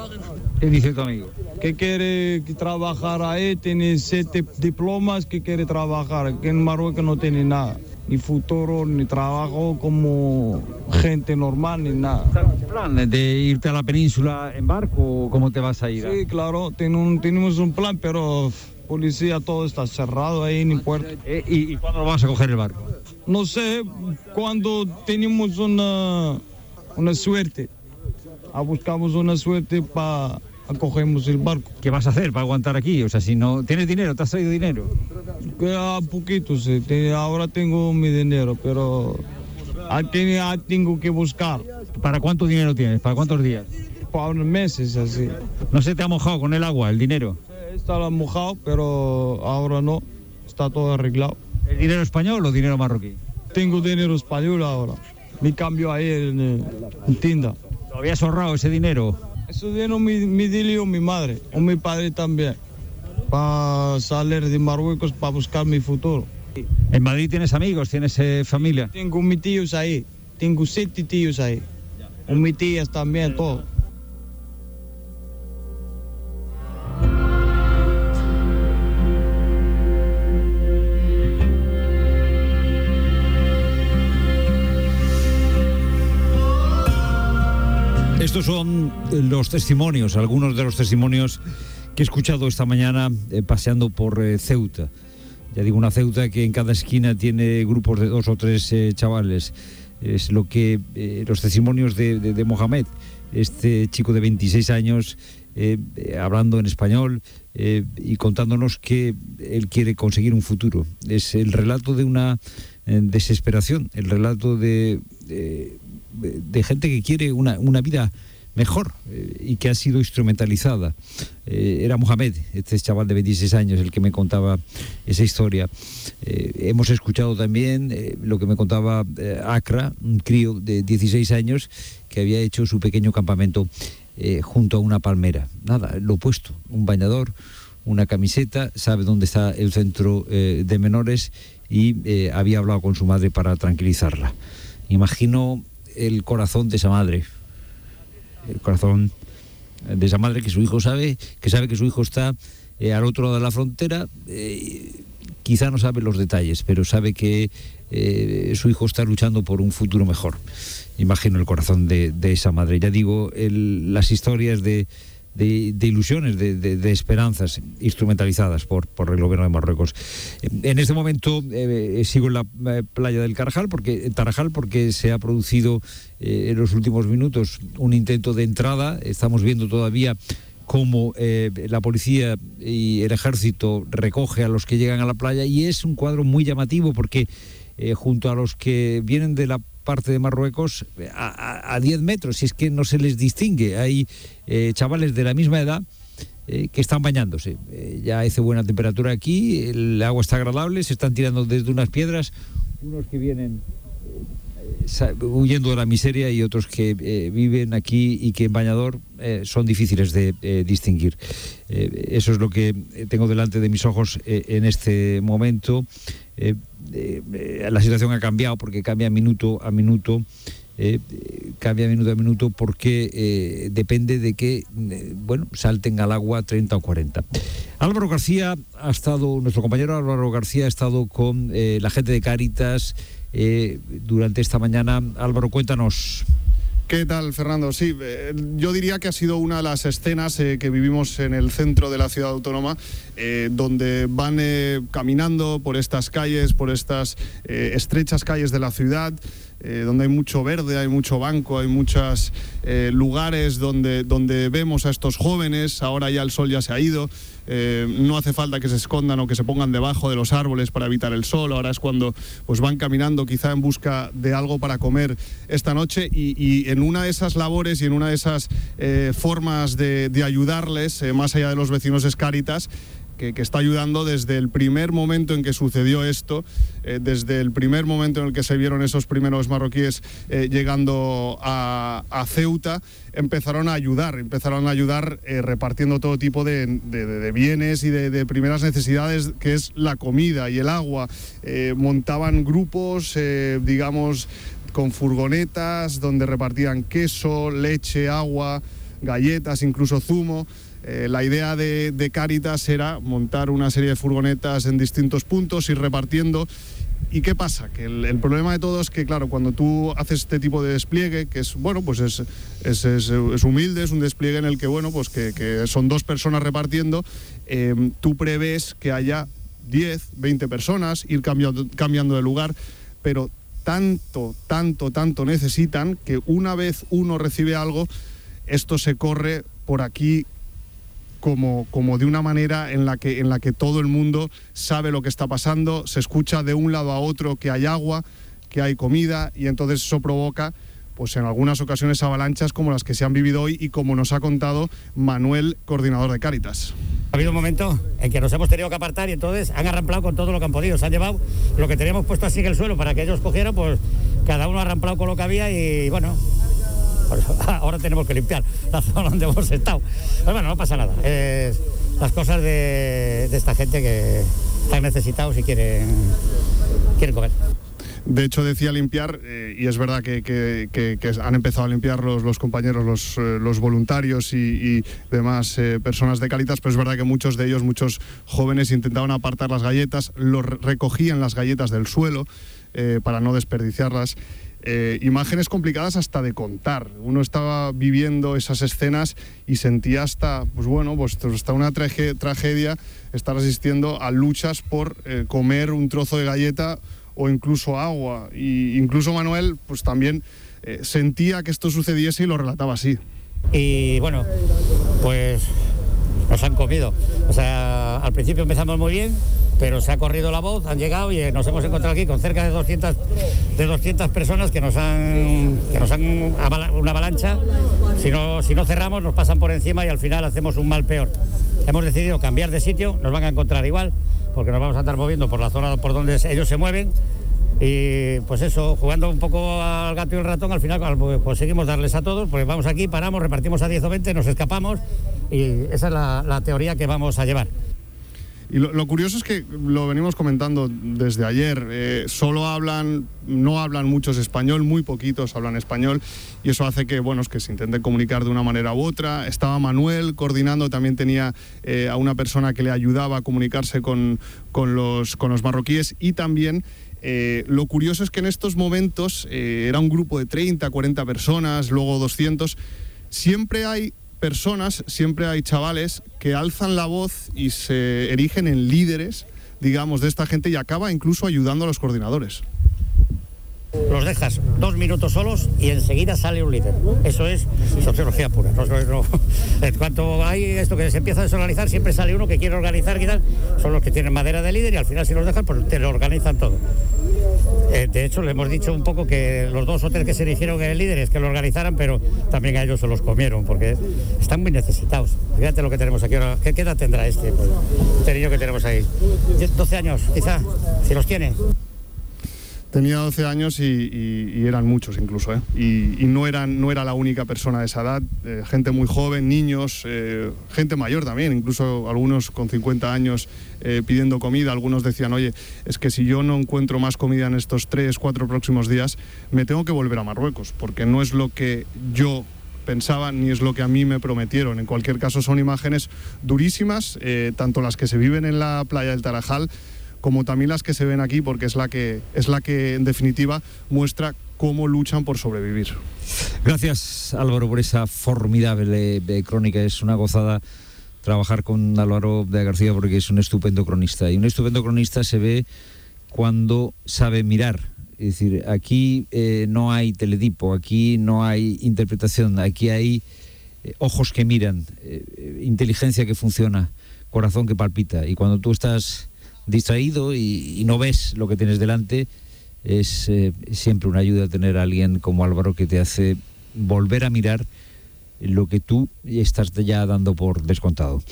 ¿Qué dice tu amigo? Que quiere trabajar ahí, tiene siete diplomas que quiere trabajar. Aquí en Marruecos no tiene nada, ni futuro, ni trabajo como gente normal, ni nada. plan de irte a la península en barco o cómo te vas a ir? Sí, claro, tiene un- tenemos un plan, pero policía todo está cerrado ahí en el puerto. Eh, ¿Y, y cuándo vas a coger el barco? No sé, cuando tenemos una, una suerte, Ah, buscamos una suerte para cogemos el barco. ¿Qué vas a hacer para aguantar aquí? O sea, si no tienes dinero, ¿te has traído dinero? A poquito, sí, ahora tengo mi dinero, pero aquí tengo que buscar. ¿Para cuánto dinero tienes? ¿Para cuántos días? Para unos meses, así. ¿No se te ha mojado con el agua, el dinero? Está mojado, pero ahora no, está todo arreglado. ¿El dinero español o dinero marroquí? Tengo dinero español ahora. Me cambio ahí en, eh, en tienda. ¿Lo habías ahorrado ese dinero? Eso dinero mi, mi dinero mi madre, o mi padre también, para salir de Marruecos para buscar mi futuro. ¿En Madrid tienes amigos, tienes eh, familia? Tengo mis tíos ahí, tengo siete tíos ahí, o mis tías también, todo. Estos son los testimonios, algunos de los testimonios que he escuchado esta mañana eh, paseando por eh, Ceuta. Ya digo, una Ceuta que en cada esquina tiene grupos de dos o tres eh, chavales. Es lo que los testimonios de, de, de, Mohamed, este chico de 26 años, hablando en español y contándonos que él quiere conseguir un futuro. Es el relato de una desesperación, el relato de, de, gente que quiere una, una vida mejor eh, y que ha sido instrumentalizada. Eh, era Mohamed, este chaval de 26 años, el que me contaba esa historia. Eh, hemos escuchado también lo que me contaba Acra, un crío de 16 años que había hecho su pequeño campamento junto a una palmera. Nada, lo opuesto, un bañador, una camiseta, sabe dónde está el centro de menores y había hablado con su madre para tranquilizarla. Imagino el corazón de esa madre, el corazón de esa madre que su hijo sabe, que sabe que su hijo está eh, al otro lado de la frontera. Eh, quizá no sabe los detalles, pero sabe que eh, su hijo está luchando por un futuro mejor. Imagino el corazón de, esa madre. Ya digo, las historias de, de, ilusiones, de, de, esperanzas instrumentalizadas por, por el gobierno de Marruecos. En este momento eh, sigo en la eh, playa del Carajal porque, Tarajal porque se ha producido eh, en los últimos minutos un intento de entrada. Estamos viendo todavía cómo la policía y el ejército recoge a los que llegan a la playa y es un cuadro muy llamativo porque junto a los que vienen de la parte de Marruecos a, a, 10 metros, si es que no se les distingue. Hay eh, chavales de la misma edad eh, que están bañándose. Eh, ya hace buena temperatura aquí, el agua está agradable, se están tirando desde unas piedras, unos que vienen huyendo de la miseria y otros que viven aquí y que en bañador son difíciles de distinguir. Eso es lo que tengo delante de mis ojos en este momento. Eh, eh, la situación ha cambiado porque cambia minuto a minuto. Eh, cambia minuto a minuto porque depende de que bueno salten al agua 30 o 40. Álvaro García ha estado, nuestro compañero Álvaro García ha estado con la gente de Cáritas durante esta mañana. Álvaro, cuéntanos. ¿Qué tal, Fernando? Sí, eh, yo diría que ha sido una de las escenas eh, que vivimos en el centro de la ciudad autónoma, eh, donde van caminando por estas calles, por estas estrechas calles de la ciudad. Donde hay mucho verde, hay mucho banco, hay muchos lugares donde, donde vemos a estos jóvenes, ahora ya el sol ya se ha ido, eh, no hace falta que se escondan o que se pongan debajo de los árboles para evitar el sol, ahora es cuando pues, van caminando quizá en busca de algo para comer esta noche y, en una de esas labores y en una de esas eh, formas de, de ayudarles, eh, más allá de los vecinos escáritas, que, está ayudando desde el primer momento en que sucedió esto, eh, desde el primer momento en el que se vieron esos primeros marroquíes eh, llegando a, Ceuta, empezaron a ayudar, empezaron a ayudar eh, repartiendo todo tipo de, bienes y de, primeras necesidades, que es la comida y el agua. Montaban grupos, digamos, con furgonetas donde repartían queso, leche, agua, galletas, incluso zumo. Eh, la idea de, de Caritas era montar una serie de furgonetas en distintos puntos, ir repartiendo. ¿Y qué pasa? Que el, problema de todo es que, claro, cuando tú haces este tipo de despliegue, que es, bueno, pues es, es, humilde, es un despliegue en el que, bueno, pues que, que son dos personas repartiendo, eh, tú prevés que haya 10, 20 personas, ir cambiando, cambiando de lugar, pero tanto, tanto, tanto necesitan que una vez uno recibe algo, esto se corre por aquí como, como de una manera en la, que, en la que todo el mundo sabe lo que está pasando, se escucha de un lado a otro que hay agua, que hay comida y entonces eso provoca pues en algunas ocasiones avalanchas como las que se han vivido hoy y como nos ha contado Manuel, coordinador de Cáritas. Ha habido un momento en que nos hemos tenido que apartar y entonces han arramplado con todo lo que han podido. Se han llevado lo que teníamos puesto así en el suelo para que ellos cogieran, pues cada uno ha arramplado con lo que había y bueno, (laughs) ahora tenemos que limpiar la (laughs) zona donde hemos estado. Pero bueno, no pasa nada. Las cosas de, esta gente que están necesitados y quieren, quieren comer. De hecho, decía limpiar, eh, y es verdad que, han empezado a limpiar los, compañeros, los, eh, los voluntarios y, demás eh, personas de Caritas, pero es verdad que muchos de ellos, muchos jóvenes, intentaban apartar las galletas, los recogían las galletas del suelo para no desperdiciarlas. Eh, imágenes complicadas hasta de contar. Uno estaba viviendo esas escenas y sentía hasta, pues bueno, pues hasta una tragedia estar asistiendo a luchas por eh, comer un trozo de galleta o incluso agua. Y incluso Manuel, pues también eh, sentía que esto sucediese y lo relataba así. Y bueno, pues nos han comido. O sea, al principio empezamos muy bien, pero se ha corrido la voz, han llegado y nos hemos encontrado aquí con cerca de 200, de 200 personas que nos han, que nos han una avalancha. Si no, si no cerramos nos pasan por encima y al final hacemos un mal peor. Hemos decidido cambiar de sitio, nos van a encontrar igual, porque nos vamos a estar moviendo por la zona por donde ellos se mueven. Y pues eso, jugando un poco al gato y el ratón, al final conseguimos darles a todos, pues vamos aquí, paramos, repartimos a 10 o 20, nos escapamos y esa es la, la teoría que vamos a llevar. Y lo, curioso es que lo venimos comentando desde ayer. Eh, solo hablan, no hablan muchos español, muy poquitos hablan español, y eso hace que, bueno, es que se intenten comunicar de una manera u otra. Estaba Manuel coordinando, también tenía eh, a una persona que le ayudaba a comunicarse con, con, los, con los marroquíes y también. Eh, lo curioso es que en estos momentos era un grupo de 30, 40 personas, luego 200. Siempre hay personas, siempre hay chavales que alzan la voz y se erigen en líderes, digamos, de esta gente y acaba incluso ayudando a los coordinadores. Los dejas dos minutos solos y enseguida sale un líder. Eso es sociología pura. (laughs) En cuanto hay esto que se empieza a desorganizar, siempre sale uno que quiere organizar y tal. Son los que tienen madera de líder y al final si los dejan, pues te lo organizan todo. Eh, de hecho, le hemos dicho un poco que los dos o tres que se eligieron en líderes que lo organizaran, pero también a ellos se los comieron porque están muy necesitados. Fíjate lo que tenemos aquí ahora. ¿Qué, edad tendrá este, pues, este niño que tenemos ahí? 12 años, quizá, si los tiene. Tenía 12 años y, eran muchos incluso, ¿eh? y, no, eran, no era la única persona de esa edad, eh, gente muy joven, niños, eh, gente mayor también, incluso algunos con 50 años pidiendo comida, algunos decían, oye, es que si yo no encuentro más comida en estos 3, 4 próximos días, me tengo que volver a Marruecos, porque no es lo que yo pensaba ni es lo que a mí me prometieron. En cualquier caso son imágenes durísimas, tanto las que se viven en la playa del Tarajal, como también las que se ven aquí, porque es la que, es la que en definitiva muestra cómo luchan por sobrevivir. Gracias Álvaro por esa formidable eh, crónica, es una gozada trabajar con Álvaro de García porque es un estupendo cronista y un estupendo cronista se ve cuando sabe mirar. Es decir, aquí eh, no hay teledipo, aquí no hay interpretación, aquí hay eh, ojos que miran, inteligencia que funciona, corazón que palpita. Y cuando tú estás distraído y, no ves lo que tienes delante, es eh, siempre una ayuda tener alguien como Álvaro que te hace volver a mirar lo que tú estás ya dando por descontado.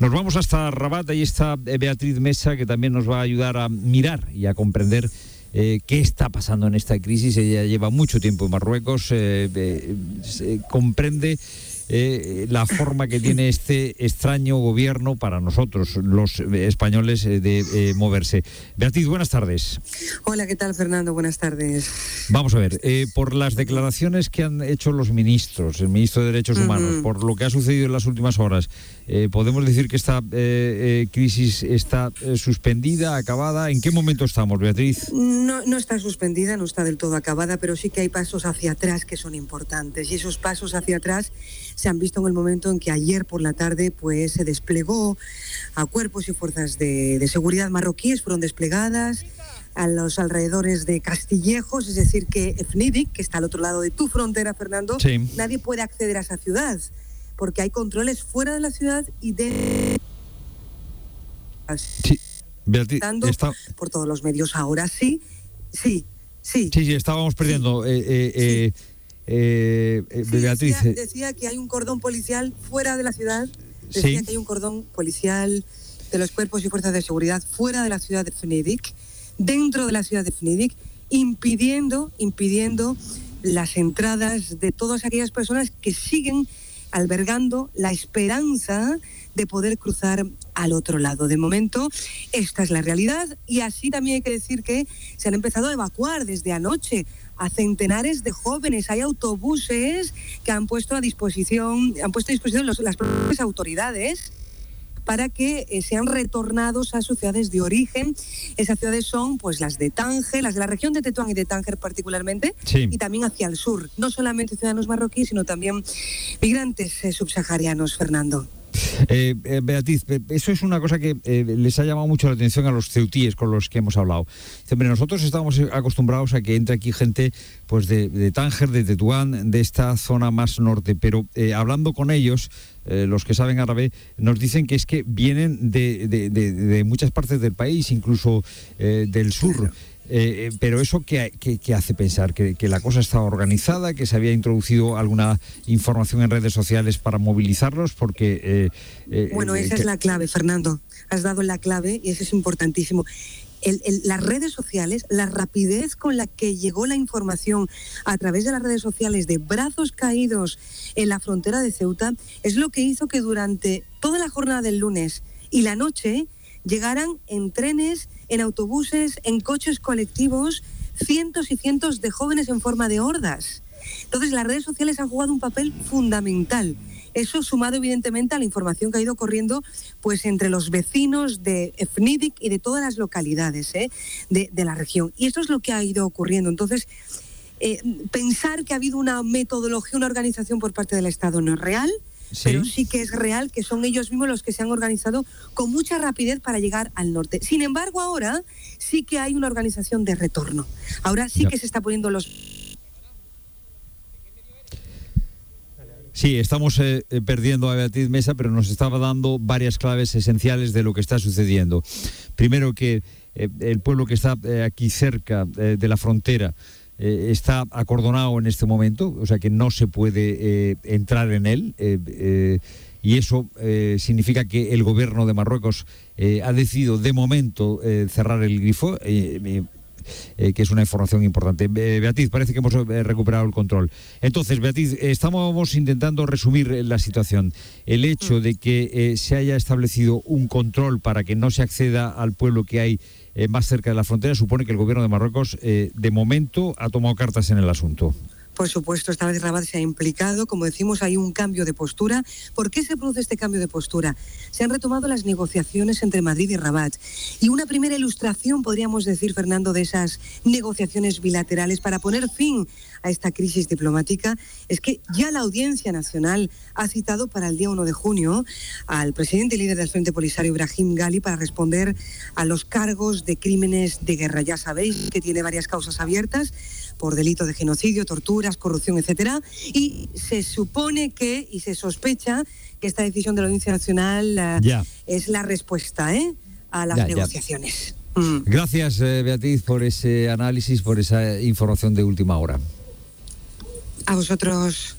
Nos vamos hasta Rabat, ahí está eh, Beatriz Mesa, que también nos va a ayudar a mirar y a comprender eh, qué está pasando en esta crisis. Ella lleva mucho tiempo en Marruecos, comprende eh, la forma que tiene este extraño gobierno para nosotros, los españoles, eh, de eh, moverse. Beatriz, buenas tardes. Hola, ¿qué tal, Fernando? Buenas tardes. Vamos a ver, por las declaraciones que han hecho los ministros, el ministro de Derechos Humanos, por lo que ha sucedido en las últimas horas, ¿podemos decir que esta crisis está suspendida, acabada? ¿En qué momento estamos, Beatriz? No, no está suspendida, no está del todo acabada, pero sí que hay pasos hacia atrás que son importantes. Y esos pasos hacia atrás se han visto en el momento en que ayer por la tarde pues se desplegó a cuerpos y fuerzas de, seguridad marroquíes, fueron desplegadas a los alrededores de Castillejos, es decir, que FNIDIC, que está al otro lado de tu frontera, Fernando, nadie puede acceder a esa ciudad, porque hay controles fuera de la ciudad y de... Sí, por todos los medios. Ahora sí, sí, sí. Sí, sí, estábamos perdiendo. Eh, eh, eh, eh, eh Beatriz. Eh, decía, que hay un cordón policial fuera de la ciudad. Decía que hay un cordón policial de los cuerpos y fuerzas de seguridad fuera de la ciudad de Fnedic, dentro de la ciudad de Fnedic, impidiendo, impidiendo las entradas de todas aquellas personas que siguen albergando la esperanza de poder cruzar al otro lado. De momento, esta es la realidad y así también hay que decir que se han empezado a evacuar desde anoche a centenares de jóvenes. Hay autobuses que han puesto a disposición, han puesto a disposición las propias autoridades para que eh, sean retornados a sus ciudades de origen. Esas ciudades son pues las de Tánger, las de la región de Tetuán y de Tánger particularmente, y también hacia el sur. No solamente ciudadanos marroquíes, sino también migrantes eh, subsaharianos, Fernando. Eh, eh, Beatriz, eso es una cosa que les ha llamado mucho la atención a los ceutíes con los que hemos hablado. Nosotros estamos acostumbrados a que entre aquí gente pues de, Tánger, de Tetuán, de esta zona más norte, pero hablando con ellos, los que saben árabe, nos dicen que es que vienen de, muchas partes del país, incluso del sur. Eh, eh, pero eso qué, hace pensar que, la cosa está organizada, que se había introducido alguna información en redes sociales para movilizarlos, porque eh, bueno, esa es la clave, Fernando. Has dado la clave y eso es importantísimo. las redes sociales, la rapidez con la que llegó la información a través de las redes sociales de brazos caídos en la frontera de Ceuta es lo que hizo que durante toda la jornada del lunes y la noche llegaran en trenes, en autobuses, en coches colectivos, cientos y cientos de jóvenes en forma de hordas. Entonces las redes sociales han jugado un papel fundamental. Eso sumado evidentemente a la información que ha ido corriendo pues entre los vecinos de FNIDIC y de todas las localidades ¿eh? de, la región. Y esto es lo que ha ido ocurriendo. Entonces, eh, pensar que ha habido una metodología, una organización por parte del Estado no es real pero sí que es real que son ellos mismos los que se han organizado con mucha rapidez para llegar al norte. Sin embargo, ahora sí que hay una organización de retorno. Ahora sí que se está poniendo los Sí, estamos eh, eh, perdiendo a Beatriz Mesa, pero nos estaba dando varias claves esenciales de lo que está sucediendo. Primero que eh, el pueblo que está aquí cerca de la frontera eh, está acordonado en este momento, o sea que no se puede eh, entrar en él. Eh, y eso significa que el gobierno de Marruecos ha decidido de momento cerrar el grifo. que es una información importante. Beatriz, parece que hemos recuperado el control. Entonces, Beatriz, estamos intentando resumir la situación. El hecho de que se haya establecido un control para que no se acceda al pueblo que hay más cerca de la frontera, supone que el gobierno de Marruecos, eh, de momento, ha tomado cartas en el asunto. Por supuesto, esta vez Rabat se ha implicado. Como decimos, hay un cambio de postura. ¿Por qué se produce este cambio de postura? Se han retomado las negociaciones entre Madrid y Rabat. Y una primera ilustración, podríamos decir, Fernando, de esas negociaciones bilaterales para poner fin a esta crisis diplomática es que ya la Audiencia Nacional ha citado para el día 1 de junio al presidente y líder del Frente Polisario, Ibrahim Gali, para responder a los cargos de crímenes de guerra. Ya sabéis que tiene varias causas abiertas por delito de genocidio, torturas, corrupción, etcétera. Y se supone que, y se sospecha, que esta decisión de la Audiencia Nacional eh, es la respuesta ¿eh? a las negociaciones. Mm. Gracias, eh, Beatriz, por ese análisis, por esa información de última hora. A vosotros.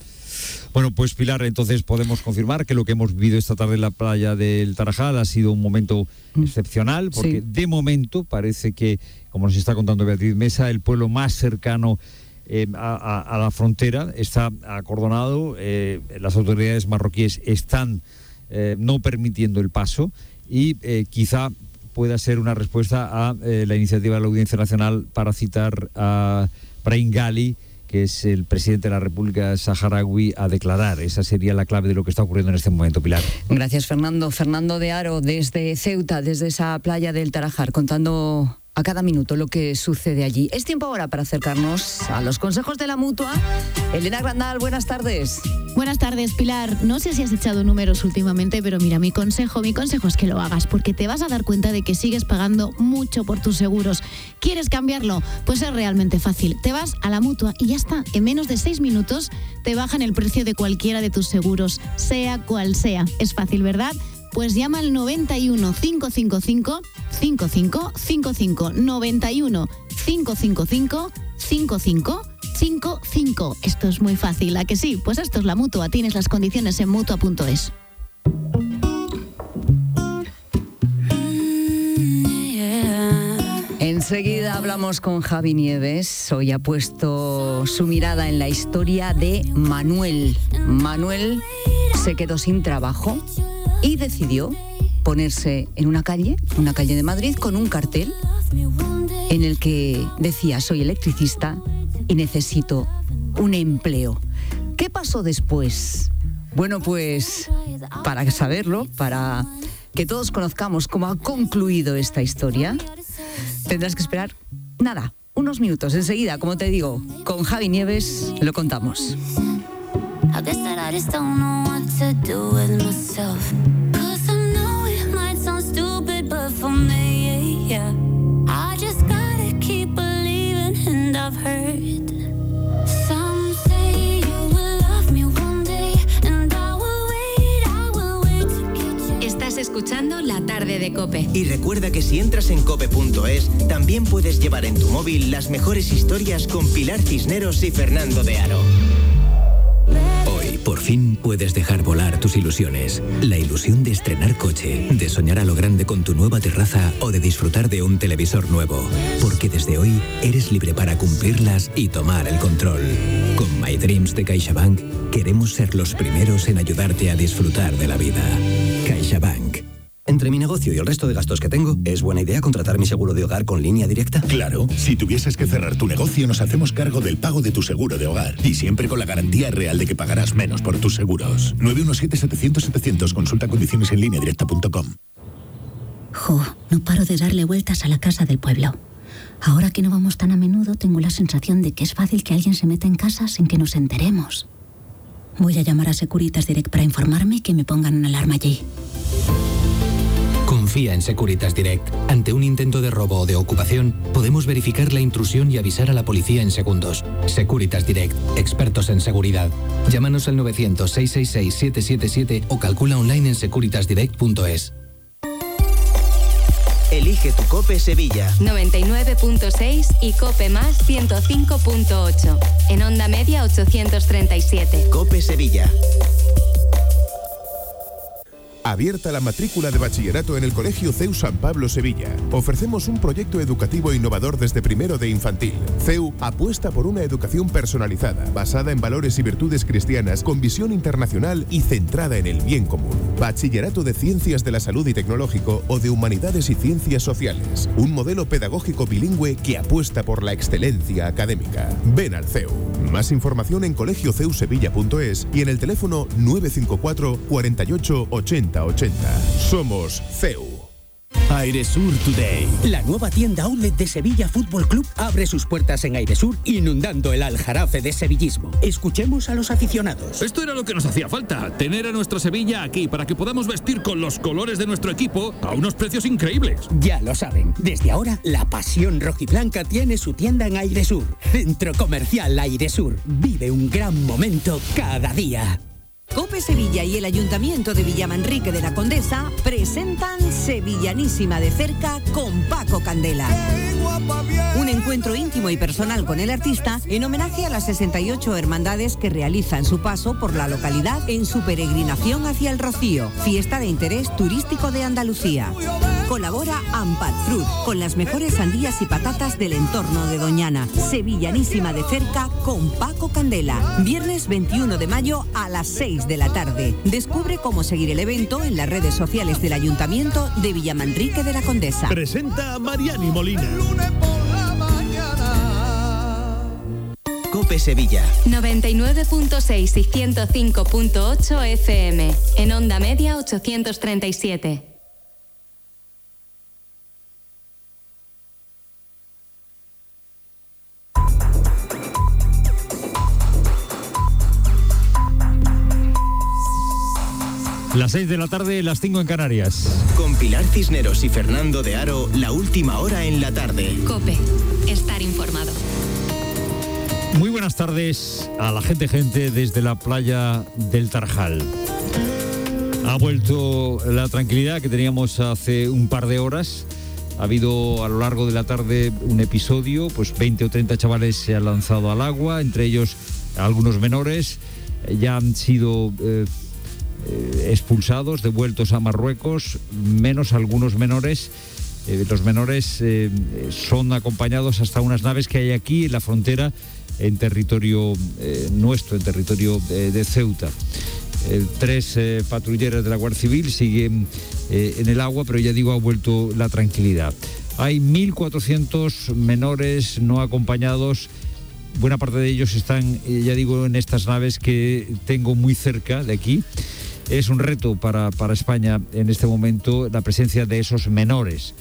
Bueno, pues Pilar, entonces podemos confirmar que lo que hemos vivido esta tarde en la playa del Tarajal ha sido un momento mm. excepcional, porque de momento parece que como nos está contando Beatriz Mesa, el pueblo más cercano eh, a, la frontera está acordonado, eh, las autoridades marroquíes están eh, no permitiendo el paso y quizá pueda ser una respuesta a la iniciativa de la Audiencia Nacional para citar a Brahim Gali, que es el presidente de la República Saharaui, a declarar. Esa sería la clave de lo que está ocurriendo en este momento, Pilar. Gracias, Fernando. Fernando de Aro, desde Ceuta, desde esa playa del Tarajar, contando a cada minuto lo que sucede allí. Es tiempo ahora para acercarnos a los consejos de la mutua. Elena Grandal, buenas tardes. Buenas tardes, Pilar. No sé si has echado números últimamente, pero mira, mi consejo, mi consejo es que lo hagas, porque te vas a dar cuenta de que sigues pagando mucho por tus seguros. ¿Quieres cambiarlo? Pues es realmente fácil. Te vas a la mutua y ya está. En menos de seis minutos te bajan el precio de cualquiera de tus seguros, sea cual sea. Es fácil, ¿verdad? Pues llama al 91 555 5555 91 555 5555. Esto es muy fácil, ¿a que sí? Pues esto es la mutua. Tienes las condiciones en mutua.es. Enseguida hablamos con Javi Nieves. Hoy ha puesto su mirada en la historia de Manuel. Manuel se quedó sin trabajo y decidió ponerse en una calle, una calle de Madrid, con un cartel en el que decía soy electricista y necesito un empleo. ¿Qué pasó después? Bueno, pues para saberlo, para que todos conozcamos cómo ha concluido esta historia, tendrás que esperar nada, unos minutos. Enseguida, como te digo, con Javi Nieves lo contamos. I guess that I just don't know what to do with myself. Cause I know it might sound stupid, but for me, yeah, I just gotta keep believing, and I've heard some say you will love me one day, and I will wait, I will wait to get you. Estás escuchando La Tarde de Cope. Y recuerda que si entras en cope.es, también puedes llevar en tu móvil las mejores historias con Pilar Cisneros y Fernando de Aro. Por fin, puedes dejar volar tus ilusiones. La ilusión de estrenar coche, de soñar a lo grande con tu nueva terraza o de disfrutar de un televisor nuevo. Porque desde hoy eres libre para cumplirlas y tomar el control. Con My Dreams de CaixaBank, queremos ser los primeros en ayudarte a disfrutar de la vida. CaixaBank. Entre mi negocio y el resto de gastos que tengo, ¿es buena idea contratar mi seguro de hogar con línea directa? Claro, si tuvieses que cerrar tu negocio nos hacemos cargo del pago de tu seguro de hogar y siempre con la garantía real de que pagarás menos por tus seguros. 917-700-700, consulta condiciones en línea directa.com. Jo, no paro de darle vueltas a la casa del pueblo. Ahora que no vamos tan a menudo, tengo la sensación de que es fácil que alguien se meta en casa sin que nos enteremos. Voy a llamar a Securitas Direct para informarme y que me pongan una alarma allí. Confía en Securitas Direct. Ante un intento de robo o de ocupación, podemos verificar la intrusión y avisar a la policía en segundos. Securitas Direct, expertos en seguridad. Llámanos al 900-666-777 o calcula online en securitasdirect.es. Elige tu Cope Sevilla. 99.6 y Cope Más 105.8. En onda media 837. Cope Sevilla. Abierta la matrícula de bachillerato en el Colegio CEU San Pablo Sevilla. Ofrecemos un proyecto educativo innovador desde primero de infantil. CEU apuesta por una educación personalizada, basada en valores y virtudes cristianas, con visión internacional y centrada en el bien común. Bachillerato de Ciencias de la Salud y Tecnológico o de Humanidades y Ciencias Sociales. Un modelo pedagógico bilingüe que apuesta por la excelencia académica. Ven al CEU. Más información en colegioceusevilla.es y en el teléfono 954 48 80 80. Somos CEU. Airesur Today. La nueva tienda outlet de Sevilla Fútbol Club abre sus puertas en Airesur, inundando el aljarafe de sevillismo. Escuchemos a los aficionados. Esto era lo que nos hacía falta, tener a nuestra Sevilla aquí para que podamos vestir con los colores de nuestro equipo a unos precios increíbles. Ya lo saben, desde ahora la pasión rojiblanca tiene su tienda en Airesur. Centro Comercial Airesur. Vive un gran momento cada día. Cope Sevilla y el Ayuntamiento de Villamanrique de la Condesa presentan Sevillanísima de cerca con Paco Candela. Un encuentro íntimo y personal con el artista en homenaje a las 68 hermandades que realizan su paso por la localidad en su peregrinación hacia el Rocío, fiesta de interés turístico de Andalucía. Colabora Ampat Fruit con las mejores sandías y patatas del entorno de Doñana. Sevillanísima de cerca con Paco Candela. Viernes 21 de mayo a las 6 de la tarde. Descubre cómo seguir el evento en las redes sociales del Ayuntamiento de Villamanrique de la Condesa. Presenta Mariani Molina. Cope Sevilla. 99.6 y 105.8 FM. En onda media 837. Las 6 de la tarde, las 5 en Canarias. Con Pilar Cisneros y Fernando de Aro, la última hora en la tarde. Cope. Estar informado. Muy buenas tardes a la gente gente desde la playa del Tarjal. Ha vuelto la tranquilidad que teníamos hace un par de horas. Ha habido a lo largo de la tarde un episodio, pues 20 o 30 chavales se han lanzado al agua, entre ellos algunos menores. Ya han sido eh, eh, expulsados, devueltos a Marruecos, menos algunos menores. Eh, los menores eh, son acompañados hasta unas naves que hay aquí en la frontera, en territorio nuestro, en territorio de Ceuta. Tres patrulleras de la Guardia Civil siguen en el agua, pero ya digo, ha vuelto la tranquilidad. Hay 1.400 menores no acompañados. Buena parte de ellos están, ya digo, en estas naves que tengo muy cerca de aquí. Es un reto para, para España en este momento la presencia de esos menores.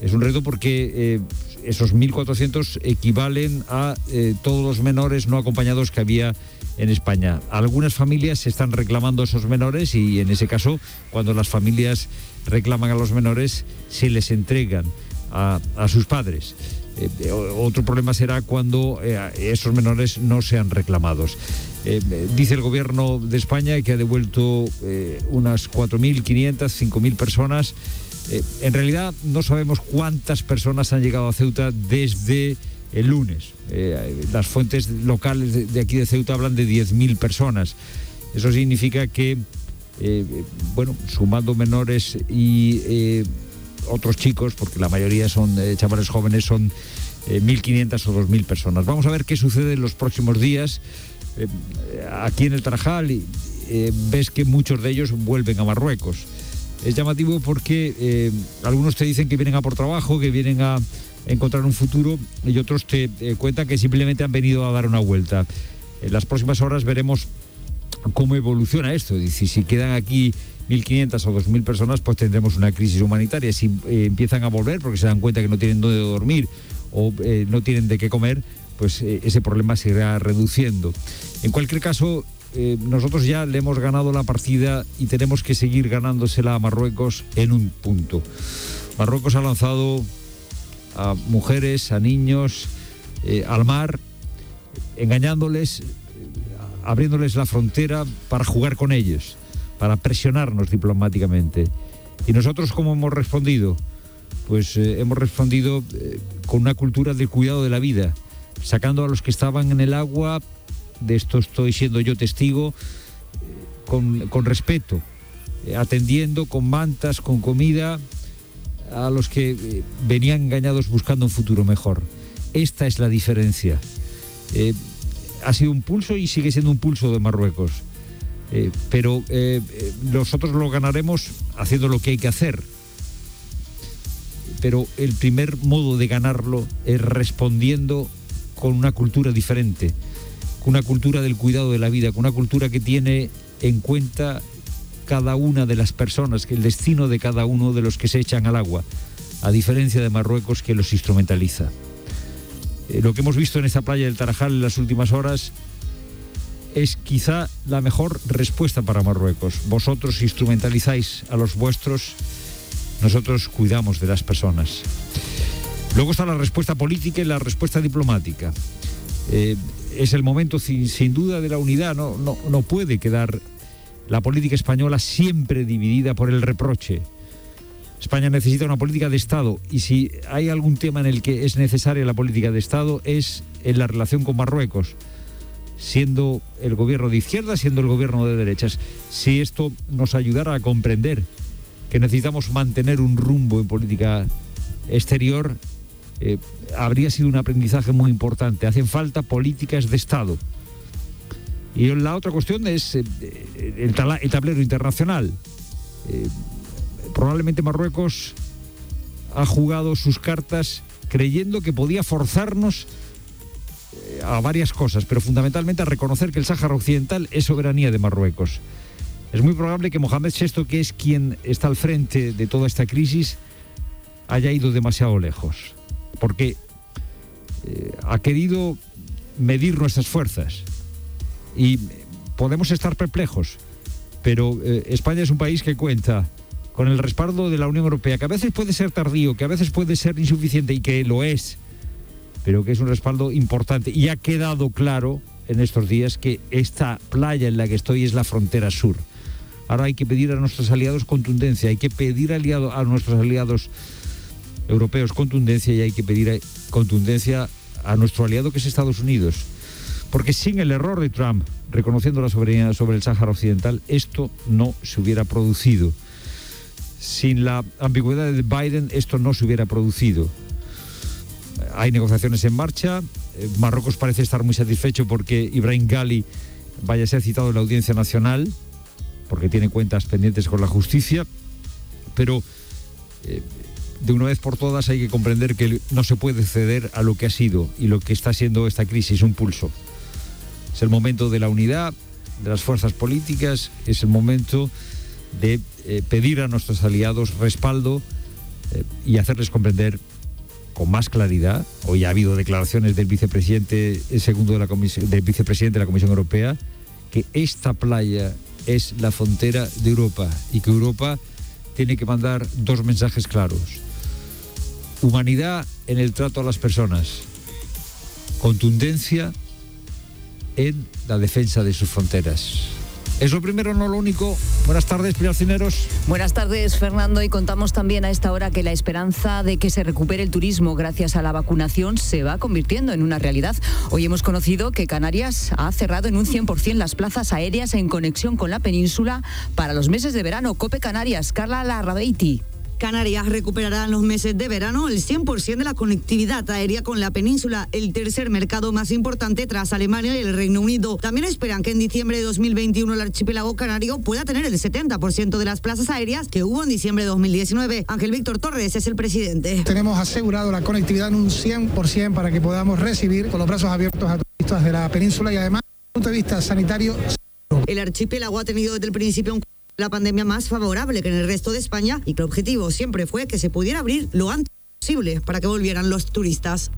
Es un reto porque eh, esos 1.400 equivalen a eh, todos los menores no acompañados que había en España. Algunas familias están reclamando a esos menores y en ese caso, cuando las familias reclaman a los menores, se les entregan a, a sus padres. Eh, o- otro problema será cuando eh, esos menores no sean reclamados. Eh, dice el gobierno de España que ha devuelto eh, unas 4.500, 5.000 personas. Eh, en realidad no sabemos cuántas personas han llegado a Ceuta desde el lunes. Eh, las fuentes locales de, de aquí de Ceuta hablan de 10.000 personas. Eso significa que, eh, bueno, sumando menores y eh, otros chicos, porque la mayoría son eh, chavales jóvenes, son eh, 1.500 o 2.000 personas. Vamos a ver qué sucede en los próximos días. Eh, aquí en el Tarajal eh, ves que muchos de ellos vuelven a Marruecos. Es llamativo porque algunos te dicen que vienen a por trabajo, que vienen a encontrar un futuro y otros te cuentan que simplemente han venido a dar una vuelta. En las próximas horas veremos cómo evoluciona esto. Y si quedan aquí 1.500 o 2.000 personas, pues tendremos una crisis humanitaria. Si eh, empiezan a volver porque se dan cuenta que no tienen dónde dormir o eh, no tienen de qué comer, pues eh, ese problema se irá reduciendo. En cualquier caso, nosotros ya le hemos ganado la partida y tenemos que seguir ganándosela a Marruecos en un punto. Marruecos ha lanzado a mujeres, a niños, al mar, engañándoles, abriéndoles la frontera para jugar con ellos, para presionarnos diplomáticamente. ¿Y nosotros cómo hemos respondido? Pues eh, hemos respondido eh, con una cultura del cuidado de la vida, sacando a los que estaban en el agua, de esto estoy siendo yo testigo, eh, con, con respeto, atendiendo con mantas, con comida, a los que venían engañados buscando un futuro mejor. Esta es la diferencia. Ha sido un pulso y sigue siendo un pulso de Marruecos. Eh, pero eh, eh, nosotros lo ganaremos haciendo lo que hay que hacer. Pero el primer modo de ganarlo es respondiendo con una cultura diferente, con una cultura del cuidado de la vida, con una cultura que tiene en cuenta cada una de las personas, el destino de cada uno de los que se echan al agua, a diferencia de Marruecos que los instrumentaliza. Lo que hemos visto en esta playa del Tarajal en las últimas horas es quizá la mejor respuesta para Marruecos. Vosotros instrumentalizáis a los vuestros, nosotros cuidamos de las personas. Luego está la respuesta política y la respuesta diplomática. Eh, es el momento sin, duda de la unidad, no puede quedar la política española siempre dividida por el reproche. España necesita una política de Estado y si hay algún tema en el que es necesaria la política de Estado es en la relación con Marruecos, siendo el gobierno de izquierda, siendo el gobierno de derechas. Si esto nos ayudara a comprender que necesitamos mantener un rumbo en política exterior, eh, habría sido un aprendizaje muy importante. Hacen falta políticas de Estado. Y la otra cuestión es eh, el, tablero internacional. Eh, probablemente Marruecos ha jugado sus cartas creyendo que podía forzarnos a varias cosas, pero fundamentalmente a reconocer que el Sáhara Occidental es soberanía de Marruecos. Es muy probable que Mohamed VI, que es quien está al frente de toda esta crisis, haya ido demasiado lejos, porque eh, ha querido medir nuestras fuerzas y podemos estar perplejos, pero eh, España es un país que cuenta con el respaldo de la Unión Europea, que a veces puede ser tardío, que a veces puede ser insuficiente y que lo es, pero que es un respaldo importante. Y ha quedado claro en estos días que esta playa en la que estoy es la frontera sur. Ahora hay que pedir a nuestros aliados contundencia, hay que pedir aliado, a nuestros aliados europeos contundencia y hay que pedir eh, contundencia a nuestro aliado que es Estados Unidos. Porque sin el error de Trump, reconociendo la soberanía sobre el Sáhara Occidental, esto no se hubiera producido. Sin la ambigüedad de Biden, esto no se hubiera producido. Hay negociaciones en marcha. Eh, Marruecos parece estar muy satisfecho porque Ibrahim Gali vaya a ser citado en la Audiencia Nacional, porque tiene cuentas pendientes con la justicia. Pero eh, de una vez por todas hay que comprender que no se puede ceder a lo que ha sido y lo que está siendo esta crisis, un pulso. Es el momento de la unidad, de las fuerzas políticas, es el momento de eh, pedir a nuestros aliados respaldo y hacerles comprender con más claridad. Hoy ha habido declaraciones del vicepresidente segundo de la comisión, del vicepresidente de la Comisión Europea que esta playa es la frontera de Europa y que Europa tiene que mandar dos mensajes claros. Humanidad en el trato a las personas. Contundencia en la defensa de sus fronteras. Es lo primero, no lo único. Buenas tardes, Pilar Cineros. Buenas tardes, Fernando. Y contamos también a esta hora que la esperanza de que se recupere el turismo gracias a la vacunación se va convirtiendo en una realidad. Hoy hemos conocido que Canarias ha cerrado en un 100% las plazas aéreas en conexión con la península para los meses de verano. Cope Canarias, Carla Larrabeiti. Canarias recuperará en los meses de verano el 100% de la conectividad aérea con la península, el tercer mercado más importante tras Alemania y el Reino Unido. También esperan que en diciembre de 2021 el archipiélago canario pueda tener el 70% de las plazas aéreas que hubo en diciembre de 2019. Ángel Víctor Torres es el presidente. Tenemos asegurado la conectividad en un 100% para que podamos recibir con los brazos abiertos a turistas de la península y además, desde el punto de vista sanitario, El archipiélago ha tenido desde el principio un la pandemia más favorable que en el resto de España y que el objetivo siempre fue que se pudiera abrir lo antes para que volvieran los turistas.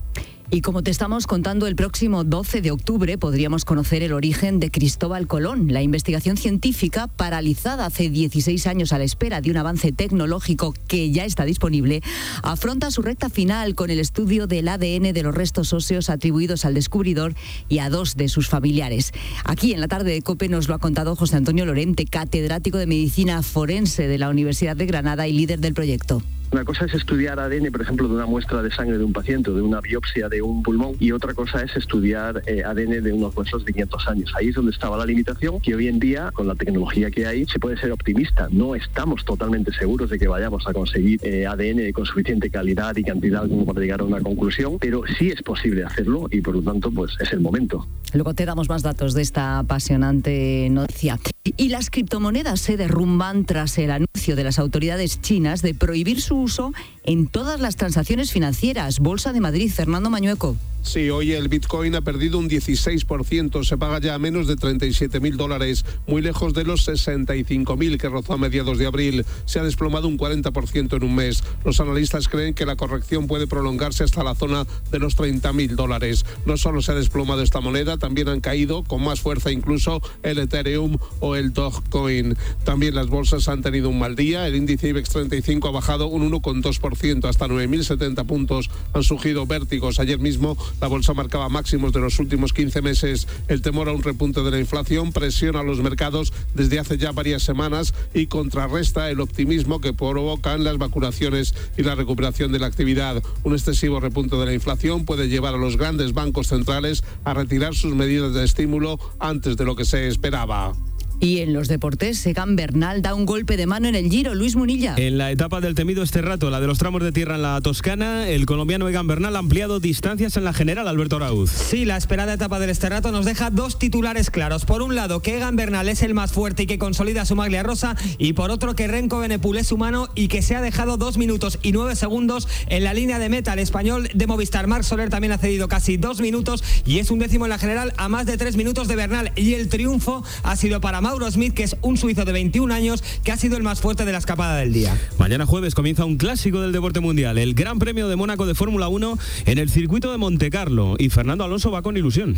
Y como te estamos contando, el próximo 12 de octubre podríamos conocer el origen de Cristóbal Colón. La investigación científica, paralizada hace 16 años a la espera de un avance tecnológico que ya está disponible, afronta su recta final con el estudio del ADN de los restos óseos atribuidos al descubridor y a dos de sus familiares. Aquí en la tarde de COPE nos lo ha contado José Antonio Lorente, catedrático de Medicina Forense de la Universidad de Granada y líder del proyecto. Una cosa es estudiar ADN, por ejemplo, de una muestra de sangre de un paciente, de una biopsia de un pulmón, y otra cosa es estudiar eh, ADN de unos huesos de 500 años. Ahí es donde estaba la limitación, que hoy en día, con la tecnología que hay, se puede ser optimista. No estamos totalmente seguros de que vayamos a conseguir eh, ADN con suficiente calidad y cantidad como para llegar a una conclusión, pero sí es posible hacerlo y por lo tanto, pues es el momento. Luego te damos más datos de esta apasionante noticia. Y las criptomonedas se derrumban tras el anuncio de las autoridades chinas de prohibir su uso en todas las transacciones financieras. Bolsa de Madrid, Fernando Mañueco. Sí, hoy el Bitcoin ha perdido un 16%, se paga ya a menos de 37 mil dólares, muy lejos de los 65 mil que rozó a mediados de abril. Se ha desplomado un 40% en un mes. Los analistas creen que la corrección puede prolongarse hasta la zona de los 30 mil dólares. No solo se ha desplomado esta moneda, también han caído con más fuerza incluso el Ethereum o el Dogecoin. También las bolsas han tenido un mal día. El índice IBEX 35 ha bajado un 1,2% hasta 9.070 puntos. Han surgido vértigos. Ayer mismo la bolsa marcaba máximos de los últimos 15 meses. El temor a un repunte de la inflación presiona a los mercados desde hace ya varias semanas y contrarresta el optimismo que provocan las vacunaciones y la recuperación de la actividad. Un excesivo repunte de la inflación puede llevar a los grandes bancos centrales a retirar sus medidas de estímulo antes de lo que se esperaba. Y en los deportes, Egan Bernal da un golpe de mano en el Giro. Luis Munilla. En la etapa del temido este rato, la de los tramos de tierra en la Toscana, el colombiano Egan Bernal ha ampliado distancias en la general, Alberto Arauz. Sí, la esperada etapa del este rato nos deja dos titulares claros. Por un lado, que Egan Bernal es el más fuerte y que consolida su maglia rosa, y por otro, que Renko Benepul es humano y que se ha dejado dos minutos y nueve segundos en la línea de meta. El español de Movistar, Marc Soler, también ha cedido casi dos minutos y es un décimo en la general a más de tres minutos de Bernal. Y el triunfo ha sido para Mauro Smith, que es un suizo de 21 años, que ha sido el más fuerte de la escapada del día. Mañana jueves comienza un clásico del deporte mundial, el Gran Premio de Mónaco de Fórmula 1 en el circuito de Monte Carlo. Y Fernando Alonso va con ilusión.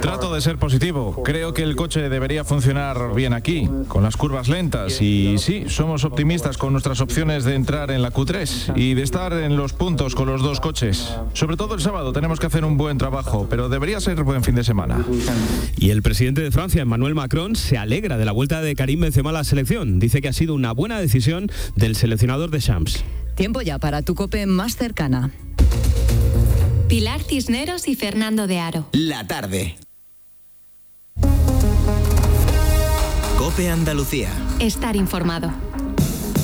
Trato de ser positivo. Creo que el coche debería funcionar bien aquí, con las curvas lentas. Y sí, somos optimistas con nuestras opciones de entrar en la Q3 y de estar en los puntos con los dos coches. Sobre todo el sábado tenemos que hacer un buen trabajo, pero debería ser buen fin de semana. Y el presidente de Francia, Emmanuel Macron, se alegra de la vuelta de Karim Benzema a la selección. Dice que ha sido una buena decisión del seleccionador de Champs. Tiempo ya para tu cope más cercana. Pilar Cisneros y Fernando de Aro. La tarde. Cope Andalucía. Estar informado.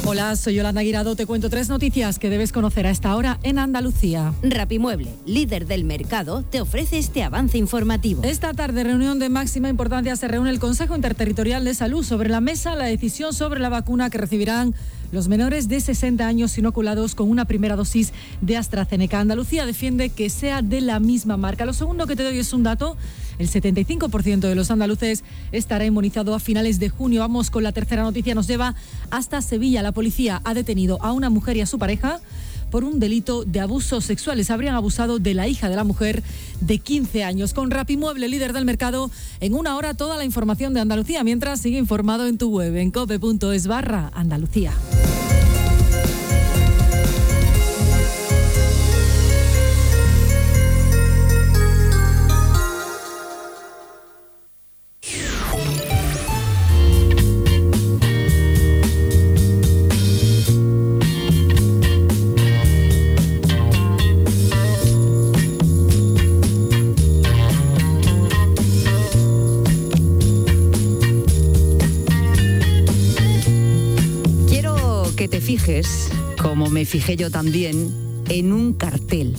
Hola, soy Yolanda Guirado. Te cuento tres noticias que debes conocer a esta hora en Andalucía. Rapimueble, líder del mercado, te ofrece este avance informativo. Esta tarde, reunión de máxima importancia, se reúne el Consejo Interterritorial de Salud sobre la mesa la decisión sobre la vacuna que recibirán los menores de 60 años inoculados con una primera dosis de AstraZeneca. Andalucía defiende que sea de la misma marca. Lo segundo que te doy es un dato El 75% de los andaluces estará inmunizado a finales de junio. Vamos con la tercera noticia. Nos lleva hasta Sevilla. La policía ha detenido a una mujer y a su pareja por un delito de abusos sexuales. Habrían abusado de la hija de la mujer de 15 años. Con Rapimueble, líder del mercado, en una hora toda la información de Andalucía, mientras sigue informado en tu web en cope.es barra Andalucía. Me fijé yo también, en un cartel.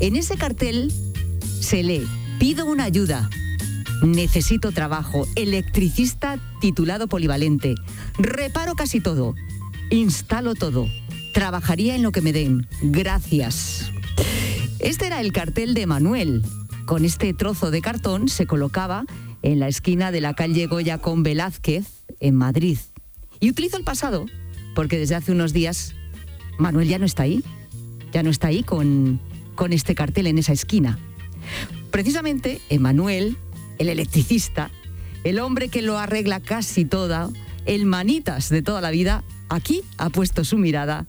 En ese cartel se lee, pido una ayuda, necesito trabajo, electricista titulado polivalente, reparo casi todo, instalo todo, trabajaría en lo que me den, gracias. Este era el cartel de Manuel. Con este trozo de cartón se colocaba en la esquina de la calle Goya con Velázquez, en Madrid. Y utilizo el pasado porque desde hace unos días Manuel ya no está ahí, ya no está ahí con, con este cartel en esa esquina. Precisamente, Emanuel, el electricista, el hombre que lo arregla casi toda, el manitas de toda la vida, aquí ha puesto su mirada.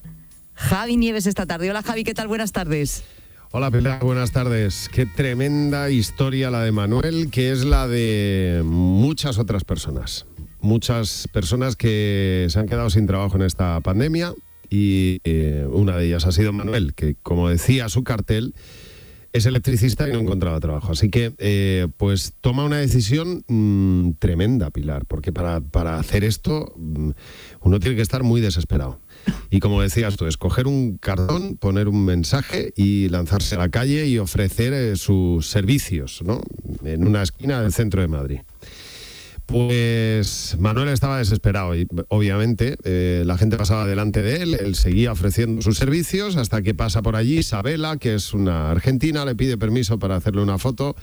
Javi Nieves esta tarde. Hola Javi, ¿qué tal? Buenas tardes. Hola Pilar, buenas tardes. Qué tremenda historia la de Manuel, que es la de muchas otras personas muchas personas que se han quedado sin trabajo en esta pandemia y eh, una de ellas ha sido Manuel, que como decía su cartel, es electricista y no encontraba trabajo. Así que, eh, pues toma una decisión mm, tremenda, Pilar, porque para, para hacer esto mm, uno tiene que estar muy desesperado. Y como decías tú, escoger un cartón, poner un mensaje y lanzarse a la calle y ofrecer eh, sus servicios, ¿no? En una esquina del centro de Madrid. Pues Manuel estaba desesperado y obviamente eh, la gente pasaba delante de él, él seguía ofreciendo sus servicios hasta que pasa por allí Isabela, que es una argentina, le pide permiso para hacerle una foto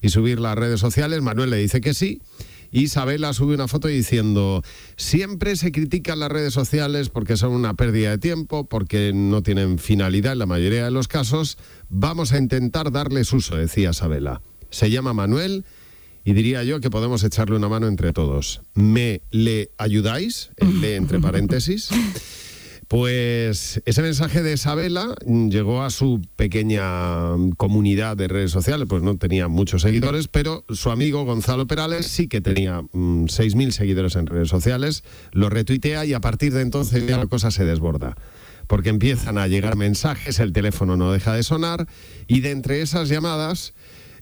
y subirla a redes sociales. Manuel le dice que sí. Isabela sube una foto diciendo, siempre se critican las redes sociales porque son una pérdida de tiempo, porque no tienen finalidad en la mayoría de los casos. Vamos a intentar darles uso, decía Isabela. Se llama Manuel y diría yo que podemos echarle una mano entre todos. ¿Me le ayudáis? El le entre (laughs) paréntesis. Pues ese mensaje de Isabela llegó a su pequeña comunidad de redes sociales, pues no tenía muchos seguidores, pero su amigo Gonzalo Perales sí que tenía 6.000 mm, seguidores en redes sociales, lo retuitea y a partir de entonces ya la cosa se desborda porque empiezan a llegar mensajes, el teléfono no deja de sonar y de entre esas llamadas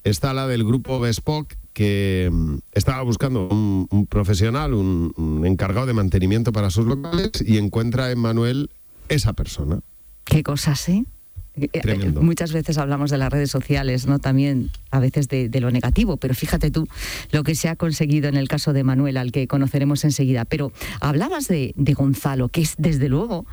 está la del grupo Bespoc que mm, estaba buscando un, profesional, un, encargado de mantenimiento para sus locales y encuentra en Manuel esa persona. Qué cosas, ¿eh? eh, Tremendo. Muchas veces hablamos de las redes sociales, ¿no? También a veces de, lo negativo, pero fíjate tú lo que se ha conseguido en el caso de Manuel, al que conoceremos enseguida. Pero hablabas de, de Gonzalo, que es desde luego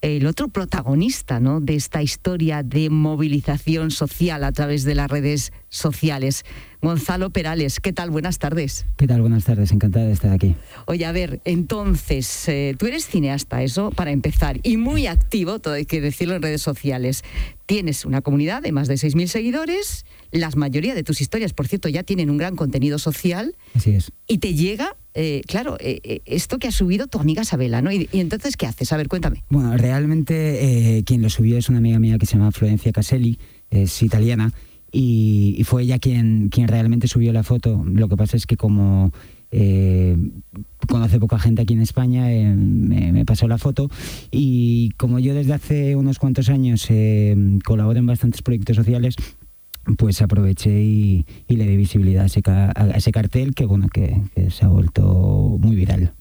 el otro protagonista ¿no? de esta historia de movilización social a través de las redes sociales. Gonzalo Perales, ¿qué tal? Buenas tardes. ¿Qué tal? Buenas tardes, encantada de estar aquí. Oye, a ver, entonces, eh, tú eres cineasta, eso para empezar, y muy activo, todo hay que decirlo en redes sociales. Tienes una comunidad de más de 6.000 seguidores, la mayoría de tus historias, por cierto, ya tienen un gran contenido social. Así es. Y te llega eh, claro, eh, eh, esto que ha subido tu amiga Sabela, ¿no? Y, entonces, ¿qué haces? A ver, cuéntame. Bueno, realmente quien lo subió es una amiga mía que se llama Florencia Caselli, es italiana, y, fue ella quien, quien realmente subió la foto. Lo que pasa es que como conoce poca gente aquí en España, me, pasó la foto y como yo desde hace unos cuantos años colaboro en bastantes proyectos sociales, pues aproveché y, le di visibilidad a ese, cartel que bueno que, se ha vuelto muy viral.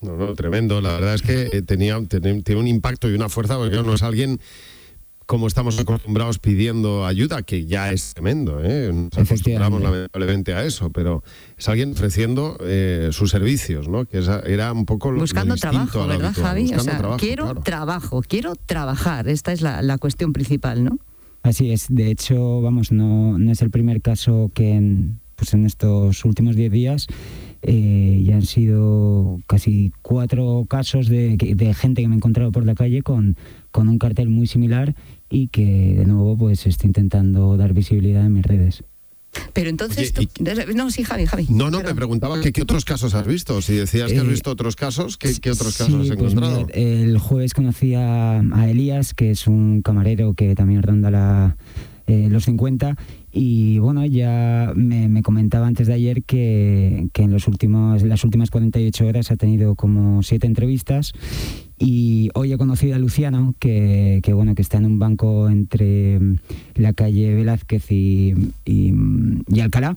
No, no, tremendo. La verdad es que eh, tenía, tiene, un impacto y una fuerza porque no es alguien como estamos acostumbrados pidiendo ayuda, que ya es tremendo, ¿eh? Nos acostumbramos lamentablemente a eso, pero es alguien ofreciendo eh, sus servicios, ¿no? Que era un poco lo Buscando trabajo, ¿verdad, Javi? quiero trabajo, quiero trabajar. Esta es la, la cuestión principal, ¿no? Así es. De hecho, vamos, no, no es el primer caso que en, pues en estos últimos 10 días eh, ya han sido casi cuatro casos de, de, gente que me he encontrado por la calle con, con un cartel muy similar y que de nuevo pues está intentando dar visibilidad en mis redes. Pero entonces, no, sí, Javi, Javi. No, no, me preguntaba que qué otros casos has visto. Si decías que has eh, visto otros casos, ¿qué, otros casos has pues encontrado? el jueves conocí a, Elías, que es un camarero que también ronda la, eh, los 50 y bueno, ya me, comentaba antes de ayer que, en los últimos, las últimas 48 horas ha tenido como siete entrevistas y hoy he conocido a Luciano, que, bueno, que está en un banco entre la calle Velázquez y, y, Alcalá.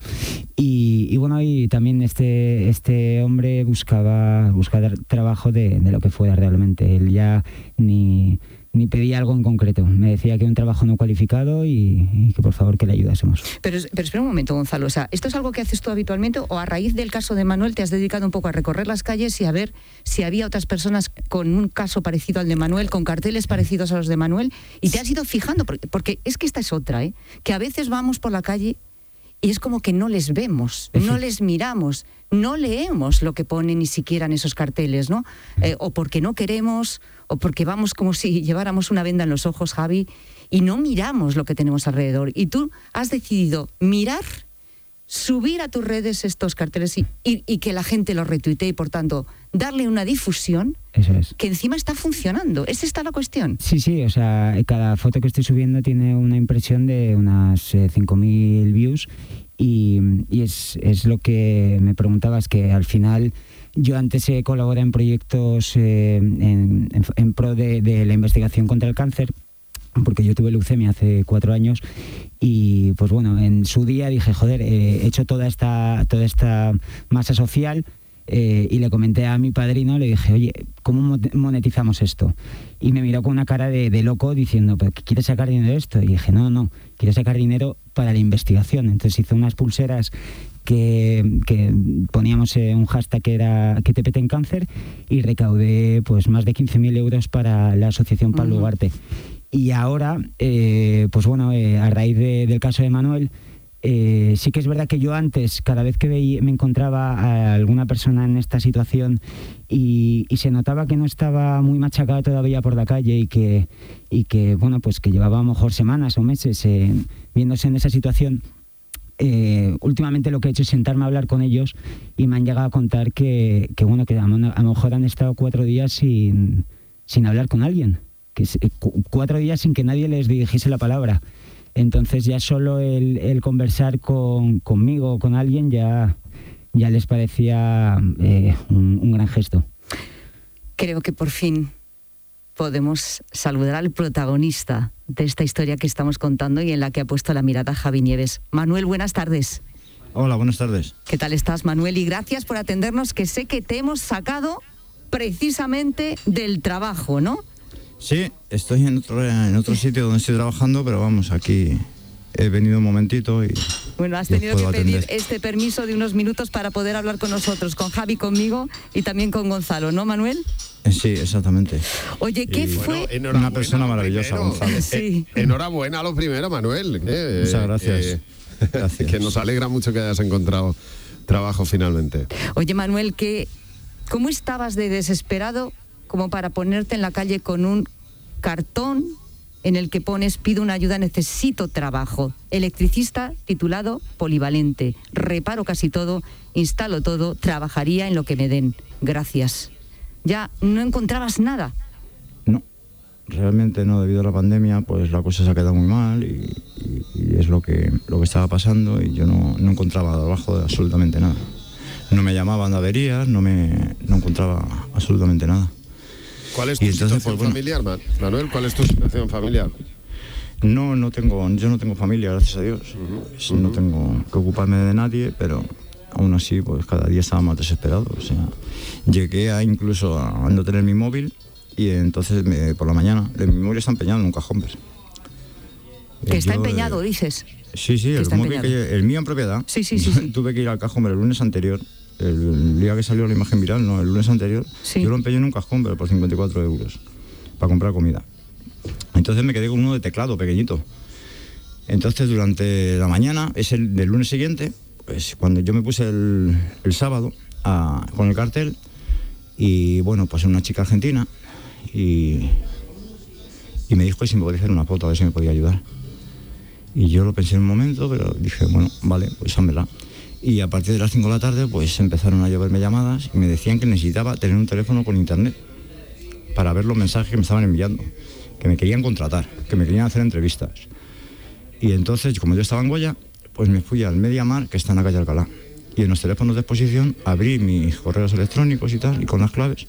Y, bueno, y también este, este hombre buscaba, buscaba trabajo de, de lo que fuera realmente. Él ya ni ni pedía algo en concreto. Me decía que un trabajo no cualificado y, que por favor que le ayudásemos. Pero, pero espera un momento, Gonzalo. O sea, ¿esto es algo que haces tú habitualmente o a raíz del caso de Manuel te has dedicado un poco a recorrer las calles y a ver si había otras personas con un caso parecido al de Manuel, con carteles parecidos a los de Manuel? Y te has ido fijando, porque, porque es que esta es otra, ¿eh? que a veces vamos por la calle y es como que no les vemos, no les miramos, no leemos lo que ponen ni siquiera en esos carteles, ¿no? Eh, o porque no queremos, o porque vamos como si (laughs) lleváramos una venda en los ojos, Javi, y no miramos lo que tenemos alrededor. Y tú has decidido mirar, subir a tus redes estos carteles y, y, que la gente los retuitee y, por tanto, darle una difusión que encima está funcionando. ¿Es esta la cuestión? Sí, sí, o sea, cada foto que estoy subiendo tiene una impresión de unas 5.000 eh, views y, es, es, lo que me preguntabas, que al final yo antes he colaborado en proyectos eh, en, pro de, la investigación contra el cáncer porque yo tuve leucemia hace cuatro años y pues bueno, en su día dije, joder, he hecho toda esta, toda esta masa social eh, y le comenté a mi padrino, le dije, oye, ¿cómo monetizamos esto? Y me miró con una cara de, loco diciendo, ¿pero quieres sacar dinero de esto? Y dije, no, no, quiero sacar dinero para la investigación. Entonces hice unas pulseras que, poníamos un hashtag que era que te peten cáncer y recaudé pues más de 15.000 euros para la asociación Pablo Ugarte. Y ahora, eh, pues bueno, eh, a raíz del caso de Manuel, eh, sí que es verdad que yo antes, cada vez que me encontraba a alguna persona en esta situación y, se notaba que no estaba muy machacado todavía por la calle y que, y que bueno, pues que llevaba a lo mejor semanas o meses viéndose en esa situación, eh, últimamente lo que he hecho es sentarme a hablar con ellos y me han llegado a contar que, bueno, que a, lo mejor han estado cuatro días sin, sin hablar con alguien, que cuatro días sin que nadie les dirigiese la palabra. Entonces ya solo el, conversar con, conmigo o con alguien ya, ya les parecía eh, un gran gesto. Creo que por fin podemos saludar al protagonista de esta historia que estamos contando y en la que ha puesto la mirada Javi Nieves. Manuel, buenas tardes. Hola, buenas tardes. ¿Qué tal estás, Manuel? Y gracias por atendernos, que sé que te hemos sacado precisamente del trabajo, ¿no? Sí, estoy en otro, en otro sitio donde estoy trabajando, pero vamos, aquí he venido un momentito y... Bueno, has tenido que pedir este permiso de unos minutos para poder hablar con nosotros, con Javi, conmigo y también con Gonzalo, ¿no, Manuel? Eh, sí, exactamente. Oye, ¿qué fue? Una persona maravillosa, Gonzalo. Sí. Enhorabuena lo primero, Manuel. Muchas gracias. (laughs) Que nos alegra mucho que hayas encontrado trabajo finalmente. Oye, Manuel, ¿qué, ¿cómo estabas de desesperado como para ponerte en la calle con un cartón en el que pones pido una ayuda, necesito trabajo. Electricista titulado polivalente. Reparo casi todo, instalo todo, trabajaría en lo que me den. Gracias. Ya no encontrabas nada. No, realmente no, debido a la pandemia, pues la cosa se ha quedado muy mal y, es lo que, lo que estaba pasando y yo no, encontraba trabajo de absolutamente nada. No me llamaban de averías, no, me, no encontraba absolutamente nada. ¿Cuál es tu situación pues, familiar, Manuel? ¿Cuál es tu situación familiar? No, no tengo, yo no tengo familia, gracias a Dios. No tengo que ocuparme de nadie, pero aún así, pues cada día estaba más desesperado. O sea, llegué a incluso a no tener mi móvil y entonces por la mañana, mi móvil está empeñado en un cajón. Pues. Que está empeñado, dices. Sí, sí, el, móvil el mío en propiedad. Sí, sí, sí. (laughs) Tuve que ir al cajón el lunes anterior el día que salió la imagen viral, no, el lunes anterior, yo lo empeñé en un cajón, pero por 54 euros, para comprar comida. Entonces me quedé con uno de teclado pequeñito. Entonces, durante la mañana, es el del lunes siguiente, pues cuando yo me puse el, el sábado a- con el cartel, y bueno, pues una chica argentina, y, y me dijo que si me podía hacer una foto, a ver si me podía ayudar. Y yo lo pensé en un momento, pero dije, bueno, vale, pues házmela. Y a partir de las 5 de la tarde, pues empezaron a lloverme llamadas y me decían que necesitaba tener un teléfono con internet para ver los mensajes que me estaban enviando, que me querían contratar, que me querían hacer entrevistas. Y entonces, como yo estaba en Goya, pues me fui al Mediamar, que está en la calle Alcalá. Y en los teléfonos de exposición abrí mis correos electrónicos y tal, y con las claves,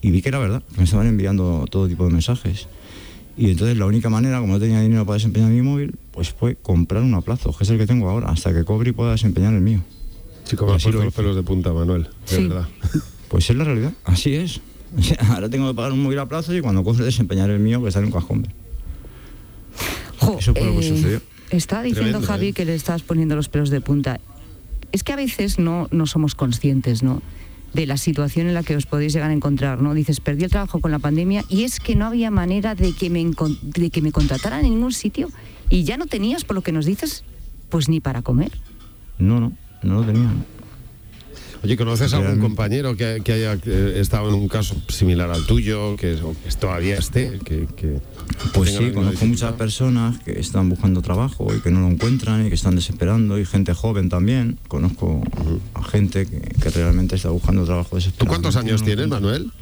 y vi que era verdad, que me estaban enviando todo tipo de mensajes. Y entonces la única manera, como no tenía dinero para desempeñar mi móvil, pues fue comprar un aplazo, que es el que tengo ahora, hasta que cobre y pueda desempeñar el mío. Puesto lo los pelos de punta, Manuel. De Sí. verdad. (laughs) Pues es la realidad, así es. O (laughs) sea, ahora tengo que pagar un móvil a plazo y cuando cobre desempeñar el mío, que está en un cajón. Eso fue lo que Eh, sucedió. Está diciendo Tremendo, Javi ¿eh? que le estás poniendo los pelos de punta. Es que a veces no, no somos conscientes, ¿no? De la situación en la que os podéis llegar a encontrar, ¿no? Dices, perdí el trabajo con la pandemia y es que no había manera de que me, de que me contrataran en ningún sitio y ya no tenías, por lo que nos dices, pues ni para comer. No, no, no lo tenía. Oye, ¿conoces a algún compañero que, que haya eh, estado en un caso similar al tuyo, que, o que todavía esté? Que, que Pues sí, conozco muchas personas que están buscando trabajo y que no lo encuentran y que están desesperando y gente joven también. Conozco a gente que, que realmente está buscando trabajo ¿Tú desesperado. cuántos años tienes, Manuel?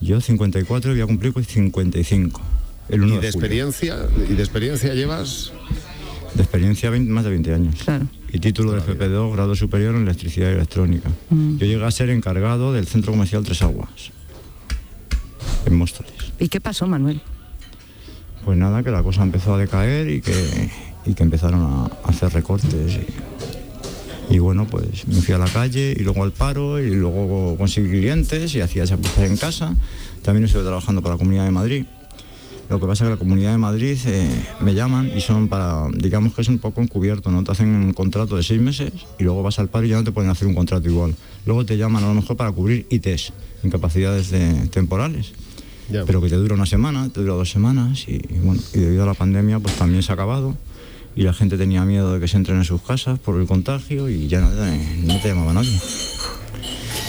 Yo 54 y voy a cumplir con 55. El 1 ¿Y de, experiencia, ¿Y de experiencia llevas? De experiencia 20 más de 20 años. Y título del FP2, grado superior en electricidad y electrónica. Mm. Yo llegué a ser encargado del centro comercial Tres Aguas, en Móstoles. ¿Y qué pasó, Manuel? Pues nada, que la cosa empezó a decaer y que, y que empezaron a hacer recortes. Y, y bueno, pues me fui a la calle y luego al paro y luego conseguí clientes y hacía chapuza en casa. También estuve trabajando para la Comunidad de Madrid. Lo que pasa es que la Comunidad de Madrid eh, me llaman y son para, digamos que es un poco encubierto, ¿no? Te hacen un contrato de seis meses y luego vas al paro y ya no te pueden hacer un contrato igual. Luego te llaman a lo mejor para cubrir ITs, incapacidades de- temporales pero que te dura una semana, te dura dos semanas y, y bueno, y debido a la pandemia pues también se ha acabado y la gente tenía miedo de que se entren en sus casas por el contagio y ya no, no te llamaba nadie.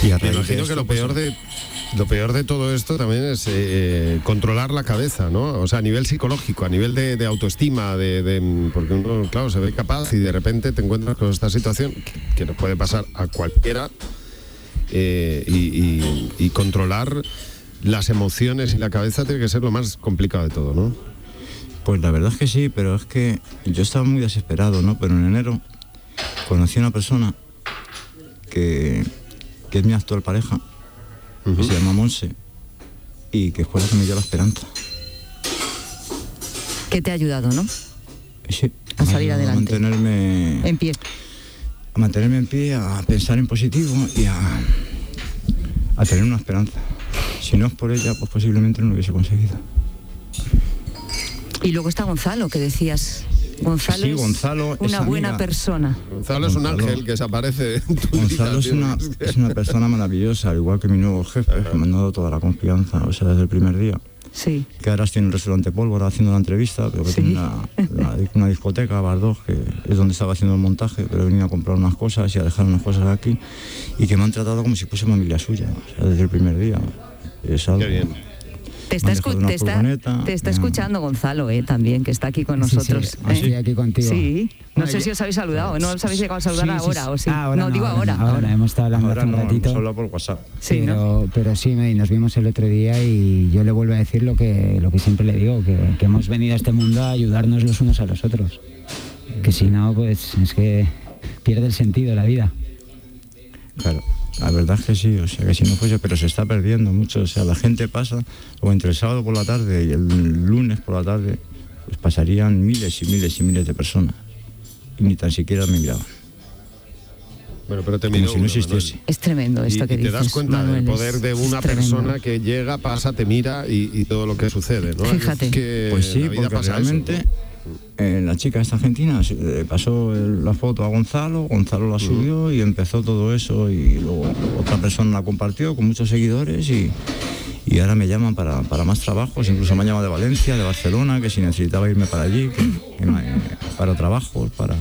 Y a Me raíz de imagino que lo peor de lo peor de todo esto también es eh, controlar la cabeza, ¿no? O sea, a nivel psicológico, a nivel de, de autoestima, de, de- porque uno, claro, se ve capaz y de repente te encuentras con esta situación que, que nos puede pasar a cualquiera eh, y, y- y controlar las emociones y la cabeza tiene que ser lo más complicado de todo, ¿no? Pues la verdad es que sí, pero es que yo estaba muy desesperado, ¿no? Pero en enero conocí a una persona que, que es mi actual pareja, que se llama Monse, y que fue la que me dio la esperanza. ¿Qué te ha ayudado, no? Sí, A salir adelante. A mantenerme, En pie. a mantenerme en pie, a pensar en positivo y a, a tener una esperanza. Si no es por ella, pues posiblemente no lo hubiese conseguido. Y luego está Gonzalo, que decías. Gonzalo Sí, es Gonzalo es una buena amiga. persona. Gonzalo es un Gonzalo. ángel que se aparece en tu Gonzalo vida, es una, es una persona maravillosa, al igual que mi nuevo jefe, que me han dado toda la confianza, o sea, desde el primer día. Sí. Que ahora estoy en el restaurante Pólvora haciendo una entrevista, pero que tiene una, una- una discoteca, Bar 2, que es donde estaba haciendo el montaje, pero he venido a comprar unas cosas y a dejar unas cosas aquí, y que me han tratado como si fuese familia suya, o sea, desde el primer día. Es algo. Te está, escu- te está- te está escuchando Gonzalo, eh, también, que está aquí con Sí, sí, nosotros. ah, ¿eh? estoy aquí contigo. Sí. No sé si os habéis saludado, no os habéis llegado a saludar Sí, sí, ahora, sí. o sí. Ah, ahora no, digo ahora. no, ahora hemos estado hablando Ahora hace un no, ratito. hemos por WhatsApp. Sí, ¿no? pero, pero sí, nos vimos el otro día y yo le vuelvo a decir lo que, lo que siempre le digo, que, que hemos venido a este mundo a ayudarnos los unos a los otros. Que si no, pues es que pierde el sentido la vida. Claro, la verdad es que sí, o sea, que si no fuese, pero se está perdiendo mucho, o sea, la gente pasa, o entre el sábado por la tarde y el lunes por la tarde, pues pasarían miles y miles y miles de personas, y ni tan siquiera me miraban. Bueno, pero te Como miró si no existiese. Manuel. Es tremendo esto y, que y te dices. das cuenta Manuel, del poder de una persona que llega, pasa, te mira y, y todo lo que sucede, ¿no? Fíjate. que Pues sí, en la vida porque pasa eso, realmente eh, la chica esta argentina le pasó el- la foto a Gonzalo, Gonzalo la subió y empezó todo eso y luego otra persona la compartió con muchos seguidores y, Y ahora me llaman para, para más trabajos, incluso me han llamado de Valencia, de Barcelona, que si necesitaba irme para allí, que- que me- para trabajos, para...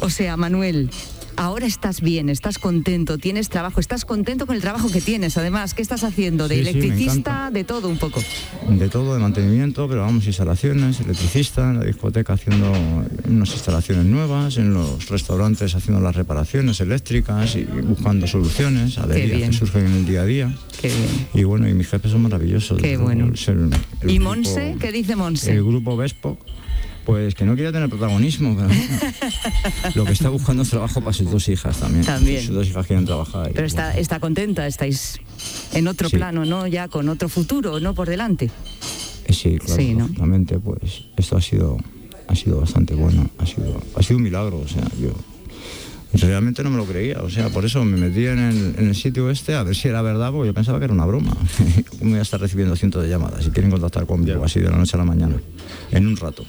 O sea, Manuel, ahora estás bien, estás contento, tienes trabajo, estás contento con el trabajo que tienes. Además, ¿qué estás haciendo? ¿De Sí, sí, me electricista? de todo un poco. de todo, de mantenimiento, pero vamos, instalaciones, electricista, en la discoteca haciendo unas instalaciones nuevas, en los restaurantes haciendo las reparaciones eléctricas y buscando soluciones, averías que surgen en el día a día. Qué bien. Y bueno, y mis jefes son maravillosos. Qué bueno. el el ¿Y Monse? ¿Qué dice Monse? El grupo Vespo, pues que no quiere tener protagonismo, pero (laughs) lo que está buscando es trabajo para sus dos hijas también. También. Sus dos hijas quieren trabajar. y Pero está, está contenta, estáis en otro Sí. plano, ¿no? Ya con otro futuro, ¿no? Por delante. Eh, Sí, claro, Sí, ¿no? lógicamente, pues esto ha sido, ha sido bastante bueno, ha sido, ha sido un milagro, o sea, yo realmente no me lo creía, o sea, por eso me metí en el, en el sitio este a ver si era verdad, porque yo pensaba que era una broma. ¿Cómo (laughs) voy a estar recibiendo cientos de llamadas y quieren contactar conmigo así de la noche a la mañana, en un rato?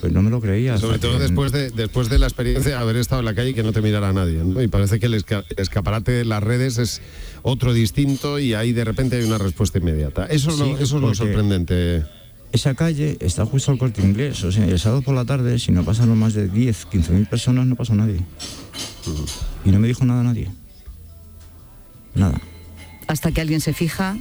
Pues no me lo creía. Sobre todo que- después de, después de la experiencia de haber estado en la calle y que no te mirara nadie. ¿no? Y parece que el esca- escaparate de las redes es otro distinto y ahí de repente hay una respuesta inmediata. Eso es, Sí, lo, eso es lo porque- sorprendente. Esa calle está justo al corte inglés, o sea, el sábado por la tarde, si no pasan más de 10, 15 mil personas, no pasa nadie. Y no me dijo nada nadie. Nada. Hasta que alguien se fija,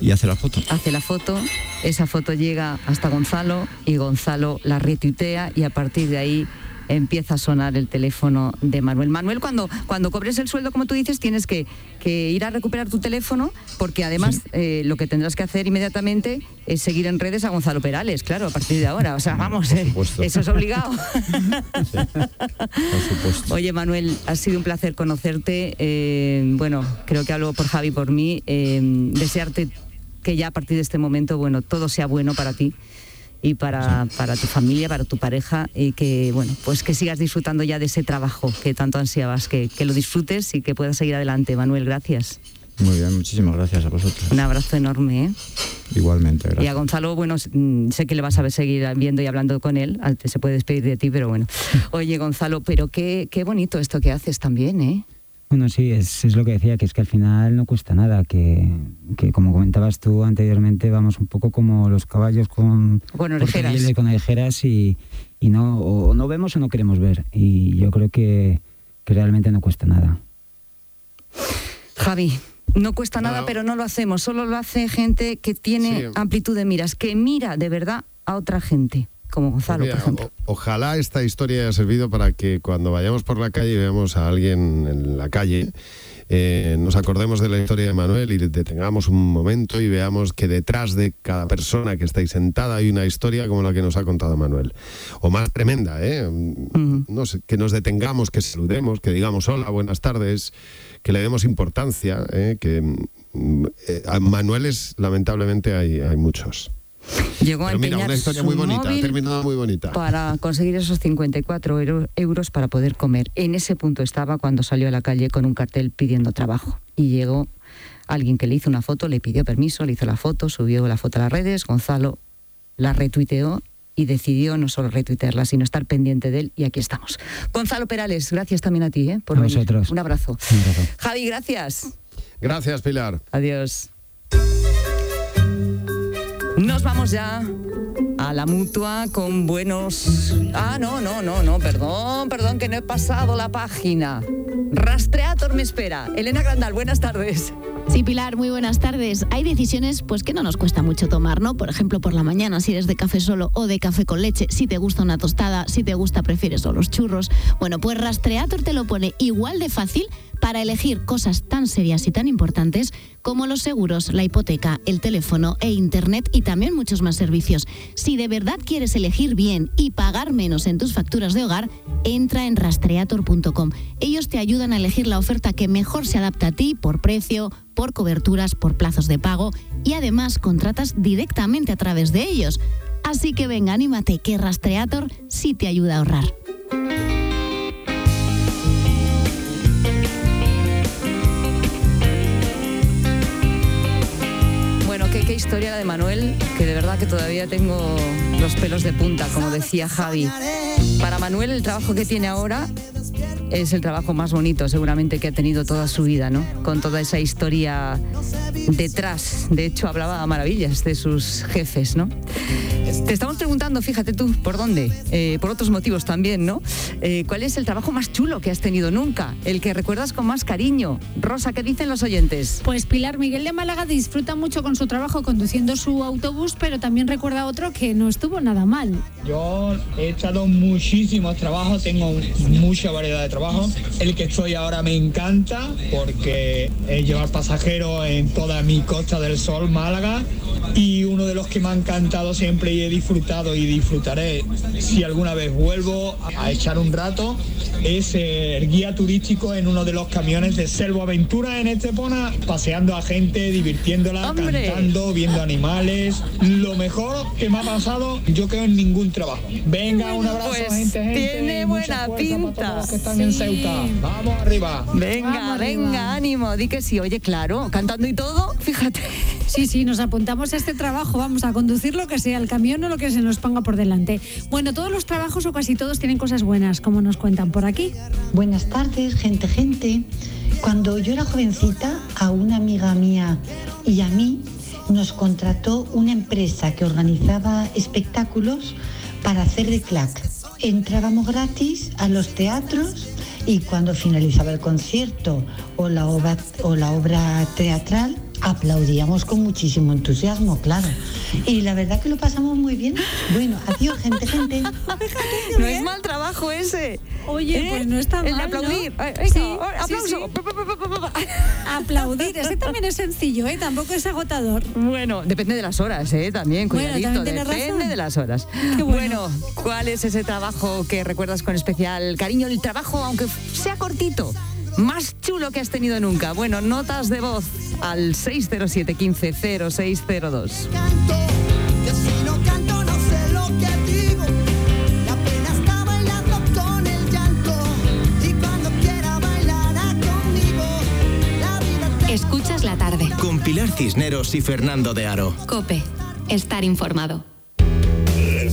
Y hace la foto. hace la foto, esa foto llega hasta Gonzalo y Gonzalo la retuitea y a partir de ahí empieza a sonar el teléfono de Manuel. Manuel, cuando, cuando cobres el sueldo, como tú dices, tienes que, que ir a recuperar tu teléfono porque además eh, lo que tendrás que hacer inmediatamente es seguir en redes a Gonzalo Perales, claro, a partir de ahora. O sea, vamos, eh, eso es obligado. (laughs) Por. Oye, Manuel, ha sido un placer conocerte. Eh, bueno, creo que hablo por Javi, por mí. Desearte que ya a partir de este momento, bueno, todo sea bueno para ti y para, para tu familia, para tu pareja y que, bueno, pues que sigas disfrutando ya de ese trabajo que tanto ansiabas, que, que lo disfrutes y que puedas seguir adelante. Manuel, gracias. Muy bien, muchísimas gracias a vosotros. Un abrazo enorme. ¿eh? Igualmente, Y a gracias. Gonzalo, bueno, mm, sé que le vas a seguir viendo y hablando con él. Se puede despedir de ti, pero bueno. (laughs) Oye, Gonzalo, pero qué, qué bonito esto que haces también, ¿eh? Bueno, sí, es, es lo que decía, que es que al final no cuesta nada, que, que como comentabas tú anteriormente, vamos un poco como los caballos con, Con orejeras. con orejeras y, y no, o no vemos o no queremos ver. Y yo creo que, que realmente no cuesta nada. Javi, no cuesta nada, pero no lo hacemos. Solo lo hace gente que tiene Sí. amplitud de miras, que mira de verdad a otra gente, como Gonzalo, Mira, por ejemplo. o- ojalá esta historia haya servido para que cuando vayamos por la calle y veamos a alguien en la calle, eh, nos acordemos de la historia de Manuel y detengamos un momento y veamos que detrás de cada persona que está ahí sentada hay una historia como la que nos ha contado Manuel. O más tremenda, ¿eh? No sé, que nos detengamos, que saludemos, que digamos hola, buenas tardes, que le demos importancia, ¿eh? que mm, eh, a Manueles lamentablemente hay, hay muchos. Llegó a Pero mira, empeñar una historia su muy bonita, terminado muy bonita. para conseguir esos 54 euro- euros para poder comer. En ese punto estaba cuando salió a la calle con un cartel pidiendo trabajo. Y llegó alguien que le hizo una foto, le pidió permiso, le hizo la foto, subió la foto a las redes, Gonzalo la retuiteó y decidió no solo retuitearla, sino estar pendiente de él y aquí estamos. Gonzalo Perales, gracias también a ti ¿eh? por A venir. vosotros. Un abrazo. Un abrazo. Javi, gracias. Gracias, Pilar. Adiós. Nos vamos ya a la mutua con buenos. Ah, no, no, no, no, perdón, perdón, que no he pasado la página. Rastreator me espera. Elena Grandal, buenas tardes. Sí, Pilar, muy buenas tardes. Hay decisiones pues que no nos cuesta mucho tomar, ¿no? Por ejemplo, por la mañana, si eres de café solo o de café con leche, si te gusta una tostada, si te gusta prefieres solo los churros. Bueno, pues Rastreator te lo pone igual de fácil para elegir cosas tan serias y tan importantes como los seguros, la hipoteca, el teléfono e internet y también muchos más servicios. Si de verdad quieres elegir bien y pagar menos en tus facturas de hogar, entra en rastreator.com. Ellos te ayudan a elegir la oferta que mejor se adapta a ti por precio, por coberturas, por plazos de pago y además contratas directamente a través de ellos. Así que venga, anímate, que Rastreator sí te ayuda a ahorrar. Historia la de Manuel, que de verdad que todavía tengo los pelos de punta, como decía Javi. Para Manuel, el trabajo que tiene ahora es el trabajo más bonito seguramente que ha tenido toda su vida, ¿no? Con toda esa historia detrás. De hecho, hablaba maravillas de sus jefes, ¿no? Te estamos preguntando, fíjate tú, ¿por dónde? Eh, por otros motivos también, ¿no? Eh, ¿Cuál es el trabajo más chulo que has tenido nunca? El que recuerdas con más cariño. Rosa, ¿qué dicen los oyentes? Pues Pilar Miguel de Málaga disfruta mucho con su trabajo conduciendo su autobús, pero también recuerda otro que no estuvo nada mal. Yo he echado muchísimos trabajos, tengo mucha variedad de trabajos. El que estoy ahora me encanta porque es llevar pasajeros en toda mi costa del sol, Málaga. Y uno de los que me ha encantado siempre y he disfrutado y disfrutaré si alguna vez vuelvo a echar un rato es el guía turístico en uno de los camiones de Selvo Aventura en Estepona, paseando a gente, divirtiéndola, cantando, viendo animales. Lo mejor que me ha pasado, yo creo en ningún trabajo. Venga, un abrazo, Pues gente, gente. tiene buena para pinta. todos los que están en Ceuta. Vamos arriba. Venga, Vamos venga, arriba. ánimo, di que sí. Oye, claro, cantando y todo, fíjate. Sí, sí, nos apuntamos a este trabajo, vamos a conducir lo que sea, el camión o lo que se nos ponga por delante. Bueno, todos los trabajos o casi todos tienen cosas buenas, como nos cuentan por aquí. Buenas tardes, gente, gente. Cuando yo era jovencita, a una amiga mía y a mí nos contrató una empresa que organizaba espectáculos para hacer de clac. Entrábamos gratis a los teatros y cuando finalizaba el concierto o la obra, o la obra teatral, aplaudíamos con muchísimo entusiasmo, claro. Y la verdad que lo pasamos muy bien. Bueno, adiós, gente, gente. (laughs) No es mal trabajo ese. Oye, pues no está El de mal, ¿no? aplaudir. Venga, Sí, aplauso. sí. (laughs) Aplaudir, ese también es sencillo, ¿eh? Tampoco es agotador. Bueno, depende de las horas, ¿eh? También, Bueno, cuidadito, también depende razón. de las horas. Qué bueno. ¿cuál es ese trabajo que recuerdas con especial cariño? El trabajo, aunque sea cortito, más chulo que has tenido nunca. Bueno, notas de voz al 607 15 0602. Que si no canto no sé lo que digo. La pena está bailando con el llanto. Y cuando quiera bailará conmigo. La vida Escuchas la tarde. Con Pilar Cisneros y Fernando de Aro. Cope. Estar informado.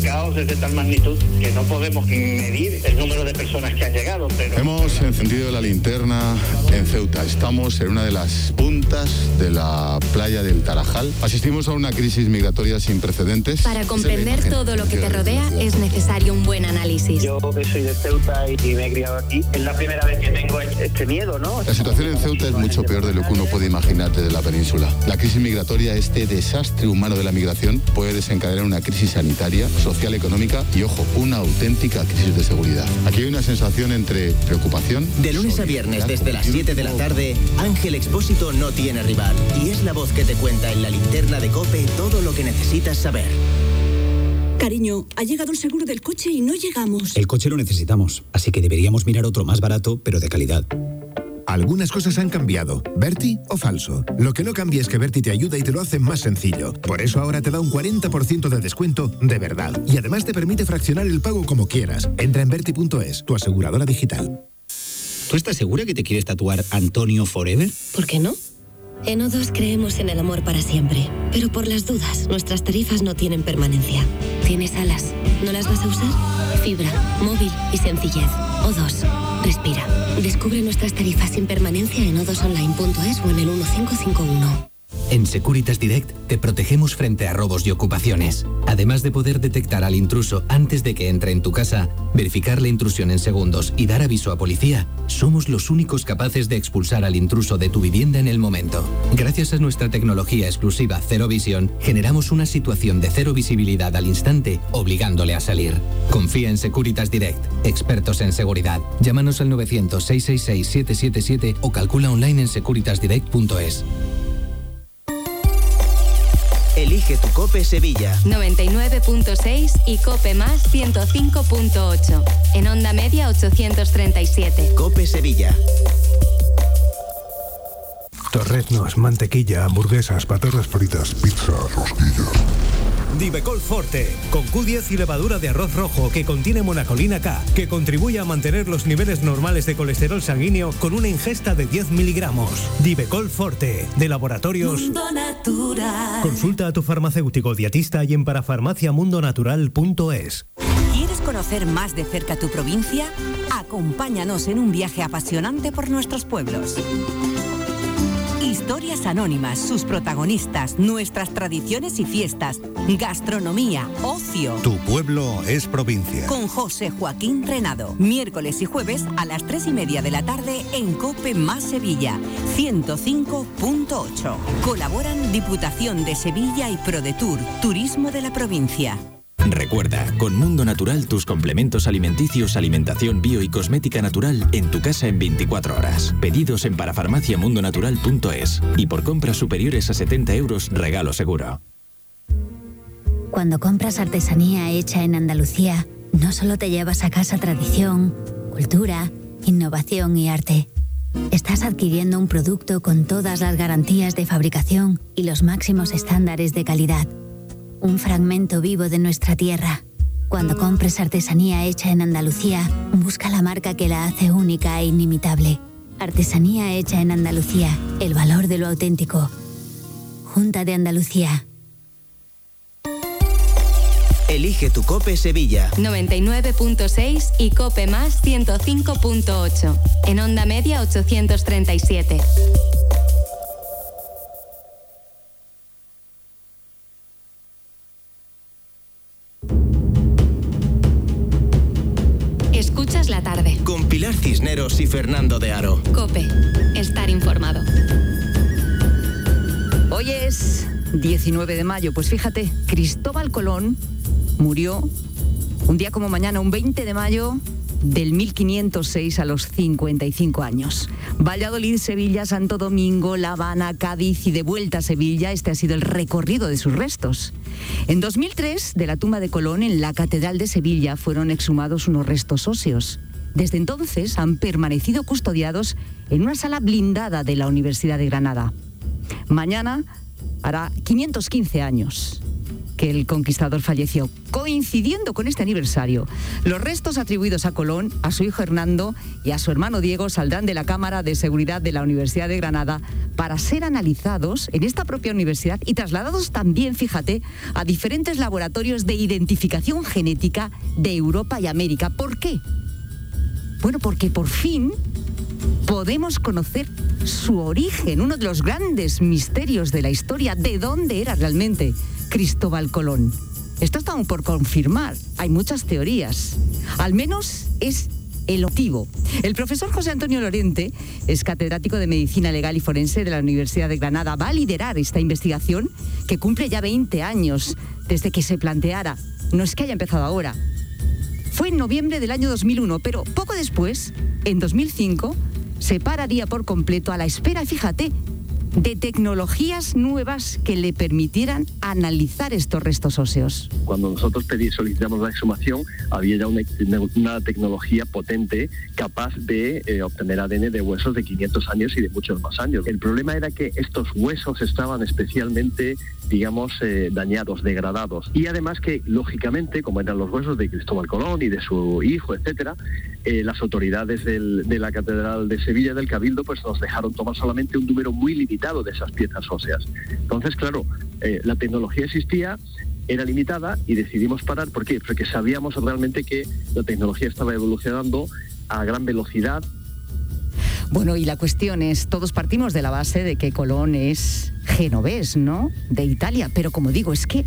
Caos es de tal magnitud que no podemos medir el número de personas que han llegado, pero... Hemos encendido la linterna en Ceuta. Estamos en una de las puntas de la playa del Tarajal. Asistimos a una crisis migratoria sin precedentes. Para comprender todo lo que te rodea es necesario un buen análisis. Yo que soy de Ceuta y me he criado aquí, es la primera vez que tengo este miedo, ¿no? La situación en Ceuta es mucho peor de lo que uno puede imaginar desde la península. La crisis migratoria, este desastre humano de la migración, puede desencadenar una crisis sanitaria, social, económica y, ojo, una auténtica crisis de seguridad. Aquí hay una sensación entre preocupación. De lunes a viernes desde las 7 de la tarde, Ángel Expósito no tiene rival y es la voz que te cuenta en la linterna de Cope todo lo que necesitas saber. Cariño, ha llegado el seguro del coche y no llegamos. El coche lo necesitamos, así que deberíamos mirar otro más barato, pero de calidad. Algunas cosas han cambiado. ¿Berti o falso? Lo que no cambia es que Berti te ayuda y te lo hace más sencillo. Por eso ahora te da un 40% de descuento de verdad. Y además te permite fraccionar el pago como quieras. Entra en Berti.es, tu aseguradora digital. ¿Tú estás segura que te quieres tatuar Antonio Forever? ¿Por qué no? En O2 creemos en el amor para siempre, pero por las dudas, nuestras tarifas no tienen permanencia. Tienes alas, ¿no las vas a usar? Fibra, móvil y sencillez. O2, respira. Descubre nuestras tarifas sin permanencia en odosonline.es o en el 1551. En Securitas Direct te protegemos frente a robos y ocupaciones. Además de poder detectar al intruso antes de que entre en tu casa, verificar la intrusión en segundos y dar aviso a policía, somos los únicos capaces de expulsar al intruso de tu vivienda en el momento. Gracias a nuestra tecnología exclusiva Cero Visión, generamos una situación de cero visibilidad al instante, obligándole a salir. Confía en Securitas Direct, expertos en seguridad. Llámanos al 900-666-777 o calcula online en securitasdirect.es. Elige tu Cope Sevilla. 99.6 y Cope Más 105.8. En onda media 837. Cope Sevilla. Torreznos, mantequilla, hamburguesas, patatas fritas, pizza, rosquillas. Divecol Forte, con Q10 y levadura de arroz rojo que contiene monacolina K, que contribuye a mantener los niveles normales de colesterol sanguíneo con una ingesta de 10 miligramos. Divecol Forte, de laboratorios. Consulta a tu farmacéutico dietista y en parafarmaciamundonatural.es. ¿Quieres conocer más de cerca tu provincia? Acompáñanos en un viaje apasionante por nuestros pueblos. Historias anónimas, sus protagonistas, nuestras tradiciones y fiestas, gastronomía, ocio. Tu pueblo es provincia. Con José Joaquín Renado. Miércoles y jueves a las 3 y media de la tarde en Cope Más Sevilla, 105.8. Colaboran Diputación de Sevilla y ProDetour, Turismo de la provincia. Recuerda, con Mundo Natural tus complementos alimenticios, alimentación bio y cosmética natural en tu casa en 24 horas. Pedidos en parafarmaciamundonatural.es y por compras superiores a 70 euros regalo seguro. Cuando compras artesanía hecha en Andalucía, no solo te llevas a casa tradición, cultura, innovación y arte. Estás adquiriendo un producto con todas las garantías de fabricación y los máximos estándares de calidad. Un fragmento vivo de nuestra tierra. Cuando compres artesanía hecha en Andalucía, busca la marca que la hace única e inimitable. Artesanía hecha en Andalucía, el valor de lo auténtico. Junta de Andalucía. Elige tu Cope Sevilla. 99.6 y Cope Más 105.8. En onda media 837. Y Fernando de Aro. Cope. Estar informado. Hoy es 19 de mayo. Pues fíjate, Cristóbal Colón murió un día como mañana, un 20 de mayo del 1506 a los 55 años. Valladolid, Sevilla, Santo Domingo, La Habana, Cádiz y de vuelta a Sevilla, este ha sido el recorrido de sus restos. En 2003, de la tumba de Colón en la Catedral de Sevilla fueron exhumados unos restos óseos. Desde entonces han permanecido custodiados en una sala blindada de la Universidad de Granada. Mañana hará 515 años que el conquistador falleció. Coincidiendo con este aniversario, los restos atribuidos a Colón, a su hijo Hernando y a su hermano Diego saldrán de la Cámara de Seguridad de la Universidad de Granada para ser analizados en esta propia universidad y trasladados también, fíjate, a diferentes laboratorios de identificación genética de Europa y América. ¿Por qué? Bueno, porque por fin podemos conocer su origen, uno de los grandes misterios de la historia, de dónde era realmente Cristóbal Colón. Esto está aún por confirmar, hay muchas teorías. Al menos es el motivo. El profesor José Antonio Lorente es catedrático de Medicina Legal y Forense de la Universidad de Granada. Va a liderar esta investigación que cumple ya 20 años desde que se planteara. No es que haya empezado ahora. Fue en noviembre del año 2001, pero poco después, en 2005, se pararía por completo a la espera, fíjate, de tecnologías nuevas que le permitieran analizar estos restos óseos. Cuando nosotros solicitamos la exhumación, había ya una, tecnología potente capaz de eh, obtener ADN de huesos de 500 años y de muchos más años. El problema era que estos huesos estaban especialmente, digamos, eh, dañados, degradados. Y además que, lógicamente, como eran los huesos de Cristóbal Colón y de su hijo, etcétera, eh, las autoridades de la Catedral de Sevilla del Cabildo pues nos dejaron tomar solamente un número muy limitado de esas piezas óseas. Entonces, claro, eh, la tecnología existía, era limitada y decidimos parar. ¿Por qué? Porque sabíamos realmente que la tecnología estaba evolucionando a gran velocidad Bueno, y la cuestión es, todos partimos de la base de que Colón es genovés, ¿no? De Italia, pero como digo, es que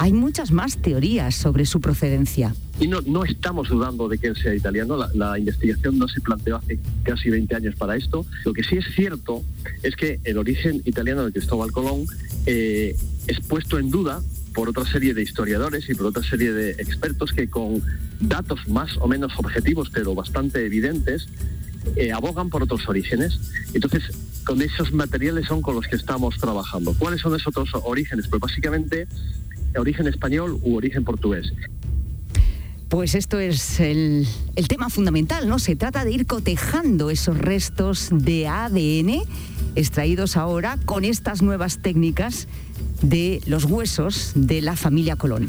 hay muchas más teorías sobre su procedencia. Y no, no estamos dudando de que él sea italiano, la, la investigación no se planteó hace casi 20 años para esto. Lo que sí es cierto es que el origen italiano de Cristóbal Colón eh, es puesto en duda por otra serie de historiadores y por otra serie de expertos que con datos más o menos objetivos, pero bastante evidentes, eh, abogan por otros orígenes. Entonces, con esos materiales son con los que estamos trabajando. ¿Cuáles son esos otros orígenes? Pues básicamente origen español u origen portugués. Pues esto es el, el tema fundamental, ¿no? Se trata de ir cotejando esos restos de ADN extraídos ahora con estas nuevas técnicas de los huesos de la familia Colón.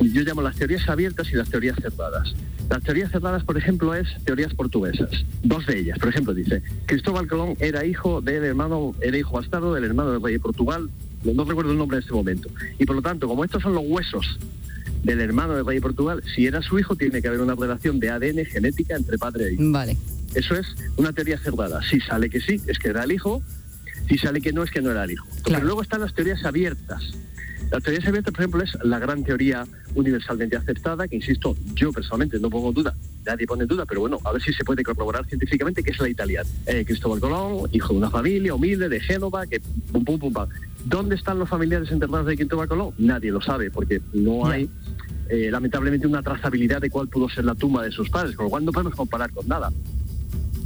Yo llamo las teorías abiertas y las teorías cerradas. Las teorías cerradas, por ejemplo, es teorías portuguesas. Dos de ellas, por ejemplo, dice, Cristóbal Colón era hijo del hermano, era hijo bastardo del hermano del rey de Portugal, no recuerdo el nombre en este momento. Y por lo tanto, como estos son los huesos del hermano del rey de Portugal, si era su hijo, tiene que haber una relación de ADN genética entre padre e hijo. Vale. Eso es una teoría cerrada. Si sale que sí, es que era el hijo. Si sale que no, es que no era el hijo. Pero luego están las teorías abiertas. Las teorías abiertas, por ejemplo, es la gran teoría universalmente aceptada, que insisto, yo personalmente no pongo en duda, nadie pone en duda, pero bueno, a ver si se puede corroborar científicamente, que es la italiana. Eh, Cristóbal Colón, hijo de una familia humilde de Génova, que pum, pum, pum, pam. ¿Dónde están los familiares enterrados de Cristóbal Colón? Nadie lo sabe, porque no hay, eh, lamentablemente, una trazabilidad de cuál pudo ser la tumba de sus padres, con lo cual no podemos comparar con nada.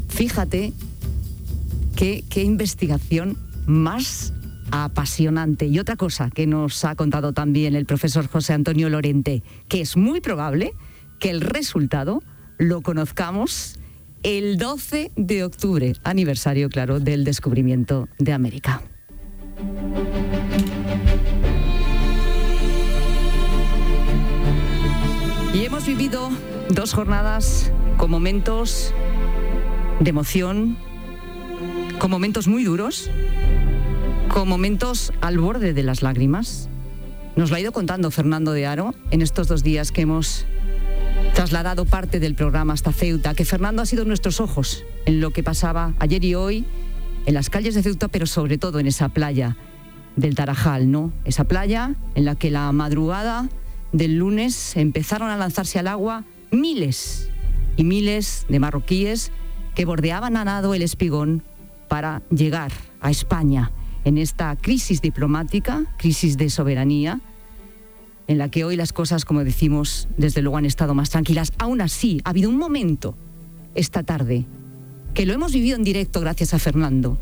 Fíjate qué, qué investigación más apasionante. Y otra cosa que nos ha contado también el profesor José Antonio Lorente, que es muy probable que el resultado lo conozcamos el 12 de octubre, aniversario, claro, del descubrimiento de América. Y hemos vivido dos jornadas con momentos de emoción, con momentos muy duros, con momentos al borde de las lágrimas. Nos lo ha ido contando Fernando de Aro en estos dos días que hemos trasladado parte del programa hasta Ceuta, que Fernando ha sido nuestros ojos en lo que pasaba ayer y hoy en las calles de Ceuta, pero sobre todo en esa playa del Tarajal, ¿no? Esa playa en la que la madrugada del lunes empezaron a lanzarse al agua miles y miles de marroquíes que bordeaban a nado el espigón para llegar a España en esta crisis diplomática, crisis de soberanía, en la que hoy las cosas, como decimos, desde luego han estado más tranquilas. Aún así, ha habido un momento esta tarde que lo hemos vivido en directo gracias a Fernando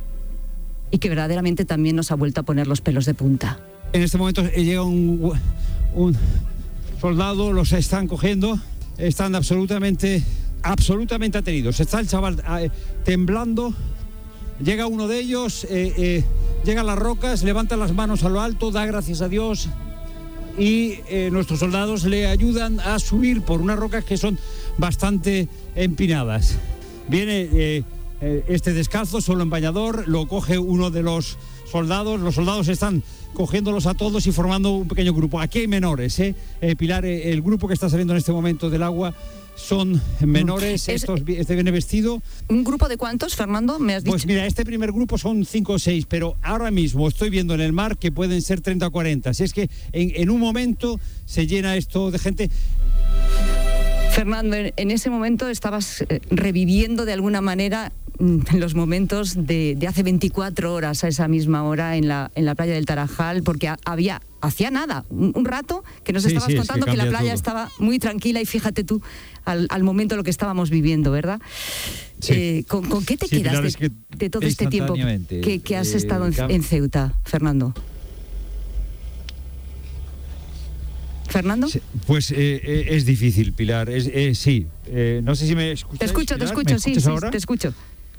y que verdaderamente también nos ha vuelto a poner los pelos de punta. En este momento llega un, soldado, los están cogiendo, están absolutamente, absolutamente ateridos. Está el chaval eh, temblando, llega uno de ellos, eh, eh, llega a las rocas, levanta las manos a lo alto, da gracias a Dios y eh, nuestros soldados le ayudan a subir por unas rocas que son bastante empinadas. Viene eh, eh, este descalzo, solo en bañador, lo coge uno de los soldados, los soldados están cogiéndolos a todos y formando un pequeño grupo. Aquí hay menores, ¿eh? Eh, Pilar, eh, el grupo que está saliendo en este momento del agua son menores, Es- estos, este viene vestido. ¿Un grupo de cuántos, Fernando? ¿Me has dicho? Pues mira, este primer grupo son 5 o 6, pero ahora mismo estoy viendo en el mar que pueden ser 30 o 40. Si es que en, en un momento se llena esto de gente. Fernando, en, ese momento estabas eh, reviviendo de alguna manera mm, los momentos de, de hace 24 horas a esa misma hora en la, en la playa del Tarajal, porque ha- había, hacía nada, un, un rato que nos Sí, estabas sí, es que contando que, la playa todo. estaba muy tranquila y fíjate tú al, al momento lo que estábamos viviendo, ¿verdad? Eh, ¿con, con qué te quedas de, todo este tiempo que, que has eh, estado en, en Ceuta, Fernando? ¿Fernando? Pues eh, eh, es difícil, Pilar. Es, eh, sí. Eh, no sé si me escuchas. Te escucho, te escucho, sí, sí, te escucho.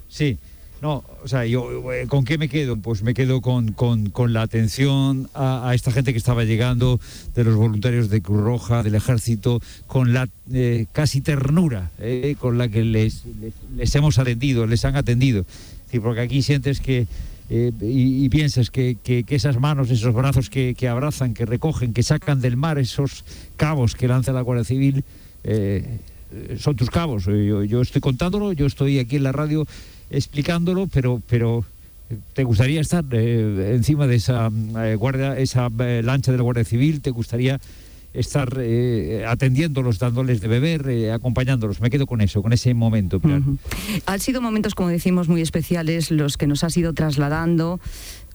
Sí. No, o sea, yo, ¿con qué me quedo? Pues me quedo con, con- con la atención a, a esta gente que estaba llegando, de los voluntarios de Cruz Roja, del Ejército, con la eh, casi ternura eh, con la que les, les, les hemos atendido, les han atendido. Sí, porque aquí sientes que, eh, y, piensas que, que- esas manos, esos brazos que, que abrazan, que recogen, que sacan del mar esos cabos que lanza la Guardia Civil, eh, son tus cabos. Yo, yo estoy contándolo, yo estoy aquí en la radio explicándolo, pero, pero ¿te gustaría estar eh, encima de esa eh, esa lancha de la Guardia Civil? ¿Te gustaría estar eh, atendiéndolos, dándoles de beber, eh, acompañándolos? Me quedo con eso, con ese momento. Han sido momentos, como decimos, muy especiales los que nos has ido trasladando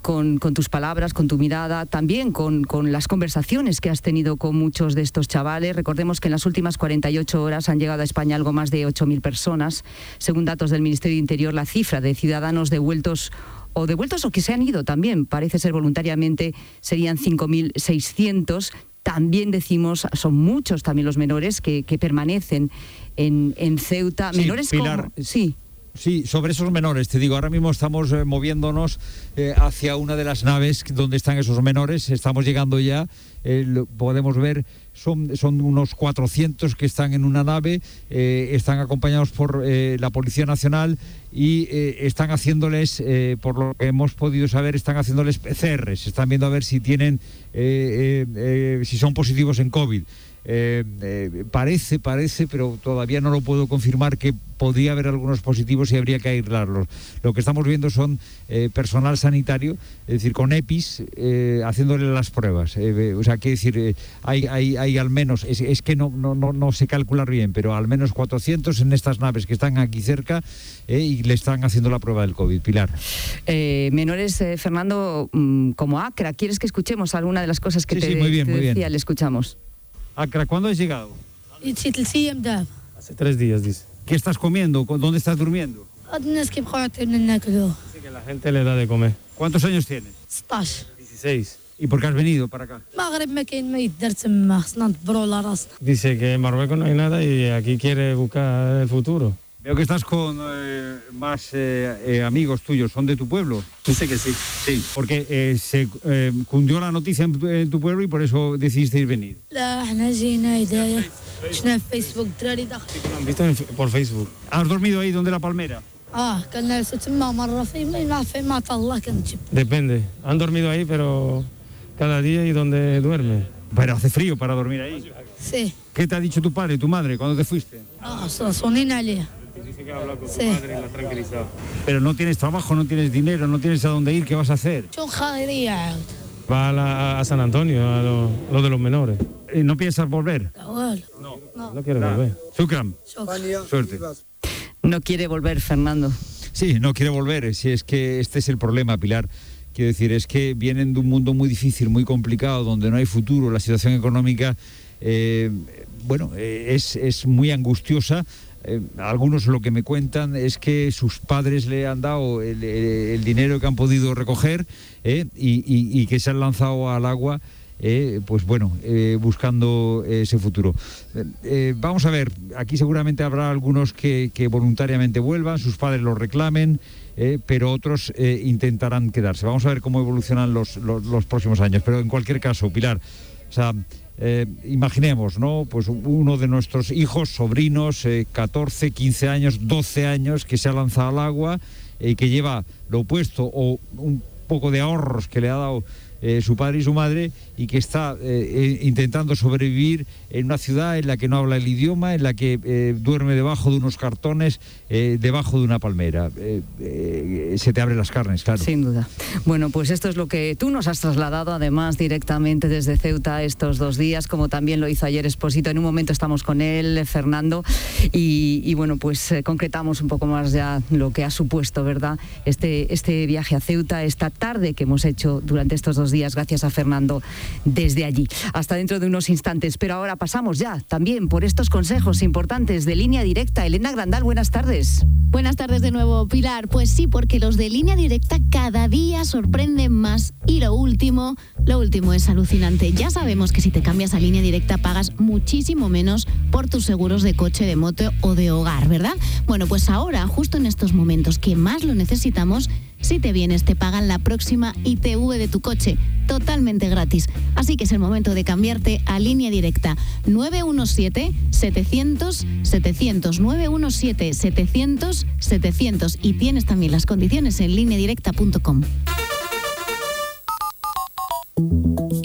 con, tus palabras, con tu mirada, también con, con las conversaciones que has tenido con muchos de estos chavales. Recordemos que en las últimas 48 horas han llegado a España algo más de 8.000 personas. Según datos del Ministerio de Interior, la cifra de ciudadanos devueltos o devueltos o que se han ido también, parece ser voluntariamente, serían 5.600. También decimos, son muchos también los menores que, que permanecen en, en Ceuta. Sí, menores Pilar, como... Sí. Sí, sobre esos menores, te digo, ahora mismo estamos eh, moviéndonos eh, hacia una de las naves donde están esos menores, estamos llegando ya, eh, podemos ver, son, son unos 400 que están en una nave, están acompañados por la Policía Nacional y están haciéndoles, por lo que hemos podido saber, están haciéndoles PCRs, están viendo a ver si tienen, si son positivos en COVID. Eh, eh, parece, parece, pero todavía no lo puedo confirmar que podría haber algunos positivos y habría que aislarlos. Lo que estamos viendo son eh, personal sanitario, es decir, con EPIs, eh, haciéndole las pruebas. Eh, o sea, quiere decir, hay, hay, hay al menos, es, es que no, no, no, no sé calcular bien, pero al menos 400 en estas naves que están aquí cerca y le están haciendo la prueba del COVID. Pilar. Eh, menores, eh, Fernando, mm, como Acra, ¿quieres que escuchemos alguna de las cosas que Sí, te, sí, muy bien, te muy bien. decía? Le escuchamos. Acra, ¿cuándo has llegado? Hace tres días, dice. ¿Qué estás comiendo? ¿Dónde estás durmiendo? Dice que la gente le da de comer. ¿Cuántos años tienes? 16. ¿Y por qué has venido para acá? Dice que en Marruecos no hay nada y aquí quiere buscar el futuro. Veo que estás con eh, más eh, eh, amigos tuyos, ¿son de tu pueblo? Dice que sí. Sí, porque eh, se eh, cundió la noticia en tu, en tu pueblo y por eso decidisteis venir. Han visto por Facebook. ¿Has dormido ahí donde la palmera? Depende. Han dormido ahí, pero cada día y donde duerme. Pero hace frío para dormir ahí. Sí. ¿Qué te ha dicho tu padre, tu madre, cuando te fuiste? Dice que habla con su Sí. madre y la ha tranquilizado. Pero no tienes trabajo, no tienes dinero, no tienes a dónde ir, ¿qué vas a hacer? Va a, la- a San Antonio, a lo, lo de los menores. Eh, ¿No piensas volver? No quiere volver. Shukran. Suerte. No quiere volver, Fernando. Sí, no quiere volver. Si es que este es el problema, Pilar. Quiero decir, es que vienen de un mundo muy difícil, muy complicado, donde no hay futuro. La situación económica, eh, bueno, eh, es, es muy angustiosa. Eh, algunos lo que me cuentan es que sus padres le han dado el, dinero que han podido recoger eh, y, que se han lanzado al agua. eh, pues bueno, buscando ese futuro. Vamos a ver, aquí seguramente habrá algunos que, voluntariamente vuelvan, sus padres los reclamen, pero otros intentarán quedarse. Vamos a ver cómo evolucionan los próximos años. Pero en cualquier caso, Pilar, o sea, eh, imaginemos, ¿no? Pues uno de nuestros hijos, sobrinos, eh, 14, 15 años, 12 años, que se ha lanzado al agua y que lleva lo opuesto o un poco de ahorros que le ha dado eh, su padre y su madre y que está eh, eh, intentando sobrevivir en una ciudad en la que no habla el idioma, en la que duerme debajo de unos cartones, debajo de una palmera. Se te abren las carnes, claro. Sin duda. Bueno, pues esto es lo que tú nos has trasladado además directamente desde Ceuta estos dos días, como también lo hizo ayer Expósito. En un momento estamos con él, Fernando, y, y bueno, pues concretamos un poco más ya lo que ha supuesto, ¿verdad? Este, este viaje a Ceuta, esta tarde que hemos hecho durante estos dos días, gracias a Fernando desde allí. Hasta dentro de unos instantes. Pero ahora pasamos ya también por estos consejos importantes de línea directa. Elena Grandal, buenas tardes. Buenas tardes de nuevo, Pilar. Pues sí, porque los de línea directa cada día sorprenden más. Y lo último, lo último es alucinante. Ya sabemos que si te cambias a línea directa pagas muchísimo menos por tus seguros de coche, de moto o de hogar, ¿verdad? Bueno, pues ahora, justo en estos momentos que más lo necesitamos, si te vienes te pagan la próxima ITV de tu coche, totalmente gratis. Así que es el momento de cambiarte a línea directa 917-700-700, 917-700-700 y tienes también las condiciones en lineadirecta.com.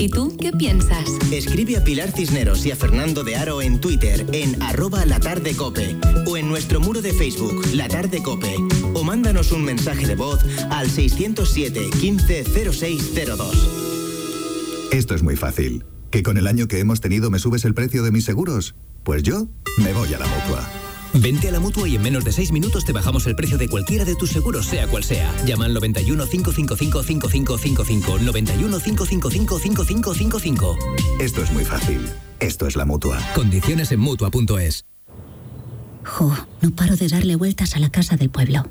¿Y tú qué piensas? Escribe a Pilar Cisneros y a Fernando de Aro en Twitter en arroba latardecope o en nuestro muro de Facebook La Tarde Cope o mándanos un mensaje de voz al 607 15 0602. Esto es muy fácil. ¿Que con el año que hemos tenido me subes el precio de mis seguros? Pues yo me voy a la mutua. Vente a la mutua y en menos de 6 minutos te bajamos el precio de cualquiera de tus seguros, sea cual sea. Llama al 91 555 5555. 91 555 5555. Esto es muy fácil. Esto es la mutua. Condiciones en mutua.es. Jo, no paro de darle vueltas a la casa del pueblo.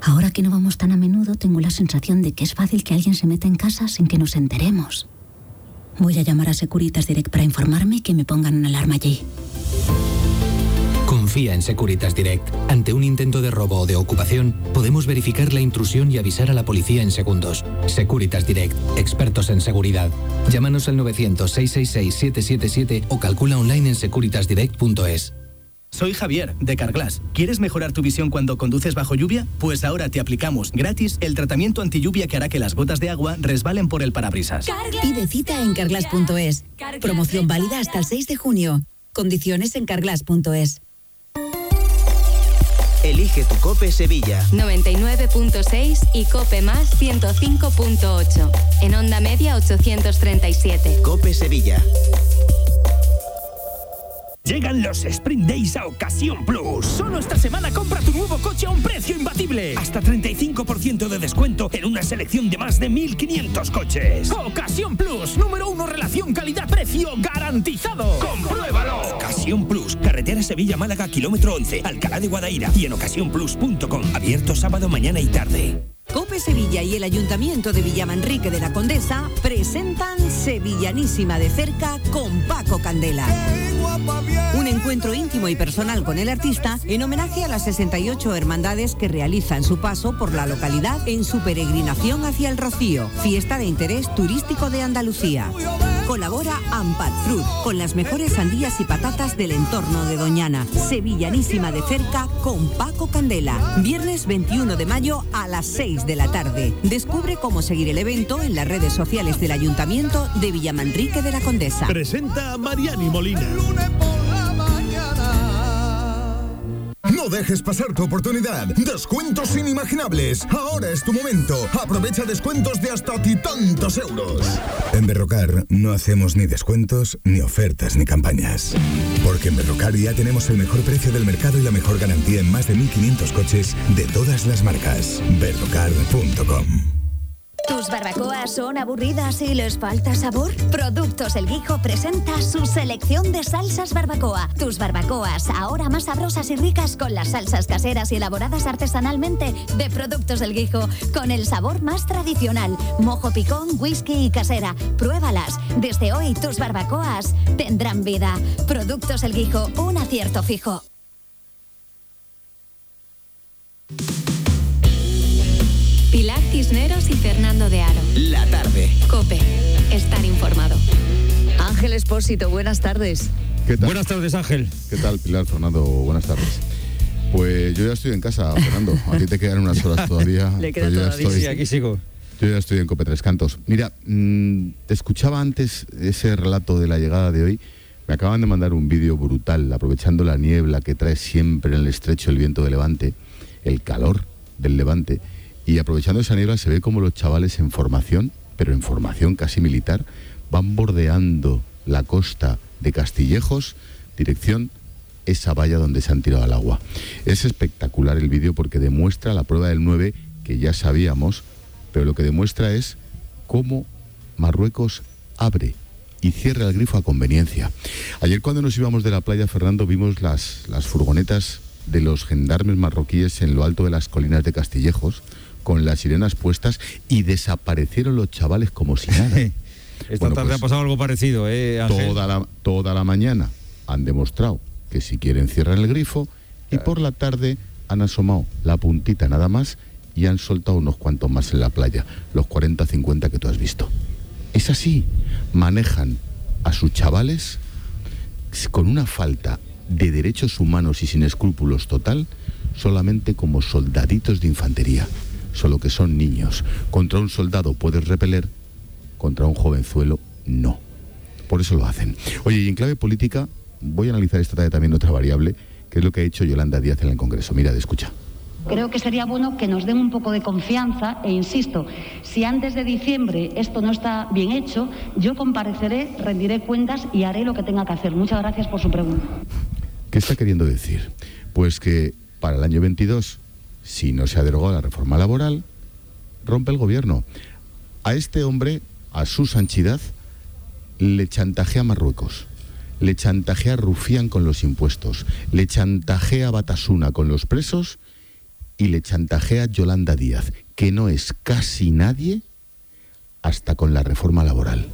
Ahora que no vamos tan a menudo, tengo la sensación de que es fácil que alguien se meta en casa sin que nos enteremos. Voy a llamar a Securitas Direct para informarme y que me pongan una alarma allí. Confía en Securitas Direct. Ante un intento de robo o de ocupación, podemos verificar la intrusión y avisar a la policía en segundos. Securitas Direct, expertos en seguridad. Llámanos al 900-666-777 o calcula online en securitasdirect.es. Soy Javier, de Carglass. ¿Quieres mejorar tu visión cuando conduces bajo lluvia? Pues ahora te aplicamos gratis el tratamiento anti lluvia que hará que las gotas de agua resbalen por el parabrisas. Pide cita en carglass.es. Promoción válida hasta el 6 de junio. Condiciones en carglass.es. Elige tu Cope Sevilla. 99.6 y Cope Más 105.8. En onda media 837. Cope Sevilla. Llegan los Sprint Days a Ocasión Plus. Solo esta semana compra tu nuevo coche a un precio imbatible. Hasta 35% de descuento en una selección de más de 1.500 coches. Ocasión Plus, número uno relación calidad-precio garantizado. ¡Compruébalo! Ocasión Plus, carretera Sevilla-Málaga, kilómetro 11, Alcalá de Guadaira y en ocasiónplus.com. Abierto sábado, mañana y tarde. Cope Sevilla y el Ayuntamiento de Villamanrique de la Condesa presentan Sevillanísima de cerca con Paco Candela. Un encuentro íntimo y personal con el artista en homenaje a las 68 hermandades que realizan su paso por la localidad en su peregrinación hacia el Rocío, fiesta de interés turístico de Andalucía. Colabora Ampat Fruit con las mejores sandías y patatas del entorno de Doñana. Sevillanísima de cerca con Paco Candela. Viernes 21 de mayo a las 6 de la tarde. Descubre cómo seguir el evento en las redes sociales del Ayuntamiento de Villamanrique de la Condesa. Presenta Mariani Molina. No dejes pasar tu oportunidad. Descuentos inimaginables. Ahora es tu momento. Aprovecha descuentos de hasta tantos euros. En Berrocar no hacemos ni descuentos, ni ofertas, ni campañas. Porque en Berrocar ya tenemos el mejor precio del mercado y la mejor garantía en más de 1.500 coches de todas las marcas. Berrocar.com ¿Tus barbacoas son aburridas y les falta sabor? Productos El Guijo presenta su selección de salsas barbacoa. Tus barbacoas ahora más sabrosas y ricas con las salsas caseras y elaboradas artesanalmente de Productos El Guijo con el sabor más tradicional. Mojo picón, whisky y casera. Pruébalas. Desde hoy tus barbacoas tendrán vida. Productos El Guijo, un acierto fijo. Pilar Cisneros y Fernando de Aro. La tarde. Cope. Estar informado. Ángel Espósito, buenas tardes. Buenas tardes, Ángel. ¿Qué tal, Pilar, Fernando? Buenas tardes. Pues yo ya estoy en casa, Fernando. A ti te quedan unas horas (laughs) todavía. Le queda pero yo ya todavía. estoy- Sí, aquí sigo. Yo ya estoy en Cope Tres Cantos. Mira, mm, te escuchaba antes ese relato de la llegada de hoy. Me acaban de mandar un vídeo brutal, aprovechando la niebla que trae siempre en el estrecho el viento de levante, el calor del levante. Y aprovechando esa niebla se ve como los chavales en formación, pero en formación casi militar, van bordeando la costa de Castillejos, dirección esa valla donde se han tirado al agua. Es espectacular el vídeo porque demuestra la prueba del 9 que ya sabíamos, pero lo que demuestra es cómo Marruecos abre y cierra el grifo a conveniencia. Ayer cuando nos íbamos de la playa, Fernando, vimos las, las furgonetas de los gendarmes marroquíes en lo alto de las colinas de Castillejos, con las sirenas puestas, y desaparecieron los chavales como si nada. (laughs) Esta Bueno, tarde pues, ha pasado algo parecido, ¿eh, Ángel? toda la, toda la mañana han demostrado que si quieren cierran el grifo y por la tarde han asomado la puntita nada más y han soltado unos cuantos más en la playa, los 40, 50 que tú has visto. Es así, manejan a sus chavales con una falta de derechos humanos y sin escrúpulos total, solamente como soldaditos de infantería, solo que son niños. Contra un soldado puedes repeler, contra un jovenzuelo no. Por eso lo hacen. Oye, y en clave política, voy a analizar esta tarde también otra variable, que es lo que ha hecho Yolanda Díaz en el Congreso. Mira, escucha. Creo que sería bueno que nos den un poco de confianza e insisto, si antes de diciembre esto no está bien hecho, yo compareceré, rendiré cuentas y haré lo que tenga que hacer. Muchas gracias por su pregunta. ¿Qué está queriendo decir? Pues que para el año 22, si no se ha derogado la reforma laboral, rompe el gobierno. A este hombre, a su sanchidad, le chantajea a Marruecos, le chantajea a Rufián con los impuestos, le chantajea a Batasuna con los presos y le chantajea a Yolanda Díaz, que no es casi nadie hasta con la reforma laboral.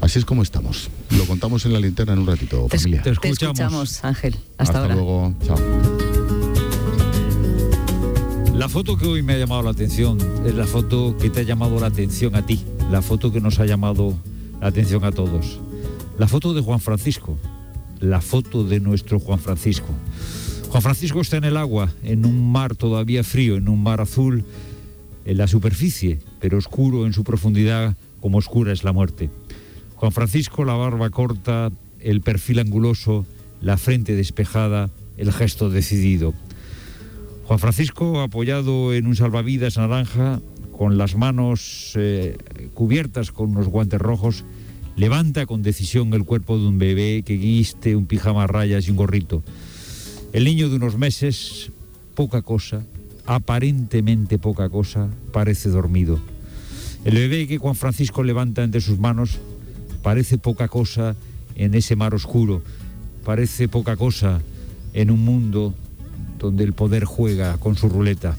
Así es como estamos. Lo contamos en la linterna en un ratito, Te, familia. te escuchamos, Ángel. Hasta, ahora. luego. Chao. La foto que hoy me ha llamado la atención es la foto que te ha llamado la atención a ti, la foto que nos ha llamado la atención a todos. La foto de Juan Francisco. la foto de nuestro Juan Francisco. Juan Francisco está en el agua, en un mar todavía frío, en un mar azul, en la superficie, pero oscuro en su profundidad, como oscura es la muerte. Juan Francisco, la barba corta, el perfil anguloso, la frente despejada, el gesto decidido. Juan Francisco, apoyado en un salvavidas naranja, con las manos eh, cubiertas con unos guantes rojos, levanta con decisión el cuerpo de un bebé que guiste un pijama a rayas y un gorrito. El niño de unos meses, poca cosa, aparentemente poca cosa, parece dormido. El bebé que Juan Francisco levanta entre sus manos parece poca cosa en ese mar oscuro, parece poca cosa en un mundo donde el poder juega con su ruleta.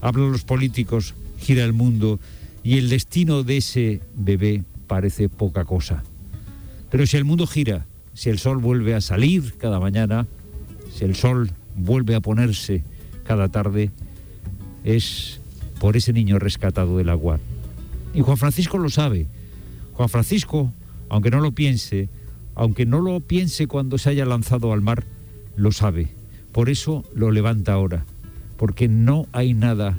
Hablan los políticos, gira el mundo y el destino de ese bebé parece poca cosa. Pero si el mundo gira, si el sol vuelve a salir cada mañana, si el sol vuelve a ponerse cada tarde, es por ese niño rescatado del agua. Y Juan Francisco lo sabe. Juan Francisco, aunque no lo piense, aunque no lo piense cuando se haya lanzado al mar, lo sabe. Por eso lo levanta ahora, porque no hay nada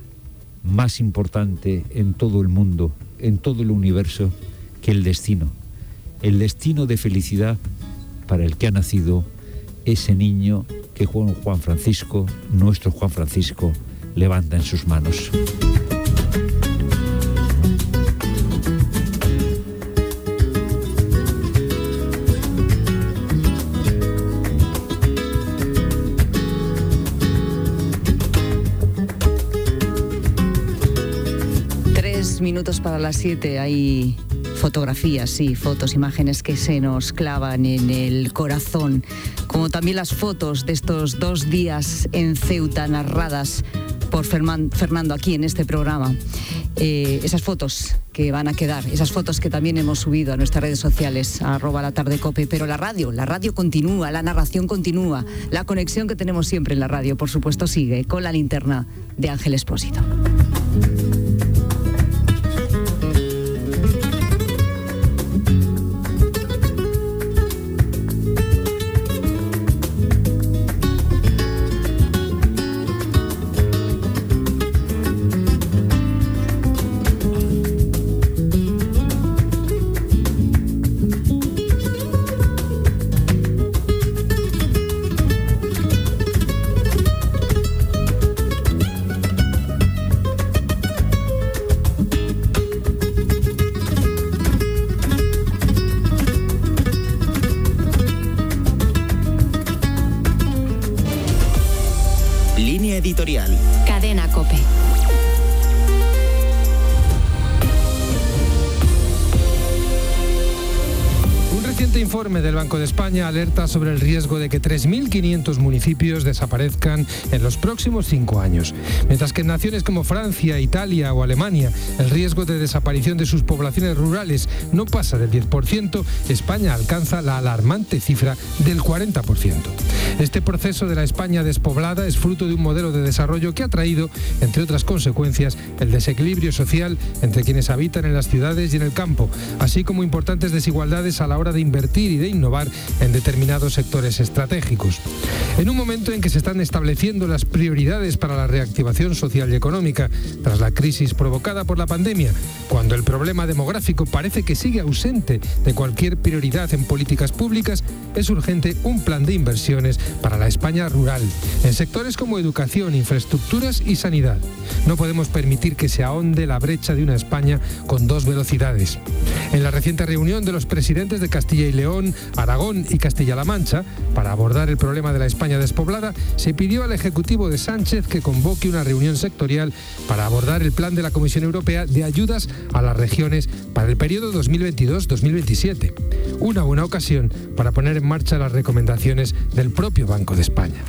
más importante en todo el mundo, en todo el universo, que el destino. El destino de felicidad para el que ha nacido ese niño que Juan Francisco, nuestro Juan Francisco, levanta en sus manos. Minutos para las 7 hay fotografías, sí, fotos, imágenes que se nos clavan en el corazón, como también las fotos de estos dos días en Ceuta narradas por Fernando aquí en este programa. Eh, esas fotos que van a quedar, esas fotos que también hemos subido a nuestras redes sociales, a arroba la tarde cope, pero la radio, la radio continúa, la narración continúa, la conexión que tenemos siempre en la radio, por supuesto, sigue con la linterna de Ángel Espósito. Banco de España alerta sobre el riesgo de que 3.500 municipios desaparezcan en los próximos cinco años. Mientras que en naciones como Francia, Italia o Alemania el riesgo de desaparición de sus poblaciones rurales no pasa del 10%, España alcanza la alarmante cifra del 40%. Este proceso de la España despoblada es fruto de un modelo de desarrollo que ha traído, entre otras consecuencias, el desequilibrio social entre quienes habitan en las ciudades y en el campo, así como importantes desigualdades a la hora de invertir y de innovar en determinados sectores estratégicos. En un momento en que se están estableciendo las prioridades para la reactivación social y económica tras la crisis provocada por la pandemia, cuando el problema demográfico parece que sigue ausente de cualquier prioridad en políticas públicas, es urgente un plan de inversiones para la España rural, en sectores como educación, infraestructuras y sanidad. No podemos permitir que se ahonde la brecha de una España con dos velocidades. En la reciente reunión de los presidentes de Castilla y León, Aragón y Castilla-La Mancha, para abordar el problema de la España despoblada, se pidió al Ejecutivo de Sánchez que convoque una reunión sectorial para abordar el plan de la Comisión Europea de ayudas a las regiones para el periodo 2022-2027. Una buena ocasión para poner en marcha las recomendaciones del propio Banco de España.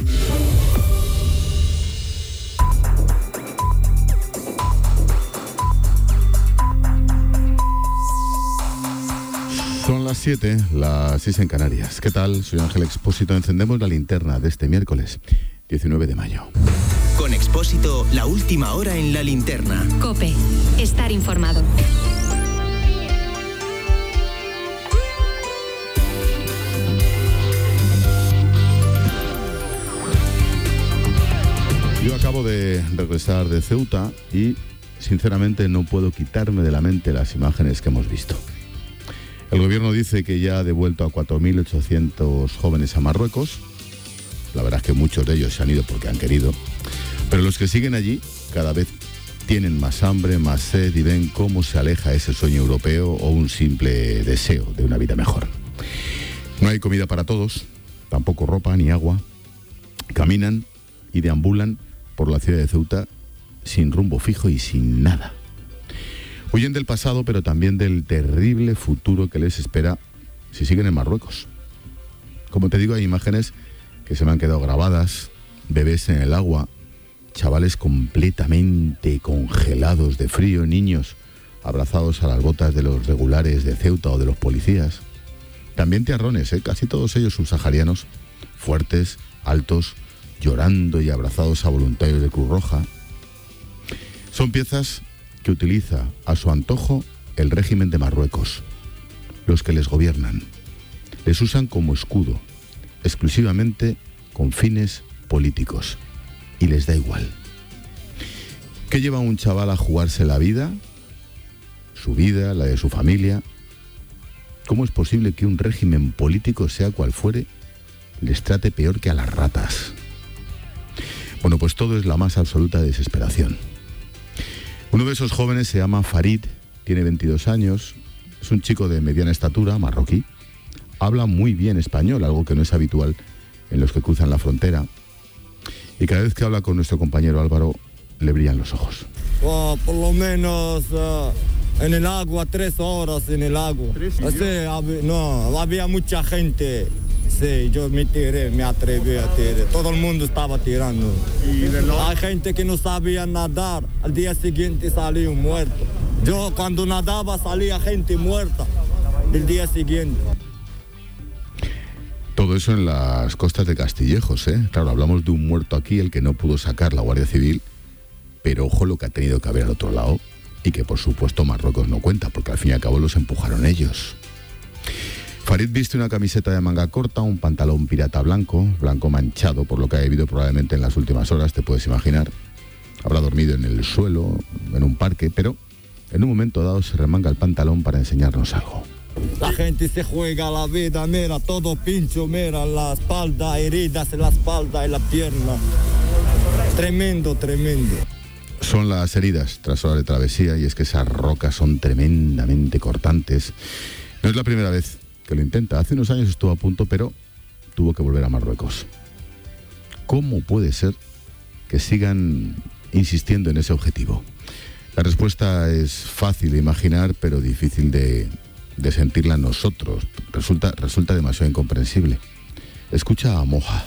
las 7, las 6 en Canarias. ¿Qué tal? Soy Ángel Expósito. Encendemos la linterna de este miércoles, 19 de mayo. Con Expósito, la última hora en la linterna. Cope, estar informado. Yo acabo de regresar de Ceuta y sinceramente no puedo quitarme de la mente las imágenes que hemos visto. El gobierno dice que ya ha devuelto a 4.800 jóvenes a Marruecos. La verdad es que muchos de ellos se han ido porque han querido. Pero los que siguen allí cada vez tienen más hambre, más sed y ven cómo se aleja ese sueño europeo o un simple deseo de una vida mejor. No hay comida para todos, tampoco ropa ni agua. Caminan y deambulan por la ciudad de Ceuta sin rumbo fijo y sin nada. Huyen del pasado, pero también del terrible futuro que les espera si siguen en Marruecos. Como te digo, hay imágenes que se me han quedado grabadas, bebés en el agua, chavales completamente congelados de frío, niños abrazados a las botas de los regulares de Ceuta o de los policías. También tiarrones, ¿eh? casi todos ellos subsaharianos, fuertes, altos, llorando y abrazados a voluntarios de Cruz Roja. Son piezas que utiliza a su antojo el régimen de Marruecos, los que les gobiernan. Les usan como escudo, exclusivamente con fines políticos, y les da igual. ¿Qué lleva un chaval a jugarse la vida? Su vida, la de su familia. ¿Cómo es posible que un régimen político, sea cual fuere, les trate peor que a las ratas? Bueno, pues todo es la más absoluta desesperación. Uno de esos jóvenes se llama Farid, tiene 22 años, es un chico de mediana estatura, marroquí, habla muy bien español, algo que no es habitual en los que cruzan la frontera, y cada vez que habla con nuestro compañero Álvaro le brillan los ojos. Oh, por lo menos uh, en el agua, tres horas en el agua. Sí, no, había mucha gente Sí, yo me tiré, me atreví a tirar. Todo el mundo estaba tirando. Hay gente que no sabía nadar. Al día siguiente salió muerto. Yo cuando nadaba salía gente muerta el día siguiente. Todo eso en las costas de Castillejos, ¿eh? Claro, hablamos de un muerto aquí, el que no pudo sacar la Guardia Civil, pero ojo lo que ha tenido que haber al otro lado y que por supuesto Marruecos no cuenta, porque al fin y al cabo los empujaron ellos. Farid viste una camiseta de manga corta, un pantalón pirata blanco, blanco manchado por lo que ha vivido probablemente en las últimas horas, te puedes imaginar. Habrá dormido en el suelo, en un parque, pero en un momento dado se remanga el pantalón para enseñarnos algo. La gente se juega la vida, mira, todo pincho, mira, la espalda, heridas en la espalda y la pierna. Tremendo, tremendo. Son las heridas tras horas de travesía y es que esas rocas son tremendamente cortantes. No es la primera vez que lo intenta. Hace unos años estuvo a punto, pero tuvo que volver a Marruecos. ¿Cómo puede ser que sigan insistiendo en ese objetivo? La respuesta es fácil de imaginar, pero difícil de, de sentirla nosotros. Resulta, resulta demasiado incomprensible. Escucha a Moja.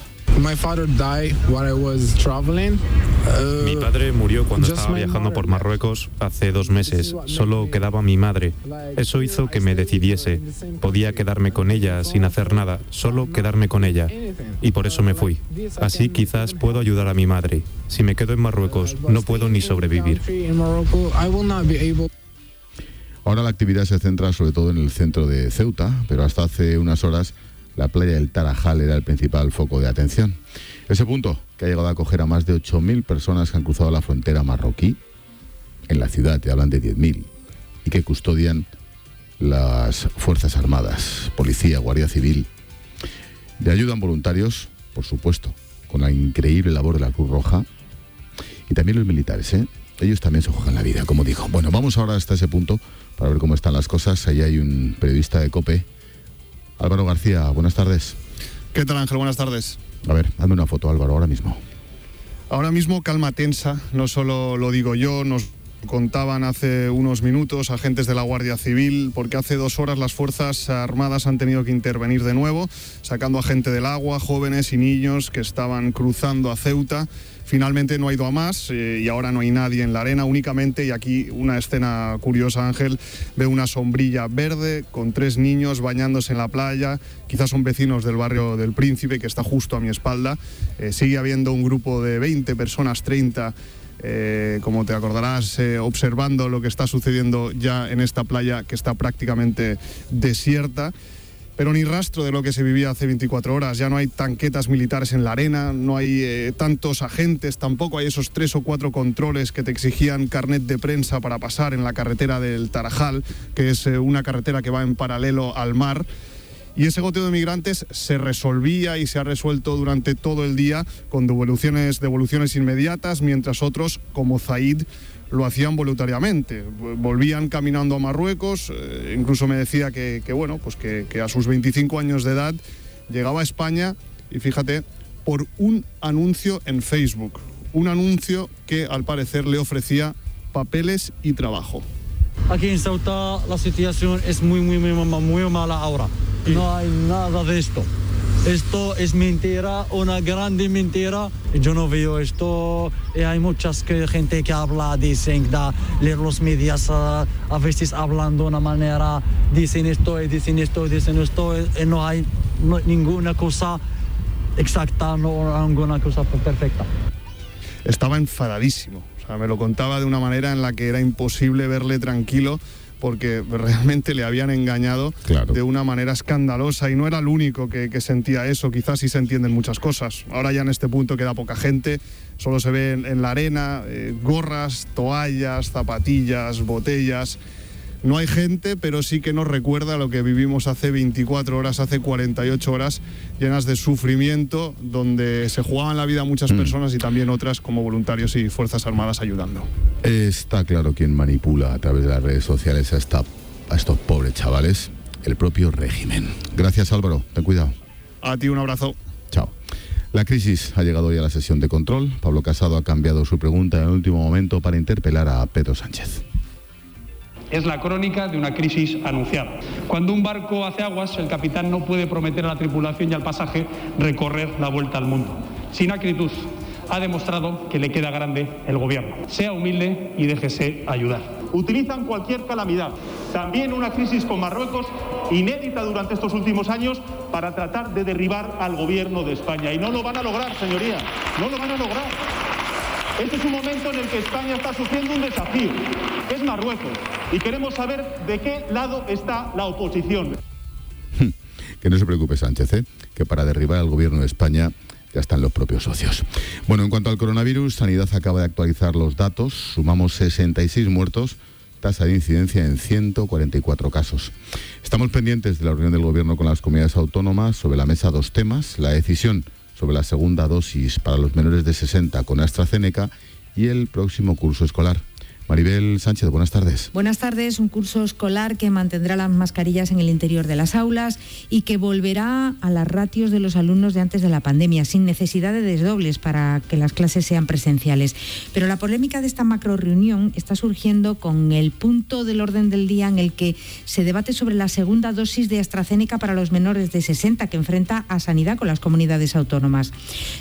Mi padre murió cuando estaba viajando por Marruecos hace dos meses. Solo quedaba mi madre. Eso hizo que me decidiese. Podía quedarme con ella sin hacer nada, solo quedarme con ella. Y por eso me fui. Así quizás puedo ayudar a mi madre. Si me quedo en Marruecos, no puedo ni sobrevivir. Ahora la actividad se centra sobre todo en el centro de Ceuta, pero hasta hace unas horas la playa del Tarajal era el principal foco de atención. Ese punto, que ha llegado a acoger a más de 8.000 personas que han cruzado la frontera marroquí, en la ciudad te hablan de 10.000, y que custodian las Fuerzas Armadas, Policía, Guardia Civil. Le ayudan voluntarios, por supuesto, con la increíble labor de la Cruz Roja, y también los militares, ¿eh? Ellos también se juegan la vida, como digo. Bueno, vamos ahora hasta ese punto para ver cómo están las cosas. Allí hay un periodista de COPE Álvaro García, buenas tardes. ¿Qué tal Ángel? Buenas tardes. A ver, hazme una foto Álvaro, ahora mismo. Ahora mismo calma tensa, no solo lo digo yo, nos contaban hace unos minutos agentes de la Guardia Civil, porque hace dos horas las Fuerzas Armadas han tenido que intervenir de nuevo, sacando a gente del agua, jóvenes y niños que estaban cruzando a Ceuta Finalmente no ha ido a más eh, y ahora no hay nadie en la arena, únicamente, y aquí una escena curiosa, Ángel, ve una sombrilla verde con tres niños bañándose en la playa, quizás son vecinos del barrio del Príncipe, que está justo a mi espalda. Eh, sigue habiendo un grupo de 20 personas, 30 eh, como te acordarás, observando lo que está sucediendo ya en esta playa que está prácticamente desierta. Pero ni rastro de lo que se vivía hace 24 horas. Ya no hay tanquetas militares en la arena, no hay eh, tantos agentes, tampoco hay esos tres o cuatro controles que te exigían carnet de prensa para pasar en la carretera del Tarajal, que es eh, una carretera que va en paralelo al mar. Y ese goteo de migrantes se resolvía y se ha resuelto durante todo el día con devoluciones, devoluciones inmediatas, mientras otros, como Zaid, lo hacían voluntariamente. Volvían caminando a Marruecos, eh, incluso me decía que, bueno, pues que, que, a sus 25 años de edad llegaba a España y fíjate, por un anuncio en Facebook. Un anuncio que al parecer le ofrecía papeles y trabajo. Aquí en Ceuta la situación es muy, muy, muy, muy mala ahora. No hay nada de esto. Esto es mentira, una grande mentira. Yo no veo esto. Y hay muchas que, gente que habla, dicen, da, leer los medios, a, a veces hablando de una manera, dicen esto, y dicen esto, y dicen esto, y no hay no, ninguna cosa exacta, no ninguna cosa perfecta. Estaba enfadadísimo. Sea, me lo contaba de una manera en la que era imposible verle tranquilo porque realmente le habían engañado de una manera escandalosa y no era el único que, que, sentía eso, quizás sí se entienden muchas cosas. Ahora ya en este punto queda poca gente, solo se ven en la arena eh, gorras, toallas, zapatillas, botellas. No hay gente, pero sí que nos recuerda lo que vivimos hace 24 horas, hace 48 horas, llenas de sufrimiento, donde se jugaban la vida muchas personas y también otras como voluntarios y Fuerzas Armadas ayudando. Está claro quién manipula a través de las redes sociales a, esta, a estos pobres chavales, el propio régimen. Gracias Álvaro, ten cuidado. A ti un abrazo. Chao. La crisis ha llegado ya a la sesión de control. Pablo Casado ha cambiado su pregunta en el último momento para interpelar a Pedro Sánchez. Es la crónica de una crisis anunciada. Cuando un barco hace aguas, el capitán no puede prometer a la tripulación y al pasaje recorrer la vuelta al mundo. Sin acritud, ha demostrado que le queda grande el gobierno. Sea humilde y déjese ayudar. Utilizan cualquier calamidad, también una crisis con Marruecos, inédita durante estos últimos años, para tratar de derribar al gobierno de España. Y no lo van a lograr, señoría, no lo van a lograr. Este es un momento en el que España está sufriendo un desafío. Es Marruecos. Y queremos saber de qué lado está la oposición. (laughs) que no se preocupe Sánchez, ¿eh? que para derribar al gobierno de España ya están los propios socios. Bueno, en cuanto al coronavirus, Sanidad acaba de actualizar los datos. Sumamos 66 muertos, tasa de incidencia en 144 casos. Estamos pendientes de la reunión del Gobierno con las comunidades autónomas. Sobre la mesa dos temas. La decisión sobre la segunda dosis para los menores de 60 con AstraZeneca y el próximo curso escolar. Maribel Sánchez, buenas tardes. Buenas tardes. Un curso escolar que mantendrá las mascarillas en el interior de las aulas y que volverá a las ratios de los alumnos de antes de la pandemia, sin necesidad de desdobles para que las clases sean presenciales. Pero la polémica de esta macro reunión está surgiendo con el punto del orden del día en el que se debate sobre la segunda dosis de AstraZeneca para los menores de 60 que enfrenta a Sanidad con las comunidades autónomas.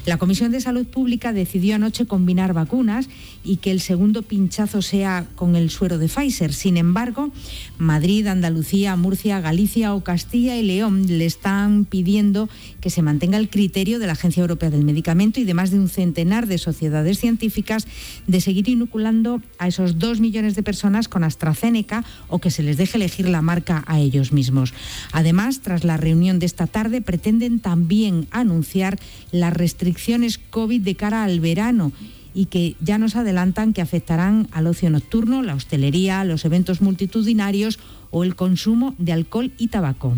La Comisión de Salud Pública decidió anoche combinar vacunas y que el segundo pinchazo sea con el suero de Pfizer. Sin embargo, Madrid, Andalucía, Murcia, Galicia o Castilla y León le están pidiendo que se mantenga el criterio de la Agencia Europea del Medicamento y de más de un centenar de sociedades científicas de seguir inoculando a esos dos millones de personas con AstraZeneca o que se les deje elegir la marca a ellos mismos. Además, tras la reunión de esta tarde, pretenden también anunciar las restricciones COVID de cara al verano y que ya nos adelantan que afectarán al ocio nocturno, la hostelería, los eventos multitudinarios o el consumo de alcohol y tabaco.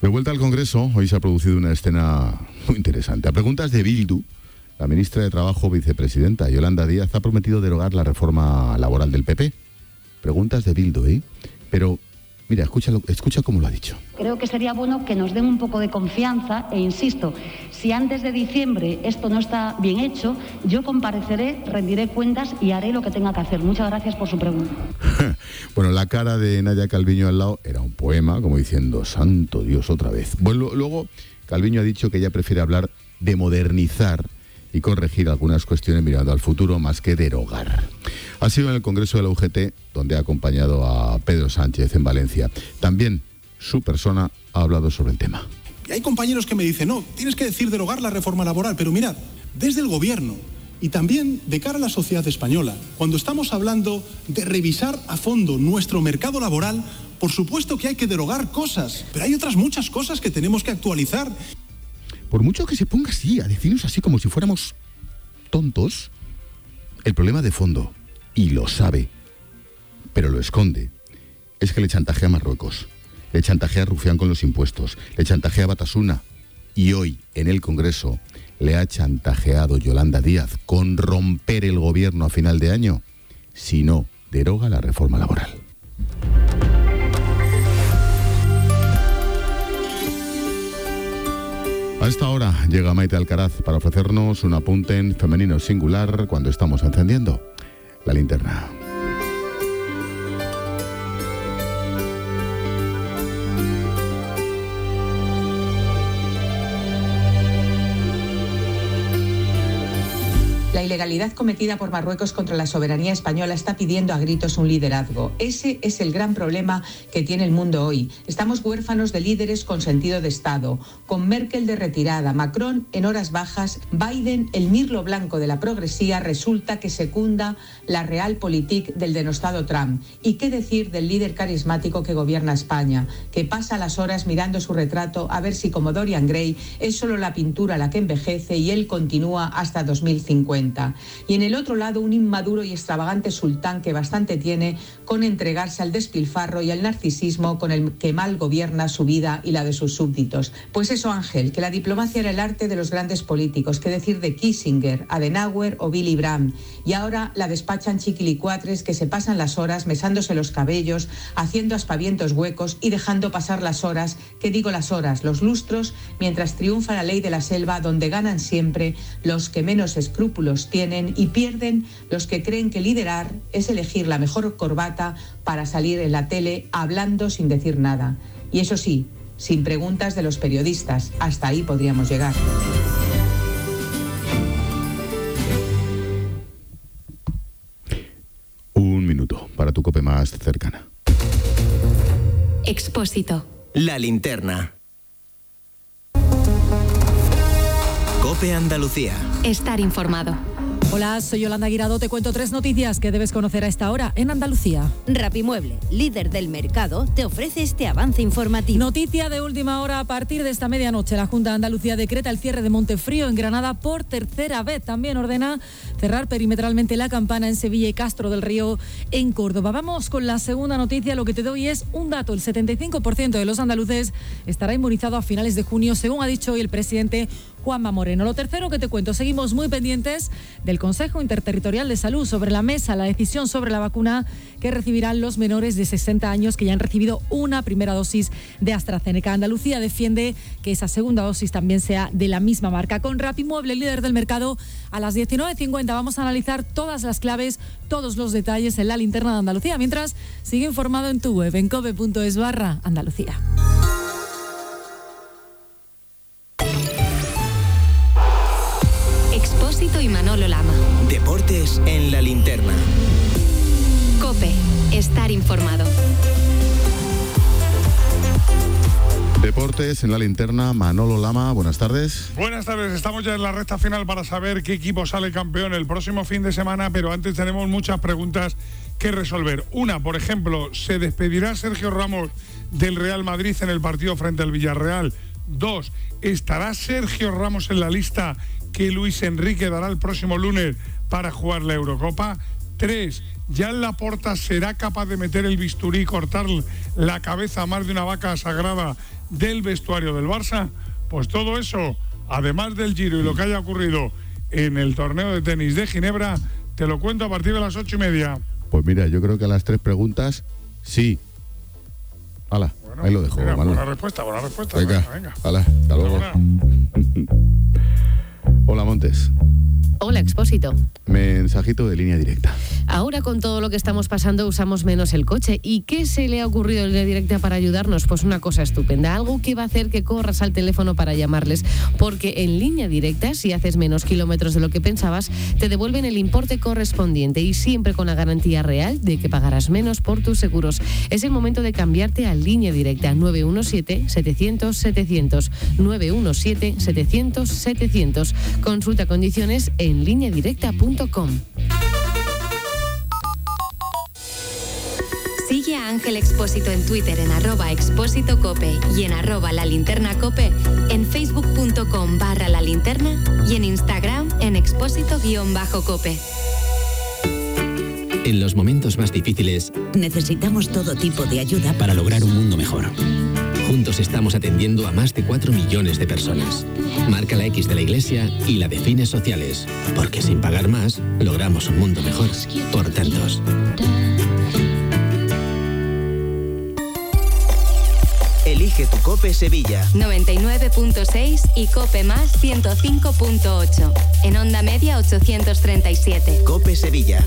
De vuelta al Congreso, hoy se ha producido una escena muy interesante. A preguntas de Bildu, la ministra de Trabajo, vicepresidenta Yolanda Díaz, ha prometido derogar la reforma laboral del PP. Preguntas de Bildu, ¿eh? Pero Mira, escucha, escucha cómo lo ha dicho. Creo que sería bueno que nos den un poco de confianza e insisto, si antes de diciembre esto no está bien hecho, yo compareceré, rendiré cuentas y haré lo que tenga que hacer. Muchas gracias por su pregunta. (laughs) bueno, la cara de Naya Calviño al lado era un poema, como diciendo, santo Dios, otra vez. Bueno, luego Calviño ha dicho que ella prefiere hablar de modernizar y corregir algunas cuestiones mirando al futuro más que derogar. Ha sido en el Congreso de la UGT donde ha acompañado a Pedro Sánchez en Valencia. También su persona ha hablado sobre el tema. Y hay compañeros que me dicen, no, tienes que decir derogar la reforma laboral, pero mirad, desde el gobierno y también de cara a la sociedad española, cuando estamos hablando de revisar a fondo nuestro mercado laboral, Por supuesto que hay que derogar cosas, pero hay otras muchas cosas que tenemos que actualizar. Por mucho que se ponga así, a decirnos así como si fuéramos tontos, el problema de fondo, y lo sabe, pero lo esconde, es que le chantajea a Marruecos, le chantajea a Rufián con los impuestos, le chantajea a Batasuna, y hoy en el Congreso le ha chantajeado Yolanda Díaz con romper el gobierno a final de año si no deroga la reforma laboral. A esta hora llega Maite Alcaraz para ofrecernos un apunte en femenino singular cuando estamos encendiendo la linterna. La ilegalidad cometida por Marruecos contra la soberanía española está pidiendo a gritos un liderazgo. Ese es el gran problema que tiene el mundo hoy. Estamos huérfanos de líderes con sentido de Estado, con Merkel de retirada, Macron en horas bajas, Biden, el mirlo blanco de la progresía, resulta que secunda la realpolitik del denostado Trump. ¿Y qué decir del líder carismático que gobierna España, que pasa las horas mirando su retrato a ver si como Dorian Gray es solo la pintura la que envejece y él continúa hasta 2050? Y en el otro lado, un inmaduro y extravagante sultán que bastante tiene con entregarse al despilfarro y al narcisismo con el que mal gobierna su vida y la de sus súbditos. Pues eso, Ángel, que la diplomacia era el arte de los grandes políticos, qué decir de Kissinger, Adenauer o Billy Brandt. Y ahora la despachan chiquilicuatres que se pasan las horas mesándose los cabellos, haciendo aspavientos huecos y dejando pasar las horas, que digo las horas, los lustros, mientras triunfa la ley de la selva donde ganan siempre los que menos escrúpulos tienen y pierden los que creen que liderar es elegir la mejor corbata para salir en la tele hablando sin decir nada. Y eso sí, sin preguntas de los periodistas. Hasta ahí podríamos llegar. Minuto para tu cope más cercana. Expósito. La linterna. Cope Andalucía. Estar informado. Hola, soy Yolanda Guirado. Te cuento tres noticias que debes conocer a esta hora en Andalucía. Rapimueble, líder del mercado, te ofrece este avance informativo. Noticia de última hora. A partir de esta medianoche, la Junta de Andalucía decreta el cierre de Montefrío en Granada por tercera vez. También ordena cerrar perimetralmente la campana en Sevilla y Castro del Río en Córdoba. Vamos con la segunda noticia. Lo que te doy es un dato. El 75% de los andaluces estará inmunizado a finales de junio, según ha dicho hoy el presidente Juanma Moreno. Lo tercero que te cuento, seguimos muy pendientes del Consejo Interterritorial de Salud sobre la mesa, la decisión sobre la vacuna que recibirán los menores de 60 años que ya han recibido una primera dosis de AstraZeneca. Andalucía defiende que esa segunda dosis también sea de la misma marca. Con Rapimueble, líder del mercado, a las 19.50 vamos a analizar todas las claves, todos los detalles en la linterna de Andalucía. Mientras, sigue informado en tu web en cope.es barra Andalucía. Y Manolo Lama. Deportes en la linterna. Cope. Estar informado. Deportes en la linterna, Manolo Lama, buenas tardes. Buenas tardes, estamos ya en la recta final para saber qué equipo sale campeón el próximo fin de semana, pero antes tenemos muchas preguntas que resolver. Una, por ejemplo, ¿se despedirá Sergio Ramos del Real Madrid en el partido frente al Villarreal? Dos, ¿estará Sergio Ramos en la lista que Luis Enrique dará el próximo lunes para jugar la Eurocopa? Tres, ¿ya en la porta será capaz de meter el bisturí y cortar la cabeza a más de una vaca sagrada del vestuario del Barça? Pues todo eso, además del giro y lo que haya ocurrido en el torneo de tenis de Ginebra, te lo cuento a partir de las ocho y media. Pues mira, yo creo que a las tres preguntas, sí. Hala, ahí lo dejo. Mira, buena respuesta, buena respuesta. Venga. hala, hasta luego. Hola, Montes. Hola, Expósito. Mensajito de línea directa. Ahora con todo lo que estamos pasando usamos menos el coche. ¿Y qué se le ha ocurrido en línea directa para ayudarnos? Pues una cosa estupenda, algo que va a hacer que corras al teléfono para llamarles. Porque en línea directa, si haces menos kilómetros de lo que pensabas, te devuelven el importe correspondiente y siempre con la garantía real de que pagarás menos por tus seguros. Es el momento de cambiarte a línea directa 917-700-700. 917-700-700. Consulta condiciones en lineadirecta.com. Sigue a Ángel Expósito en Twitter en arroba expósito cope y en arroba la linterna cope, en facebook.com barra la linterna y en Instagram en expósito guion bajo cope. En los momentos más difíciles, Necesitamos todo tipo de ayuda para lograr un mundo mejor. Juntos estamos atendiendo a más de 4 millones de personas. Marca la X de la Iglesia y la de fines sociales, porque sin pagar más, logramos un mundo mejor. Por tantos. Elige tu Cope Sevilla. 99.6 y Cope más 105.8. En onda media 837. Cope Sevilla.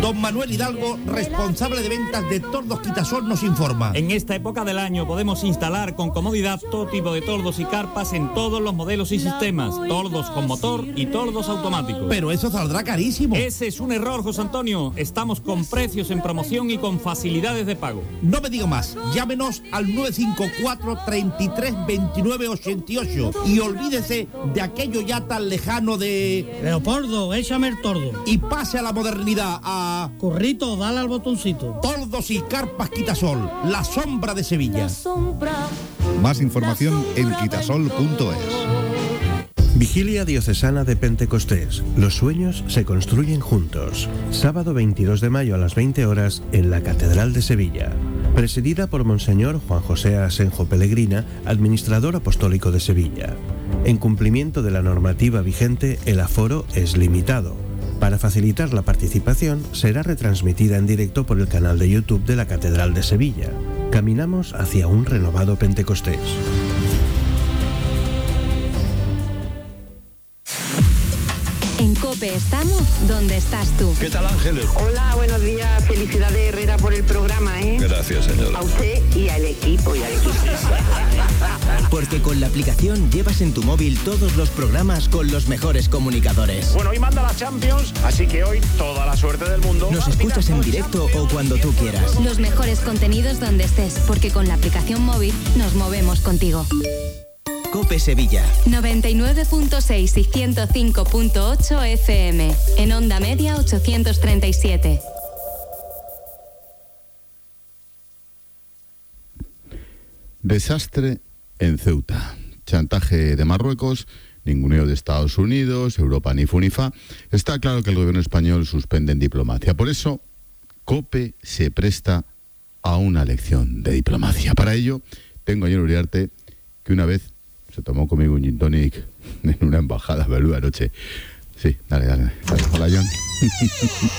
Don Manuel Hidalgo, responsable de ventas de Tordos Quitasol, nos informa. En esta época del año podemos instalar con comodidad todo tipo de tordos y carpas en todos los modelos y sistemas. Tordos con motor y tordos automáticos. Pero eso saldrá carísimo. Ese es un error, José Antonio. Estamos con precios en promoción y con facilidades de pago. No me diga más. Llámenos al 954 33 29 88 y olvídese de aquello ya tan lejano de Leopoldo, échame el tordo. y pase a la modernidad a Corrito, dale al botoncito. Tordos y Carpas Quitasol, la sombra de Sevilla. Más información en quitasol.es. Vigilia Diocesana de Pentecostés. Los sueños se construyen juntos. Sábado 22 de mayo a las 20 horas en la Catedral de Sevilla. Presidida por Monseñor Juan José Asenjo Pellegrina, administrador apostólico de Sevilla. En cumplimiento de la normativa vigente, el aforo es limitado. Para facilitar la participación, será retransmitida en directo por el canal de YouTube de la Catedral de Sevilla. Caminamos hacia un renovado Pentecostés. Estamos donde estás tú. ¿Qué tal, Ángeles? Hola, buenos días. Felicidades, Herrera, por el programa, ¿eh? Gracias, señora. A usted y al equipo, y al equipo. (laughs) Porque con la aplicación llevas en tu móvil todos los programas con los mejores comunicadores. Bueno, hoy manda la Champions, así que hoy toda la suerte del mundo. Nos escuchas en directo o cuando tú quieras. Los mejores contenidos donde estés, porque con la aplicación móvil nos movemos contigo. Cope Sevilla. 99.6 y 105.8 FM. En onda media 837. Desastre en Ceuta. Chantaje de Marruecos, ninguneo de Estados Unidos, Europa ni Funifa. Está claro que el gobierno español suspende en diplomacia. Por eso, COPE se presta a una lección de diplomacia. Para ello, tengo a Uriarte, que una vez se tomó conmigo un gin tonic (laughs) en una embajada, menuda noche. Sí, dale, dale. dale. Hola, John.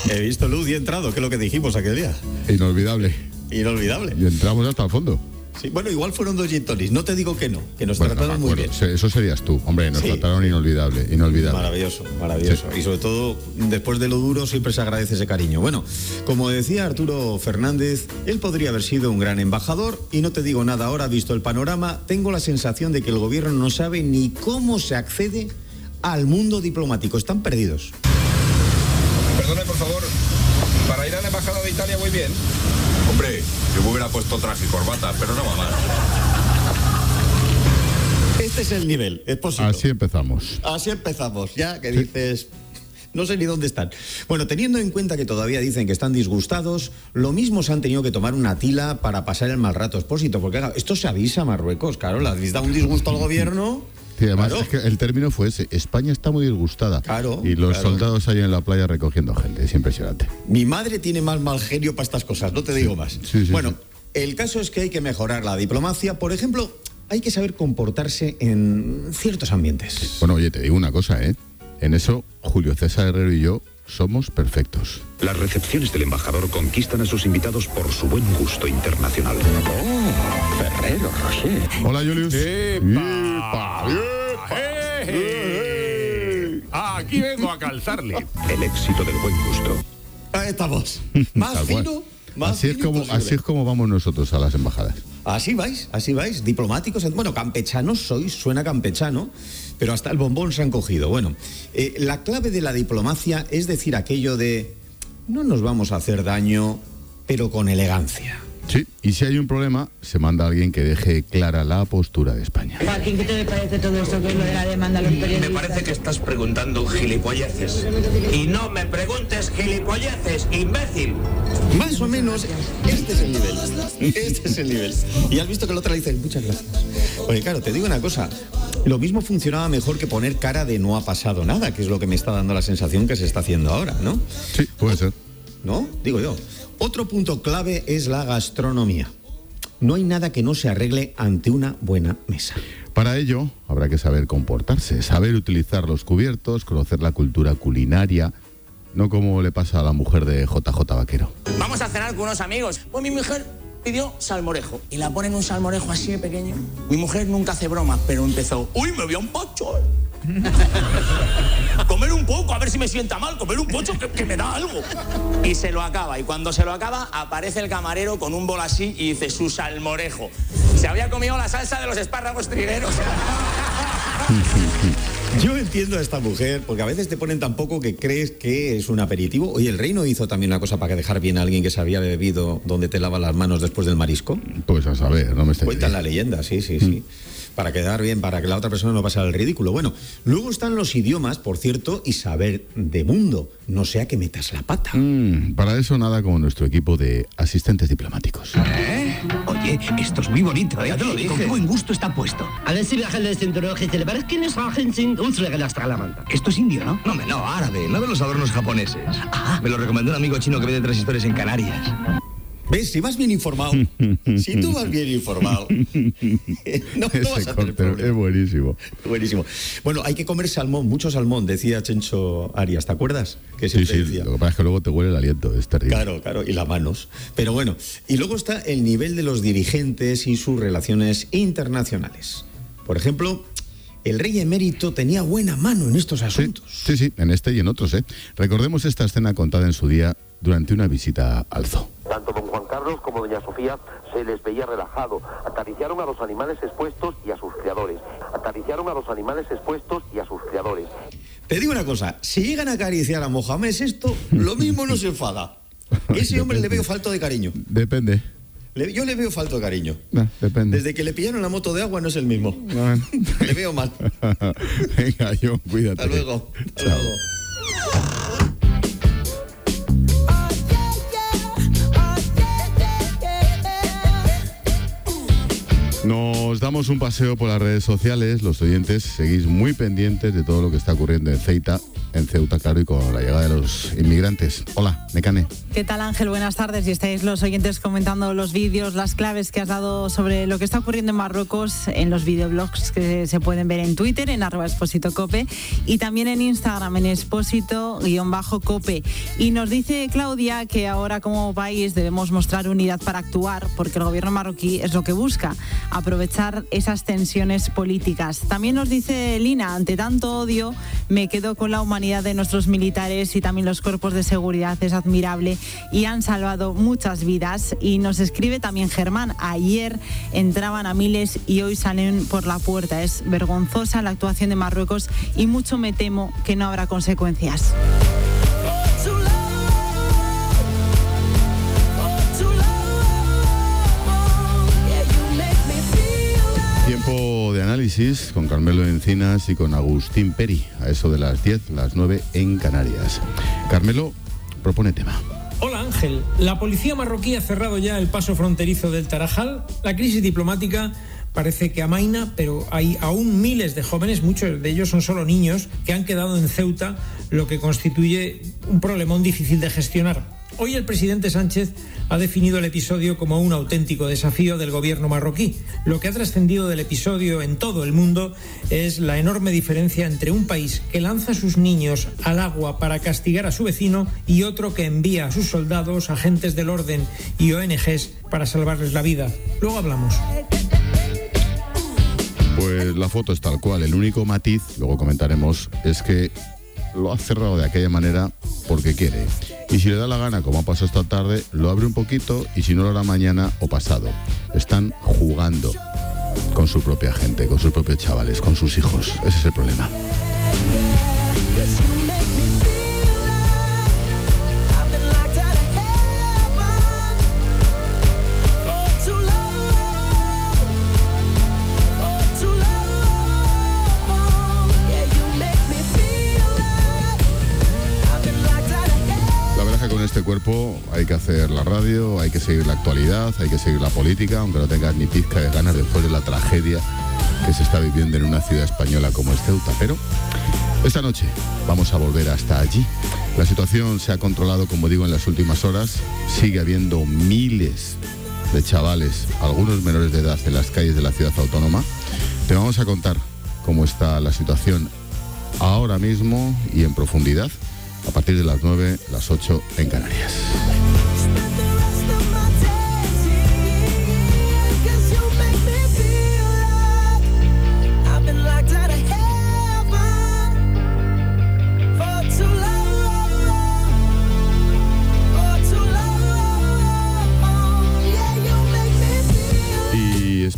(laughs) He visto luz y he entrado, que es lo que dijimos aquel día. Inolvidable. Inolvidable. Y entramos hasta el fondo. Sí, bueno, igual fueron dos gin tonics. No te digo que no, que nos Bueno, no me trataron muy bien. Eso serías tú. Hombre, nos Sí. trataron inolvidable, inolvidable. Maravilloso, maravilloso. Y sobre todo, después de lo duro, siempre se agradece ese cariño. Bueno, como decía Arturo Fernández, él podría haber sido un gran embajador y no te digo nada ahora, visto el panorama, tengo la sensación de que el gobierno no sabe ni cómo se accede al mundo diplomático. Están perdidos. Perdone, por favor. Para ir a la embajada de Italia voy bien. Hombre, yo me hubiera puesto traje y corbata, pero no va mal. Este es el nivel, es posible. Así empezamos. Así empezamos, ya que dices. No sé ni dónde están. Bueno, teniendo en cuenta que todavía dicen que están disgustados, lo mismo se han tenido que tomar una tila para pasar el mal rato expósito, porque claro, esto se avisa a Marruecos, claro, les da un disgusto al gobierno. Sí, además Claro. es que el término fue ese. España está muy disgustada. Claro, Y los claro. soldados ahí en la playa recogiendo gente. Es impresionante. Mi madre tiene más mal genio para estas cosas, no te digo más. sí, sí, bueno, el caso es que hay que mejorar la diplomacia. Por ejemplo, hay que saber comportarse en ciertos ambientes. Bueno, oye, te digo una cosa, ¿eh? En eso, Julio César Herrero y yo somos perfectos. Las recepciones del embajador conquistan a sus invitados por su buen gusto internacional. Oh, Ferrero Rocher. Hola, Julius. Aquí vengo a calzarle. El éxito del buen gusto. Ahí estamos. (laughs) Tal así, es como, así es como vamos nosotros a las embajadas. Así vais, así vais, diplomáticos. Bueno, campechanos sois, suena campechano, pero hasta el bombón se han cogido. Bueno, eh, la clave de la diplomacia es decir aquello de no nos vamos a hacer daño, pero con elegancia. Sí, y si hay un problema, se manda a alguien que deje clara la postura de España. Joaquín, ¿qué te parece todo esto que es lo de la demanda a los periodistas? Me parece que estás preguntando gilipolleces. Y no me preguntes gilipolleces, imbécil. Más o menos, este es el nivel. Este es el nivel. Y has visto que el otro le dice, muchas gracias. Oye, claro, te digo una cosa. Lo mismo funcionaba mejor que poner cara de no ha pasado nada, que es lo que me está dando la sensación que se está haciendo ahora, ¿no? Sí, puede ser. ¿No? Digo yo. Otro punto clave es la gastronomía. No hay nada que no se arregle ante una buena mesa. Para ello, habrá que saber comportarse, saber utilizar los cubiertos, conocer la cultura culinaria, no como le pasa a la mujer de JJ Vaquero. Vamos a cenar con unos amigos. Pues mi mujer pidió salmorejo y la ponen un salmorejo así de pequeño. Mi mujer nunca hace bromas, pero empezó, uy, me voy a un pocho. (laughs) comer un poco, a ver si me sienta mal, comer un pocho que, que me da algo. Y se lo acaba, y cuando se lo acaba, aparece el camarero con un bol así y dice, su salmorejo. Se había comido la salsa de los espárragos trigueros. Yo entiendo a esta mujer, porque a veces te ponen tan poco que crees que es un aperitivo. Oye, ¿el rey no hizo también una cosa para dejar bien a alguien que se había bebido donde te lava las manos después del marisco? Pues a saber, no me estoy Cuentan la leyenda, sí, sí, sí. Para quedar bien, para que la otra persona no pase el ridículo. Bueno, luego están los idiomas, por cierto, y saber de mundo. No sea que metas la pata. Mm, para eso nada como nuestro equipo de asistentes diplomáticos. Oye, esto es muy bonito, ¿eh? Ya te lo dije. Con qué buen gusto está puesto. Alles Sie behalten es den Droge, para quienes trabajen sin unsere Gelastralamanta. Esto es indio, ¿no? No, no, árabe, no de los adornos japoneses. Me lo recomendó un amigo chino que vende transistores en Canarias. ¿Ves? Si vas bien informado. (laughs) si tú vas bien informado. (laughs) no, no vas a tener problema. es buenísimo. Buenísimo. Bueno, hay que comer salmón, mucho salmón, decía Chencho Arias, ¿te acuerdas? Que Sí, sí, decía. lo que pasa es que luego te huele el aliento, es terrible. Claro, claro, y las manos. Pero bueno, y luego está el nivel de los dirigentes y sus relaciones internacionales. Por ejemplo, el rey emérito tenía buena mano en estos asuntos. Sí, sí, en este y en otros, ¿eh? Recordemos esta escena contada en su día durante una visita al zoo. Tanto don Juan Carlos como doña Sofía se les veía relajado. Acariciaron a los animales expuestos y a sus criadores. Acariciaron a los animales expuestos y a sus criadores. Te digo una cosa, si llegan a acariciar a Mohamed esto, lo mismo no se enfada. (laughs) Ese hombre le veo falto de cariño. Depende. Le- yo le veo falto de cariño. Ah, depende. Desde que le pillaron la moto de agua no es el mismo. Bueno. (laughs) le veo mal. (laughs) Venga, John, cuídate. Hasta luego. Hasta Chao. luego. Nos damos un paseo por las redes sociales. Los oyentes seguís muy pendientes de todo lo que está ocurriendo en Ceuta, en Ceuta, claro, y con la llegada de los inmigrantes. Hola, Mecane. ¿Qué tal Ángel? Buenas tardes. Y estáis los oyentes comentando los vídeos, las claves que has dado sobre lo que está ocurriendo en Marruecos en los videoblogs que se pueden ver en Twitter, en arroba expósito cope, y también en Instagram, en expósito-cope. Y nos dice Claudia que ahora como país debemos mostrar unidad para actuar, porque el gobierno marroquí es lo que busca, aprovechar esas tensiones políticas. También nos dice Lina, ante tanto odio, me quedo con la humanidad de nuestros militares y también los cuerpos de seguridad. Es admirable y han salvado muchas vidas. Y nos escribe también Germán, ayer entraban a miles y hoy salen por la puerta. Es vergonzosa la actuación de Marruecos y mucho me temo que no habrá consecuencias. De análisis con Carmelo Encinas y con Agustín Peri, a eso de las 10, las 9 en Canarias. Carmelo propone tema. Hola Ángel, la policía marroquí ha cerrado ya el paso fronterizo del Tarajal. La crisis diplomática parece que amaina, pero hay aún miles de jóvenes, muchos de ellos son solo niños, que han quedado en Ceuta, lo que constituye un problemón difícil de gestionar. Hoy el presidente Sánchez ha definido el episodio como un auténtico desafío del gobierno marroquí. Lo que ha trascendido del episodio en todo el mundo es la enorme diferencia entre un país que lanza a sus niños al agua para castigar a su vecino y otro que envía a sus soldados, agentes del orden y ONGs para salvarles la vida. Luego hablamos. Pues la foto es tal cual. El único matiz, luego comentaremos, es que lo ha cerrado de aquella manera porque quiere. Y si le da la gana, como ha pasado esta tarde, lo abre un poquito y si no lo hará mañana o pasado. Están jugando con su propia gente, con sus propios chavales, con sus hijos. Ese es el problema. Este cuerpo hay que hacer la radio, hay que seguir la actualidad, hay que seguir la política, aunque no tengas ni pizca de ganas después de la tragedia que se está viviendo en una ciudad española como es. Pero esta noche vamos a volver hasta allí. La situación se ha controlado, como digo, en las últimas horas. Sigue habiendo miles de chavales, algunos menores de edad, en las calles de la ciudad autónoma. Te vamos a contar cómo está la situación ahora mismo y en profundidad a partir de las 9, las 8 en Canarias.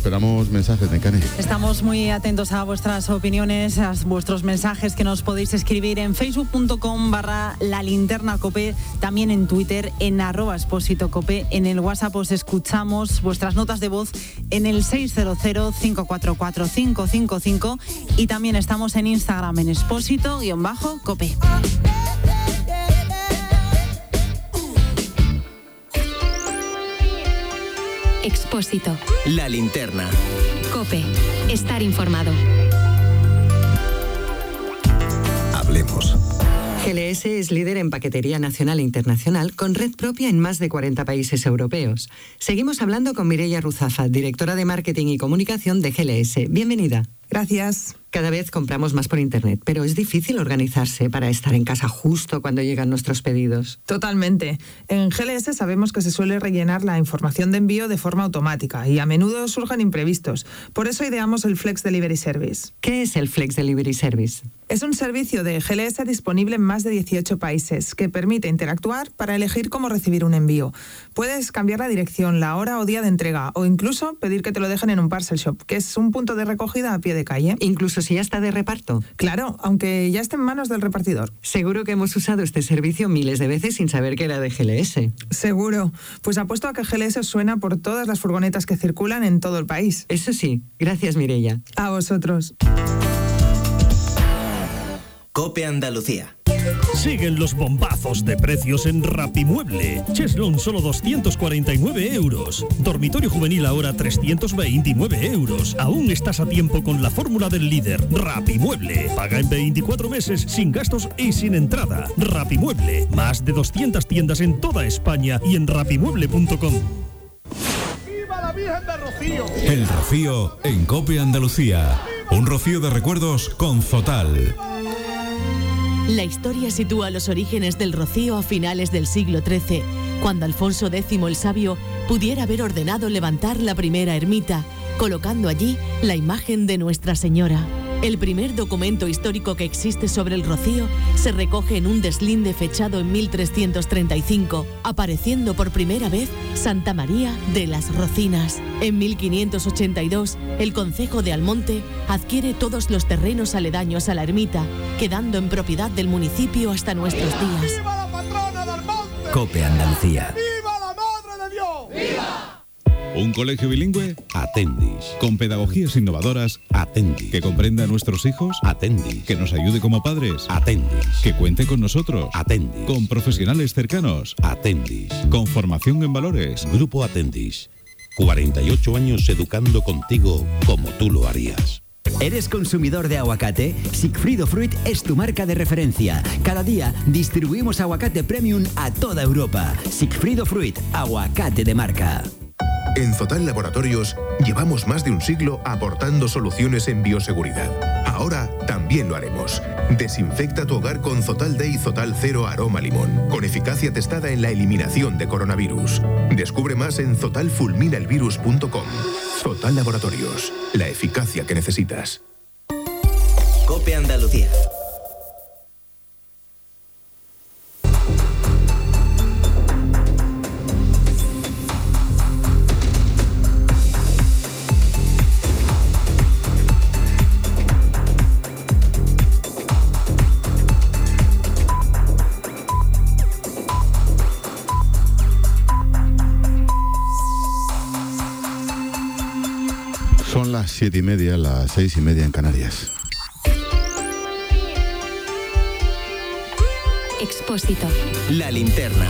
Esperamos mensajes de Cane. Estamos muy atentos a vuestras opiniones, a vuestros mensajes que nos podéis escribir en facebook.com barra la linterna cope, también en Twitter en arroba expósito cope, en el WhatsApp os escuchamos vuestras notas de voz en el 600-544-555 y también estamos en Instagram en expósito-cope. Expósito. La linterna. Cope. Estar informado. Hablemos. GLS es líder en paquetería nacional e internacional con red propia en más de 40 países europeos. Seguimos hablando con Mireia Ruzafa, directora de marketing y comunicación de GLS. Bienvenida. Gracias. Cada vez compramos más por Internet, pero es difícil organizarse para estar en casa justo cuando llegan nuestros pedidos. Totalmente. En GLS sabemos que se suele rellenar la información de envío de forma automática y a menudo surgen imprevistos. Por eso ideamos el Flex Delivery Service. ¿Qué es el Flex Delivery Service? Es un servicio de GLS disponible en más de 18 países que permite interactuar para elegir cómo recibir un envío. Puedes cambiar la dirección, la hora o día de entrega o incluso pedir que te lo dejen en un parcel shop, que es un punto de recogida a pie de calle. Incluso si ya está de reparto. Claro, aunque ya esté en manos del repartidor. Seguro que hemos usado este servicio miles de veces sin saber que era de GLS. Seguro. Pues apuesto a que GLS suena por todas las furgonetas que circulan en todo el país. Eso sí. Gracias, Mirella. A vosotros. Cope Andalucía. Siguen los bombazos de precios en Rapimueble. Cheslon solo 249 euros. Dormitorio juvenil ahora 329 euros. Aún estás a tiempo con la fórmula del líder. Rapimueble. Paga en 24 meses sin gastos y sin entrada. Rapimueble. Más de 200 tiendas en toda España y en rapimueble.com. El Rocío en Cope Andalucía. Un rocío de recuerdos con Zotal. La historia sitúa los orígenes del rocío a finales del siglo XIII, cuando Alfonso X el Sabio pudiera haber ordenado levantar la primera ermita, colocando allí la imagen de Nuestra Señora. El primer documento histórico que existe sobre el rocío se recoge en un deslinde fechado en 1335, apareciendo por primera vez Santa María de las Rocinas. En 1582, el concejo de Almonte adquiere todos los terrenos aledaños a la ermita, quedando en propiedad del municipio hasta nuestros días. Cope Andalucía. ¿Un colegio bilingüe? Atendis. ¿Con pedagogías innovadoras? Atendis. ¿Que comprenda a nuestros hijos? Atendis. ¿Que nos ayude como padres? Atendis. ¿Que cuente con nosotros? Atendis. ¿Con profesionales cercanos? Atendis. ¿Con formación en valores? Grupo Atendis. 48 años educando contigo como tú lo harías. ¿Eres consumidor de aguacate? Sigfrido Fruit es tu marca de referencia. Cada día distribuimos aguacate premium a toda Europa. Sigfrido Fruit, aguacate de marca. En Zotal Laboratorios llevamos más de un siglo aportando soluciones en bioseguridad. Ahora también lo haremos. Desinfecta tu hogar con Zotal Day Zotal Cero Aroma Limón, con eficacia testada en la eliminación de coronavirus. Descubre más en zotalfulminaelvirus.com. Zotal Laboratorios, la eficacia que necesitas. Cope Andalucía. Siete y media, las seis y media en Canarias. Expósito. La linterna.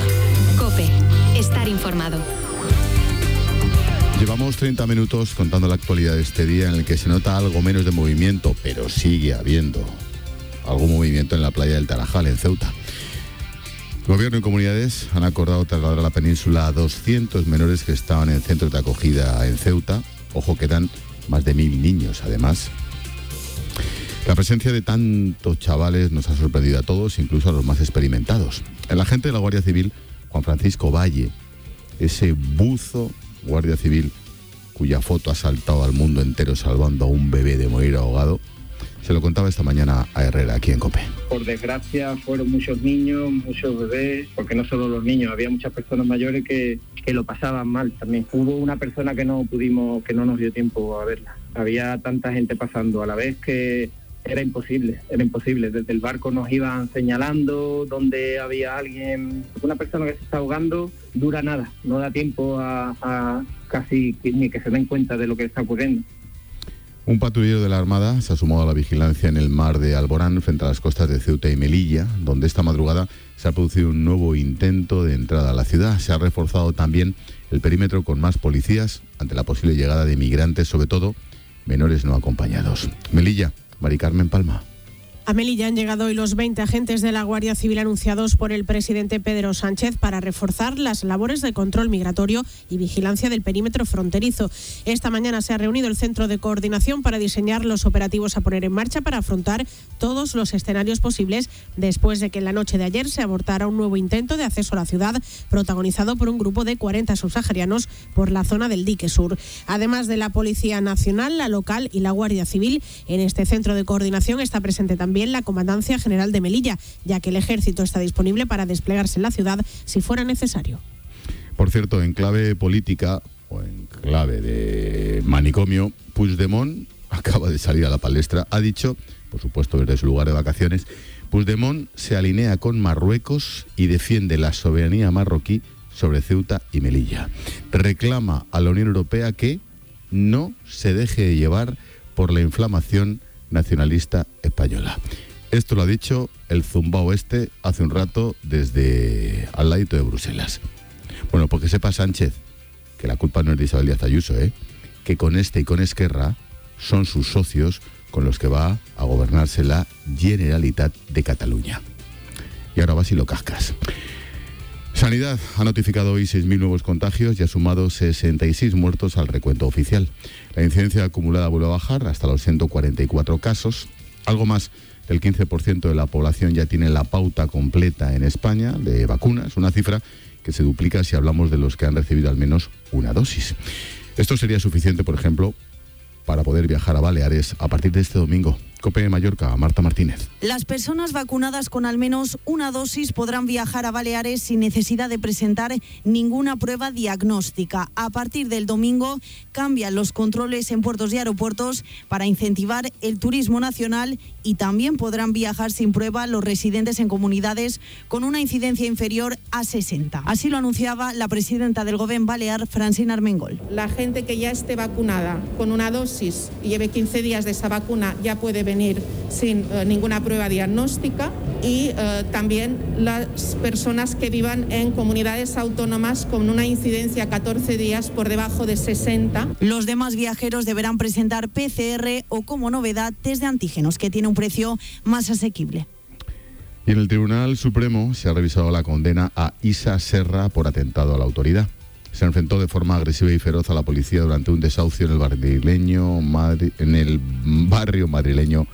informado. Llevamos 30 minutos contando la actualidad de este día en el que se nota algo menos de movimiento, pero sigue habiendo algún movimiento en la playa del Tarajal, en Ceuta. Gobierno y comunidades han acordado trasladar a la península a 200 menores que estaban en centros de acogida en Ceuta. Ojo que dan más de mil niños, además. La presencia de tantos chavales nos ha sorprendido a todos, incluso a los más experimentados. El agente de la Guardia Civil, Juan Francisco Valle, ese buzo guardia civil cuya foto ha saltado al mundo entero salvando a un bebé de morir ahogado, se lo contaba esta mañana a Herrera, aquí en COPE. Por desgracia fueron muchos niños, muchos bebés, porque no solo los niños, había muchas personas mayores que, que lo pasaban mal también. Hubo una persona que no pudimos, que no nos dio tiempo a verla. Había tanta gente pasando a la vez que era imposible, era imposible. Desde el barco nos iban señalando dónde había alguien, una persona que se está ahogando, dura nada, no da tiempo a, a casi ni que se den cuenta de lo que está ocurriendo. Un patrullero de la Armada se ha sumado a la vigilancia en el mar de Alborán frente a las costas de Ceuta y Melilla, donde esta madrugada se ha producido un nuevo intento de entrada a la ciudad. Se ha reforzado también el perímetro con más policías ante la posible llegada de migrantes, sobre todo menores no acompañados. Melilla, Mari Carmen Palma. A Melilla han llegado hoy los 20 agentes de la Guardia Civil anunciados por el presidente Pedro Sánchez para reforzar las labores de control migratorio y vigilancia del perímetro fronterizo. Esta mañana se ha reunido el Centro de Coordinación para diseñar los operativos a poner en marcha para afrontar todos los escenarios posibles después de que en la noche de ayer se abortara un nuevo intento de acceso a la ciudad protagonizado por un grupo de 40 subsaharianos por la zona del dique sur. Además de la Policía Nacional, la local y la Guardia Civil, en este centro de coordinación está presente también también la Comandancia General de Melilla, ya que el ejército está disponible para desplegarse en la ciudad si fuera necesario. Por cierto, en clave política o en clave de manicomio, Puigdemont (laughs) acaba de salir a la palestra, ha dicho, por supuesto desde su lugar de vacaciones, Puigdemont se alinea con Marruecos y defiende la soberanía marroquí sobre Ceuta y Melilla. Reclama a la Unión Europea que no se deje llevar por la inflamación nacionalista española. Esto lo ha dicho el Zumbao Este hace un rato desde al ladito de Bruselas. Bueno, porque sepa Sánchez que la culpa no es de Isabel Díaz Ayuso, ¿eh? que con este y con Esquerra son sus socios con los que va a gobernarse la Generalitat de Cataluña. Y ahora vas y lo cascas. Sanidad ha notificado hoy 6.000 nuevos contagios y ha sumado 66 muertos al recuento oficial. La incidencia acumulada vuelve a bajar hasta los 144 casos. Algo más del 15% de la población ya tiene la pauta completa en España de vacunas, una cifra que se duplica si hablamos de los que han recibido al menos una dosis. Esto sería suficiente, por ejemplo, para poder viajar a Baleares a partir de este domingo. Cope de Mallorca, Marta Martínez. Las personas vacunadas con al menos una dosis podrán viajar a Baleares sin necesidad de presentar ninguna prueba diagnóstica. A partir del domingo cambian los controles en puertos y aeropuertos para incentivar el turismo nacional y también podrán viajar sin prueba los residentes en comunidades con una incidencia inferior a 60. Así lo anunciaba la presidenta del Gobierno Balear, Francina Armengol. La gente que ya esté vacunada con una dosis y lleve 15 días de esa vacuna ya puede venir sin eh, ninguna prueba diagnóstica y eh, también las personas que vivan en comunidades autónomas con una incidencia 14 días por debajo de 60. Los demás viajeros deberán presentar PCR o como novedad test de antígenos que tiene un precio más asequible. Y en el Tribunal Supremo se ha revisado la condena a Isa Serra por atentado a la autoridad. Se enfrentó de forma agresiva y feroz a la policía durante un desahucio en el, madrileño, en el barrio madrileño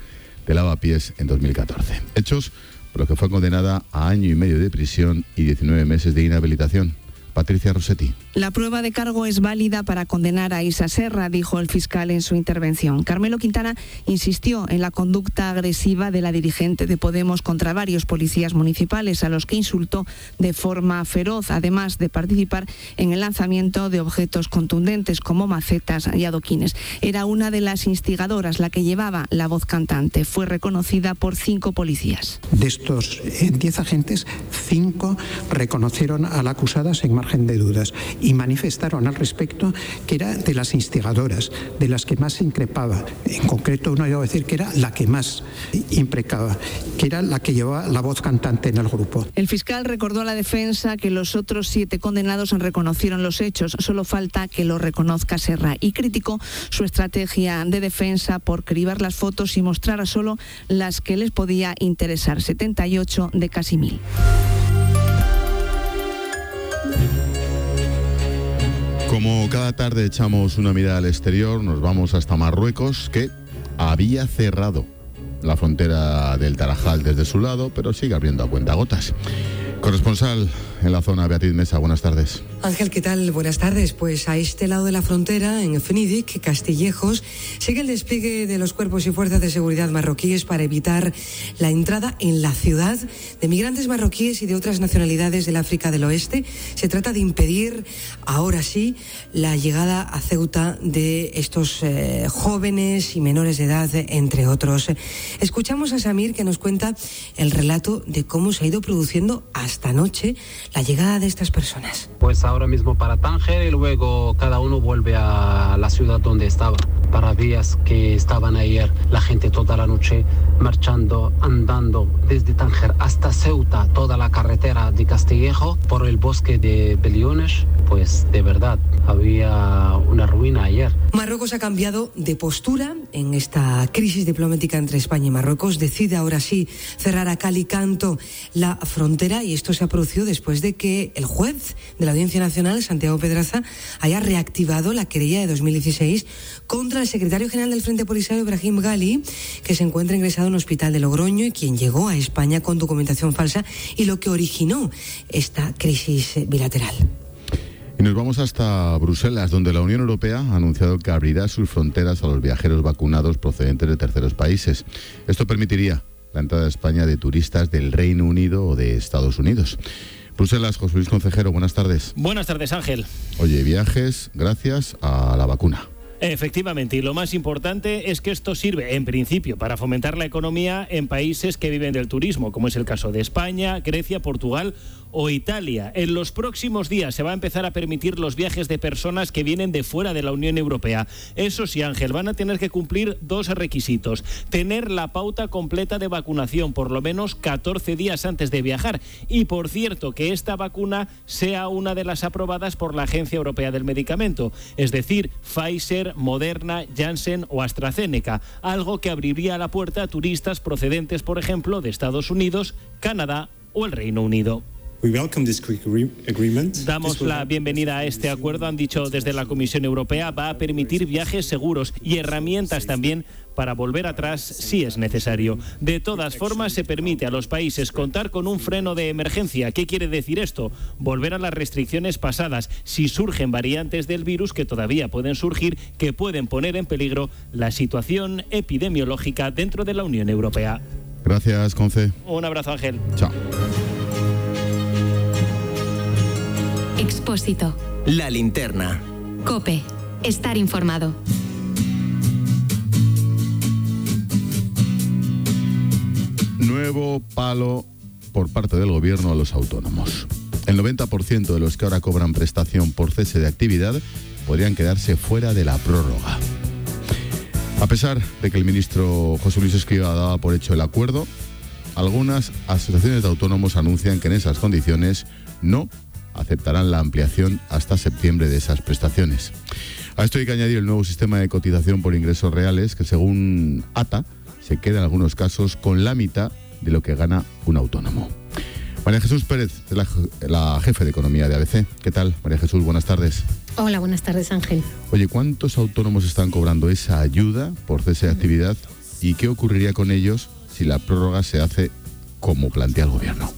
de Lavapiés en 2014. Hechos por los que fue condenada a año y medio de prisión y 19 meses de inhabilitación. Patricia Rossetti. La prueba de cargo es válida para condenar a Isa Serra, dijo el fiscal en su intervención. Carmelo Quintana insistió en la conducta agresiva de la dirigente de Podemos contra varios policías municipales, a los que insultó de forma feroz, además de participar en el lanzamiento de objetos contundentes como macetas y adoquines. Era una de las instigadoras, la que llevaba la voz cantante. Fue reconocida por cinco policías. De estos 10 agentes, cinco reconocieron a la acusada, Sigmar margen de dudas manifestaron al respecto que era de las instigadoras, de las que más se increpaba. En concreto, uno iba a decir que era la que más imprecaba, que era la que llevaba la voz cantante en el grupo. El fiscal recordó a la defensa que los otros siete condenados reconocieron los hechos, solo falta que lo reconozca Serra y criticó su estrategia de defensa por cribar las fotos y mostrar a solo las que les podía interesar, 78 de casi mil. Como cada tarde echamos una mirada al exterior, nos vamos hasta Marruecos, que había cerrado la frontera del Tarajal desde su lado, pero sigue abriendo a cuentagotas. Corresponsal en la zona, Beatriz Mesa, buenas tardes. Ángel, ¿qué tal? Buenas tardes. Pues a este lado de la frontera, en Fnidic, Castillejos, sigue el despliegue de los cuerpos y fuerzas de seguridad marroquíes para evitar la entrada en la ciudad de migrantes marroquíes y de otras nacionalidades del África del Oeste. Se trata de impedir, ahora sí, la llegada a Ceuta de estos eh, jóvenes y menores de edad, entre otros. Escuchamos a Samir que nos cuenta el relato de cómo se ha ido produciendo hasta anoche la llegada de estas personas. Pues ahora mismo para Tánger y luego cada uno vuelve a la ciudad donde estaba. Para días que estaban ayer, la gente toda la noche marchando, andando desde Tánger hasta Ceuta, toda la carretera de Castillejo por el bosque de Beliones, pues de verdad había una ruina ayer. Marruecos ha cambiado de postura en esta crisis diplomática entre España y Marruecos. Decide ahora sí cerrar a Calicanto la frontera y esto se ha producido después de que el juez de la Audiencia Nacional, Santiago Pedraza, haya reactivado la querella de 2016 contra el secretario general del Frente Polisario, Ibrahim Gali, que se encuentra ingresado en un hospital de Logroño y quien llegó a España con documentación falsa y lo que originó esta crisis bilateral. Y nos vamos hasta Bruselas, donde la Unión Europea ha anunciado que abrirá sus fronteras a los viajeros vacunados procedentes de terceros países. Esto permitiría la entrada a España de turistas del Reino Unido o de Estados Unidos. Bruselas, José Luis Concejero, buenas tardes. Buenas tardes, Ángel. Oye, viajes gracias a la vacuna. Efectivamente, y lo más importante es que esto sirve, en principio, para fomentar la economía en países que viven del turismo, como es el caso de España, Grecia, Portugal o Italia. En los próximos días se va a empezar a permitir los viajes de personas que vienen de fuera de la Unión Europea. Eso sí, Ángel, van a tener que cumplir dos requisitos. Tener la pauta completa de vacunación, por lo menos 14 días antes de viajar. Y por cierto, que esta vacuna sea una de las aprobadas por la Agencia Europea del Medicamento, es decir, Pfizer, Moderna, Janssen o AstraZeneca, algo que abriría la puerta a turistas procedentes, por ejemplo, de Estados Unidos, Canadá o el Reino Unido. Damos la bienvenida a este acuerdo, han dicho desde la Comisión Europea, va a permitir viajes seguros y herramientas también para volver atrás si es necesario. De todas formas, se permite a los países contar con un freno de emergencia. ¿Qué quiere decir esto? Volver a las restricciones pasadas si surgen variantes del virus que todavía pueden surgir, que pueden poner en peligro la situación epidemiológica dentro de la Unión Europea. Gracias, Conce. Un abrazo, Ángel. Chao. Expósito. La linterna. Cope. Estar informado. Nuevo palo por parte del gobierno a los autónomos. El 90% de los que ahora cobran prestación por cese de actividad podrían quedarse fuera de la prórroga. A pesar de que el ministro José Luis Escriba daba por hecho el acuerdo, algunas asociaciones de autónomos anuncian que en esas condiciones no aceptarán la ampliación hasta septiembre de esas prestaciones. A esto hay que añadir el nuevo sistema de cotización por ingresos reales, que según ATA se queda en algunos casos con la mitad de lo que gana un autónomo. María Jesús Pérez, la, la jefe de economía de ABC. ¿Qué tal, María Jesús? Buenas tardes. Hola, buenas tardes, Ángel. Oye, ¿cuántos autónomos están cobrando esa ayuda por cese de actividad y qué ocurriría con ellos si la prórroga se hace como plantea el gobierno?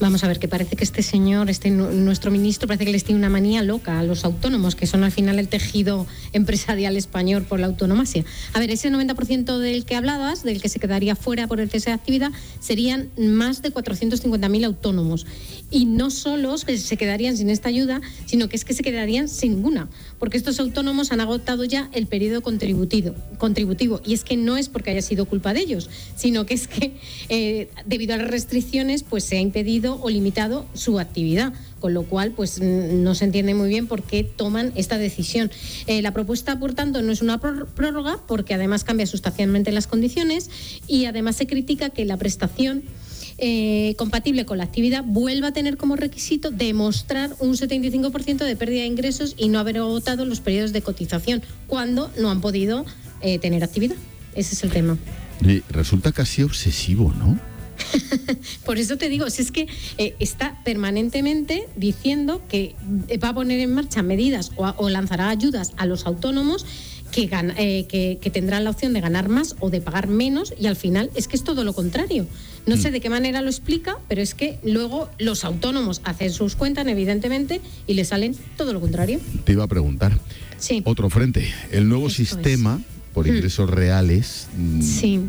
Vamos a ver, que parece que este señor, este nuestro ministro, parece que les tiene una manía loca a los autónomos, que son al final el tejido (laughs) empresarial español por la autonomasia. A ver, ese 90% del que hablabas, del que se quedaría fuera por el cese de actividad, serían más de 450.000 autónomos. Y no solo que se quedarían sin esta ayuda, sino que es que se quedarían sin ninguna, porque estos autónomos han agotado ya el periodo contributivo. contributivo y es que no es porque haya sido culpa de ellos, sino que es que eh, debido a las restricciones, pues se ha impedido o limitado su actividad, con lo cual pues no se entiende muy bien por qué toman esta decisión. Eh, la propuesta, por tanto, no es una prórroga porque además cambia sustancialmente las condiciones y además se critica que la prestación eh, compatible con la actividad vuelva a tener como requisito demostrar un 75% de pérdida de ingresos y no haber agotado los periodos de cotización cuando no han podido eh, tener actividad. Ese es el tema. Resulta casi obsesivo, ¿no? (laughs) Por eso te digo, si es que eh, está permanentemente diciendo que va a poner en marcha medidas o, lanzará ayudas a los autónomos que, que, que, tendrán la opción de ganar más o de pagar menos y al final es que es todo lo contrario. No sé mm. de qué manera lo explica, pero es que luego los autónomos hacen sus cuentas, evidentemente, y le salen todo lo contrario. Te iba a preguntar. Sí. Otro frente. El nuevo sistema por mm. ingresos reales, mm, sí.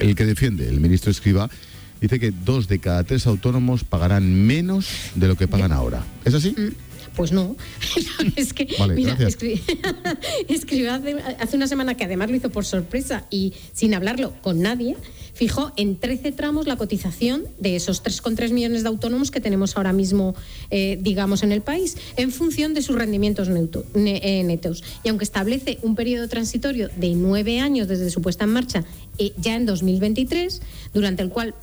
el que defiende el ministro Escriba, dice que dos de cada tres autónomos pagarán menos de lo que pagan ahora. ¿Es así? Pues no. (laughs) es que, mira, escribí, (laughs) hace, hace, una semana que además lo hizo por sorpresa y sin hablarlo con nadie, fijó en 13 tramos la cotización de esos 3,3 millones de autónomos que tenemos ahora mismo, eh, digamos, en el país, en función de sus rendimientos eh, netos. Y aunque establece un periodo transitorio de nueve años desde su puesta en marcha, eh, ya en 2023, durante el cual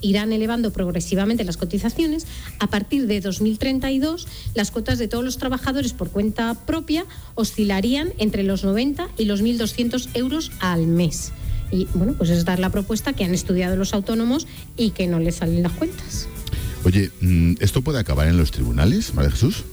irán elevando progresivamente las cotizaciones, a partir de 2032 las cuotas de todos los trabajadores por cuenta propia oscilarían entre los 90 y los 1.200 euros al mes. Y bueno, pues es dar la propuesta que han estudiado los autónomos y que no les salen las cuentas. Oye, mm, ¿esto puede acabar en los tribunales, María Jesús?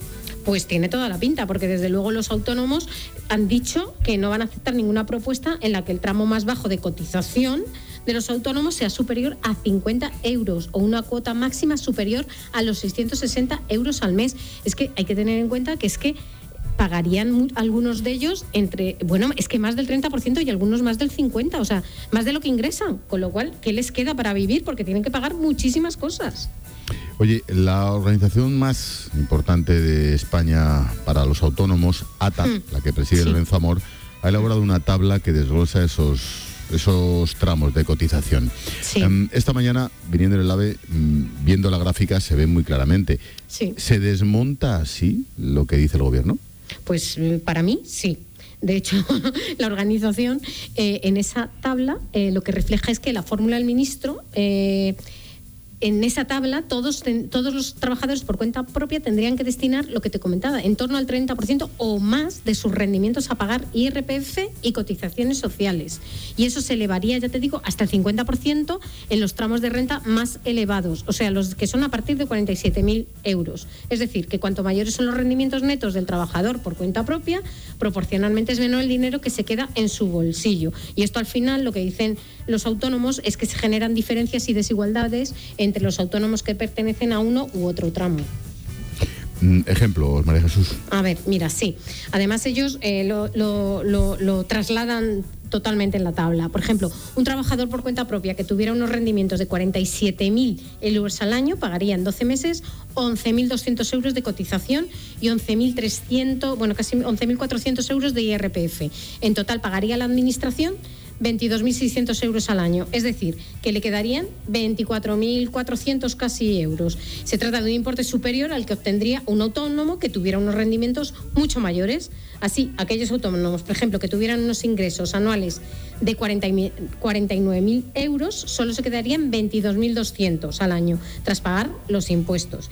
Pues tiene toda la pinta, porque desde luego los autónomos han dicho que no van a aceptar ninguna propuesta en la que el tramo más bajo de cotización de los autónomos sea superior a 50 euros o una cuota máxima superior a los 660 euros al mes. Es que hay que tener en cuenta que es que pagarían algunos de ellos entre, bueno, es que más del 30% y algunos más del 50%, o sea, más de lo que ingresan, con lo cual, ¿qué les queda para vivir? Porque tienen que pagar muchísimas cosas. Oye, la organización más importante de España para los autónomos, ATA, hmm. la que preside Lorenzo Amor, ha elaborado una tabla que desglosa esos esos tramos de cotización. Em, esta mañana, viniendo en el AVE, mm, viendo la gráfica, se ve muy claramente. ¿Se desmonta así lo que dice el gobierno? Pues mm, para mí sí. De hecho, (laughs) la organización eh, en esa tabla eh, lo que refleja es que la fórmula del ministro eh, en esa tabla todos, todos los trabajadores por cuenta propia tendrían que destinar lo que te comentaba, en torno al 30% o más de sus rendimientos a pagar IRPF y cotizaciones sociales. Y eso se elevaría, ya te digo, hasta el 50% en los tramos de renta más elevados, o sea, los que son a partir de 47.000 euros. Es decir, que cuanto mayores son los rendimientos netos del trabajador por cuenta propia, proporcionalmente es menor el dinero que se queda en su bolsillo. Y esto al final lo que dicen los autónomos es que se generan diferencias y desigualdades entre los autónomos que pertenecen a uno u otro tramo. Mm, ejemplo, María Jesús. A ver, mira, sí. Además ellos eh, lo, lo, trasladan totalmente en la tabla. Por ejemplo, un trabajador por cuenta propia que tuviera unos rendimientos de 47.000 euros al año pagaría en 12 meses 11.200 euros de cotización y 11.300, bueno, casi 11.400 euros de IRPF. En total pagaría la administración 22.600 euros al año, es decir, que le quedarían 24.400 casi euros. Se trata de un importe superior al que obtendría un autónomo que tuviera unos rendimientos mucho mayores. Así, aquellos autónomos, por ejemplo, que tuvieran unos ingresos anuales de 49.000 euros, solo se quedarían 22.200 al año, tras pagar los impuestos.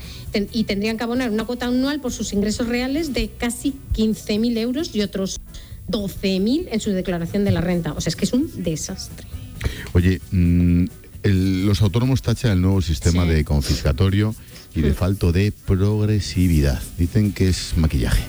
Y tendrían que abonar una cuota anual por sus ingresos reales de casi 15.000 euros y otros 12.000 en su declaración de la renta. O sea, es que es un desastre. Oye, mm, los autónomos tachan el nuevo sistema de confiscatorio y de mm. falto de progresividad. Dicen que es maquillaje.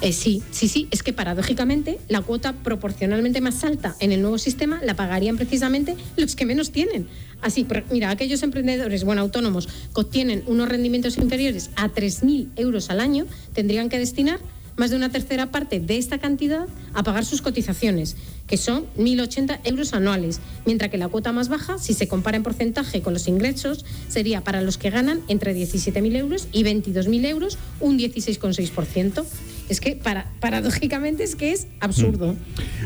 Eh, sí, sí, sí, es que paradójicamente la cuota proporcionalmente más alta en el nuevo sistema la pagarían precisamente los que menos tienen. Así, mira, aquellos emprendedores, bueno, autónomos, que obtienen unos rendimientos inferiores a 3.000 euros al año, tendrían que destinar más de una tercera parte de esta cantidad a pagar sus cotizaciones, que son 1.080 euros anuales, mientras que la cuota más baja, si se compara en porcentaje con los ingresos, sería para los que ganan entre 17.000 euros y 22.000 euros, un 16,6%. Es que para, paradójicamente es que es absurdo. Mm.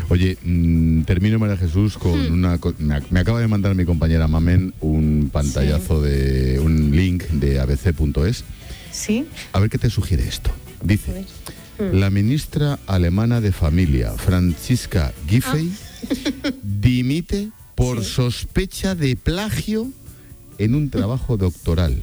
Oye, mm, termino María Jesús con Hmm. una... me acaba de mandar mi compañera Mamen un pantallazo de un link de abc.es. Sí. A ver qué te sugiere esto. Dice, Hmm. la ministra alemana de familia, Franziska Giffey, Ah. dimite por sospecha de plagio en un trabajo doctoral.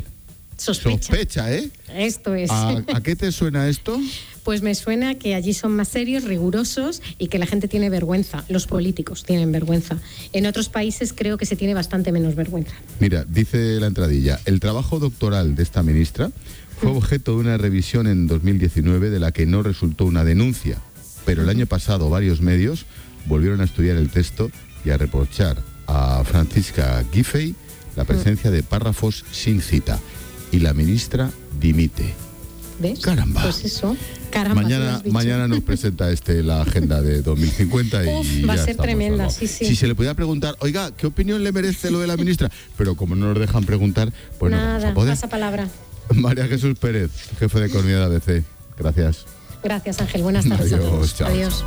Sospecha. Sospecha, ¿eh? Esto es. ¿A, a qué te suena esto? Pues me suena que allí son más serios, rigurosos y que la gente tiene vergüenza. Los políticos tienen vergüenza. En otros países creo que se tiene bastante menos vergüenza. Mira, dice la entradilla, el trabajo doctoral de esta ministra fue objeto de una revisión en 2019 de la que no resultó una denuncia, pero el año pasado varios medios volvieron a estudiar el texto y a reprochar a Francisca Giffey la presencia de párrafos sin cita y la ministra dimite. ¿Ves? Caramba. Pues eso. Caramba, mañana, nos presenta este la agenda de 2050 y (laughs) Uf, va a ser tremenda, sí, sí. Si se le pudiera preguntar, oiga, ¿qué opinión le merece lo de la ministra? Pero como no nos dejan preguntar, pues no vamos Nada, a poder. pasa palabra. (laughs) María Jesús Pérez, jefe de economía de ABC. Gracias. Gracias, Ángel. Buenas tardes a Adiós, todos. chao. Adiós.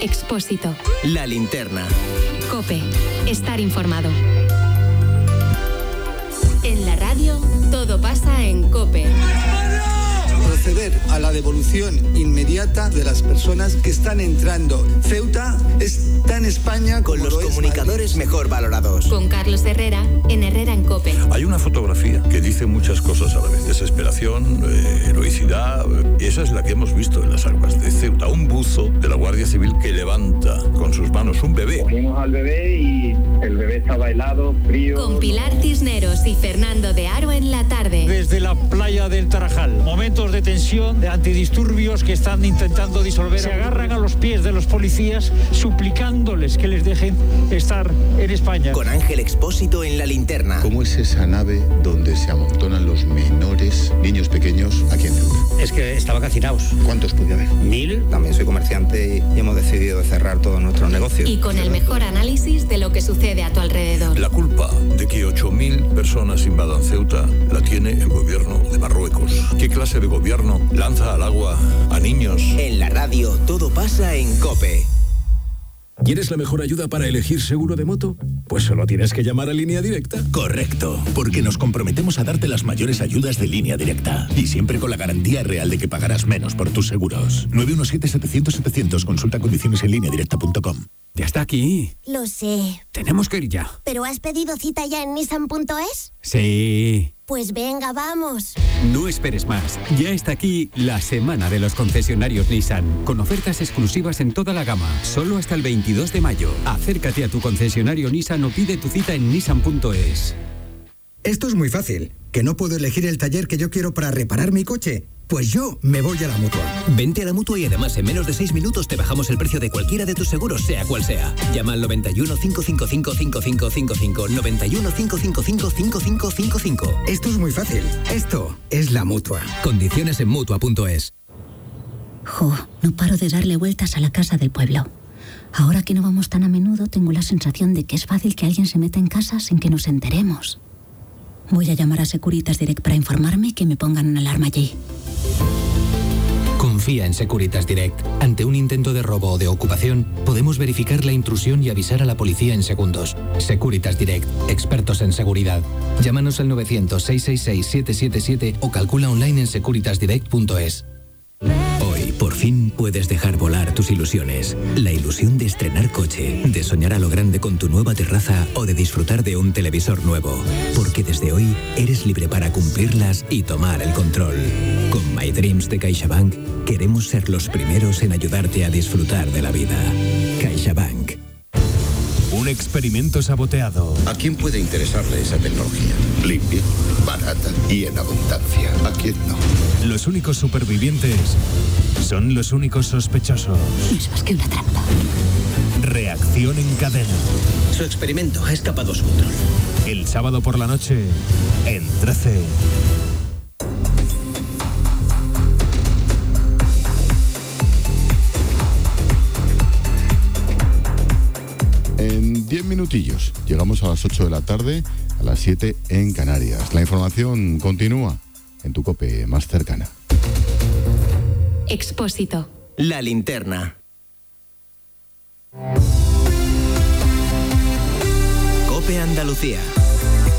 Expósito. La linterna. Cope. Estar informado. En la radio, todo pasa en Cope. Proceder a la devolución inmediata de las personas que están entrando. Ceuta está en España Con los comunicadores mejor valorados. Con Carlos Herrera, en Herrera en Cope. Hay una fotografía que dice muchas cosas a la vez. Desesperación, eh, heroicidad. eh, y esa es la que hemos visto en las aguas de Ceuta. Un buzo de la Guardia Civil que levanta con sus manos un bebé. Cogimos al bebé y el bebé estaba helado, frío. Con Pilar Cisneros y Fernando de Aro en la tarde. Desde la playa del Tarajal, momentos de tensión, de antidisturbios que están intentando disolver. Se agarran a los pies de los policías suplicándoles que les dejen estar en España. Con Ángel Expósito en la linterna. ¿Cómo es esa nave donde se amontonan los menores, niños pequeños, aquí en Ceuta? Es que estaban hacinados. ¿Cuántos podía haber? Mil. También soy comerciante y hemos decidido cerrar todos nuestros negocios. Y con el mejor análisis de lo que sucede a tu alrededor. La culpa de que 8.000 personas invadan Ceuta la tiene el gobierno de Marruecos. ¿Qué clase de gobierno lanza al agua a niños? En la radio, todo pasa en Cope. ¿Quieres la mejor ayuda para elegir seguro de moto? Pues solo tienes que llamar a Línea Directa. Correcto, porque nos comprometemos a darte las mayores ayudas de línea directa y siempre con la garantía real de que pagarás menos por tus seguros. 917-700-700, consulta condiciones en línea directa.com. Ya está aquí. Lo sé. Tenemos que ir ya. ¿Pero has pedido cita ya en nissan.es? Sí. Pues venga, vamos. No esperes más. Ya está aquí la semana de los concesionarios Nissan, con ofertas exclusivas en toda la gama, solo hasta el 22 de mayo. Acércate a tu concesionario Nissan o pide tu cita en nissan.es. Esto es muy fácil. ¿Que no puedo elegir el taller que yo quiero para reparar mi coche? Pues yo me voy a la mutua. Vente a la mutua y además en menos de 6 minutos te bajamos el precio de cualquiera de tus seguros, sea cual sea. Llama al 91 555 5555 91 555 5555. Esto es muy fácil. Esto es la mutua. Condiciones en mutua.es. Jo, no paro de darle vueltas a la casa del pueblo. Ahora que no vamos tan a menudo, tengo la sensación de que es fácil que alguien se meta en casa sin que nos enteremos. Voy a llamar a Securitas Direct para informarme que me pongan una alarma allí. Confía en Securitas Direct. Ante un intento de robo o de ocupación, podemos verificar la intrusión y avisar a la policía en segundos. Securitas Direct, expertos en seguridad. Llámanos al 900-666-777 o calcula online en securitasdirect.es. Hoy, por fin, puedes dejar volar tus ilusiones. La ilusión de estrenar coche, de soñar a lo grande con tu nueva terraza o de disfrutar de un televisor nuevo. Porque desde hoy eres libre para cumplirlas y tomar el control. Con My Dreams de CaixaBank, queremos ser los primeros en ayudarte a disfrutar de la vida. CaixaBank. Experimento saboteado. ¿A quién puede interesarle esa tecnología? Limpia, barata y en abundancia. ¿A quién no? Los únicos supervivientes son los únicos sospechosos. No es más que una trampa. Reacción en cadena. Su experimento ha escapado a su control. El sábado por la noche en 13. Minutillos. Llegamos a las 8 de la tarde, a las 7 en Canarias. La información continúa en tu cope más cercana. Expósito. La linterna. Cope Andalucía.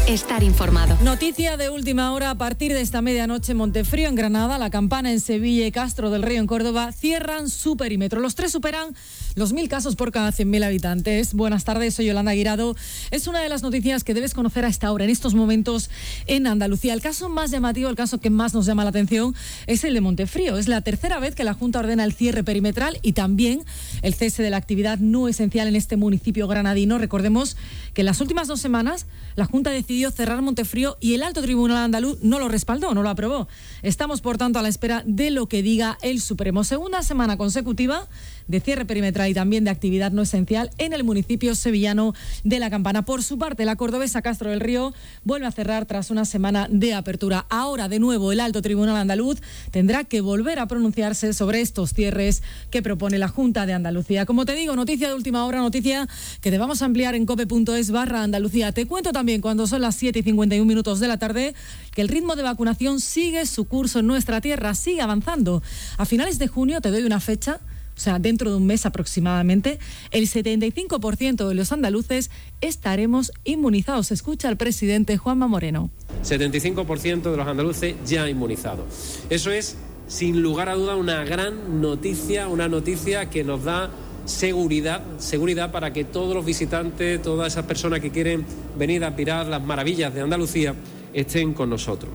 Estar informado. Noticia de última hora. A partir de esta medianoche, Montefrío en Granada, La Campana en Sevilla y Castro del Río en Córdoba cierran su perímetro. Los tres superan los mil casos por cada 100.000 habitantes. Buenas tardes, soy Yolanda Guirado. Es una de las noticias que debes conocer a esta hora, en estos momentos en Andalucía. El caso más llamativo, el caso que más nos llama la atención, es el de Montefrío. Es la tercera vez que la Junta ordena el cierre perimetral y también el cese de la actividad no esencial en este municipio granadino. Recordemos que en las últimas dos semanas la Junta decidió cerrar Montefrío y el Alto Tribunal Andaluz no lo respaldó, no lo aprobó. Estamos, por tanto, a la espera de lo que diga el Supremo. Segunda semana consecutiva de cierre perimetral y también de actividad no esencial en el municipio sevillano de La Campana. Por su parte, la cordobesa Castro del Río vuelve a cerrar tras una semana de apertura. Ahora, de nuevo, el Alto Tribunal Andaluz tendrá que volver a pronunciarse sobre estos cierres que propone la Junta de Andalucía. Como te digo, noticia de última hora, noticia que te vamos a ampliar en cope.es barra Andalucía. Te cuento también cuando son las 7 y 51 minutos de la tarde que el ritmo de vacunación sigue su curso en nuestra tierra, sigue avanzando. A finales de junio, te doy una fecha, o sea, dentro de un mes aproximadamente, el 75% de los andaluces estaremos inmunizados. Escucha al presidente Juanma Moreno. 75% de los andaluces ya inmunizados. Eso es, sin lugar a duda, una gran noticia, una noticia que nos da seguridad, seguridad para que todos los visitantes, todas esas personas que quieren venir a admirar las maravillas de Andalucía, estén con nosotros.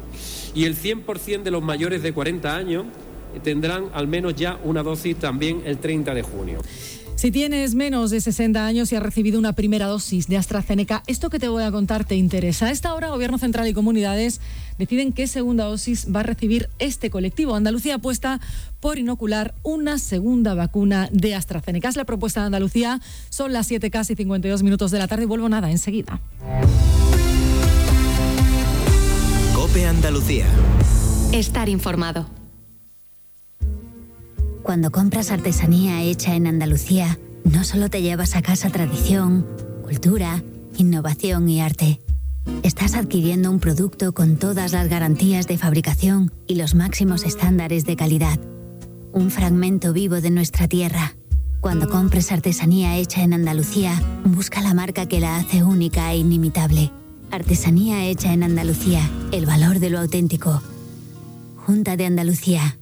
Y el 100% de los mayores de 40 años tendrán al menos ya una dosis también el 30 de junio. Si tienes menos de 60 años y has recibido una primera dosis de AstraZeneca, esto que te voy a contar te interesa. A esta hora, Gobierno Central y comunidades deciden qué segunda dosis va a recibir este colectivo. Andalucía apuesta por inocular una segunda vacuna de AstraZeneca. Es la propuesta de Andalucía. Son las 7 casi 52 minutos de la tarde y vuelvo nada enseguida. Cope Andalucía. Estar informado. Cuando compras artesanía hecha en Andalucía, no solo te llevas a casa tradición, cultura, innovación y arte. Estás adquiriendo un producto con todas las garantías de fabricación y los máximos estándares de calidad. Un fragmento vivo de nuestra tierra. Cuando compres artesanía hecha en Andalucía, busca la marca que la hace única e inimitable. Artesanía hecha en Andalucía, el valor de lo auténtico. Junta de Andalucía.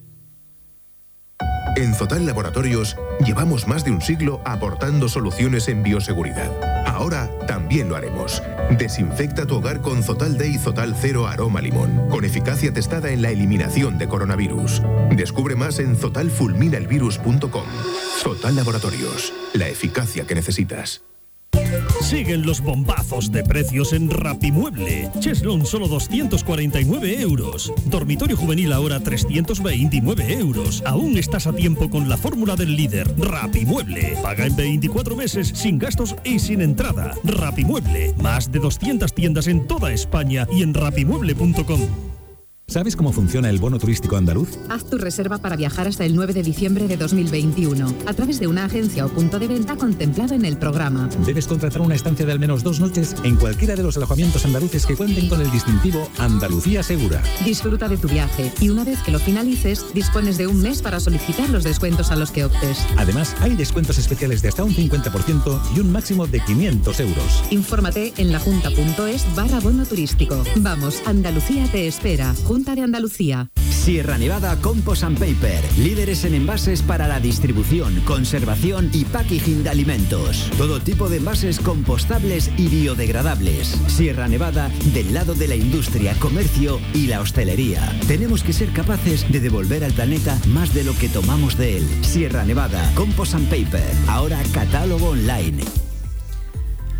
En Zotal Laboratorios llevamos más de un siglo aportando soluciones en bioseguridad. Ahora también lo haremos. Desinfecta tu hogar con Zotal Day Zotal Cero Aroma Limón, con eficacia testada en la eliminación de coronavirus. Descubre más en zotalfulminaelvirus.com. Zotal Laboratorios, la eficacia que necesitas. Siguen los bombazos de precios en Rapimueble. Cheslon solo 249 euros. Dormitorio juvenil ahora 329 euros. Aún estás a tiempo con la fórmula del líder. Rapimueble. Paga en 24 meses sin gastos y sin entrada. Rapimueble. Más de 200 tiendas en toda España y en rapimueble.com. ¿Sabes cómo funciona el bono turístico andaluz? Haz tu reserva para viajar hasta el 9 de diciembre de 2021 a través de una agencia o punto de venta contemplado en el programa. Debes contratar una estancia de al menos dos noches en cualquiera de los alojamientos andaluces que cuenten con el distintivo Andalucía Segura. Disfruta de tu viaje y una vez que lo finalices, dispones de un mes para solicitar los descuentos a los que optes. Además, hay descuentos especiales de hasta un 50% y un máximo de 500 euros. Infórmate en lajunta.es barra bono turístico. Vamos, Andalucía te espera. Junta de Andalucía. Sierra Nevada Compost and Paper, líderes en envases para la distribución, conservación y packaging de alimentos. Todo tipo de envases compostables y biodegradables. Sierra Nevada del lado de la industria, comercio y la hostelería. Tenemos que ser capaces de devolver al planeta más de lo que tomamos de él. Sierra Nevada Compost and Paper, ahora catálogo online.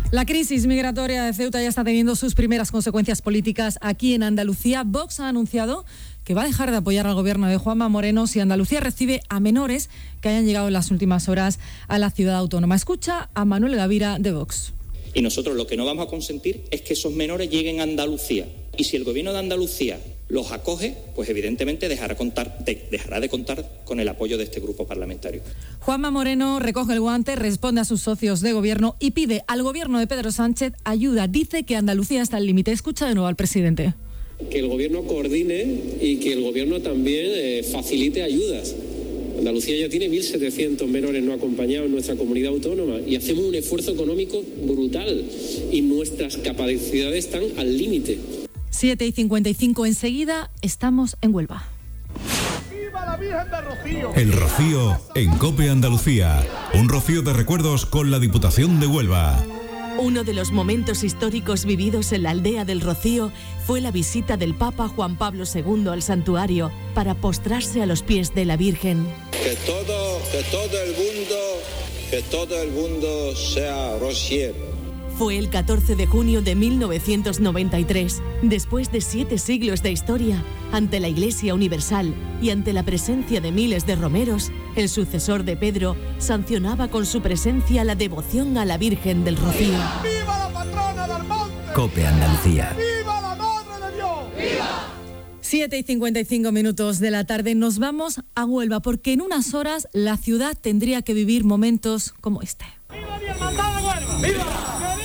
La crisis migratoria de Ceuta ya está teniendo sus primeras consecuencias políticas aquí en Andalucía. Vox ha anunciado que va a dejar de apoyar al gobierno de Juanma Moreno si Andalucía recibe a menores que hayan llegado en las últimas horas a la ciudad autónoma. Escucha a Manuel Gavira de Vox. Y nosotros lo que no vamos a consentir es que esos menores lleguen a Andalucía. Y si el gobierno de Andalucía los acoge, pues evidentemente dejará, contar, dejará de contar con el apoyo de este grupo parlamentario. Juanma Moreno recoge el guante, responde a sus socios de gobierno y pide al gobierno de Pedro Sánchez ayuda. Dice que Andalucía está al límite. Escucha de nuevo al presidente. Que el gobierno coordine y que el gobierno también eh, facilite ayudas. Andalucía ya tiene 1.700 menores no acompañados en nuestra comunidad autónoma y hacemos un esfuerzo económico brutal y nuestras capacidades están al límite. 7 y 55 enseguida, estamos en Huelva. El Rocío en Cope Andalucía. Un rocío de recuerdos con la Diputación de Huelva. Uno de los momentos históricos vividos en la aldea del Rocío fue la visita del Papa Juan Pablo II al santuario para postrarse a los pies de la Virgen. Que todo, que todo el mundo, que todo el mundo sea rociero fue el 14 de junio de 1993, después de siete siglos de historia, ante la Iglesia Universal y ante la presencia de miles de romeros, el sucesor de Pedro sancionaba con su presencia la devoción a la Virgen del Rocío. ¡Viva la patrona del monte! Cope Andalucía. ¡Viva la Madre de Dios! ¡Viva! 7 y 55 minutos de la tarde nos vamos a Huelva porque en unas horas la ciudad tendría que vivir momentos como este. ¡Viva mi hermandad de Huelva! ¡Viva!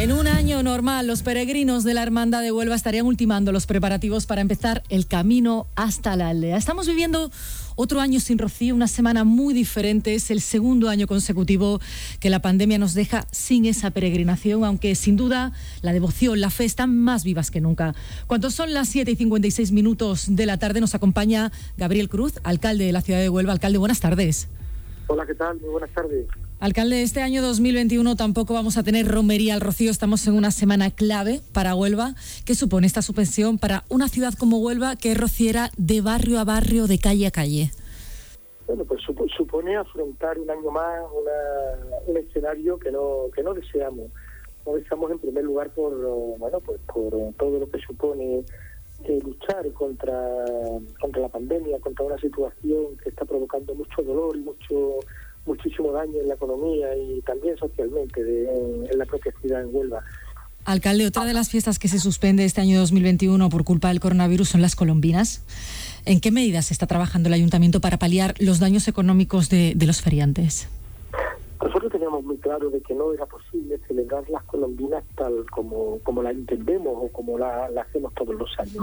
En un año normal, los peregrinos de la Hermandad de Huelva estarían ultimando los preparativos para empezar el camino hasta la aldea. Estamos viviendo otro año sin rocío, una semana muy diferente. Es el segundo año consecutivo que la pandemia nos deja sin esa peregrinación, aunque sin duda la devoción, la fe están más vivas que nunca. Cuando son las 7 y 56 minutos de la tarde, nos acompaña Gabriel Cruz, alcalde de la ciudad de Huelva. Alcalde, buenas tardes. Hola, ¿qué tal? Muy buenas tardes. Alcalde, este año 2021 tampoco vamos a tener romería al Rocío. Estamos en una semana clave para Huelva. ¿Qué supone esta suspensión para una ciudad como Huelva que es rociera de barrio a barrio, de calle a calle? Bueno, pues supone afrontar un año más un escenario que no que no deseamos. No deseamos en primer lugar por bueno pues por todo lo que supone luchar contra contra la pandemia, contra una situación que está provocando mucho dolor y mucho muchísimo daño en la economía y también socialmente en, la propia ciudad en Huelva. Alcalde, otra de las fiestas que se suspende este año 2021 por culpa del coronavirus son las colombinas. ¿En qué medidas está trabajando el ayuntamiento para paliar los daños económicos de, los feriantes? Nosotros teníamos muy claro de que no era posible celebrar las colombinas tal como, como la entendemos o como la, hacemos todos los años.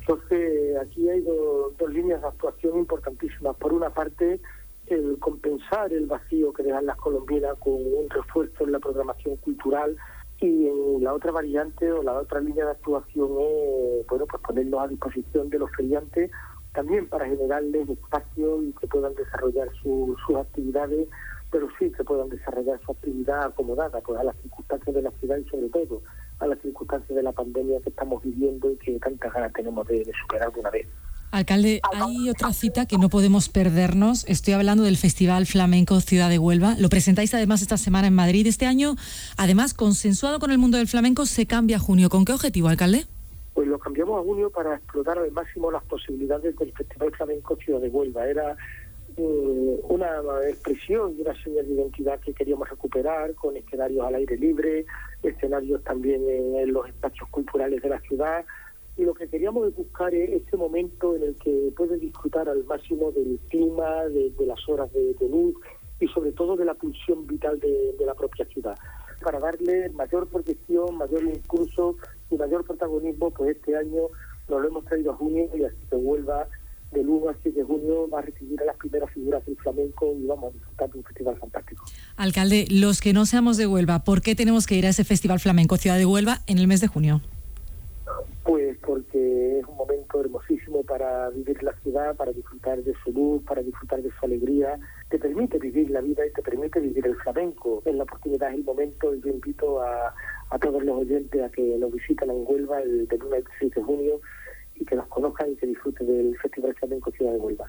Entonces, aquí hay dos líneas de actuación importantísimas. Por una parte, el compensar el vacío que dejan las colombinas con un refuerzo en la programación cultural y en la otra variante o la otra línea de actuación es bueno pues ponerlos a disposición de los feriantes también para generarles espacio y que puedan desarrollar sus actividades pero sí que puedan desarrollar su actividad acomodada pues a las circunstancias de la ciudad y sobre todo a las circunstancias de la pandemia que estamos viviendo y que tantas ganas tenemos de, de superar de una vez. Alcalde, hay otra cita que no podemos perdernos. Estoy hablando del Festival Flamenco Ciudad de Huelva. Lo presentáis además esta semana en Madrid. Este año, además, consensuado con el mundo del flamenco, se cambia a junio. ¿Con qué objetivo, alcalde? Pues lo cambiamos a junio para explotar al máximo las posibilidades del Festival Flamenco Ciudad de Huelva. Era eh, una expresión y una señal de identidad que queríamos recuperar con escenarios al aire libre, escenarios también en los espacios culturales de la ciudad y lo que queríamos es buscar ese momento en el que puedes disfrutar al máximo del clima, de, las horas de, luz y sobre todo de la pulsión vital de, la propia ciudad. Para darle mayor protección, mayor impulso y mayor protagonismo, pues este año nos lo hemos traído a junio y así se vuelva del 1 al 7 de junio va a recibir a las primeras figuras del flamenco y vamos a disfrutar de un festival fantástico. Alcalde, los que no seamos de Huelva, ¿por qué tenemos que ir a ese festival flamenco Ciudad de Huelva en el mes de junio? Pues porque es un momento hermosísimo para vivir la ciudad, para disfrutar de su luz, para disfrutar de su alegría. Te permite vivir la vida y te permite vivir el flamenco. Es la oportunidad, es el momento y yo invito a, todos los oyentes a que nos visiten en Huelva el del 1 al 6 de junio y que nos conozcan y que disfruten del Festival Flamenco Ciudad de Huelva.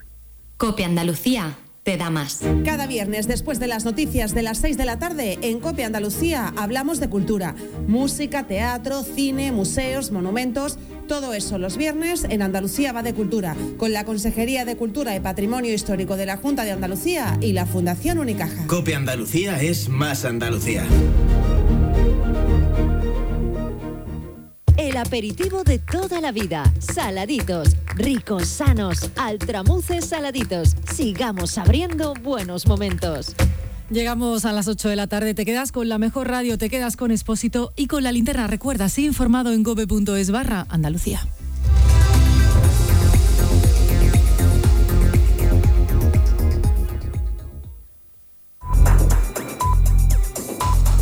Copia Andalucía te da más. Cada viernes, después de las noticias de las 6 de la tarde, en Copia Andalucía hablamos de cultura. Música, teatro, cine, museos, monumentos. Todo eso los viernes en Andalucía va de cultura, con la Consejería de Cultura y Patrimonio Histórico de la Junta de Andalucía y la Fundación Unicaja. Copia Andalucía es más Andalucía. El aperitivo de toda la vida. Saladitos, ricos, sanos, altramuces saladitos. Sigamos abriendo buenos momentos. Llegamos a las 8 de la tarde, te quedas con la mejor radio, te quedas con Expósito y con la linterna. Recuerda, sí informado en gobe.es barra Andalucía.